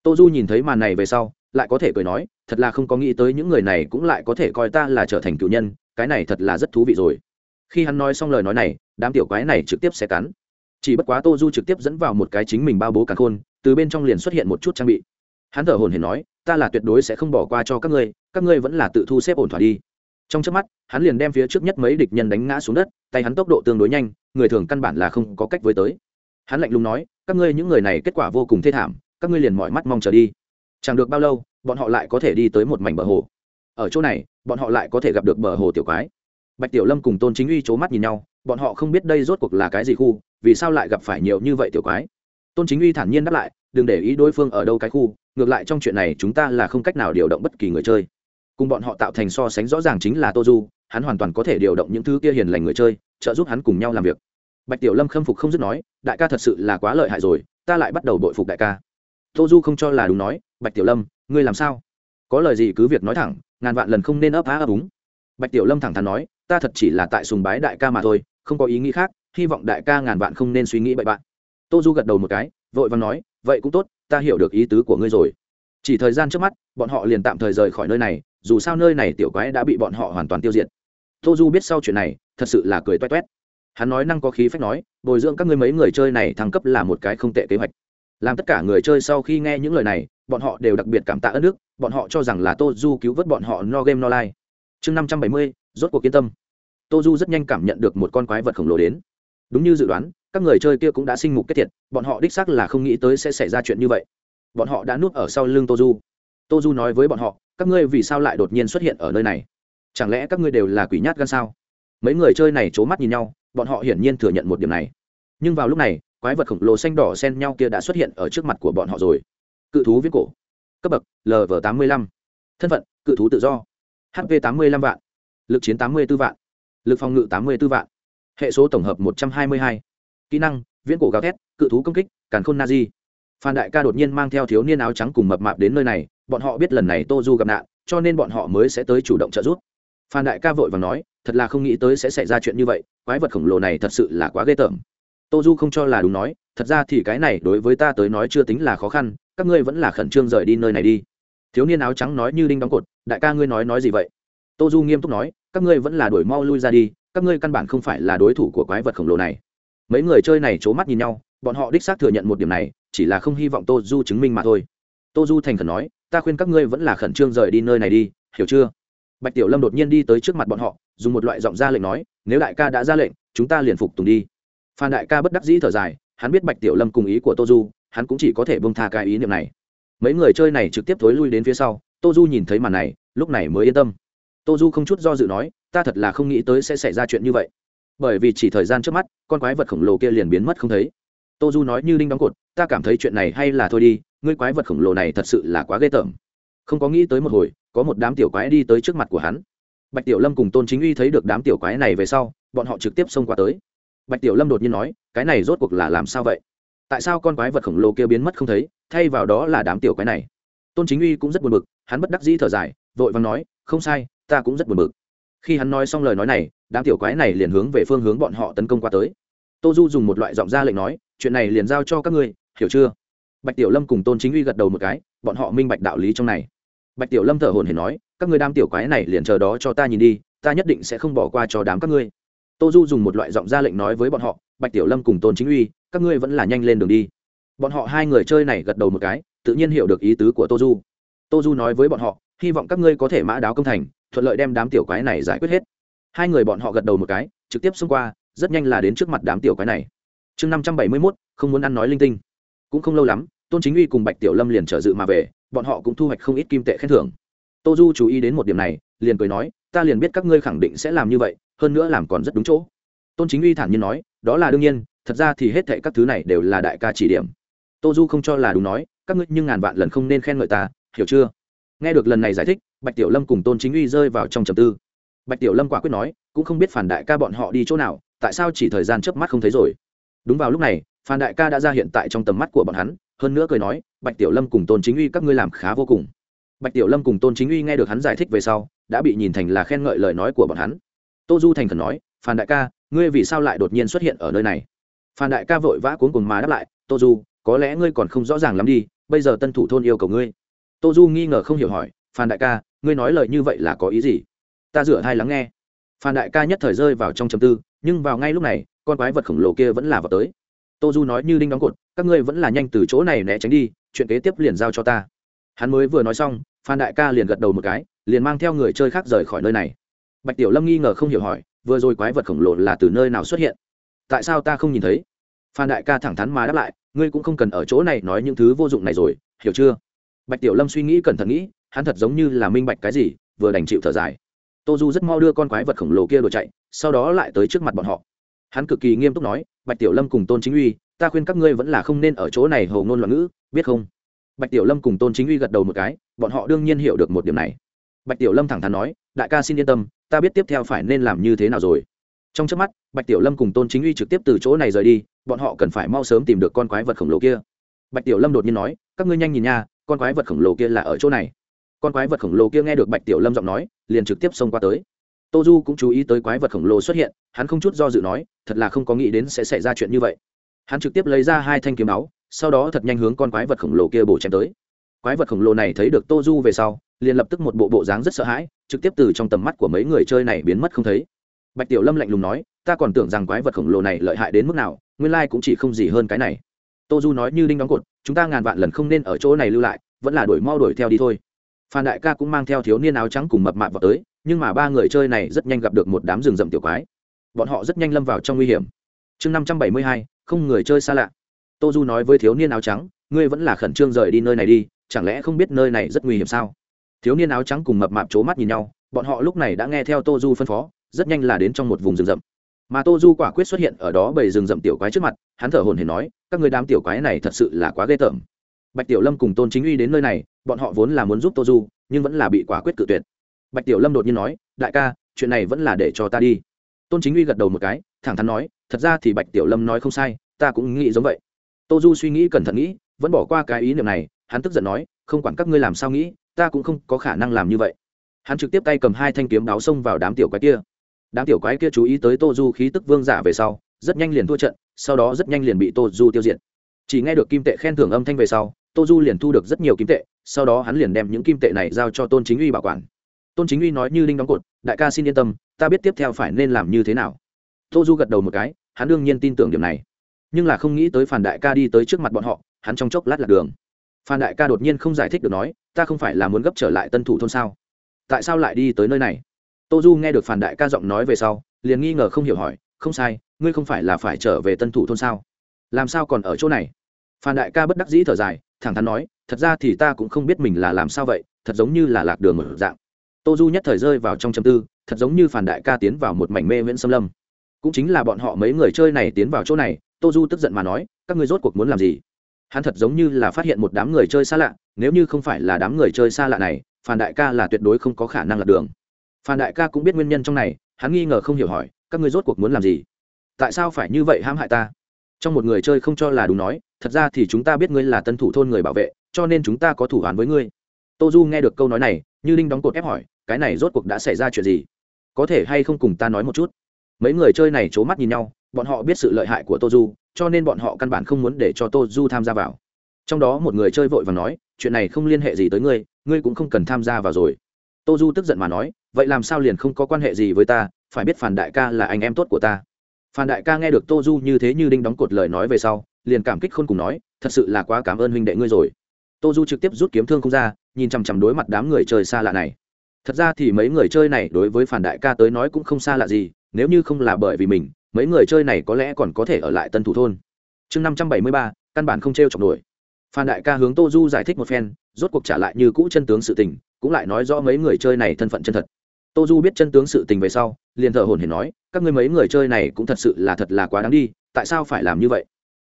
Tô du nhìn thấy màn này về sau, lại có thể cười nói, thật là không có nghĩ tới những người này cũng lại có thể coi ta là trở thành cựu nhân, cái này thật là rất thú vị rồi khi hắn nói xong lời nói này, đám tiểu quái này trực tiếp sẽ cắn. Chỉ bất quá tô du trực tiếp dẫn vào một cái chính mình bao bố càn khôn, từ bên trong liền xuất hiện một chút trang bị. Hắn thở hồn hển nói, ta là tuyệt đối sẽ không bỏ qua cho các ngươi các ngươi vẫn là tự thu xếp ổn thỏa đi. Trong trước mắt, hắn liền đem phía trước nhất mấy địch nhân đánh ngã xuống đất, tay hắn tốc độ tương đối nhanh, người thường căn bản là không có cách với tới. Hắn lạnh lùng nói, các ngươi những người này kết quả vô cùng thê thảm, các ngươi liền mọi mắt mong chờ đi. Chẳng được bao lâu, bọn họ lại có thể đi tới một mảnh bờ hồ. Ở chỗ này, bọn họ lại có thể gặp được bờ hồ tiểu quái bạch tiểu lâm cùng tôn chính uy c h ố mắt nhìn nhau, bọn họ không biết đây rốt cuộc là cái gì khu, vì sao lại gặp phải nhiều như vậy tiểu quái. Tôn chính uy thản nhiên đáp lại, đừng để ý đối phương ở đâu cái khu, ngược lại trong chuyện này chúng ta là không cách nào điều động bất kỳ người chơi. Cùng bọn họ tạo thành so sánh rõ ràng chính là tô du, hắn hoàn toàn có thể điều động những thứ kia hiền lành người chơi, trợ giúp hắn cùng nhau làm việc. Bạch tiểu lâm khâm phục không dứt nói, đại ca thật sự là quá lợi hại rồi, ta lại bắt đầu bội phục đại ca. Tô du không cho là đúng nói, bạch tiểu lâm, ngươi làm sao? Có lời gì cứ việc nói thẳng, ngàn vạn lần không nên ấp á ấp úng. Bạch tiểu lâm thẳng thắn nói ta thật chỉ là tại sùng bái đại ca mà thôi, không có ý nghĩ khác, hy vọng đại ca ngàn vạn không nên suy nghĩ bậy bạn. Tô du gật đầu một cái, vội vàng nói, vậy cũng tốt, ta hiểu được ý tứ của ngươi rồi. Chỉ thời gian trước mắt, bọn họ liền tạm thời rời khỏi nơi này, dù sao nơi này tiểu quái đã bị bọn họ hoàn toàn tiêu diệt. Tô du biết sau chuyện này, thật sự là cười toét toét. Hắn nói năng có khí phách nói, bồi dưỡng các ngươi mấy người chơi này thăng cấp là một cái không tệ kế hoạch. Làm tất cả người chơi sau khi nghe những lời này, bọn họ đều đặc biệt cảm tạ ơn nước bọn họ cho rằng là tô du cứu vớt bọn họ no game no life chương năm trăm bảy mươi rốt cuộc yên tâm. Tô du rất nhanh cảm nhận được một con quái vật khổng lồ đến. Đúng như dự đoán, các người chơi kia cũng đã sinh mục kết thiệt, bọn họ đích xác là không nghĩ tới sẽ xảy ra chuyện như vậy. Bọn họ đã nuốt ở sau lưng tô du. Tô du nói với bọn họ, các ngươi vì sao lại đột nhiên xuất hiện ở nơi này? Chẳng lẽ các ngươi đều là quỷ nhát gan sao? Mấy người chơi này c h ố mắt nhìn nhau, bọn họ hiển nhiên thừa nhận một điểm này. Nhưng vào lúc này, quái vật khổng lồ xanh đỏ xen nhau kia đã xuất hiện ở trước mặt của bọn họ rồi. Cự thú viết cổ. Cấp bậc lv tám mươi lăm. Thân phận, cự thú tự do. Hp tám mươi lăm vạn lực chiến tám mươi b ố vạn, lực phòng ngự tám mươi b ố vạn, hệ số tổng hợp một trăm hai mươi hai. Kỹ năng, viễn cổ gào thét, cự thú công kích, càn khôn na di. Phan đại ca đột nhiên mang theo thiếu niên áo trắng cùng mập mạp đến nơi này, bọn họ biết lần này tô du gặp nạn, cho nên bọn họ mới sẽ tới chủ động trợ giúp. Phan đại ca vội và nói, thật là không nghĩ tới sẽ xảy ra chuyện như vậy, quái vật khổng lồ này thật sự là quá ghê tởm. Tô du không cho là đúng nói, thật ra thì cái này đối với ta tới nói chưa tính là khó khăn, các ngươi vẫn là khẩn trương rời đi nơi này đi. Thiếu niên áo trắng nói như đinh đóng cột, đại ca ngươi nói nói gì vậy? Tô du nghiêm túc nói, các ngươi vẫn là đuổi mau lui ra đi, các ngươi căn bản không phải là đối thủ của quái vật khổng lồ này. Mấy người chơi này c h ố mắt nhìn nhau, bọn họ đích xác thừa nhận một điểm này, chỉ là không hy vọng tô du chứng minh mà thôi. Tô du thành khẩn nói, ta khuyên các ngươi vẫn là khẩn trương rời đi nơi này đi, hiểu chưa? Bạch tiểu lâm đột nhiên đi tới trước mặt bọn họ, dùng một loại giọng ra lệnh nói, nếu đại ca đã ra lệnh, chúng ta liền phục tùng đi. Phan đại ca bất đắc dĩ thở dài, hắn biết bạch tiểu lâm cùng ý của tô du, hắn cũng chỉ có thể bông tha cái ý niệm này. Mấy người chơi này trực tiếp thối lui đến phía sau, tô du nhìn thấy màn này, lúc này mới yên tâm tô du không chút do dự nói, ta thật là không nghĩ tới sẽ xảy ra chuyện như vậy. Bởi vì chỉ thời gian trước mắt, con quái vật khổng lồ kia liền biến mất không thấy. Tô du nói như đinh đóng cột, ta cảm thấy chuyện này hay là thôi đi, ngươi quái vật khổng lồ này thật sự là quá ghê tởm. Không có nghĩ tới một hồi, có một đám tiểu quái đi tới trước mặt của hắn. Bạch tiểu lâm cùng tôn chính uy thấy được đám tiểu quái này về sau, bọn họ trực tiếp xông qua tới. Bạch tiểu lâm đột nhiên nói, cái này rốt cuộc là làm sao vậy? Tại sao con quái vật khổng lồ kia biến mất không thấy, thay vào đó là đám tiểu quái này? Tôn chính uy cũng rất buồn bực, hắn bất đắc dĩ thở dài, vội vàng nói, không sai ta cũng rất buồn bực. Khi hắn nói xong lời nói này, đám tiểu quái này liền hướng về phương hướng bọn họ tấn công qua tới. Tô du dùng một loại giọng ra lệnh nói, chuyện này liền giao cho các ngươi, hiểu chưa? Bạch tiểu lâm cùng tôn chính uy gật đầu một cái, bọn họ minh bạch đạo lý trong này. Bạch tiểu lâm thở hồn hển nói, các ngươi đám tiểu quái này liền chờ đó cho ta nhìn đi, ta nhất định sẽ không bỏ qua cho đám các ngươi. Tô du dùng một loại giọng ra lệnh nói với bọn họ, bạch tiểu lâm cùng tôn chính uy, các ngươi vẫn là nhanh lên đường đi. Bọn họ hai người chơi này gật đầu một cái, tự nhiên hiểu được ý tứ của tô du. Tô du nói với bọn họ, hy vọng các ngươi có thể mã đáo công thành thuận lợi đem đám tiểu quái này giải quyết hết. Hai người bọn họ gật đầu một cái, trực tiếp xông qua, rất nhanh là đến trước mặt đám tiểu quái này. Chương năm trăm bảy mươi mốt, không muốn ăn nói linh tinh. Cũng không lâu lắm, tôn chính uy cùng bạch tiểu lâm liền trở dự mà về, bọn họ cũng thu hoạch không ít kim tệ khen thưởng. Tô du chú ý đến một điểm này, liền cười nói, ta liền biết các ngươi khẳng định sẽ làm như vậy, hơn nữa làm còn rất đúng chỗ. Tôn chính uy thản nhiên nói, đó là đương nhiên, thật ra thì hết thệ các thứ này đều là đại ca chỉ điểm. Tô du không cho là đúng nói, các ngươi nhưng ngàn vạn lần không nên khen ngợi ta, hiểu chưa? Nghe được lần này giải thích bạch tiểu lâm cùng tôn chính uy rơi vào trong trầm tư. Bạch tiểu lâm quả quyết nói, cũng không biết phản đại ca bọn họ đi chỗ nào, tại sao chỉ thời gian trước mắt không thấy rồi. Đúng vào lúc này, phan đại ca đã ra hiện tại trong tầm mắt của bọn hắn, hơn nữa cười nói, bạch tiểu lâm cùng tôn chính uy các ngươi làm khá vô cùng. Bạch tiểu lâm cùng tôn chính uy nghe được hắn giải thích về sau, đã bị nhìn thành là khen ngợi lời nói của bọn hắn. Tô du thành khẩn nói, phan đại ca, ngươi vì sao lại đột nhiên xuất hiện ở nơi này? Phan đại ca vội vã cuốn cùng mà đáp lại, tô du, có lẽ ngươi còn không rõ ràng lắm đi, bây giờ tân thủ thôn yêu cầu ngươi. Tô du nghi ngờ không hiểu hỏi, phan đại ca ngươi nói lời như vậy là có ý gì? Ta rửa hai lắng nghe. Phan đại ca nhất thời rơi vào trong chầm tư, nhưng vào ngay lúc này, con quái vật khổng lồ kia vẫn là vào tới. Tô du nói như đinh đóng cột, các ngươi vẫn là nhanh từ chỗ này né tránh đi, chuyện kế tiếp liền giao cho ta. Hắn mới vừa nói xong, phan đại ca liền gật đầu một cái, liền mang theo người chơi khác rời khỏi nơi này. Bạch tiểu lâm nghi ngờ không hiểu hỏi, vừa rồi quái vật khổng lồ là từ nơi nào xuất hiện? Tại sao ta không nhìn thấy? Phan đại ca thẳng thắn mà đáp lại, ngươi cũng không cần ở chỗ này nói những thứ vô dụng này rồi, hiểu chưa? Bạch tiểu lâm suy nghĩ cẩn thận nghĩ hắn thật giống như là minh bạch cái gì, vừa đành chịu thở dài. Tô du rất mau đưa con quái vật khổng lồ kia đuổi chạy, sau đó lại tới trước mặt bọn họ. Hắn cực kỳ nghiêm túc nói, bạch tiểu lâm cùng tôn chính uy, ta khuyên các ngươi vẫn là không nên ở chỗ này hầu ngôn loạn ngữ, biết không? Bạch tiểu lâm cùng tôn chính uy gật đầu một cái, bọn họ đương nhiên hiểu được một điểm này. Bạch tiểu lâm thẳng thắn nói, đại ca xin yên tâm, ta biết tiếp theo phải nên làm như thế nào rồi. Trong trước mắt, bạch tiểu lâm cùng tôn chính uy trực tiếp từ chỗ này rời đi, bọn họ cần phải mau sớm tìm được con quái vật khổng lồ kia. Bạch tiểu lâm đột nhiên nói, các ngươi nhanh nhìn nha, con quái vật khổng lồ kia là ở chỗ này con quái vật khổng lồ kia nghe được bạch tiểu lâm giọng nói, liền trực tiếp xông qua tới. Tô du cũng chú ý tới quái vật khổng lồ xuất hiện, hắn không chút do dự nói, thật là không có nghĩ đến sẽ xảy ra chuyện như vậy. Hắn trực tiếp lấy ra hai thanh kiếm máu sau đó thật nhanh hướng con quái vật khổng lồ kia bổ chém tới. Quái vật khổng lồ này thấy được tô du về sau, liền lập tức một bộ bộ dáng rất sợ hãi, trực tiếp từ trong tầm mắt của mấy người chơi này biến mất không thấy. Bạch tiểu lâm lạnh lùng nói, ta còn tưởng rằng quái vật khổng lồ này lợi hại đến mức nào, nguyên lai cũng chỉ không gì hơn cái này. Tô du nói như đinh đóng cột, chúng ta ngàn vạn lần không nên ở chỗ này lưu lại, vẫn là đuổi mau đuổi theo đi thôi phan đại ca cũng mang theo thiếu niên áo trắng cùng mập mạp vào tới, nhưng mà ba người chơi này rất nhanh gặp được một đám rừng rậm tiểu quái. Bọn họ rất nhanh lâm vào trong nguy hiểm. Chương năm trăm bảy mươi hai, không người chơi xa lạ. Tô du nói với thiếu niên áo trắng, ngươi vẫn là khẩn trương rời đi nơi này đi, chẳng lẽ không biết nơi này rất nguy hiểm sao? Thiếu niên áo trắng cùng mập mạp c mắt nhìn nhau, bọn họ lúc này đã nghe theo tô du phân phó, rất nhanh là đến trong một vùng rừng rậm. Mà tô du quả quyết xuất hiện ở đó bởi rừng rậm tiểu quái trước mặt, hắn thở hồn hển nói, các người đám tiểu quái này thật sự là quá ghê tởm. Bạch tiểu lâm cùng tôn chính uy đến nơi này bọn họ vốn là muốn giúp tô du, nhưng vẫn là bị quả quyết cự tuyệt. Bạch tiểu lâm đột nhiên nói, đại ca, chuyện này vẫn là để cho ta đi. Tôn chính uy gật đầu một cái, thẳng thắn nói, thật ra thì bạch tiểu lâm nói không sai, ta cũng nghĩ giống vậy. Tô du suy nghĩ cẩn thận nghĩ, vẫn bỏ qua cái ý niệm này, hắn tức giận nói, không quản các ngươi làm sao nghĩ, ta cũng không có khả năng làm như vậy. Hắn trực tiếp tay cầm hai thanh kiếm đáo xông vào đám tiểu quái kia. Đám tiểu quái kia chú ý tới tô du khí tức vương giả về sau, rất nhanh liền thua trận, sau đó rất nhanh liền bị tô du tiêu diệt. Chỉ nghe được kim tệ khen thưởng âm thanh về sau tô du liền thu được rất nhiều kim tệ, sau đó hắn liền đem những kim tệ này giao cho tôn chính uy bảo quản. Tôn chính uy nói như linh đóng cột, đại ca xin yên tâm, ta biết tiếp theo phải nên làm như thế nào. Tô du gật đầu một cái, hắn đương nhiên tin tưởng điểm này. Nhưng là không nghĩ tới phản đại ca đi tới trước mặt bọn họ, hắn trong chốc lát lạc đường. Phan đại ca đột nhiên không giải thích được nói, ta không phải là muốn gấp trở lại tân thủ thôn sao? Tại sao lại đi tới nơi này? Tô du nghe được phản đại ca giọng nói về sau, liền nghi ngờ không hiểu hỏi, không sai, ngươi không phải là phải trở về tân thủ thôn sao? Làm sao còn ở chỗ này? Phan đại ca bất đắc dĩ thở dài thẳng thắn nói, thật ra thì ta cũng không biết mình là làm sao vậy, thật giống như là lạc đường mở dạng. Tô du nhất thời rơi vào trong châm tư, thật giống như phản đại ca tiến vào một mảnh mê viễn xâm lâm. Cũng chính là bọn họ mấy người chơi này tiến vào chỗ này, tô du tức giận mà nói, các ngươi rốt cuộc muốn làm gì? Hắn thật giống như là phát hiện một đám người chơi xa lạ, nếu như không phải là đám người chơi xa lạ này, phản đại ca là tuyệt đối không có khả năng lạc đường. Phản đại ca cũng biết nguyên nhân trong này, hắn nghi ngờ không hiểu hỏi, các ngươi rốt cuộc muốn làm gì? Tại sao phải như vậy hãm hại ta? Trong một người chơi không cho là đúng nói, thật ra thì chúng ta biết ngươi là tân thủ thôn người bảo vệ, cho nên chúng ta có thủ án với ngươi. Tô du nghe được câu nói này, như linh đóng cột ép hỏi, cái này rốt cuộc đã xảy ra chuyện gì? Có thể hay không cùng ta nói một chút? Mấy người chơi này c h ố mắt nhìn nhau, bọn họ biết sự lợi hại của tô du, cho nên bọn họ căn bản không muốn để cho tô du tham gia vào. Trong đó một người chơi vội và nói, chuyện này không liên hệ gì tới ngươi ngươi cũng không cần tham gia vào rồi. Tô du tức giận mà nói, vậy làm sao liền không có quan hệ gì với ta, phải biết phản đại ca là anh em tốt của ta phan đại ca nghe được tô du như thế như đinh đóng cột lời nói về sau, liền cảm kích khôn cùng nói, thật sự là quá cảm ơn huynh đệ ngươi rồi. Tô du trực tiếp rút kiếm thương không ra, nhìn chằm chằm đối mặt đám người chơi xa lạ này. Thật ra thì mấy người chơi này đối với phản đại ca tới nói cũng không xa lạ gì, nếu như không là bởi vì mình, mấy người chơi này có lẽ còn có thể ở lại tân thủ thôn. Chương năm trăm bảy mươi ba, căn bản không t r e o chọc nổi. Phan đại ca hướng tô du giải thích một phen, rốt cuộc trả lại như cũ chân tướng sự tình, cũng lại nói rõ mấy người chơi này thân phận chân thật tô du biết chân tướng sự tình về sau, liền thợ hồn hển nói, các ngươi mấy người chơi này cũng thật sự là thật là quá đáng đi, tại sao phải làm như vậy?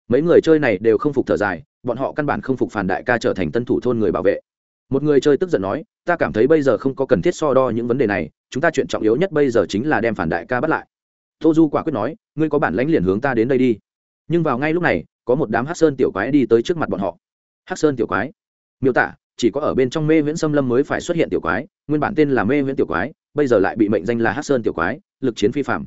Mấy người chơi này đều không phục thở dài, bọn họ căn bản không phục phản đại ca trở thành tân thủ thôn người bảo vệ. Một người chơi tức giận nói, ta cảm thấy bây giờ không có cần thiết so đo những vấn đề này, chúng ta chuyện trọng yếu nhất bây giờ chính là đem phản đại ca bắt lại. Tô du quả quyết nói, ngươi có bản lãnh liền hướng ta đến đây đi. Nhưng vào ngay lúc này, có một đám hát sơn tiểu quái đi tới trước mặt bọn họ. Hát sơn tiểu quái? Miêu tả, chỉ có ở bên trong mê viễn xâm lâm mới phải xuất hiện tiểu quái, nguyên bản tên là mê viễn tiểu quái bây giờ lại bị mệnh danh là hát sơn tiểu quái, lực chiến phi phạm.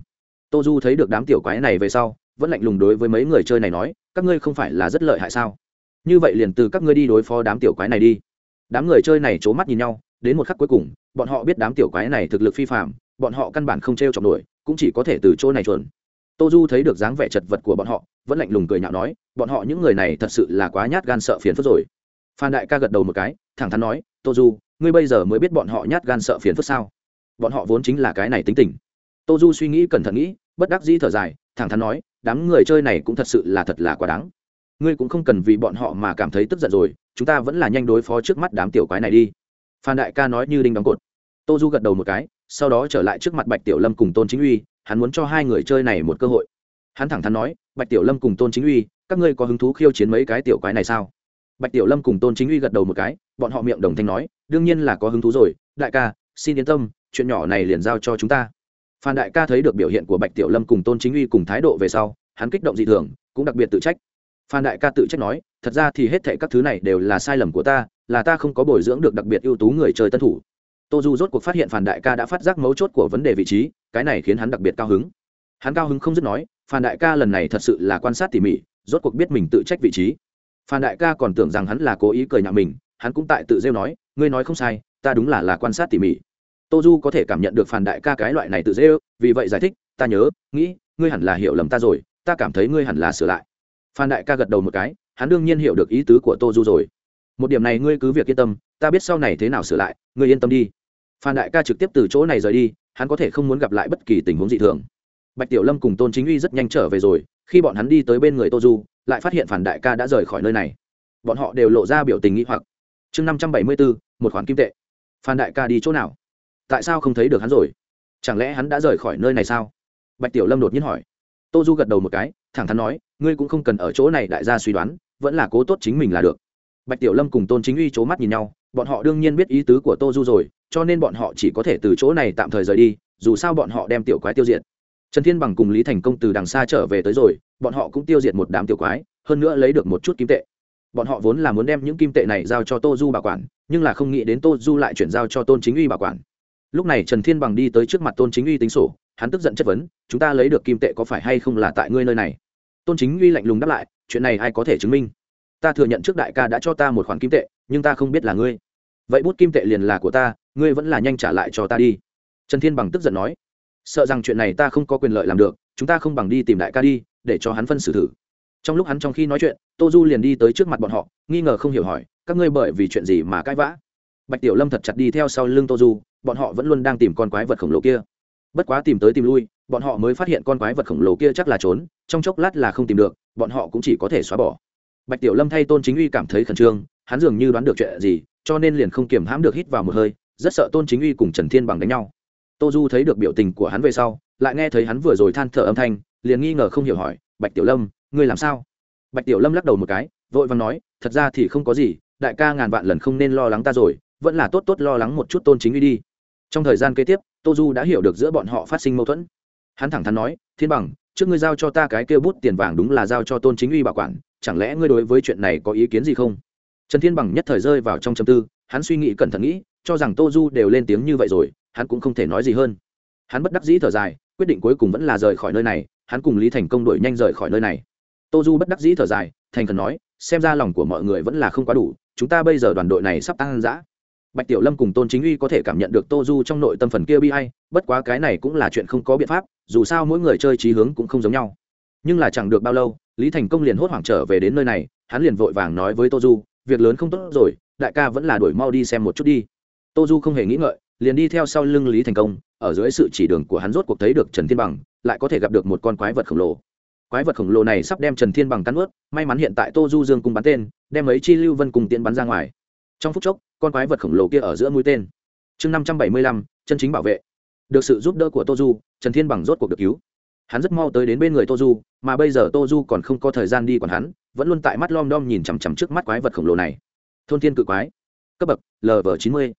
Tô du thấy được đám tiểu quái này về sau, vẫn lạnh lùng đối với mấy người chơi này nói, các ngươi không phải là rất lợi hại sao? Như vậy liền từ các ngươi đi đối phó đám tiểu quái này đi. Đám người chơi này c h ố mắt nhìn nhau, đến một khắc cuối cùng, bọn họ biết đám tiểu quái này thực lực phi phạm, bọn họ căn bản không t r e o trọng nổi, cũng chỉ có thể từ chỗ này chuẩn tô du thấy được dáng vẻ chật vật của bọn họ, vẫn lạnh lùng cười nhạo nói, bọn họ những người này thật sự là quá nhát gan sợ phiền phức rồi. Phan đại ca gật đầu một cái, thẳng thắn nói, tô du, ngươi bây giờ mới biết bọn họ nhát gan sợ phiền phức sao? Bọn họ vốn chính là cái này tính tình. Tô du suy nghĩ cẩn thận nghĩ, bất đắc dĩ thở dài, thẳng thắn nói, đám người chơi này cũng thật sự là thật là quá đáng. Ngươi cũng không cần vì bọn họ mà cảm thấy tức giận rồi, chúng ta vẫn là nhanh đối phó trước mắt đám tiểu quái này đi. Phan đại ca nói như đinh đóng cột. Tô du gật đầu một cái, sau đó trở lại trước mặt bạch tiểu lâm cùng tôn chính uy, hắn muốn cho hai người chơi này một cơ hội. Hắn thẳng thắn nói, bạch tiểu lâm cùng tôn chính uy, các ngươi có hứng thú khiêu chiến mấy cái tiểu quái này sao? Bạch tiểu lâm cùng tôn chính uy gật đầu một cái, bọn họ miệng đồng thanh nói, đương nhiên là có hứng thú rồi, đại ca xin yên tâm, chuyện nhỏ này liền giao cho chúng ta. Phan đại ca thấy được biểu hiện của bạch tiểu lâm cùng tôn chính uy cùng thái độ về sau, hắn kích động dị thường, cũng đặc biệt tự trách. Phan đại ca tự trách nói, thật ra thì hết thệ các thứ này đều là sai lầm của ta, là ta không có bồi dưỡng được đặc biệt ưu tú người chơi tân thủ. Tô du rốt cuộc phát hiện phan đại ca đã phát giác mấu chốt của vấn đề vị trí, cái này khiến hắn đặc biệt cao hứng. Hắn cao hứng không dứt nói, phan đại ca lần này thật sự là quan sát tỉ mỉ, rốt cuộc biết mình tự trách vị trí. Phan đại ca còn tưởng rằng hắn là cố ý cười nhạo mình, hắn cũng tại tự rêu nói, ngươi nói không sai, ta đúng là là quan sát tỉ mỉ tô du có thể cảm nhận được phản đại ca cái loại này tự dễ ư vì vậy giải thích, ta nhớ, nghĩ, ngươi hẳn là hiểu lầm ta rồi, ta cảm thấy ngươi hẳn là sửa lại. Phan đại ca gật đầu một cái, hắn đương nhiên hiểu được ý tứ của tô du rồi. Một điểm này ngươi cứ việc yên tâm, ta biết sau này thế nào sửa lại, ngươi yên tâm đi. Phan đại ca trực tiếp từ chỗ này rời đi, hắn có thể không muốn gặp lại bất kỳ tình huống dị thường. Bạch tiểu lâm cùng tôn chính uy rất nhanh trở về rồi, khi bọn hắn đi tới bên người tô du, lại phát hiện phản đại ca đã rời khỏi nơi này. Bọn họ đều lộ ra biểu tình nghĩ hoặc. Chương năm trăm bảy mươi bốn, một khoản kim tệ. Phan đại ca đi chỗ nào? Tại sao không thấy được hắn rồi? Chẳng lẽ hắn đã rời khỏi nơi này sao? Bạch tiểu lâm đột nhiên hỏi. Tô du gật đầu một cái, thẳng thắn nói, ngươi cũng không cần ở chỗ này đại gia suy đoán, vẫn là cố tốt chính mình là được. Bạch tiểu lâm cùng tôn chính uy c h ố mắt nhìn nhau, bọn họ đương nhiên biết ý tứ của tô du rồi, cho nên bọn họ chỉ có thể từ chỗ này tạm thời rời đi, dù sao bọn họ đem tiểu quái tiêu diệt. Trần thiên bằng cùng lý thành công từ đằng xa trở về tới rồi, bọn họ cũng tiêu diệt một đám tiểu quái, hơn nữa lấy được một chút kim tệ. Bọn họ vốn là muốn đem những kim tệ này giao cho tô du bảo quản, nhưng là không nghĩ đến tô du lại chuyển giao cho tôn chính uy bảo quản lúc này trần thiên bằng đi tới trước mặt tôn chính uy tính sổ, hắn tức giận chất vấn, chúng ta lấy được kim tệ có phải hay không là tại ngươi nơi này? Tôn chính uy lạnh lùng đáp lại, chuyện này ai có thể chứng minh? Ta thừa nhận trước đại ca đã cho ta một khoản kim tệ, nhưng ta không biết là ngươi. Vậy bút kim tệ liền là của ta, ngươi vẫn là nhanh trả lại cho ta đi. Trần thiên bằng tức giận nói, sợ rằng chuyện này ta không có quyền lợi làm được, chúng ta không bằng đi tìm đại ca đi, để cho hắn phân xử thử. Trong lúc hắn trong khi nói chuyện, tô du liền đi tới trước mặt bọn họ, nghi ngờ không hiểu hỏi, các ngươi bởi vì chuyện gì mà cãi vã? Bạch tiểu lâm thật chặt đi theo sau lưng tô du, bọn họ vẫn luôn đang tìm con quái vật khổng lồ kia. Bất quá tìm tới tìm lui, bọn họ mới phát hiện con quái vật khổng lồ kia chắc là trốn, trong chốc lát là không tìm được, bọn họ cũng chỉ có thể xóa bỏ. Bạch tiểu lâm thay tôn chính uy cảm thấy khẩn trương, hắn dường như đoán được chuyện gì, cho nên liền không kiềm hãm được hít vào một hơi, rất sợ tôn chính uy cùng trần thiên bằng đánh nhau. Tô du thấy được biểu tình của hắn về sau, lại nghe thấy hắn vừa rồi than thở âm thanh, liền nghi ngờ không hiểu hỏi, bạch tiểu lâm, ngươi làm sao? Bạch tiểu lâm lắc đầu một cái, vội vàng nói, thật ra thì không có gì, đại ca ngàn vạn lần không nên lo lắng ta rồi vẫn là tốt tốt lo lắng một chút tôn chính uy đi. Trong thời gian kế tiếp, tô du đã hiểu được giữa bọn họ phát sinh mâu thuẫn. Hắn thẳng thắn nói, thiên bằng, trước ngươi giao cho ta cái kêu bút tiền vàng đúng là giao cho tôn chính uy bảo quản, chẳng lẽ ngươi đối với chuyện này có ý kiến gì không? Trần thiên bằng nhất thời rơi vào trong châm tư, hắn suy nghĩ cẩn thận nghĩ, cho rằng tô du đều lên tiếng như vậy rồi, hắn cũng không thể nói gì hơn. Hắn bất đắc dĩ thở dài, quyết định cuối cùng vẫn là rời khỏi nơi này, hắn cùng lý thành công đuổi nhanh rời khỏi nơi này. Tô du bất đắc dĩ thở dài, thành khẩn nói, xem ra lòng của mọi người vẫn là không quá đủ, chúng ta bây giờ đoàn đội này sắp tăng giã bạch tiểu lâm cùng tôn chính uy có thể cảm nhận được tô du trong nội tâm phần kia bi hay bất quá cái này cũng là chuyện không có biện pháp, dù sao mỗi người chơi trí hướng cũng không giống nhau. Nhưng là chẳng được bao lâu, lý thành công liền hốt hoảng trở về đến nơi này, hắn liền vội vàng nói với tô du, việc lớn không tốt rồi, đại ca vẫn là đuổi mau đi xem một chút đi. Tô du không hề nghĩ ngợi, liền đi theo sau lưng lý thành công, ở dưới sự chỉ đường của hắn rốt cuộc thấy được trần thiên bằng, lại có thể gặp được một con quái vật khổng lồ. Quái vật khổng lồ này sắp đem trần thiên bằng cắn ướt, may mắn hiện tại tô du dương cùng bắn tên, đem ấy chi lưu vân cùng tiễn bắn ra ngoài. Trong phút chốc con quái vật khổng lồ kia ở giữa mũi tên. Chương năm trăm bảy mươi lăm, chân chính bảo vệ. Được sự giúp đỡ của tô du, trần thiên bằng rốt cuộc được cứu. Hắn rất mau tới đến bên người tô du, mà bây giờ tô du còn không có thời gian đi còn hắn, vẫn luôn tại mắt lom đom nhìn chằm chằm trước mắt quái vật khổng lồ này. Thôn thiên cự quái. Cấp bậc lv chín mươi.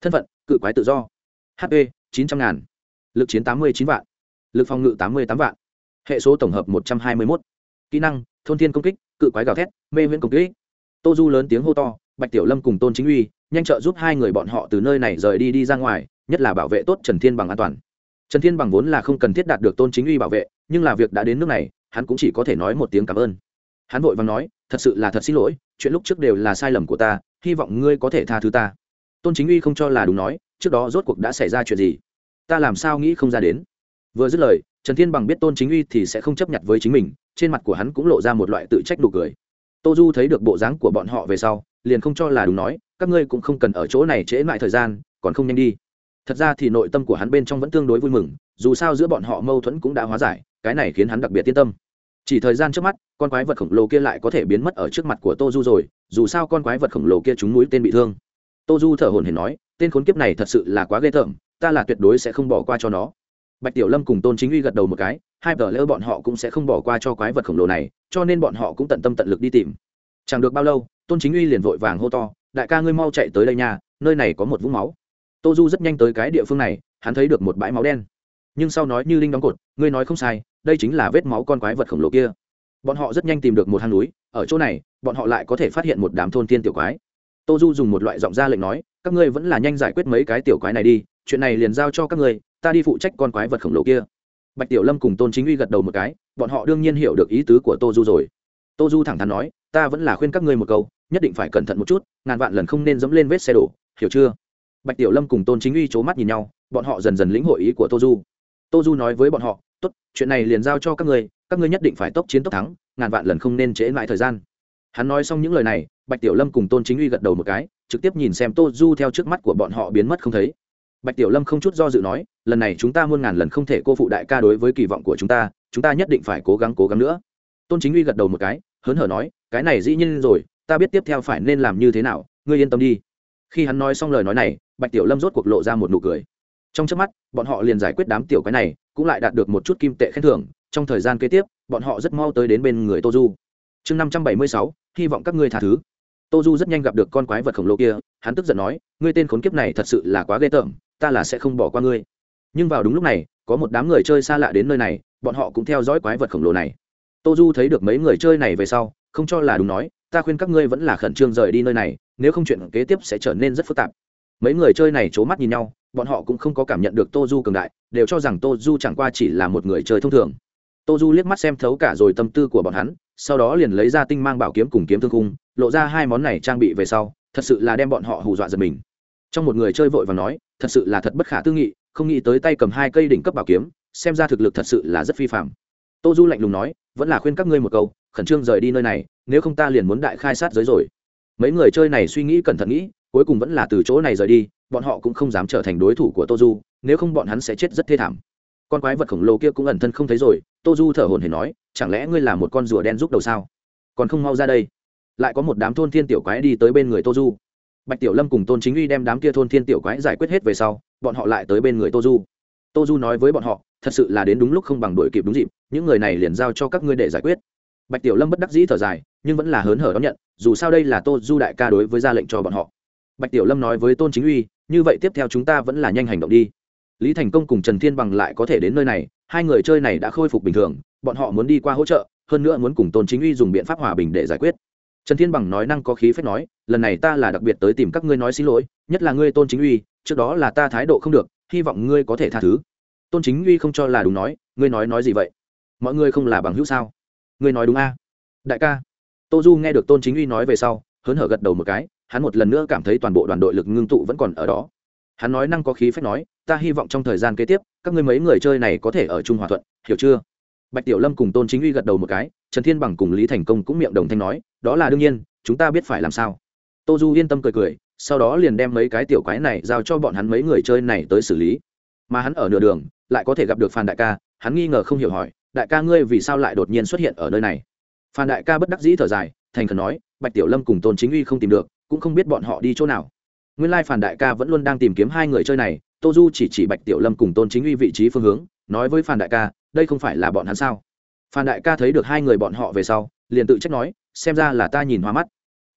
Thân phận, cự quái tự do. Hp chín trăm ngàn. Lực chiến tám mươi chín vạn. Lực phòng ngự tám mươi tám vạn. Hệ số tổng hợp một trăm hai mươi một kỹ năng, thôn thiên công kích, cự quái gào thét, mê viễn công kích. Tô du lớn tiếng hô to, bạch tiểu lâm cùng tôn chính uy nhanh trợ giúp hai người bọn họ từ nơi này rời đi đi ra ngoài, nhất là bảo vệ tốt trần thiên bằng an toàn. Trần thiên bằng vốn là không cần thiết đạt được tôn chính uy bảo vệ, nhưng là việc đã đến nước này, hắn cũng chỉ có thể nói một tiếng cảm ơn. Hắn vội vàng nói, thật sự là thật xin lỗi, chuyện lúc trước đều là sai lầm của ta, hy vọng ngươi có thể tha thứ ta. Tôn chính uy không cho là đúng nói, trước đó rốt cuộc đã xảy ra chuyện gì? Ta làm sao nghĩ không ra đến? Vừa dứt lời, trần thiên bằng biết tôn chính uy thì sẽ không chấp nhận với chính mình, trên mặt của hắn cũng lộ ra một loại tự trách đủ cười tô du thấy được bộ dáng của bọn họ về sau, liền không cho là đúng nói, các ngươi cũng không cần ở chỗ này trễ lại thời gian, còn không nhanh đi. Thật ra thì nội tâm của hắn bên trong vẫn tương đối vui mừng, dù sao giữa bọn họ mâu thuẫn cũng đã hóa giải, cái này khiến hắn đặc biệt yên tâm. Chỉ thời gian trước mắt, con quái vật khổng lồ kia lại có thể biến mất ở trước mặt của tô du rồi, dù sao con quái vật khổng lồ kia trúng núi tên bị thương. Tô du thở hồn hển nói, tên khốn kiếp này thật sự là quá ghê tởm, ta là tuyệt đối sẽ không bỏ qua cho nó. Bạch tiểu lâm cùng tôn chính uy gật đầu một cái hai tờ lỡ bọn họ cũng sẽ không bỏ qua cho quái vật khổng lồ này, cho nên bọn họ cũng tận tâm tận lực đi tìm. Chẳng được bao lâu, tôn chính uy liền vội vàng hô to, đại ca ngươi mau chạy tới đây nha, nơi này có một vũng máu. Tô du rất nhanh tới cái địa phương này, hắn thấy được một bãi máu đen. Nhưng sau nói như linh đóng cột, ngươi nói không sai, đây chính là vết máu con quái vật khổng lồ kia. Bọn họ rất nhanh tìm được một hang núi, ở chỗ này, bọn họ lại có thể phát hiện một đám thôn tiên tiểu quái. Tô du dùng một loại giọng ra lệnh nói, các ngươi vẫn là nhanh giải quyết mấy cái tiểu quái này đi, chuyện này liền giao cho các ngươi, ta đi phụ trách con quái vật khổng lồ kia bạch tiểu lâm cùng tôn chính uy gật đầu một cái, bọn họ đương nhiên hiểu được ý tứ của tô du rồi. Tô du thẳng thắn nói, ta vẫn là khuyên các ngươi một câu, nhất định phải cẩn thận một chút, ngàn vạn lần không nên dẫm lên vết xe đổ, hiểu chưa? Bạch tiểu lâm cùng tôn chính uy c h ố mắt nhìn nhau, bọn họ dần dần lĩnh hội ý của tô du. Tô du nói với bọn họ, tốt, chuyện này liền giao cho các ngươi các ngươi nhất định phải tốc chiến tốc thắng, ngàn vạn lần không nên trễ lại thời gian. Hắn nói xong những lời này, bạch tiểu lâm cùng tôn chính uy gật đầu một cái, trực tiếp nhìn xem tô du theo trước mắt của bọn họ biến mất không thấy bạch tiểu lâm không chút do dự nói, lần này chúng ta muôn ngàn lần không thể cô phụ đại ca đối với kỳ vọng của chúng ta chúng ta nhất định phải cố gắng cố gắng nữa. Tôn chính uy gật đầu một cái, hớn hở nói, cái này dĩ nhiên rồi, ta biết tiếp theo phải nên làm như thế nào, ngươi yên tâm đi. Khi hắn nói xong lời nói này, bạch tiểu lâm rốt cuộc lộ ra một nụ cười. Trong trước mắt, bọn họ liền giải quyết đám tiểu cái này, cũng lại đạt được một chút kim tệ khen thưởng, trong thời gian kế tiếp, bọn họ rất mau tới đến bên người tô du. Chương năm trăm bảy mươi sáu, hy vọng các ngươi tha thứ. Tô du rất nhanh gặp được con quái vật khổng lồ kia, hắn tức giận nói, ngươi tên khốn kiếp này thật sự là quá ghê tởm ta là sẽ không bỏ qua ngươi. Nhưng vào đúng lúc này, có một đám người chơi xa lạ đến nơi này, bọn họ cũng theo dõi quái vật khổng lồ này. Tô du thấy được mấy người chơi này về sau, không cho là đúng nói, ta khuyên các ngươi vẫn là khẩn trương rời đi nơi này, nếu không chuyện kế tiếp sẽ trở nên rất phức tạp. Mấy người chơi này c h ố mắt nhìn nhau, bọn họ cũng không có cảm nhận được tô du cường đại, đều cho rằng tô du chẳng qua chỉ là một người chơi thông thường. Tô du liếc mắt xem thấu cả rồi tâm tư của bọn hắn, sau đó liền lấy ra tinh mang bảo kiếm cùng kiếm thương cung lộ ra hai món này trang bị về sau, thật sự là đem bọn họ hù dọa giật mình trong một người chơi vội và nói, thật sự là thật bất khả tư nghị, không nghĩ tới tay cầm hai cây đỉnh cấp bảo kiếm, xem ra thực lực thật sự là rất phi phạm tô du lạnh lùng nói, vẫn là khuyên các ngươi một câu, khẩn trương rời đi nơi này, nếu không ta liền muốn đại khai sát giới rồi. Mấy người chơi này suy nghĩ cẩn thận nghĩ, cuối cùng vẫn là từ chỗ này rời đi, bọn họ cũng không dám trở thành đối thủ của tô du, nếu không bọn hắn sẽ chết rất thê thảm. Con quái vật khổng lồ kia cũng ẩn thân không thấy rồi, tô du thở hồn hển nói, chẳng lẽ ngươi là một con rùa đen giúp đầu sao? Còn không mau ra đây. Lại có một đám thôn thiên tiểu quái đi tới bên người tô du bạch tiểu lâm cùng tôn chính uy đem đám kia thôn thiên tiểu quái giải quyết hết về sau, bọn họ lại tới bên người tô du. Tô du nói với bọn họ, thật sự là đến đúng lúc không bằng đội kịp đúng dịp, những người này liền giao cho các ngươi để giải quyết. Bạch tiểu lâm bất đắc dĩ thở dài, nhưng vẫn là hớn hở đón nhận, dù sao đây là tô du đại ca đối với ra lệnh cho bọn họ. Bạch tiểu lâm nói với tôn chính uy, như vậy tiếp theo chúng ta vẫn là nhanh hành động đi. Lý thành công cùng trần thiên bằng lại có thể đến nơi này, hai người chơi này đã khôi phục bình thường, bọn họ muốn đi qua hỗ trợ, hơn nữa muốn cùng tôn chính uy dùng biện pháp hòa bình để giải quyết trần thiên bằng nói năng có khí phép nói, lần này ta là đặc biệt tới tìm các ngươi nói xin lỗi, nhất là ngươi tôn chính uy, trước đó là ta thái độ không được, hy vọng ngươi có thể tha thứ. Tôn chính uy không cho là đúng nói, ngươi nói nói gì vậy? Mọi người không là bằng hữu sao? Ngươi nói đúng a? Đại ca. Tô du nghe được tôn chính uy nói về sau, hớn hở gật đầu một cái, hắn một lần nữa cảm thấy toàn bộ đoàn đội lực ngưng tụ vẫn còn ở đó. Hắn nói năng có khí phép nói, ta hy vọng trong thời gian kế tiếp, các ngươi mấy người chơi này có thể ở chung hòa thuận, hiểu chưa? Bạch tiểu lâm cùng tôn chính uy gật đầu một cái, trần thiên bằng cùng lý thành công cũng miệng đồng thanh nói, đó là đương nhiên, chúng ta biết phải làm sao. Tô du yên tâm cười cười, sau đó liền đem mấy cái tiểu quái này giao cho bọn hắn mấy người chơi này tới xử lý. Mà hắn ở nửa đường, lại có thể gặp được phan đại ca, hắn nghi ngờ không hiểu hỏi, đại ca ngươi vì sao lại đột nhiên xuất hiện ở nơi này? Phan đại ca bất đắc dĩ thở dài, thành khẩn nói, bạch tiểu lâm cùng tôn chính uy không tìm được, cũng không biết bọn họ đi chỗ nào. Nguyên lai phản đại ca vẫn luôn đang tìm kiếm hai người chơi này, tô du chỉ chỉ bạch tiểu lâm cùng tôn chính uy vị trí phương hướng, nói với phan đại ca đây không phải là bọn hắn sao? Phan đại ca thấy được hai người bọn họ về sau, liền tự trách nói, xem ra là ta nhìn hoa mắt.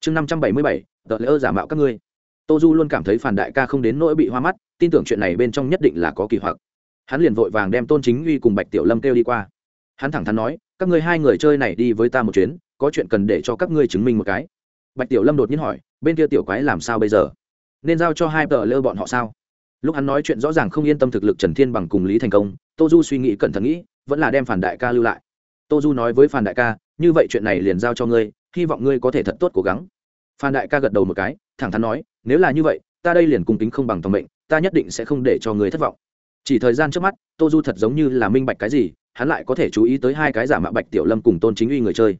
Chương năm trăm bảy mươi bảy tờ lỡ giả mạo các ngươi. Tô du luôn cảm thấy phản đại ca không đến nỗi bị hoa mắt, tin tưởng chuyện này bên trong nhất định là có kỳ hoặc. Hắn liền vội vàng đem tôn chính uy cùng bạch tiểu lâm kêu đi qua. Hắn thẳng thắn nói, các ngươi hai người chơi này đi với ta một chuyến, có chuyện cần để cho các ngươi chứng minh một cái. Bạch tiểu lâm đột nhiên hỏi, bên kia tiểu quái làm sao bây giờ? Nên giao cho hai tờ lơ bọn họ sao? Lúc hắn nói chuyện rõ ràng không yên tâm thực lực trần thiên bằng cùng lý thành công, tô du suy nghĩ cẩn thận nghĩ, vẫn là đem phản đại ca lưu lại. Tô du nói với phản đại ca, như vậy chuyện này liền giao cho ngươi, hy vọng ngươi có thể thật tốt cố gắng. Phan đại ca gật đầu một cái, thẳng thắn nói, nếu là như vậy, ta đây liền cùng tính không bằng tòng mệnh, ta nhất định sẽ không để cho người thất vọng. Chỉ thời gian trước mắt, tô du thật giống như là minh bạch cái gì, hắn lại có thể chú ý tới hai cái giả mạo bạch tiểu lâm cùng tôn chính uy người chơi.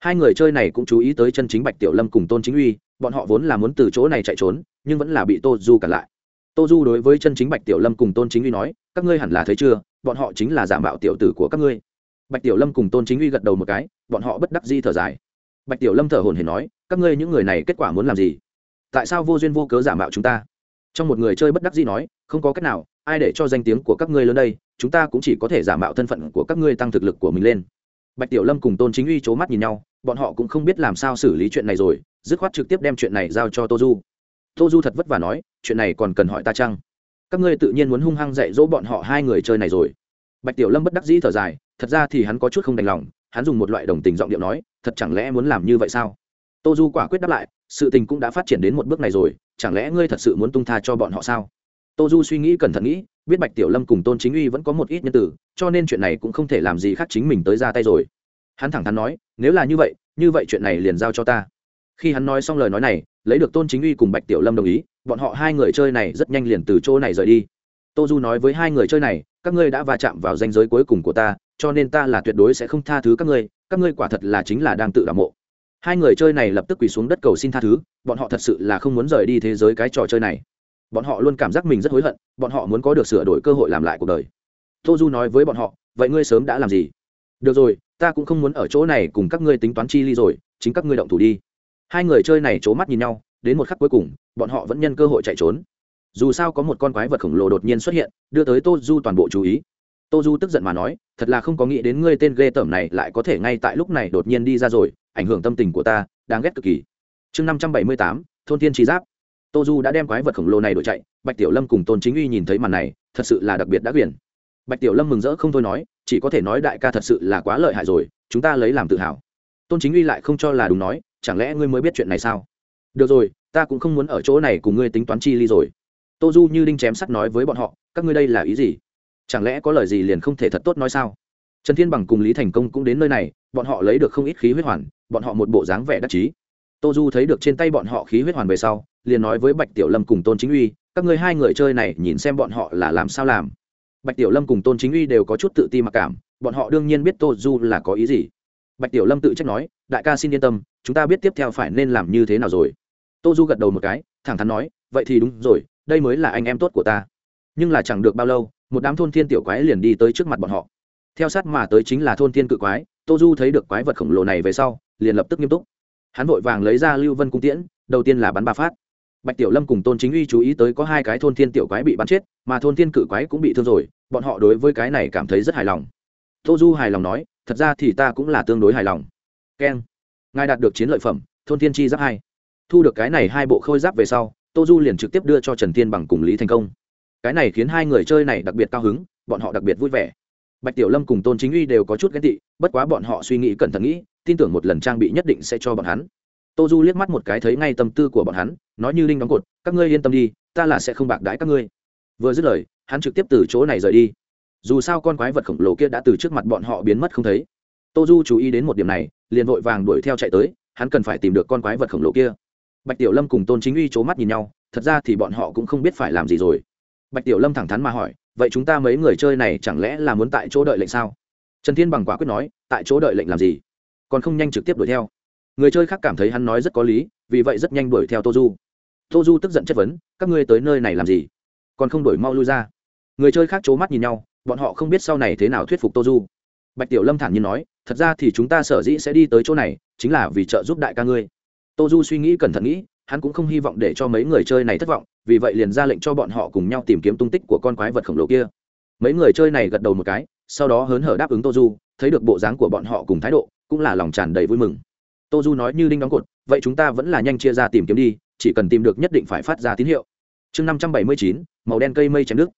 Hai người chơi này cũng chú ý tới chân chính bạch tiểu lâm cùng tôn chính uy, bọn họ vốn là muốn từ chỗ này chạy trốn, nhưng vẫn là bị tô du cản lại tô du đối với chân chính bạch tiểu lâm cùng tôn chính uy nói, các ngươi hẳn là thấy chưa, bọn họ chính là giả mạo tiểu tử của các ngươi. Bạch tiểu lâm cùng tôn chính uy gật đầu một cái, bọn họ bất đắc di thở dài. Bạch tiểu lâm thở hồn hển nói, các ngươi những người này kết quả muốn làm gì? Tại sao vô duyên vô cớ giả mạo chúng ta? Trong một người chơi bất đắc dĩ nói, không có cách nào, ai để cho danh tiếng của các ngươi lớn đây, chúng ta cũng chỉ có thể giả mạo thân phận của các ngươi tăng thực lực của mình lên. Bạch tiểu lâm cùng tôn chính uy c h ố mắt nhìn nhau, bọn họ cũng không biết làm sao xử lý chuyện này rồi, dứt khoát trực tiếp đem chuyện này giao cho tô du tô du thật vất vả nói, chuyện này còn cần hỏi ta chăng? Các ngươi tự nhiên muốn hung hăng dạy dỗ bọn họ hai người chơi này rồi. Bạch tiểu lâm bất đắc dĩ thở dài, thật ra thì hắn có chút không đành lòng, hắn dùng một loại đồng tình giọng điệu nói, thật chẳng lẽ muốn làm như vậy sao? Tô du quả quyết đáp lại, sự tình cũng đã phát triển đến một bước này rồi, chẳng lẽ ngươi thật sự muốn tung tha cho bọn họ sao? Tô du suy nghĩ cẩn thận nghĩ, biết bạch tiểu lâm cùng tôn chính uy vẫn có một ít nhân tử, cho nên chuyện này cũng không thể làm gì khác chính mình tới ra tay rồi. Hắn thẳng thắn nói, nếu là như vậy như vậy chuyện này liền giao cho ta khi hắn nói xong lời nói này, lấy được tôn chính uy cùng bạch tiểu lâm đồng ý, bọn họ hai người chơi này rất nhanh liền từ chỗ này rời đi. Tô du nói với hai người chơi này, các ngươi đã va chạm vào danh giới cuối cùng của ta, cho nên ta là tuyệt đối sẽ không tha thứ các ngươi các ngươi quả thật là chính là đang tự đ mộ. Hai người chơi này lập tức quỳ xuống đất cầu xin tha thứ, bọn họ thật sự là không muốn rời đi thế giới cái trò chơi này. Bọn họ luôn cảm giác mình rất hối hận, bọn họ muốn có được sửa đổi cơ hội làm lại cuộc đời. Tô du nói với bọn họ, vậy ngươi sớm đã làm gì? Được rồi, ta cũng không muốn ở chỗ này cùng các ngươi tính toán chi ly rồi, chính các ngươi động thủ đi hai người chơi này c h ố mắt nhìn nhau, đến một khắc cuối cùng, bọn họ vẫn nhân cơ hội chạy trốn. Dù sao có một con quái vật khổng lồ đột nhiên xuất hiện, đưa tới tô du toàn bộ chú ý. Tô du tức giận mà nói, thật là không có nghĩ đến ngươi tên ghê tởm này lại có thể ngay tại lúc này đột nhiên đi ra rồi, ảnh hưởng tâm tình của ta, đáng ghét cực kỳ. Chương năm trăm bảy mươi tám, thôn thiên trí giáp. Tô du đã đem quái vật khổng lồ này đổi chạy, bạch tiểu lâm cùng tôn chính uy nhìn thấy màn này, thật sự là đặc biệt đã quyển. Bạch tiểu lâm mừng rỡ không thôi nói, chỉ có thể nói đại ca thật sự là quá lợi hại rồi, chúng ta lấy làm tự hào. Tôn chính uy lại không cho là đúng nói chẳng lẽ ngươi mới biết chuyện này sao? Được rồi, ta cũng không muốn ở chỗ này cùng ngươi tính toán chi ly rồi. Tô du như đinh chém sắt nói với bọn họ, các ngươi đây là ý gì? Chẳng lẽ có lời gì liền không thể thật tốt nói sao? Trần thiên bằng cùng lý thành công cũng đến nơi này, bọn họ lấy được không ít khí huyết hoàn, bọn họ một bộ dáng vẻ đắc chí. Tô du thấy được trên tay bọn họ khí huyết hoàn về sau, liền nói với bạch tiểu lâm cùng tôn chính uy, các ngươi hai người chơi này nhìn xem bọn họ là làm sao làm. Bạch tiểu lâm cùng tôn chính uy đều có chút tự ti mặc cảm, bọn họ đương nhiên biết tô du là có ý gì bạch tiểu lâm tự trách nói, đại ca xin yên tâm, chúng ta biết tiếp theo phải nên làm như thế nào rồi. Tô du gật đầu một cái, thẳng thắn nói, vậy thì đúng rồi, đây mới là anh em tốt của ta. Nhưng là chẳng được bao lâu, một đám thôn thiên tiểu quái liền đi tới trước mặt bọn họ. Theo sát mà tới chính là thôn thiên cự quái, tô du thấy được quái vật khổng lồ này về sau, liền lập tức nghiêm túc. Hắn vội vàng lấy ra lưu vân cung tiễn, đầu tiên là bắn ba phát. Bạch tiểu lâm cùng tôn chính uy chú ý tới có hai cái thôn thiên tiểu quái bị bắn chết, mà thôn thiên cự quái cũng bị thương rồi, bọn họ đối với cái này cảm thấy rất hài lòng. Tô du hài lòng nói thật ra thì ta cũng là tương đối hài lòng. Keng ngài đạt được chiến lợi phẩm, thôn thiên chi giáp hai. Thu được cái này hai bộ khôi giáp về sau, tô du liền trực tiếp đưa cho trần thiên bằng cùng lý thành công. Cái này khiến hai người chơi này đặc biệt cao hứng, bọn họ đặc biệt vui vẻ. Bạch tiểu lâm cùng tôn chính uy đều có chút ghét tị, bất quá bọn họ suy nghĩ cẩn thận nghĩ, tin tưởng một lần trang bị nhất định sẽ cho bọn hắn. Tô du liếc mắt một cái thấy ngay tâm tư của bọn hắn, nói như linh đóng cột, các ngươi yên tâm đi, ta là sẽ không bạc đãi các ngươi. Vừa dứt lời, hắn trực tiếp từ chỗ này rời đi dù sao con quái vật khổng lồ kia đã từ trước mặt bọn họ biến mất không thấy. Tô du chú ý đến một điểm này, liền vội vàng đuổi theo chạy tới, hắn cần phải tìm được con quái vật khổng lồ kia. Bạch tiểu lâm cùng tôn chính uy c h ố mắt nhìn nhau, thật ra thì bọn họ cũng không biết phải làm gì rồi. Bạch tiểu lâm thẳng thắn mà hỏi, vậy chúng ta mấy người chơi này chẳng lẽ là muốn tại chỗ đợi lệnh sao? Trần thiên bằng quả quyết nói, tại chỗ đợi lệnh làm gì? Còn không nhanh trực tiếp đuổi theo. Người chơi khác cảm thấy hắn nói rất có lý, vì vậy rất nhanh đuổi theo tô du. Tô du tức giận chất vấn, các ngươi tới nơi này làm gì? Còn không đuổi mau lui ra. Người chơi khác c h ố mắt nhìn nhau bọn họ không biết sau này thế nào thuyết phục tô du. Bạch tiểu lâm thản nhiên nói, thật ra thì chúng ta sở dĩ sẽ đi tới chỗ này, chính là vì trợ giúp đại ca ngươi. Tô du suy nghĩ cẩn thận nghĩ, hắn cũng không hy vọng để cho mấy người chơi này thất vọng, vì vậy liền ra lệnh cho bọn họ cùng nhau tìm kiếm tung tích của con quái vật khổng lồ kia. Mấy người chơi này gật đầu một cái, sau đó hớn hở đáp ứng tô du, thấy được bộ dáng của bọn họ cùng thái độ, cũng là lòng tràn đầy vui mừng. Tô du nói như đinh đóng cột, vậy chúng ta vẫn là nhanh chia ra tìm kiếm đi, chỉ cần tìm được nhất định phải phát ra tín hiệu. Chương năm trăm bảy mươi chín, màu đen cây mây chém nước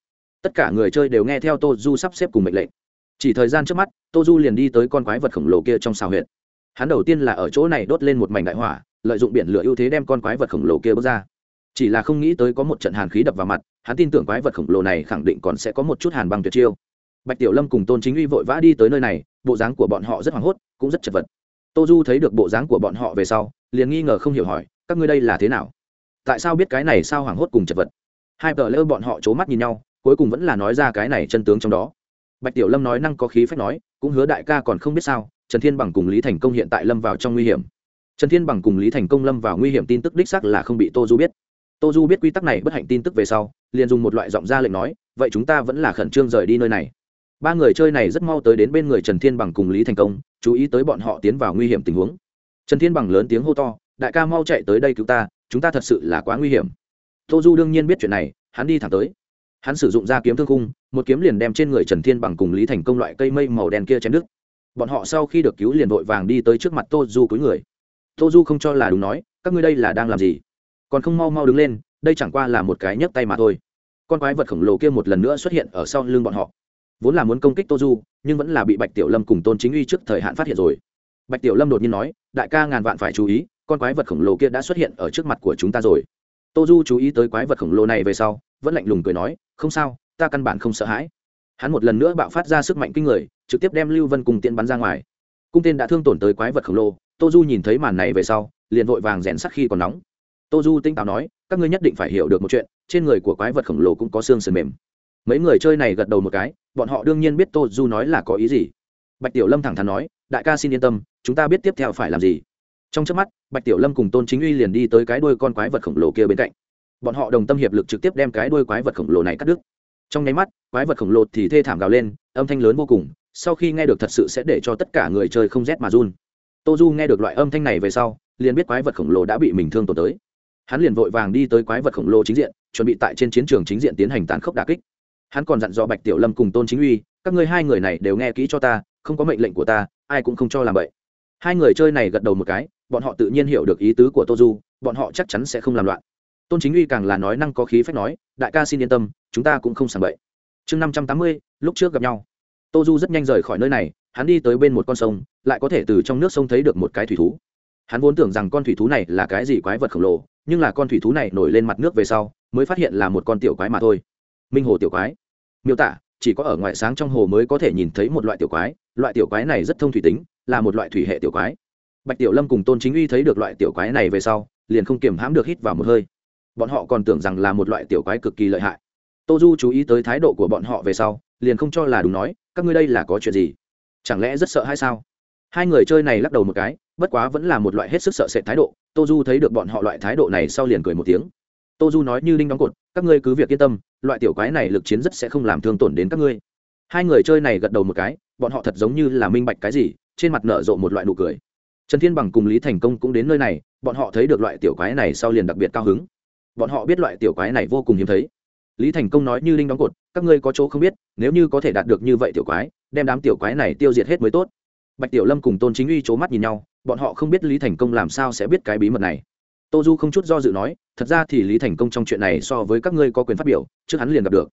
tất cả người chơi đều nghe theo tô du sắp xếp cùng mệnh lệnh. Chỉ thời gian trước mắt, tô du liền đi tới con quái vật khổng lồ kia trong xào huyệt. Hắn đầu tiên là ở chỗ này đốt lên một mảnh đại hỏa, lợi dụng biển lửa ưu thế đem con quái vật khổng lồ kia bước ra. Chỉ là không nghĩ tới có một trận hàn khí đập vào mặt, hắn tin tưởng quái vật khổng lồ này khẳng định còn sẽ có một chút hàn băng tuyệt chiêu. Bạch tiểu lâm cùng tôn chính uy vội vã đi tới nơi này, bộ dáng của bọn họ rất hoảng hốt, cũng rất chật vật. Tô du thấy được bộ dáng của bọn họ về sau, liền nghi ngờ không hiểu hỏi, các ngươi đây là thế nào? Tại sao biết cái này sao hoảng hốt cùng chật vật? Hai tờ lỡ bọn họ c h ố mắt nhìn nhau cuối cùng vẫn là nói ra cái này chân tướng trong đó. Bạch tiểu lâm nói năng có khí phách nói, cũng hứa đại ca còn không biết sao, trần thiên bằng cùng lý thành công hiện tại lâm vào trong nguy hiểm. Trần thiên bằng cùng lý thành công lâm vào nguy hiểm tin tức đích sắc là không bị tô du biết. Tô du biết quy tắc này bất hạnh tin tức về sau, liền dùng một loại giọng ra lệnh nói, vậy chúng ta vẫn là khẩn trương rời đi nơi này. Ba người chơi này rất mau tới đến bên người trần thiên bằng cùng lý thành công, chú ý tới bọn họ tiến vào nguy hiểm tình huống. Trần thiên bằng lớn tiếng hô to, đại ca mau chạy tới đây cứu ta, chúng ta thật sự là quá nguy hiểm. Tô du đương nhiên biết chuyện này, hắn đi thẳng tới hắn sử dụng ra kiếm thương cung một kiếm liền đem trên người trần thiên bằng cùng lý thành công loại cây mây màu đen kia chém đứt. Bọn họ sau khi được cứu liền vội vàng đi tới trước mặt tô du cuối người. Tô du không cho là đúng nói, các ngươi đây là đang làm gì? Còn không mau mau đứng lên, đây chẳng qua là một cái nhấc tay mà thôi. Con quái vật khổng lồ kia một lần nữa xuất hiện ở sau lưng bọn họ. Vốn là muốn công kích tô du, nhưng vẫn là bị bạch tiểu lâm cùng tôn chính uy trước thời hạn phát hiện rồi. Bạch tiểu lâm đột nhiên nói, đại ca ngàn vạn phải chú ý, con quái vật khổng lồ kia đã xuất hiện ở trước mặt của chúng ta rồi. Tô du chú ý tới quái vật khổng lồ này về sau vẫn lạnh lùng cười nói, không sao, ta căn bản không sợ hãi. Hắn một lần nữa bạo phát ra sức mạnh kinh người, trực tiếp đem lưu vân cùng tiện bắn ra ngoài. Cung tên đã thương tổn tới quái vật khổng lồ, tô du nhìn thấy màn này về sau, liền vội vàng rèn sắc khi còn nóng. Tô du tinh táo nói, các ngươi nhất định phải hiểu được một chuyện, trên người của quái vật khổng lồ cũng có xương sườn mềm. Mấy người chơi này gật đầu một cái, bọn họ đương nhiên biết tô du nói là có ý gì. Bạch tiểu lâm thẳng thắn nói, đại ca xin yên tâm, chúng ta biết tiếp theo phải làm gì. Trong trước mắt, bạch tiểu lâm cùng tôn chính uy liền đi tới cái đuôi con quái vật khổng lồ kia bên cạnh bọn họ đồng tâm hiệp lực trực tiếp đem cái đuôi quái vật khổng lồ này cắt đứt. Trong nháy mắt, quái vật khổng lồ thì thê thảm gào lên, âm thanh lớn vô cùng, sau khi nghe được thật sự sẽ để cho tất cả người chơi không rét mà run. Tô du nghe được loại âm thanh này về sau, liền biết quái vật khổng lồ đã bị mình thương tổn tới. Hắn liền vội vàng đi tới quái vật khổng lồ chính diện, chuẩn bị tại trên chiến trường chính diện tiến hành tàn khốc đà kích. Hắn còn dặn dò bạch tiểu lâm cùng tôn chính uy, các ngươi hai người này đều nghe kỹ cho ta, không có mệnh lệnh của ta, ai cũng không cho làm vậy hai người chơi này gật đầu một cái, bọn họ tự nhiên hiểu được ý tứ của tô du bọn họ chắc chắn sẽ không làm loạn tôn chính uy càng là nói năng có khí phách nói, đại ca xin yên tâm, chúng ta cũng không sàng bậy. Chương năm trăm tám mươi, lúc trước gặp nhau. Tô du rất nhanh rời khỏi nơi này, hắn đi tới bên một con sông, lại có thể từ trong nước sông thấy được một cái thủy thú. Hắn vốn tưởng rằng con thủy thú này là cái gì quái vật khổng lồ, nhưng là con thủy thú này nổi lên mặt nước về sau, mới phát hiện là một con tiểu quái mà thôi. Minh hồ tiểu quái. Miêu tả, chỉ có ở ngoại sáng trong hồ mới có thể nhìn thấy một loại tiểu quái, loại tiểu quái này rất thông thủy tính, là một loại thủy hệ tiểu quái. Bạch tiểu lâm cùng tôn chính uy thấy được loại tiểu quái này về sau, liền không kiềm hãm được hít vào một hơi bọn họ còn tưởng rằng là một loại tiểu quái cực kỳ lợi hại. Tô du chú ý tới thái độ của bọn họ về sau, liền không cho là đúng nói, các ngươi đây là có chuyện gì? Chẳng lẽ rất sợ hay sao? Hai người chơi này lắc đầu một cái, bất quá vẫn là một loại hết sức sợ sệt thái độ. Tô du thấy được bọn họ loại thái độ này sau liền cười một tiếng. Tô du nói như đinh đóng cột, các ngươi cứ việc yên tâm, loại tiểu quái này lực chiến rất sẽ không làm thương tổn đến các ngươi. Hai người chơi này gật đầu một cái, bọn họ thật giống như là minh bạch cái gì, trên mặt nở rộ một loại nụ cười. Trần thiên bằng cùng lý thành công cũng đến nơi này, bọn họ thấy được loại tiểu quái này sau liền đặc biệt cao hứng bọn họ biết loại tiểu quái này vô cùng hiếm thấy. Lý thành công nói như linh đóng cột, các ngươi có chỗ không biết, nếu như có thể đạt được như vậy tiểu quái, đem đám tiểu quái này tiêu diệt hết mới tốt. Bạch tiểu lâm cùng tôn chính uy c h ố mắt nhìn nhau, bọn họ không biết lý thành công làm sao sẽ biết cái bí mật này. Tô du không chút do dự nói, thật ra thì lý thành công trong chuyện này so với các ngươi có quyền phát biểu, trước hắn liền gặp được.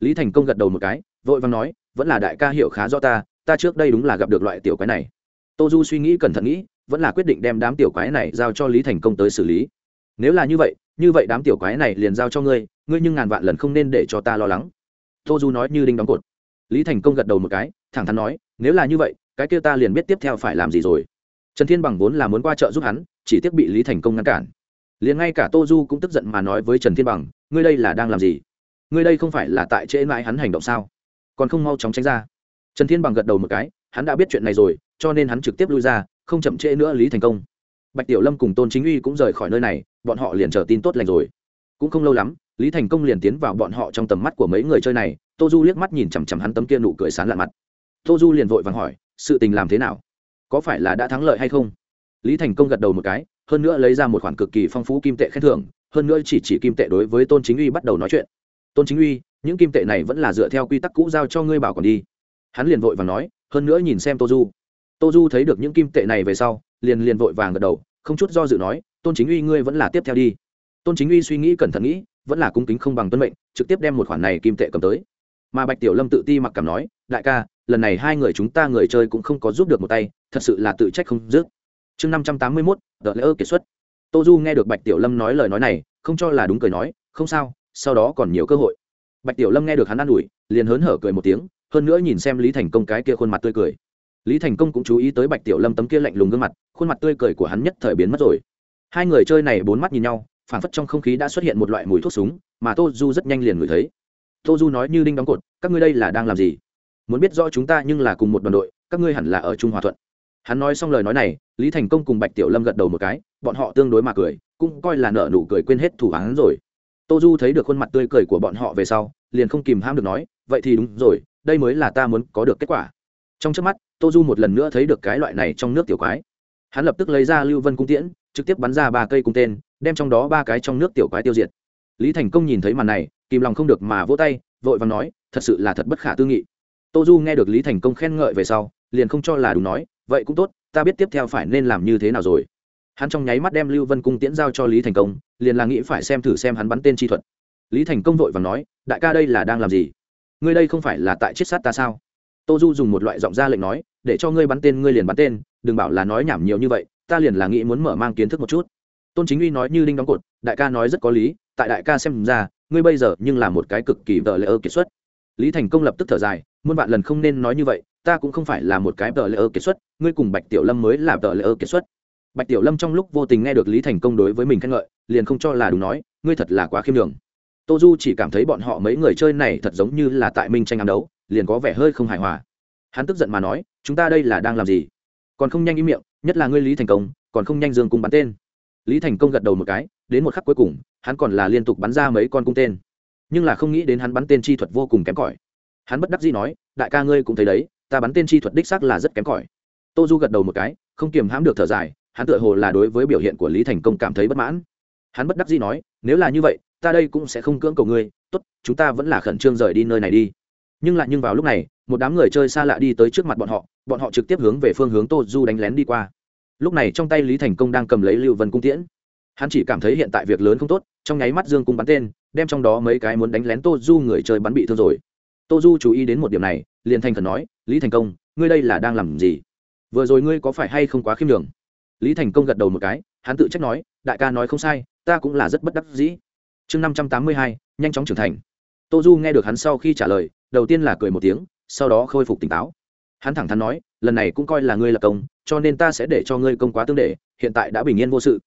Lý thành công gật đầu một cái, vội vàng nói, vẫn là đại ca hiểu khá rõ ta ta trước đây đúng là gặp được loại tiểu quái này. Tô du suy nghĩ cẩn thận nghĩ, vẫn là quyết định đem đám tiểu quái này giao cho lý thành công tới xử lý nếu là như vậy như vậy đám tiểu quái này liền giao cho ngươi ngươi nhưng ngàn vạn lần không nên để cho ta lo lắng. Tô du nói như đinh đóng cột. Lý thành công gật đầu một cái, thẳng thắn nói, nếu là như vậy, cái kia ta liền biết tiếp theo phải làm gì rồi. Trần thiên bằng vốn là muốn qua chợ giúp hắn, chỉ tiếc bị lý thành công ngăn cản. Liền ngay cả tô du cũng tức giận mà nói với trần thiên bằng, ngươi đây là đang làm gì? Ngươi đây không phải là tại trễ mãi hắn hành động sao? Còn không mau chóng tránh ra. Trần thiên bằng gật đầu một cái, hắn đã biết chuyện này rồi, cho nên hắn trực tiếp lui ra, không chậm trễ nữa lý thành công bạch tiểu lâm cùng tôn chính uy cũng rời khỏi nơi này, bọn họ liền chờ tin tốt lành rồi. Cũng không lâu lắm, lý thành công liền tiến vào bọn họ trong tầm mắt của mấy người chơi này, tô du liếc mắt nhìn chằm chằm hắn tấm kia nụ cười sán lạ mặt. Tô du liền vội vàng hỏi, sự tình làm thế nào? Có phải là đã thắng lợi hay không? Lý thành công gật đầu một cái, hơn nữa lấy ra một khoản cực kỳ phong phú kim tệ khen thưởng, hơn nữa chỉ chỉ kim tệ đối với tôn chính uy bắt đầu nói chuyện. Tôn chính uy, những kim tệ này vẫn là dựa theo quy tắc cũ giao cho ngươi bảo còn đi. Hắn liền vội vàng nói, hơn nữa nhìn xem tô du. Tô du thấy được những kim tệ này về sau liền liền vội vàng gật đầu, không chút do dự nói, tôn chính uy, ngươi vẫn là tiếp theo đi. Tôn chính uy suy nghĩ cẩn thận nghĩ, vẫn là cung kính không bằng tuân mệnh, trực tiếp đem một khoản này kim tệ cầm tới. Mà bạch tiểu lâm tự ti mặc cảm nói, đại ca, lần này hai người chúng ta người chơi cũng không có giúp được một tay, thật sự là tự trách không dứt. Chương năm trăm tám mươi mốt đợt lễ ơ kiệt xuất. Tô du nghe được bạch tiểu lâm nói lời nói này, không cho là đúng cười nói, không sao, sau đó còn nhiều cơ hội. Bạch tiểu lâm nghe được hắn an ủi, liền hớn hở cười một tiếng, hơn nữa nhìn xem lý thành công cái kia khuôn mặt tươi cười lý thành công cũng chú ý tới bạch tiểu lâm tấm kia lạnh lùng gương mặt, khuôn mặt tươi cười của hắn nhất thời biến mất rồi. Hai người chơi này bốn mắt nhìn nhau phản phất trong không khí đã xuất hiện một loại mùi thuốc súng, mà tô du rất nhanh liền ngửi thấy. Tô du nói như đinh đóng cột, các ngươi đây là đang làm gì? Muốn biết rõ chúng ta nhưng là cùng một đoàn đội, các ngươi hẳn là ở trung hòa thuận. Hắn nói xong lời nói này, lý thành công cùng bạch tiểu lâm gật đầu một cái, bọn họ tương đối mà cười, cũng coi là nợ nụ cười quên hết thủ hắn rồi. Tô du thấy được khuôn mặt tươi cười của bọn họ về sau, liền không kìm ham được nói, vậy thì đúng rồi, đây mới là ta muốn có được kết quả trong trước mắt tô du một lần nữa thấy được cái loại này trong nước tiểu quái. Hắn lập tức lấy ra lưu vân cung tiễn, trực tiếp bắn ra ba cây cung tên, đem trong đó ba cái trong nước tiểu quái tiêu diệt. Lý thành công nhìn thấy màn này, kìm lòng không được mà vỗ tay, vội và nói, thật sự là thật bất khả tư nghị. Tô du nghe được lý thành công khen ngợi về sau, liền không cho là đúng nói, vậy cũng tốt, ta biết tiếp theo phải nên làm như thế nào rồi. Hắn trong nháy mắt đem lưu vân cung tiễn giao cho lý thành công, liền là nghĩ phải xem thử xem hắn bắn tên chi thuật. Lý thành công vội và nói, đại ca đây là đang làm gì? Ngươi đây không phải là tại chiết sát ta sao? Tô du dùng một loại giọng ra lệnh nói, để cho ngươi bắn tên, ngươi liền bắn tên, đừng bảo là nói nhảm nhiều như vậy, ta liền là nghĩ muốn mở mang kiến thức một chút. Tôn chính uy nói như linh đóng cột, đại ca nói rất có lý, tại đại ca xem ra, ngươi bây giờ nhưng là một cái cực kỳ vợ lẽ ơ kiệt xuất. Lý thành công lập tức thở dài, muôn vạn lần không nên nói như vậy, ta cũng không phải là một cái vợ lẽ ơ kiệt xuất, ngươi cùng bạch tiểu lâm mới là vợ lẽ ơ kiệt xuất. Bạch tiểu lâm trong lúc vô tình nghe được lý thành công đối với mình khen ngợi, liền không cho là đúng nói, ngươi thật là quá khiêm đường tô du chỉ cảm thấy bọn họ mấy người chơi này thật giống như là tại minh tranh ám đấu liền có vẻ hơi không hài hòa. Hắn tức giận mà nói, chúng ta đây là đang làm gì? Còn không nhanh ý miệng, nhất là ngươi lý thành công, còn không nhanh dương cung bắn tên. Lý thành công gật đầu một cái, đến một khắc cuối cùng, hắn còn là liên tục bắn ra mấy con cung tên. Nhưng là không nghĩ đến hắn bắn tên chi thuật vô cùng kém cỏi. Hắn bất đắc dĩ nói, đại ca ngươi cũng thấy đấy, ta bắn tên chi thuật đích xác là rất kém cỏi. Tô du gật đầu một cái, không kiềm hãm được thở dài, hắn tựa hồ là đối với biểu hiện của lý thành công cảm thấy bất mãn. Hắn bất đắc dĩ nói, nếu là như vậy, ta đây cũng sẽ không cưỡng cầu ngươi, tốt, chúng ta vẫn là khẩn trương rời đi nơi này đi nhưng lại nhưng vào lúc này, một đám người chơi xa lạ đi tới trước mặt bọn họ bọn họ trực tiếp hướng về phương hướng tô du đánh lén đi qua. Lúc này trong tay lý thành công đang cầm lấy lưu vân cung tiễn. Hắn chỉ cảm thấy hiện tại việc lớn không tốt, trong nháy mắt dương cung bắn tên, đem trong đó mấy cái muốn đánh lén tô du người chơi bắn bị thương rồi. Tô du chú ý đến một điểm này, liền thành khẩn nói, lý thành công, ngươi đây là đang làm gì? Vừa rồi ngươi có phải hay không quá khiêm đường lý thành công gật đầu một cái, hắn tự trách nói, đại ca nói không sai, ta cũng là rất bất đắc dĩ. Chương năm trăm tám mươi hai, nhanh chóng trưởng thành tô du nghe được hắn sau khi trả lời, đầu tiên là cười một tiếng, sau đó khôi phục tỉnh táo. Hắn thẳng thắn nói, lần này cũng coi là ngươi là công, cho nên ta sẽ để cho ngươi công quá tương để, hiện tại đã bình yên vô sự.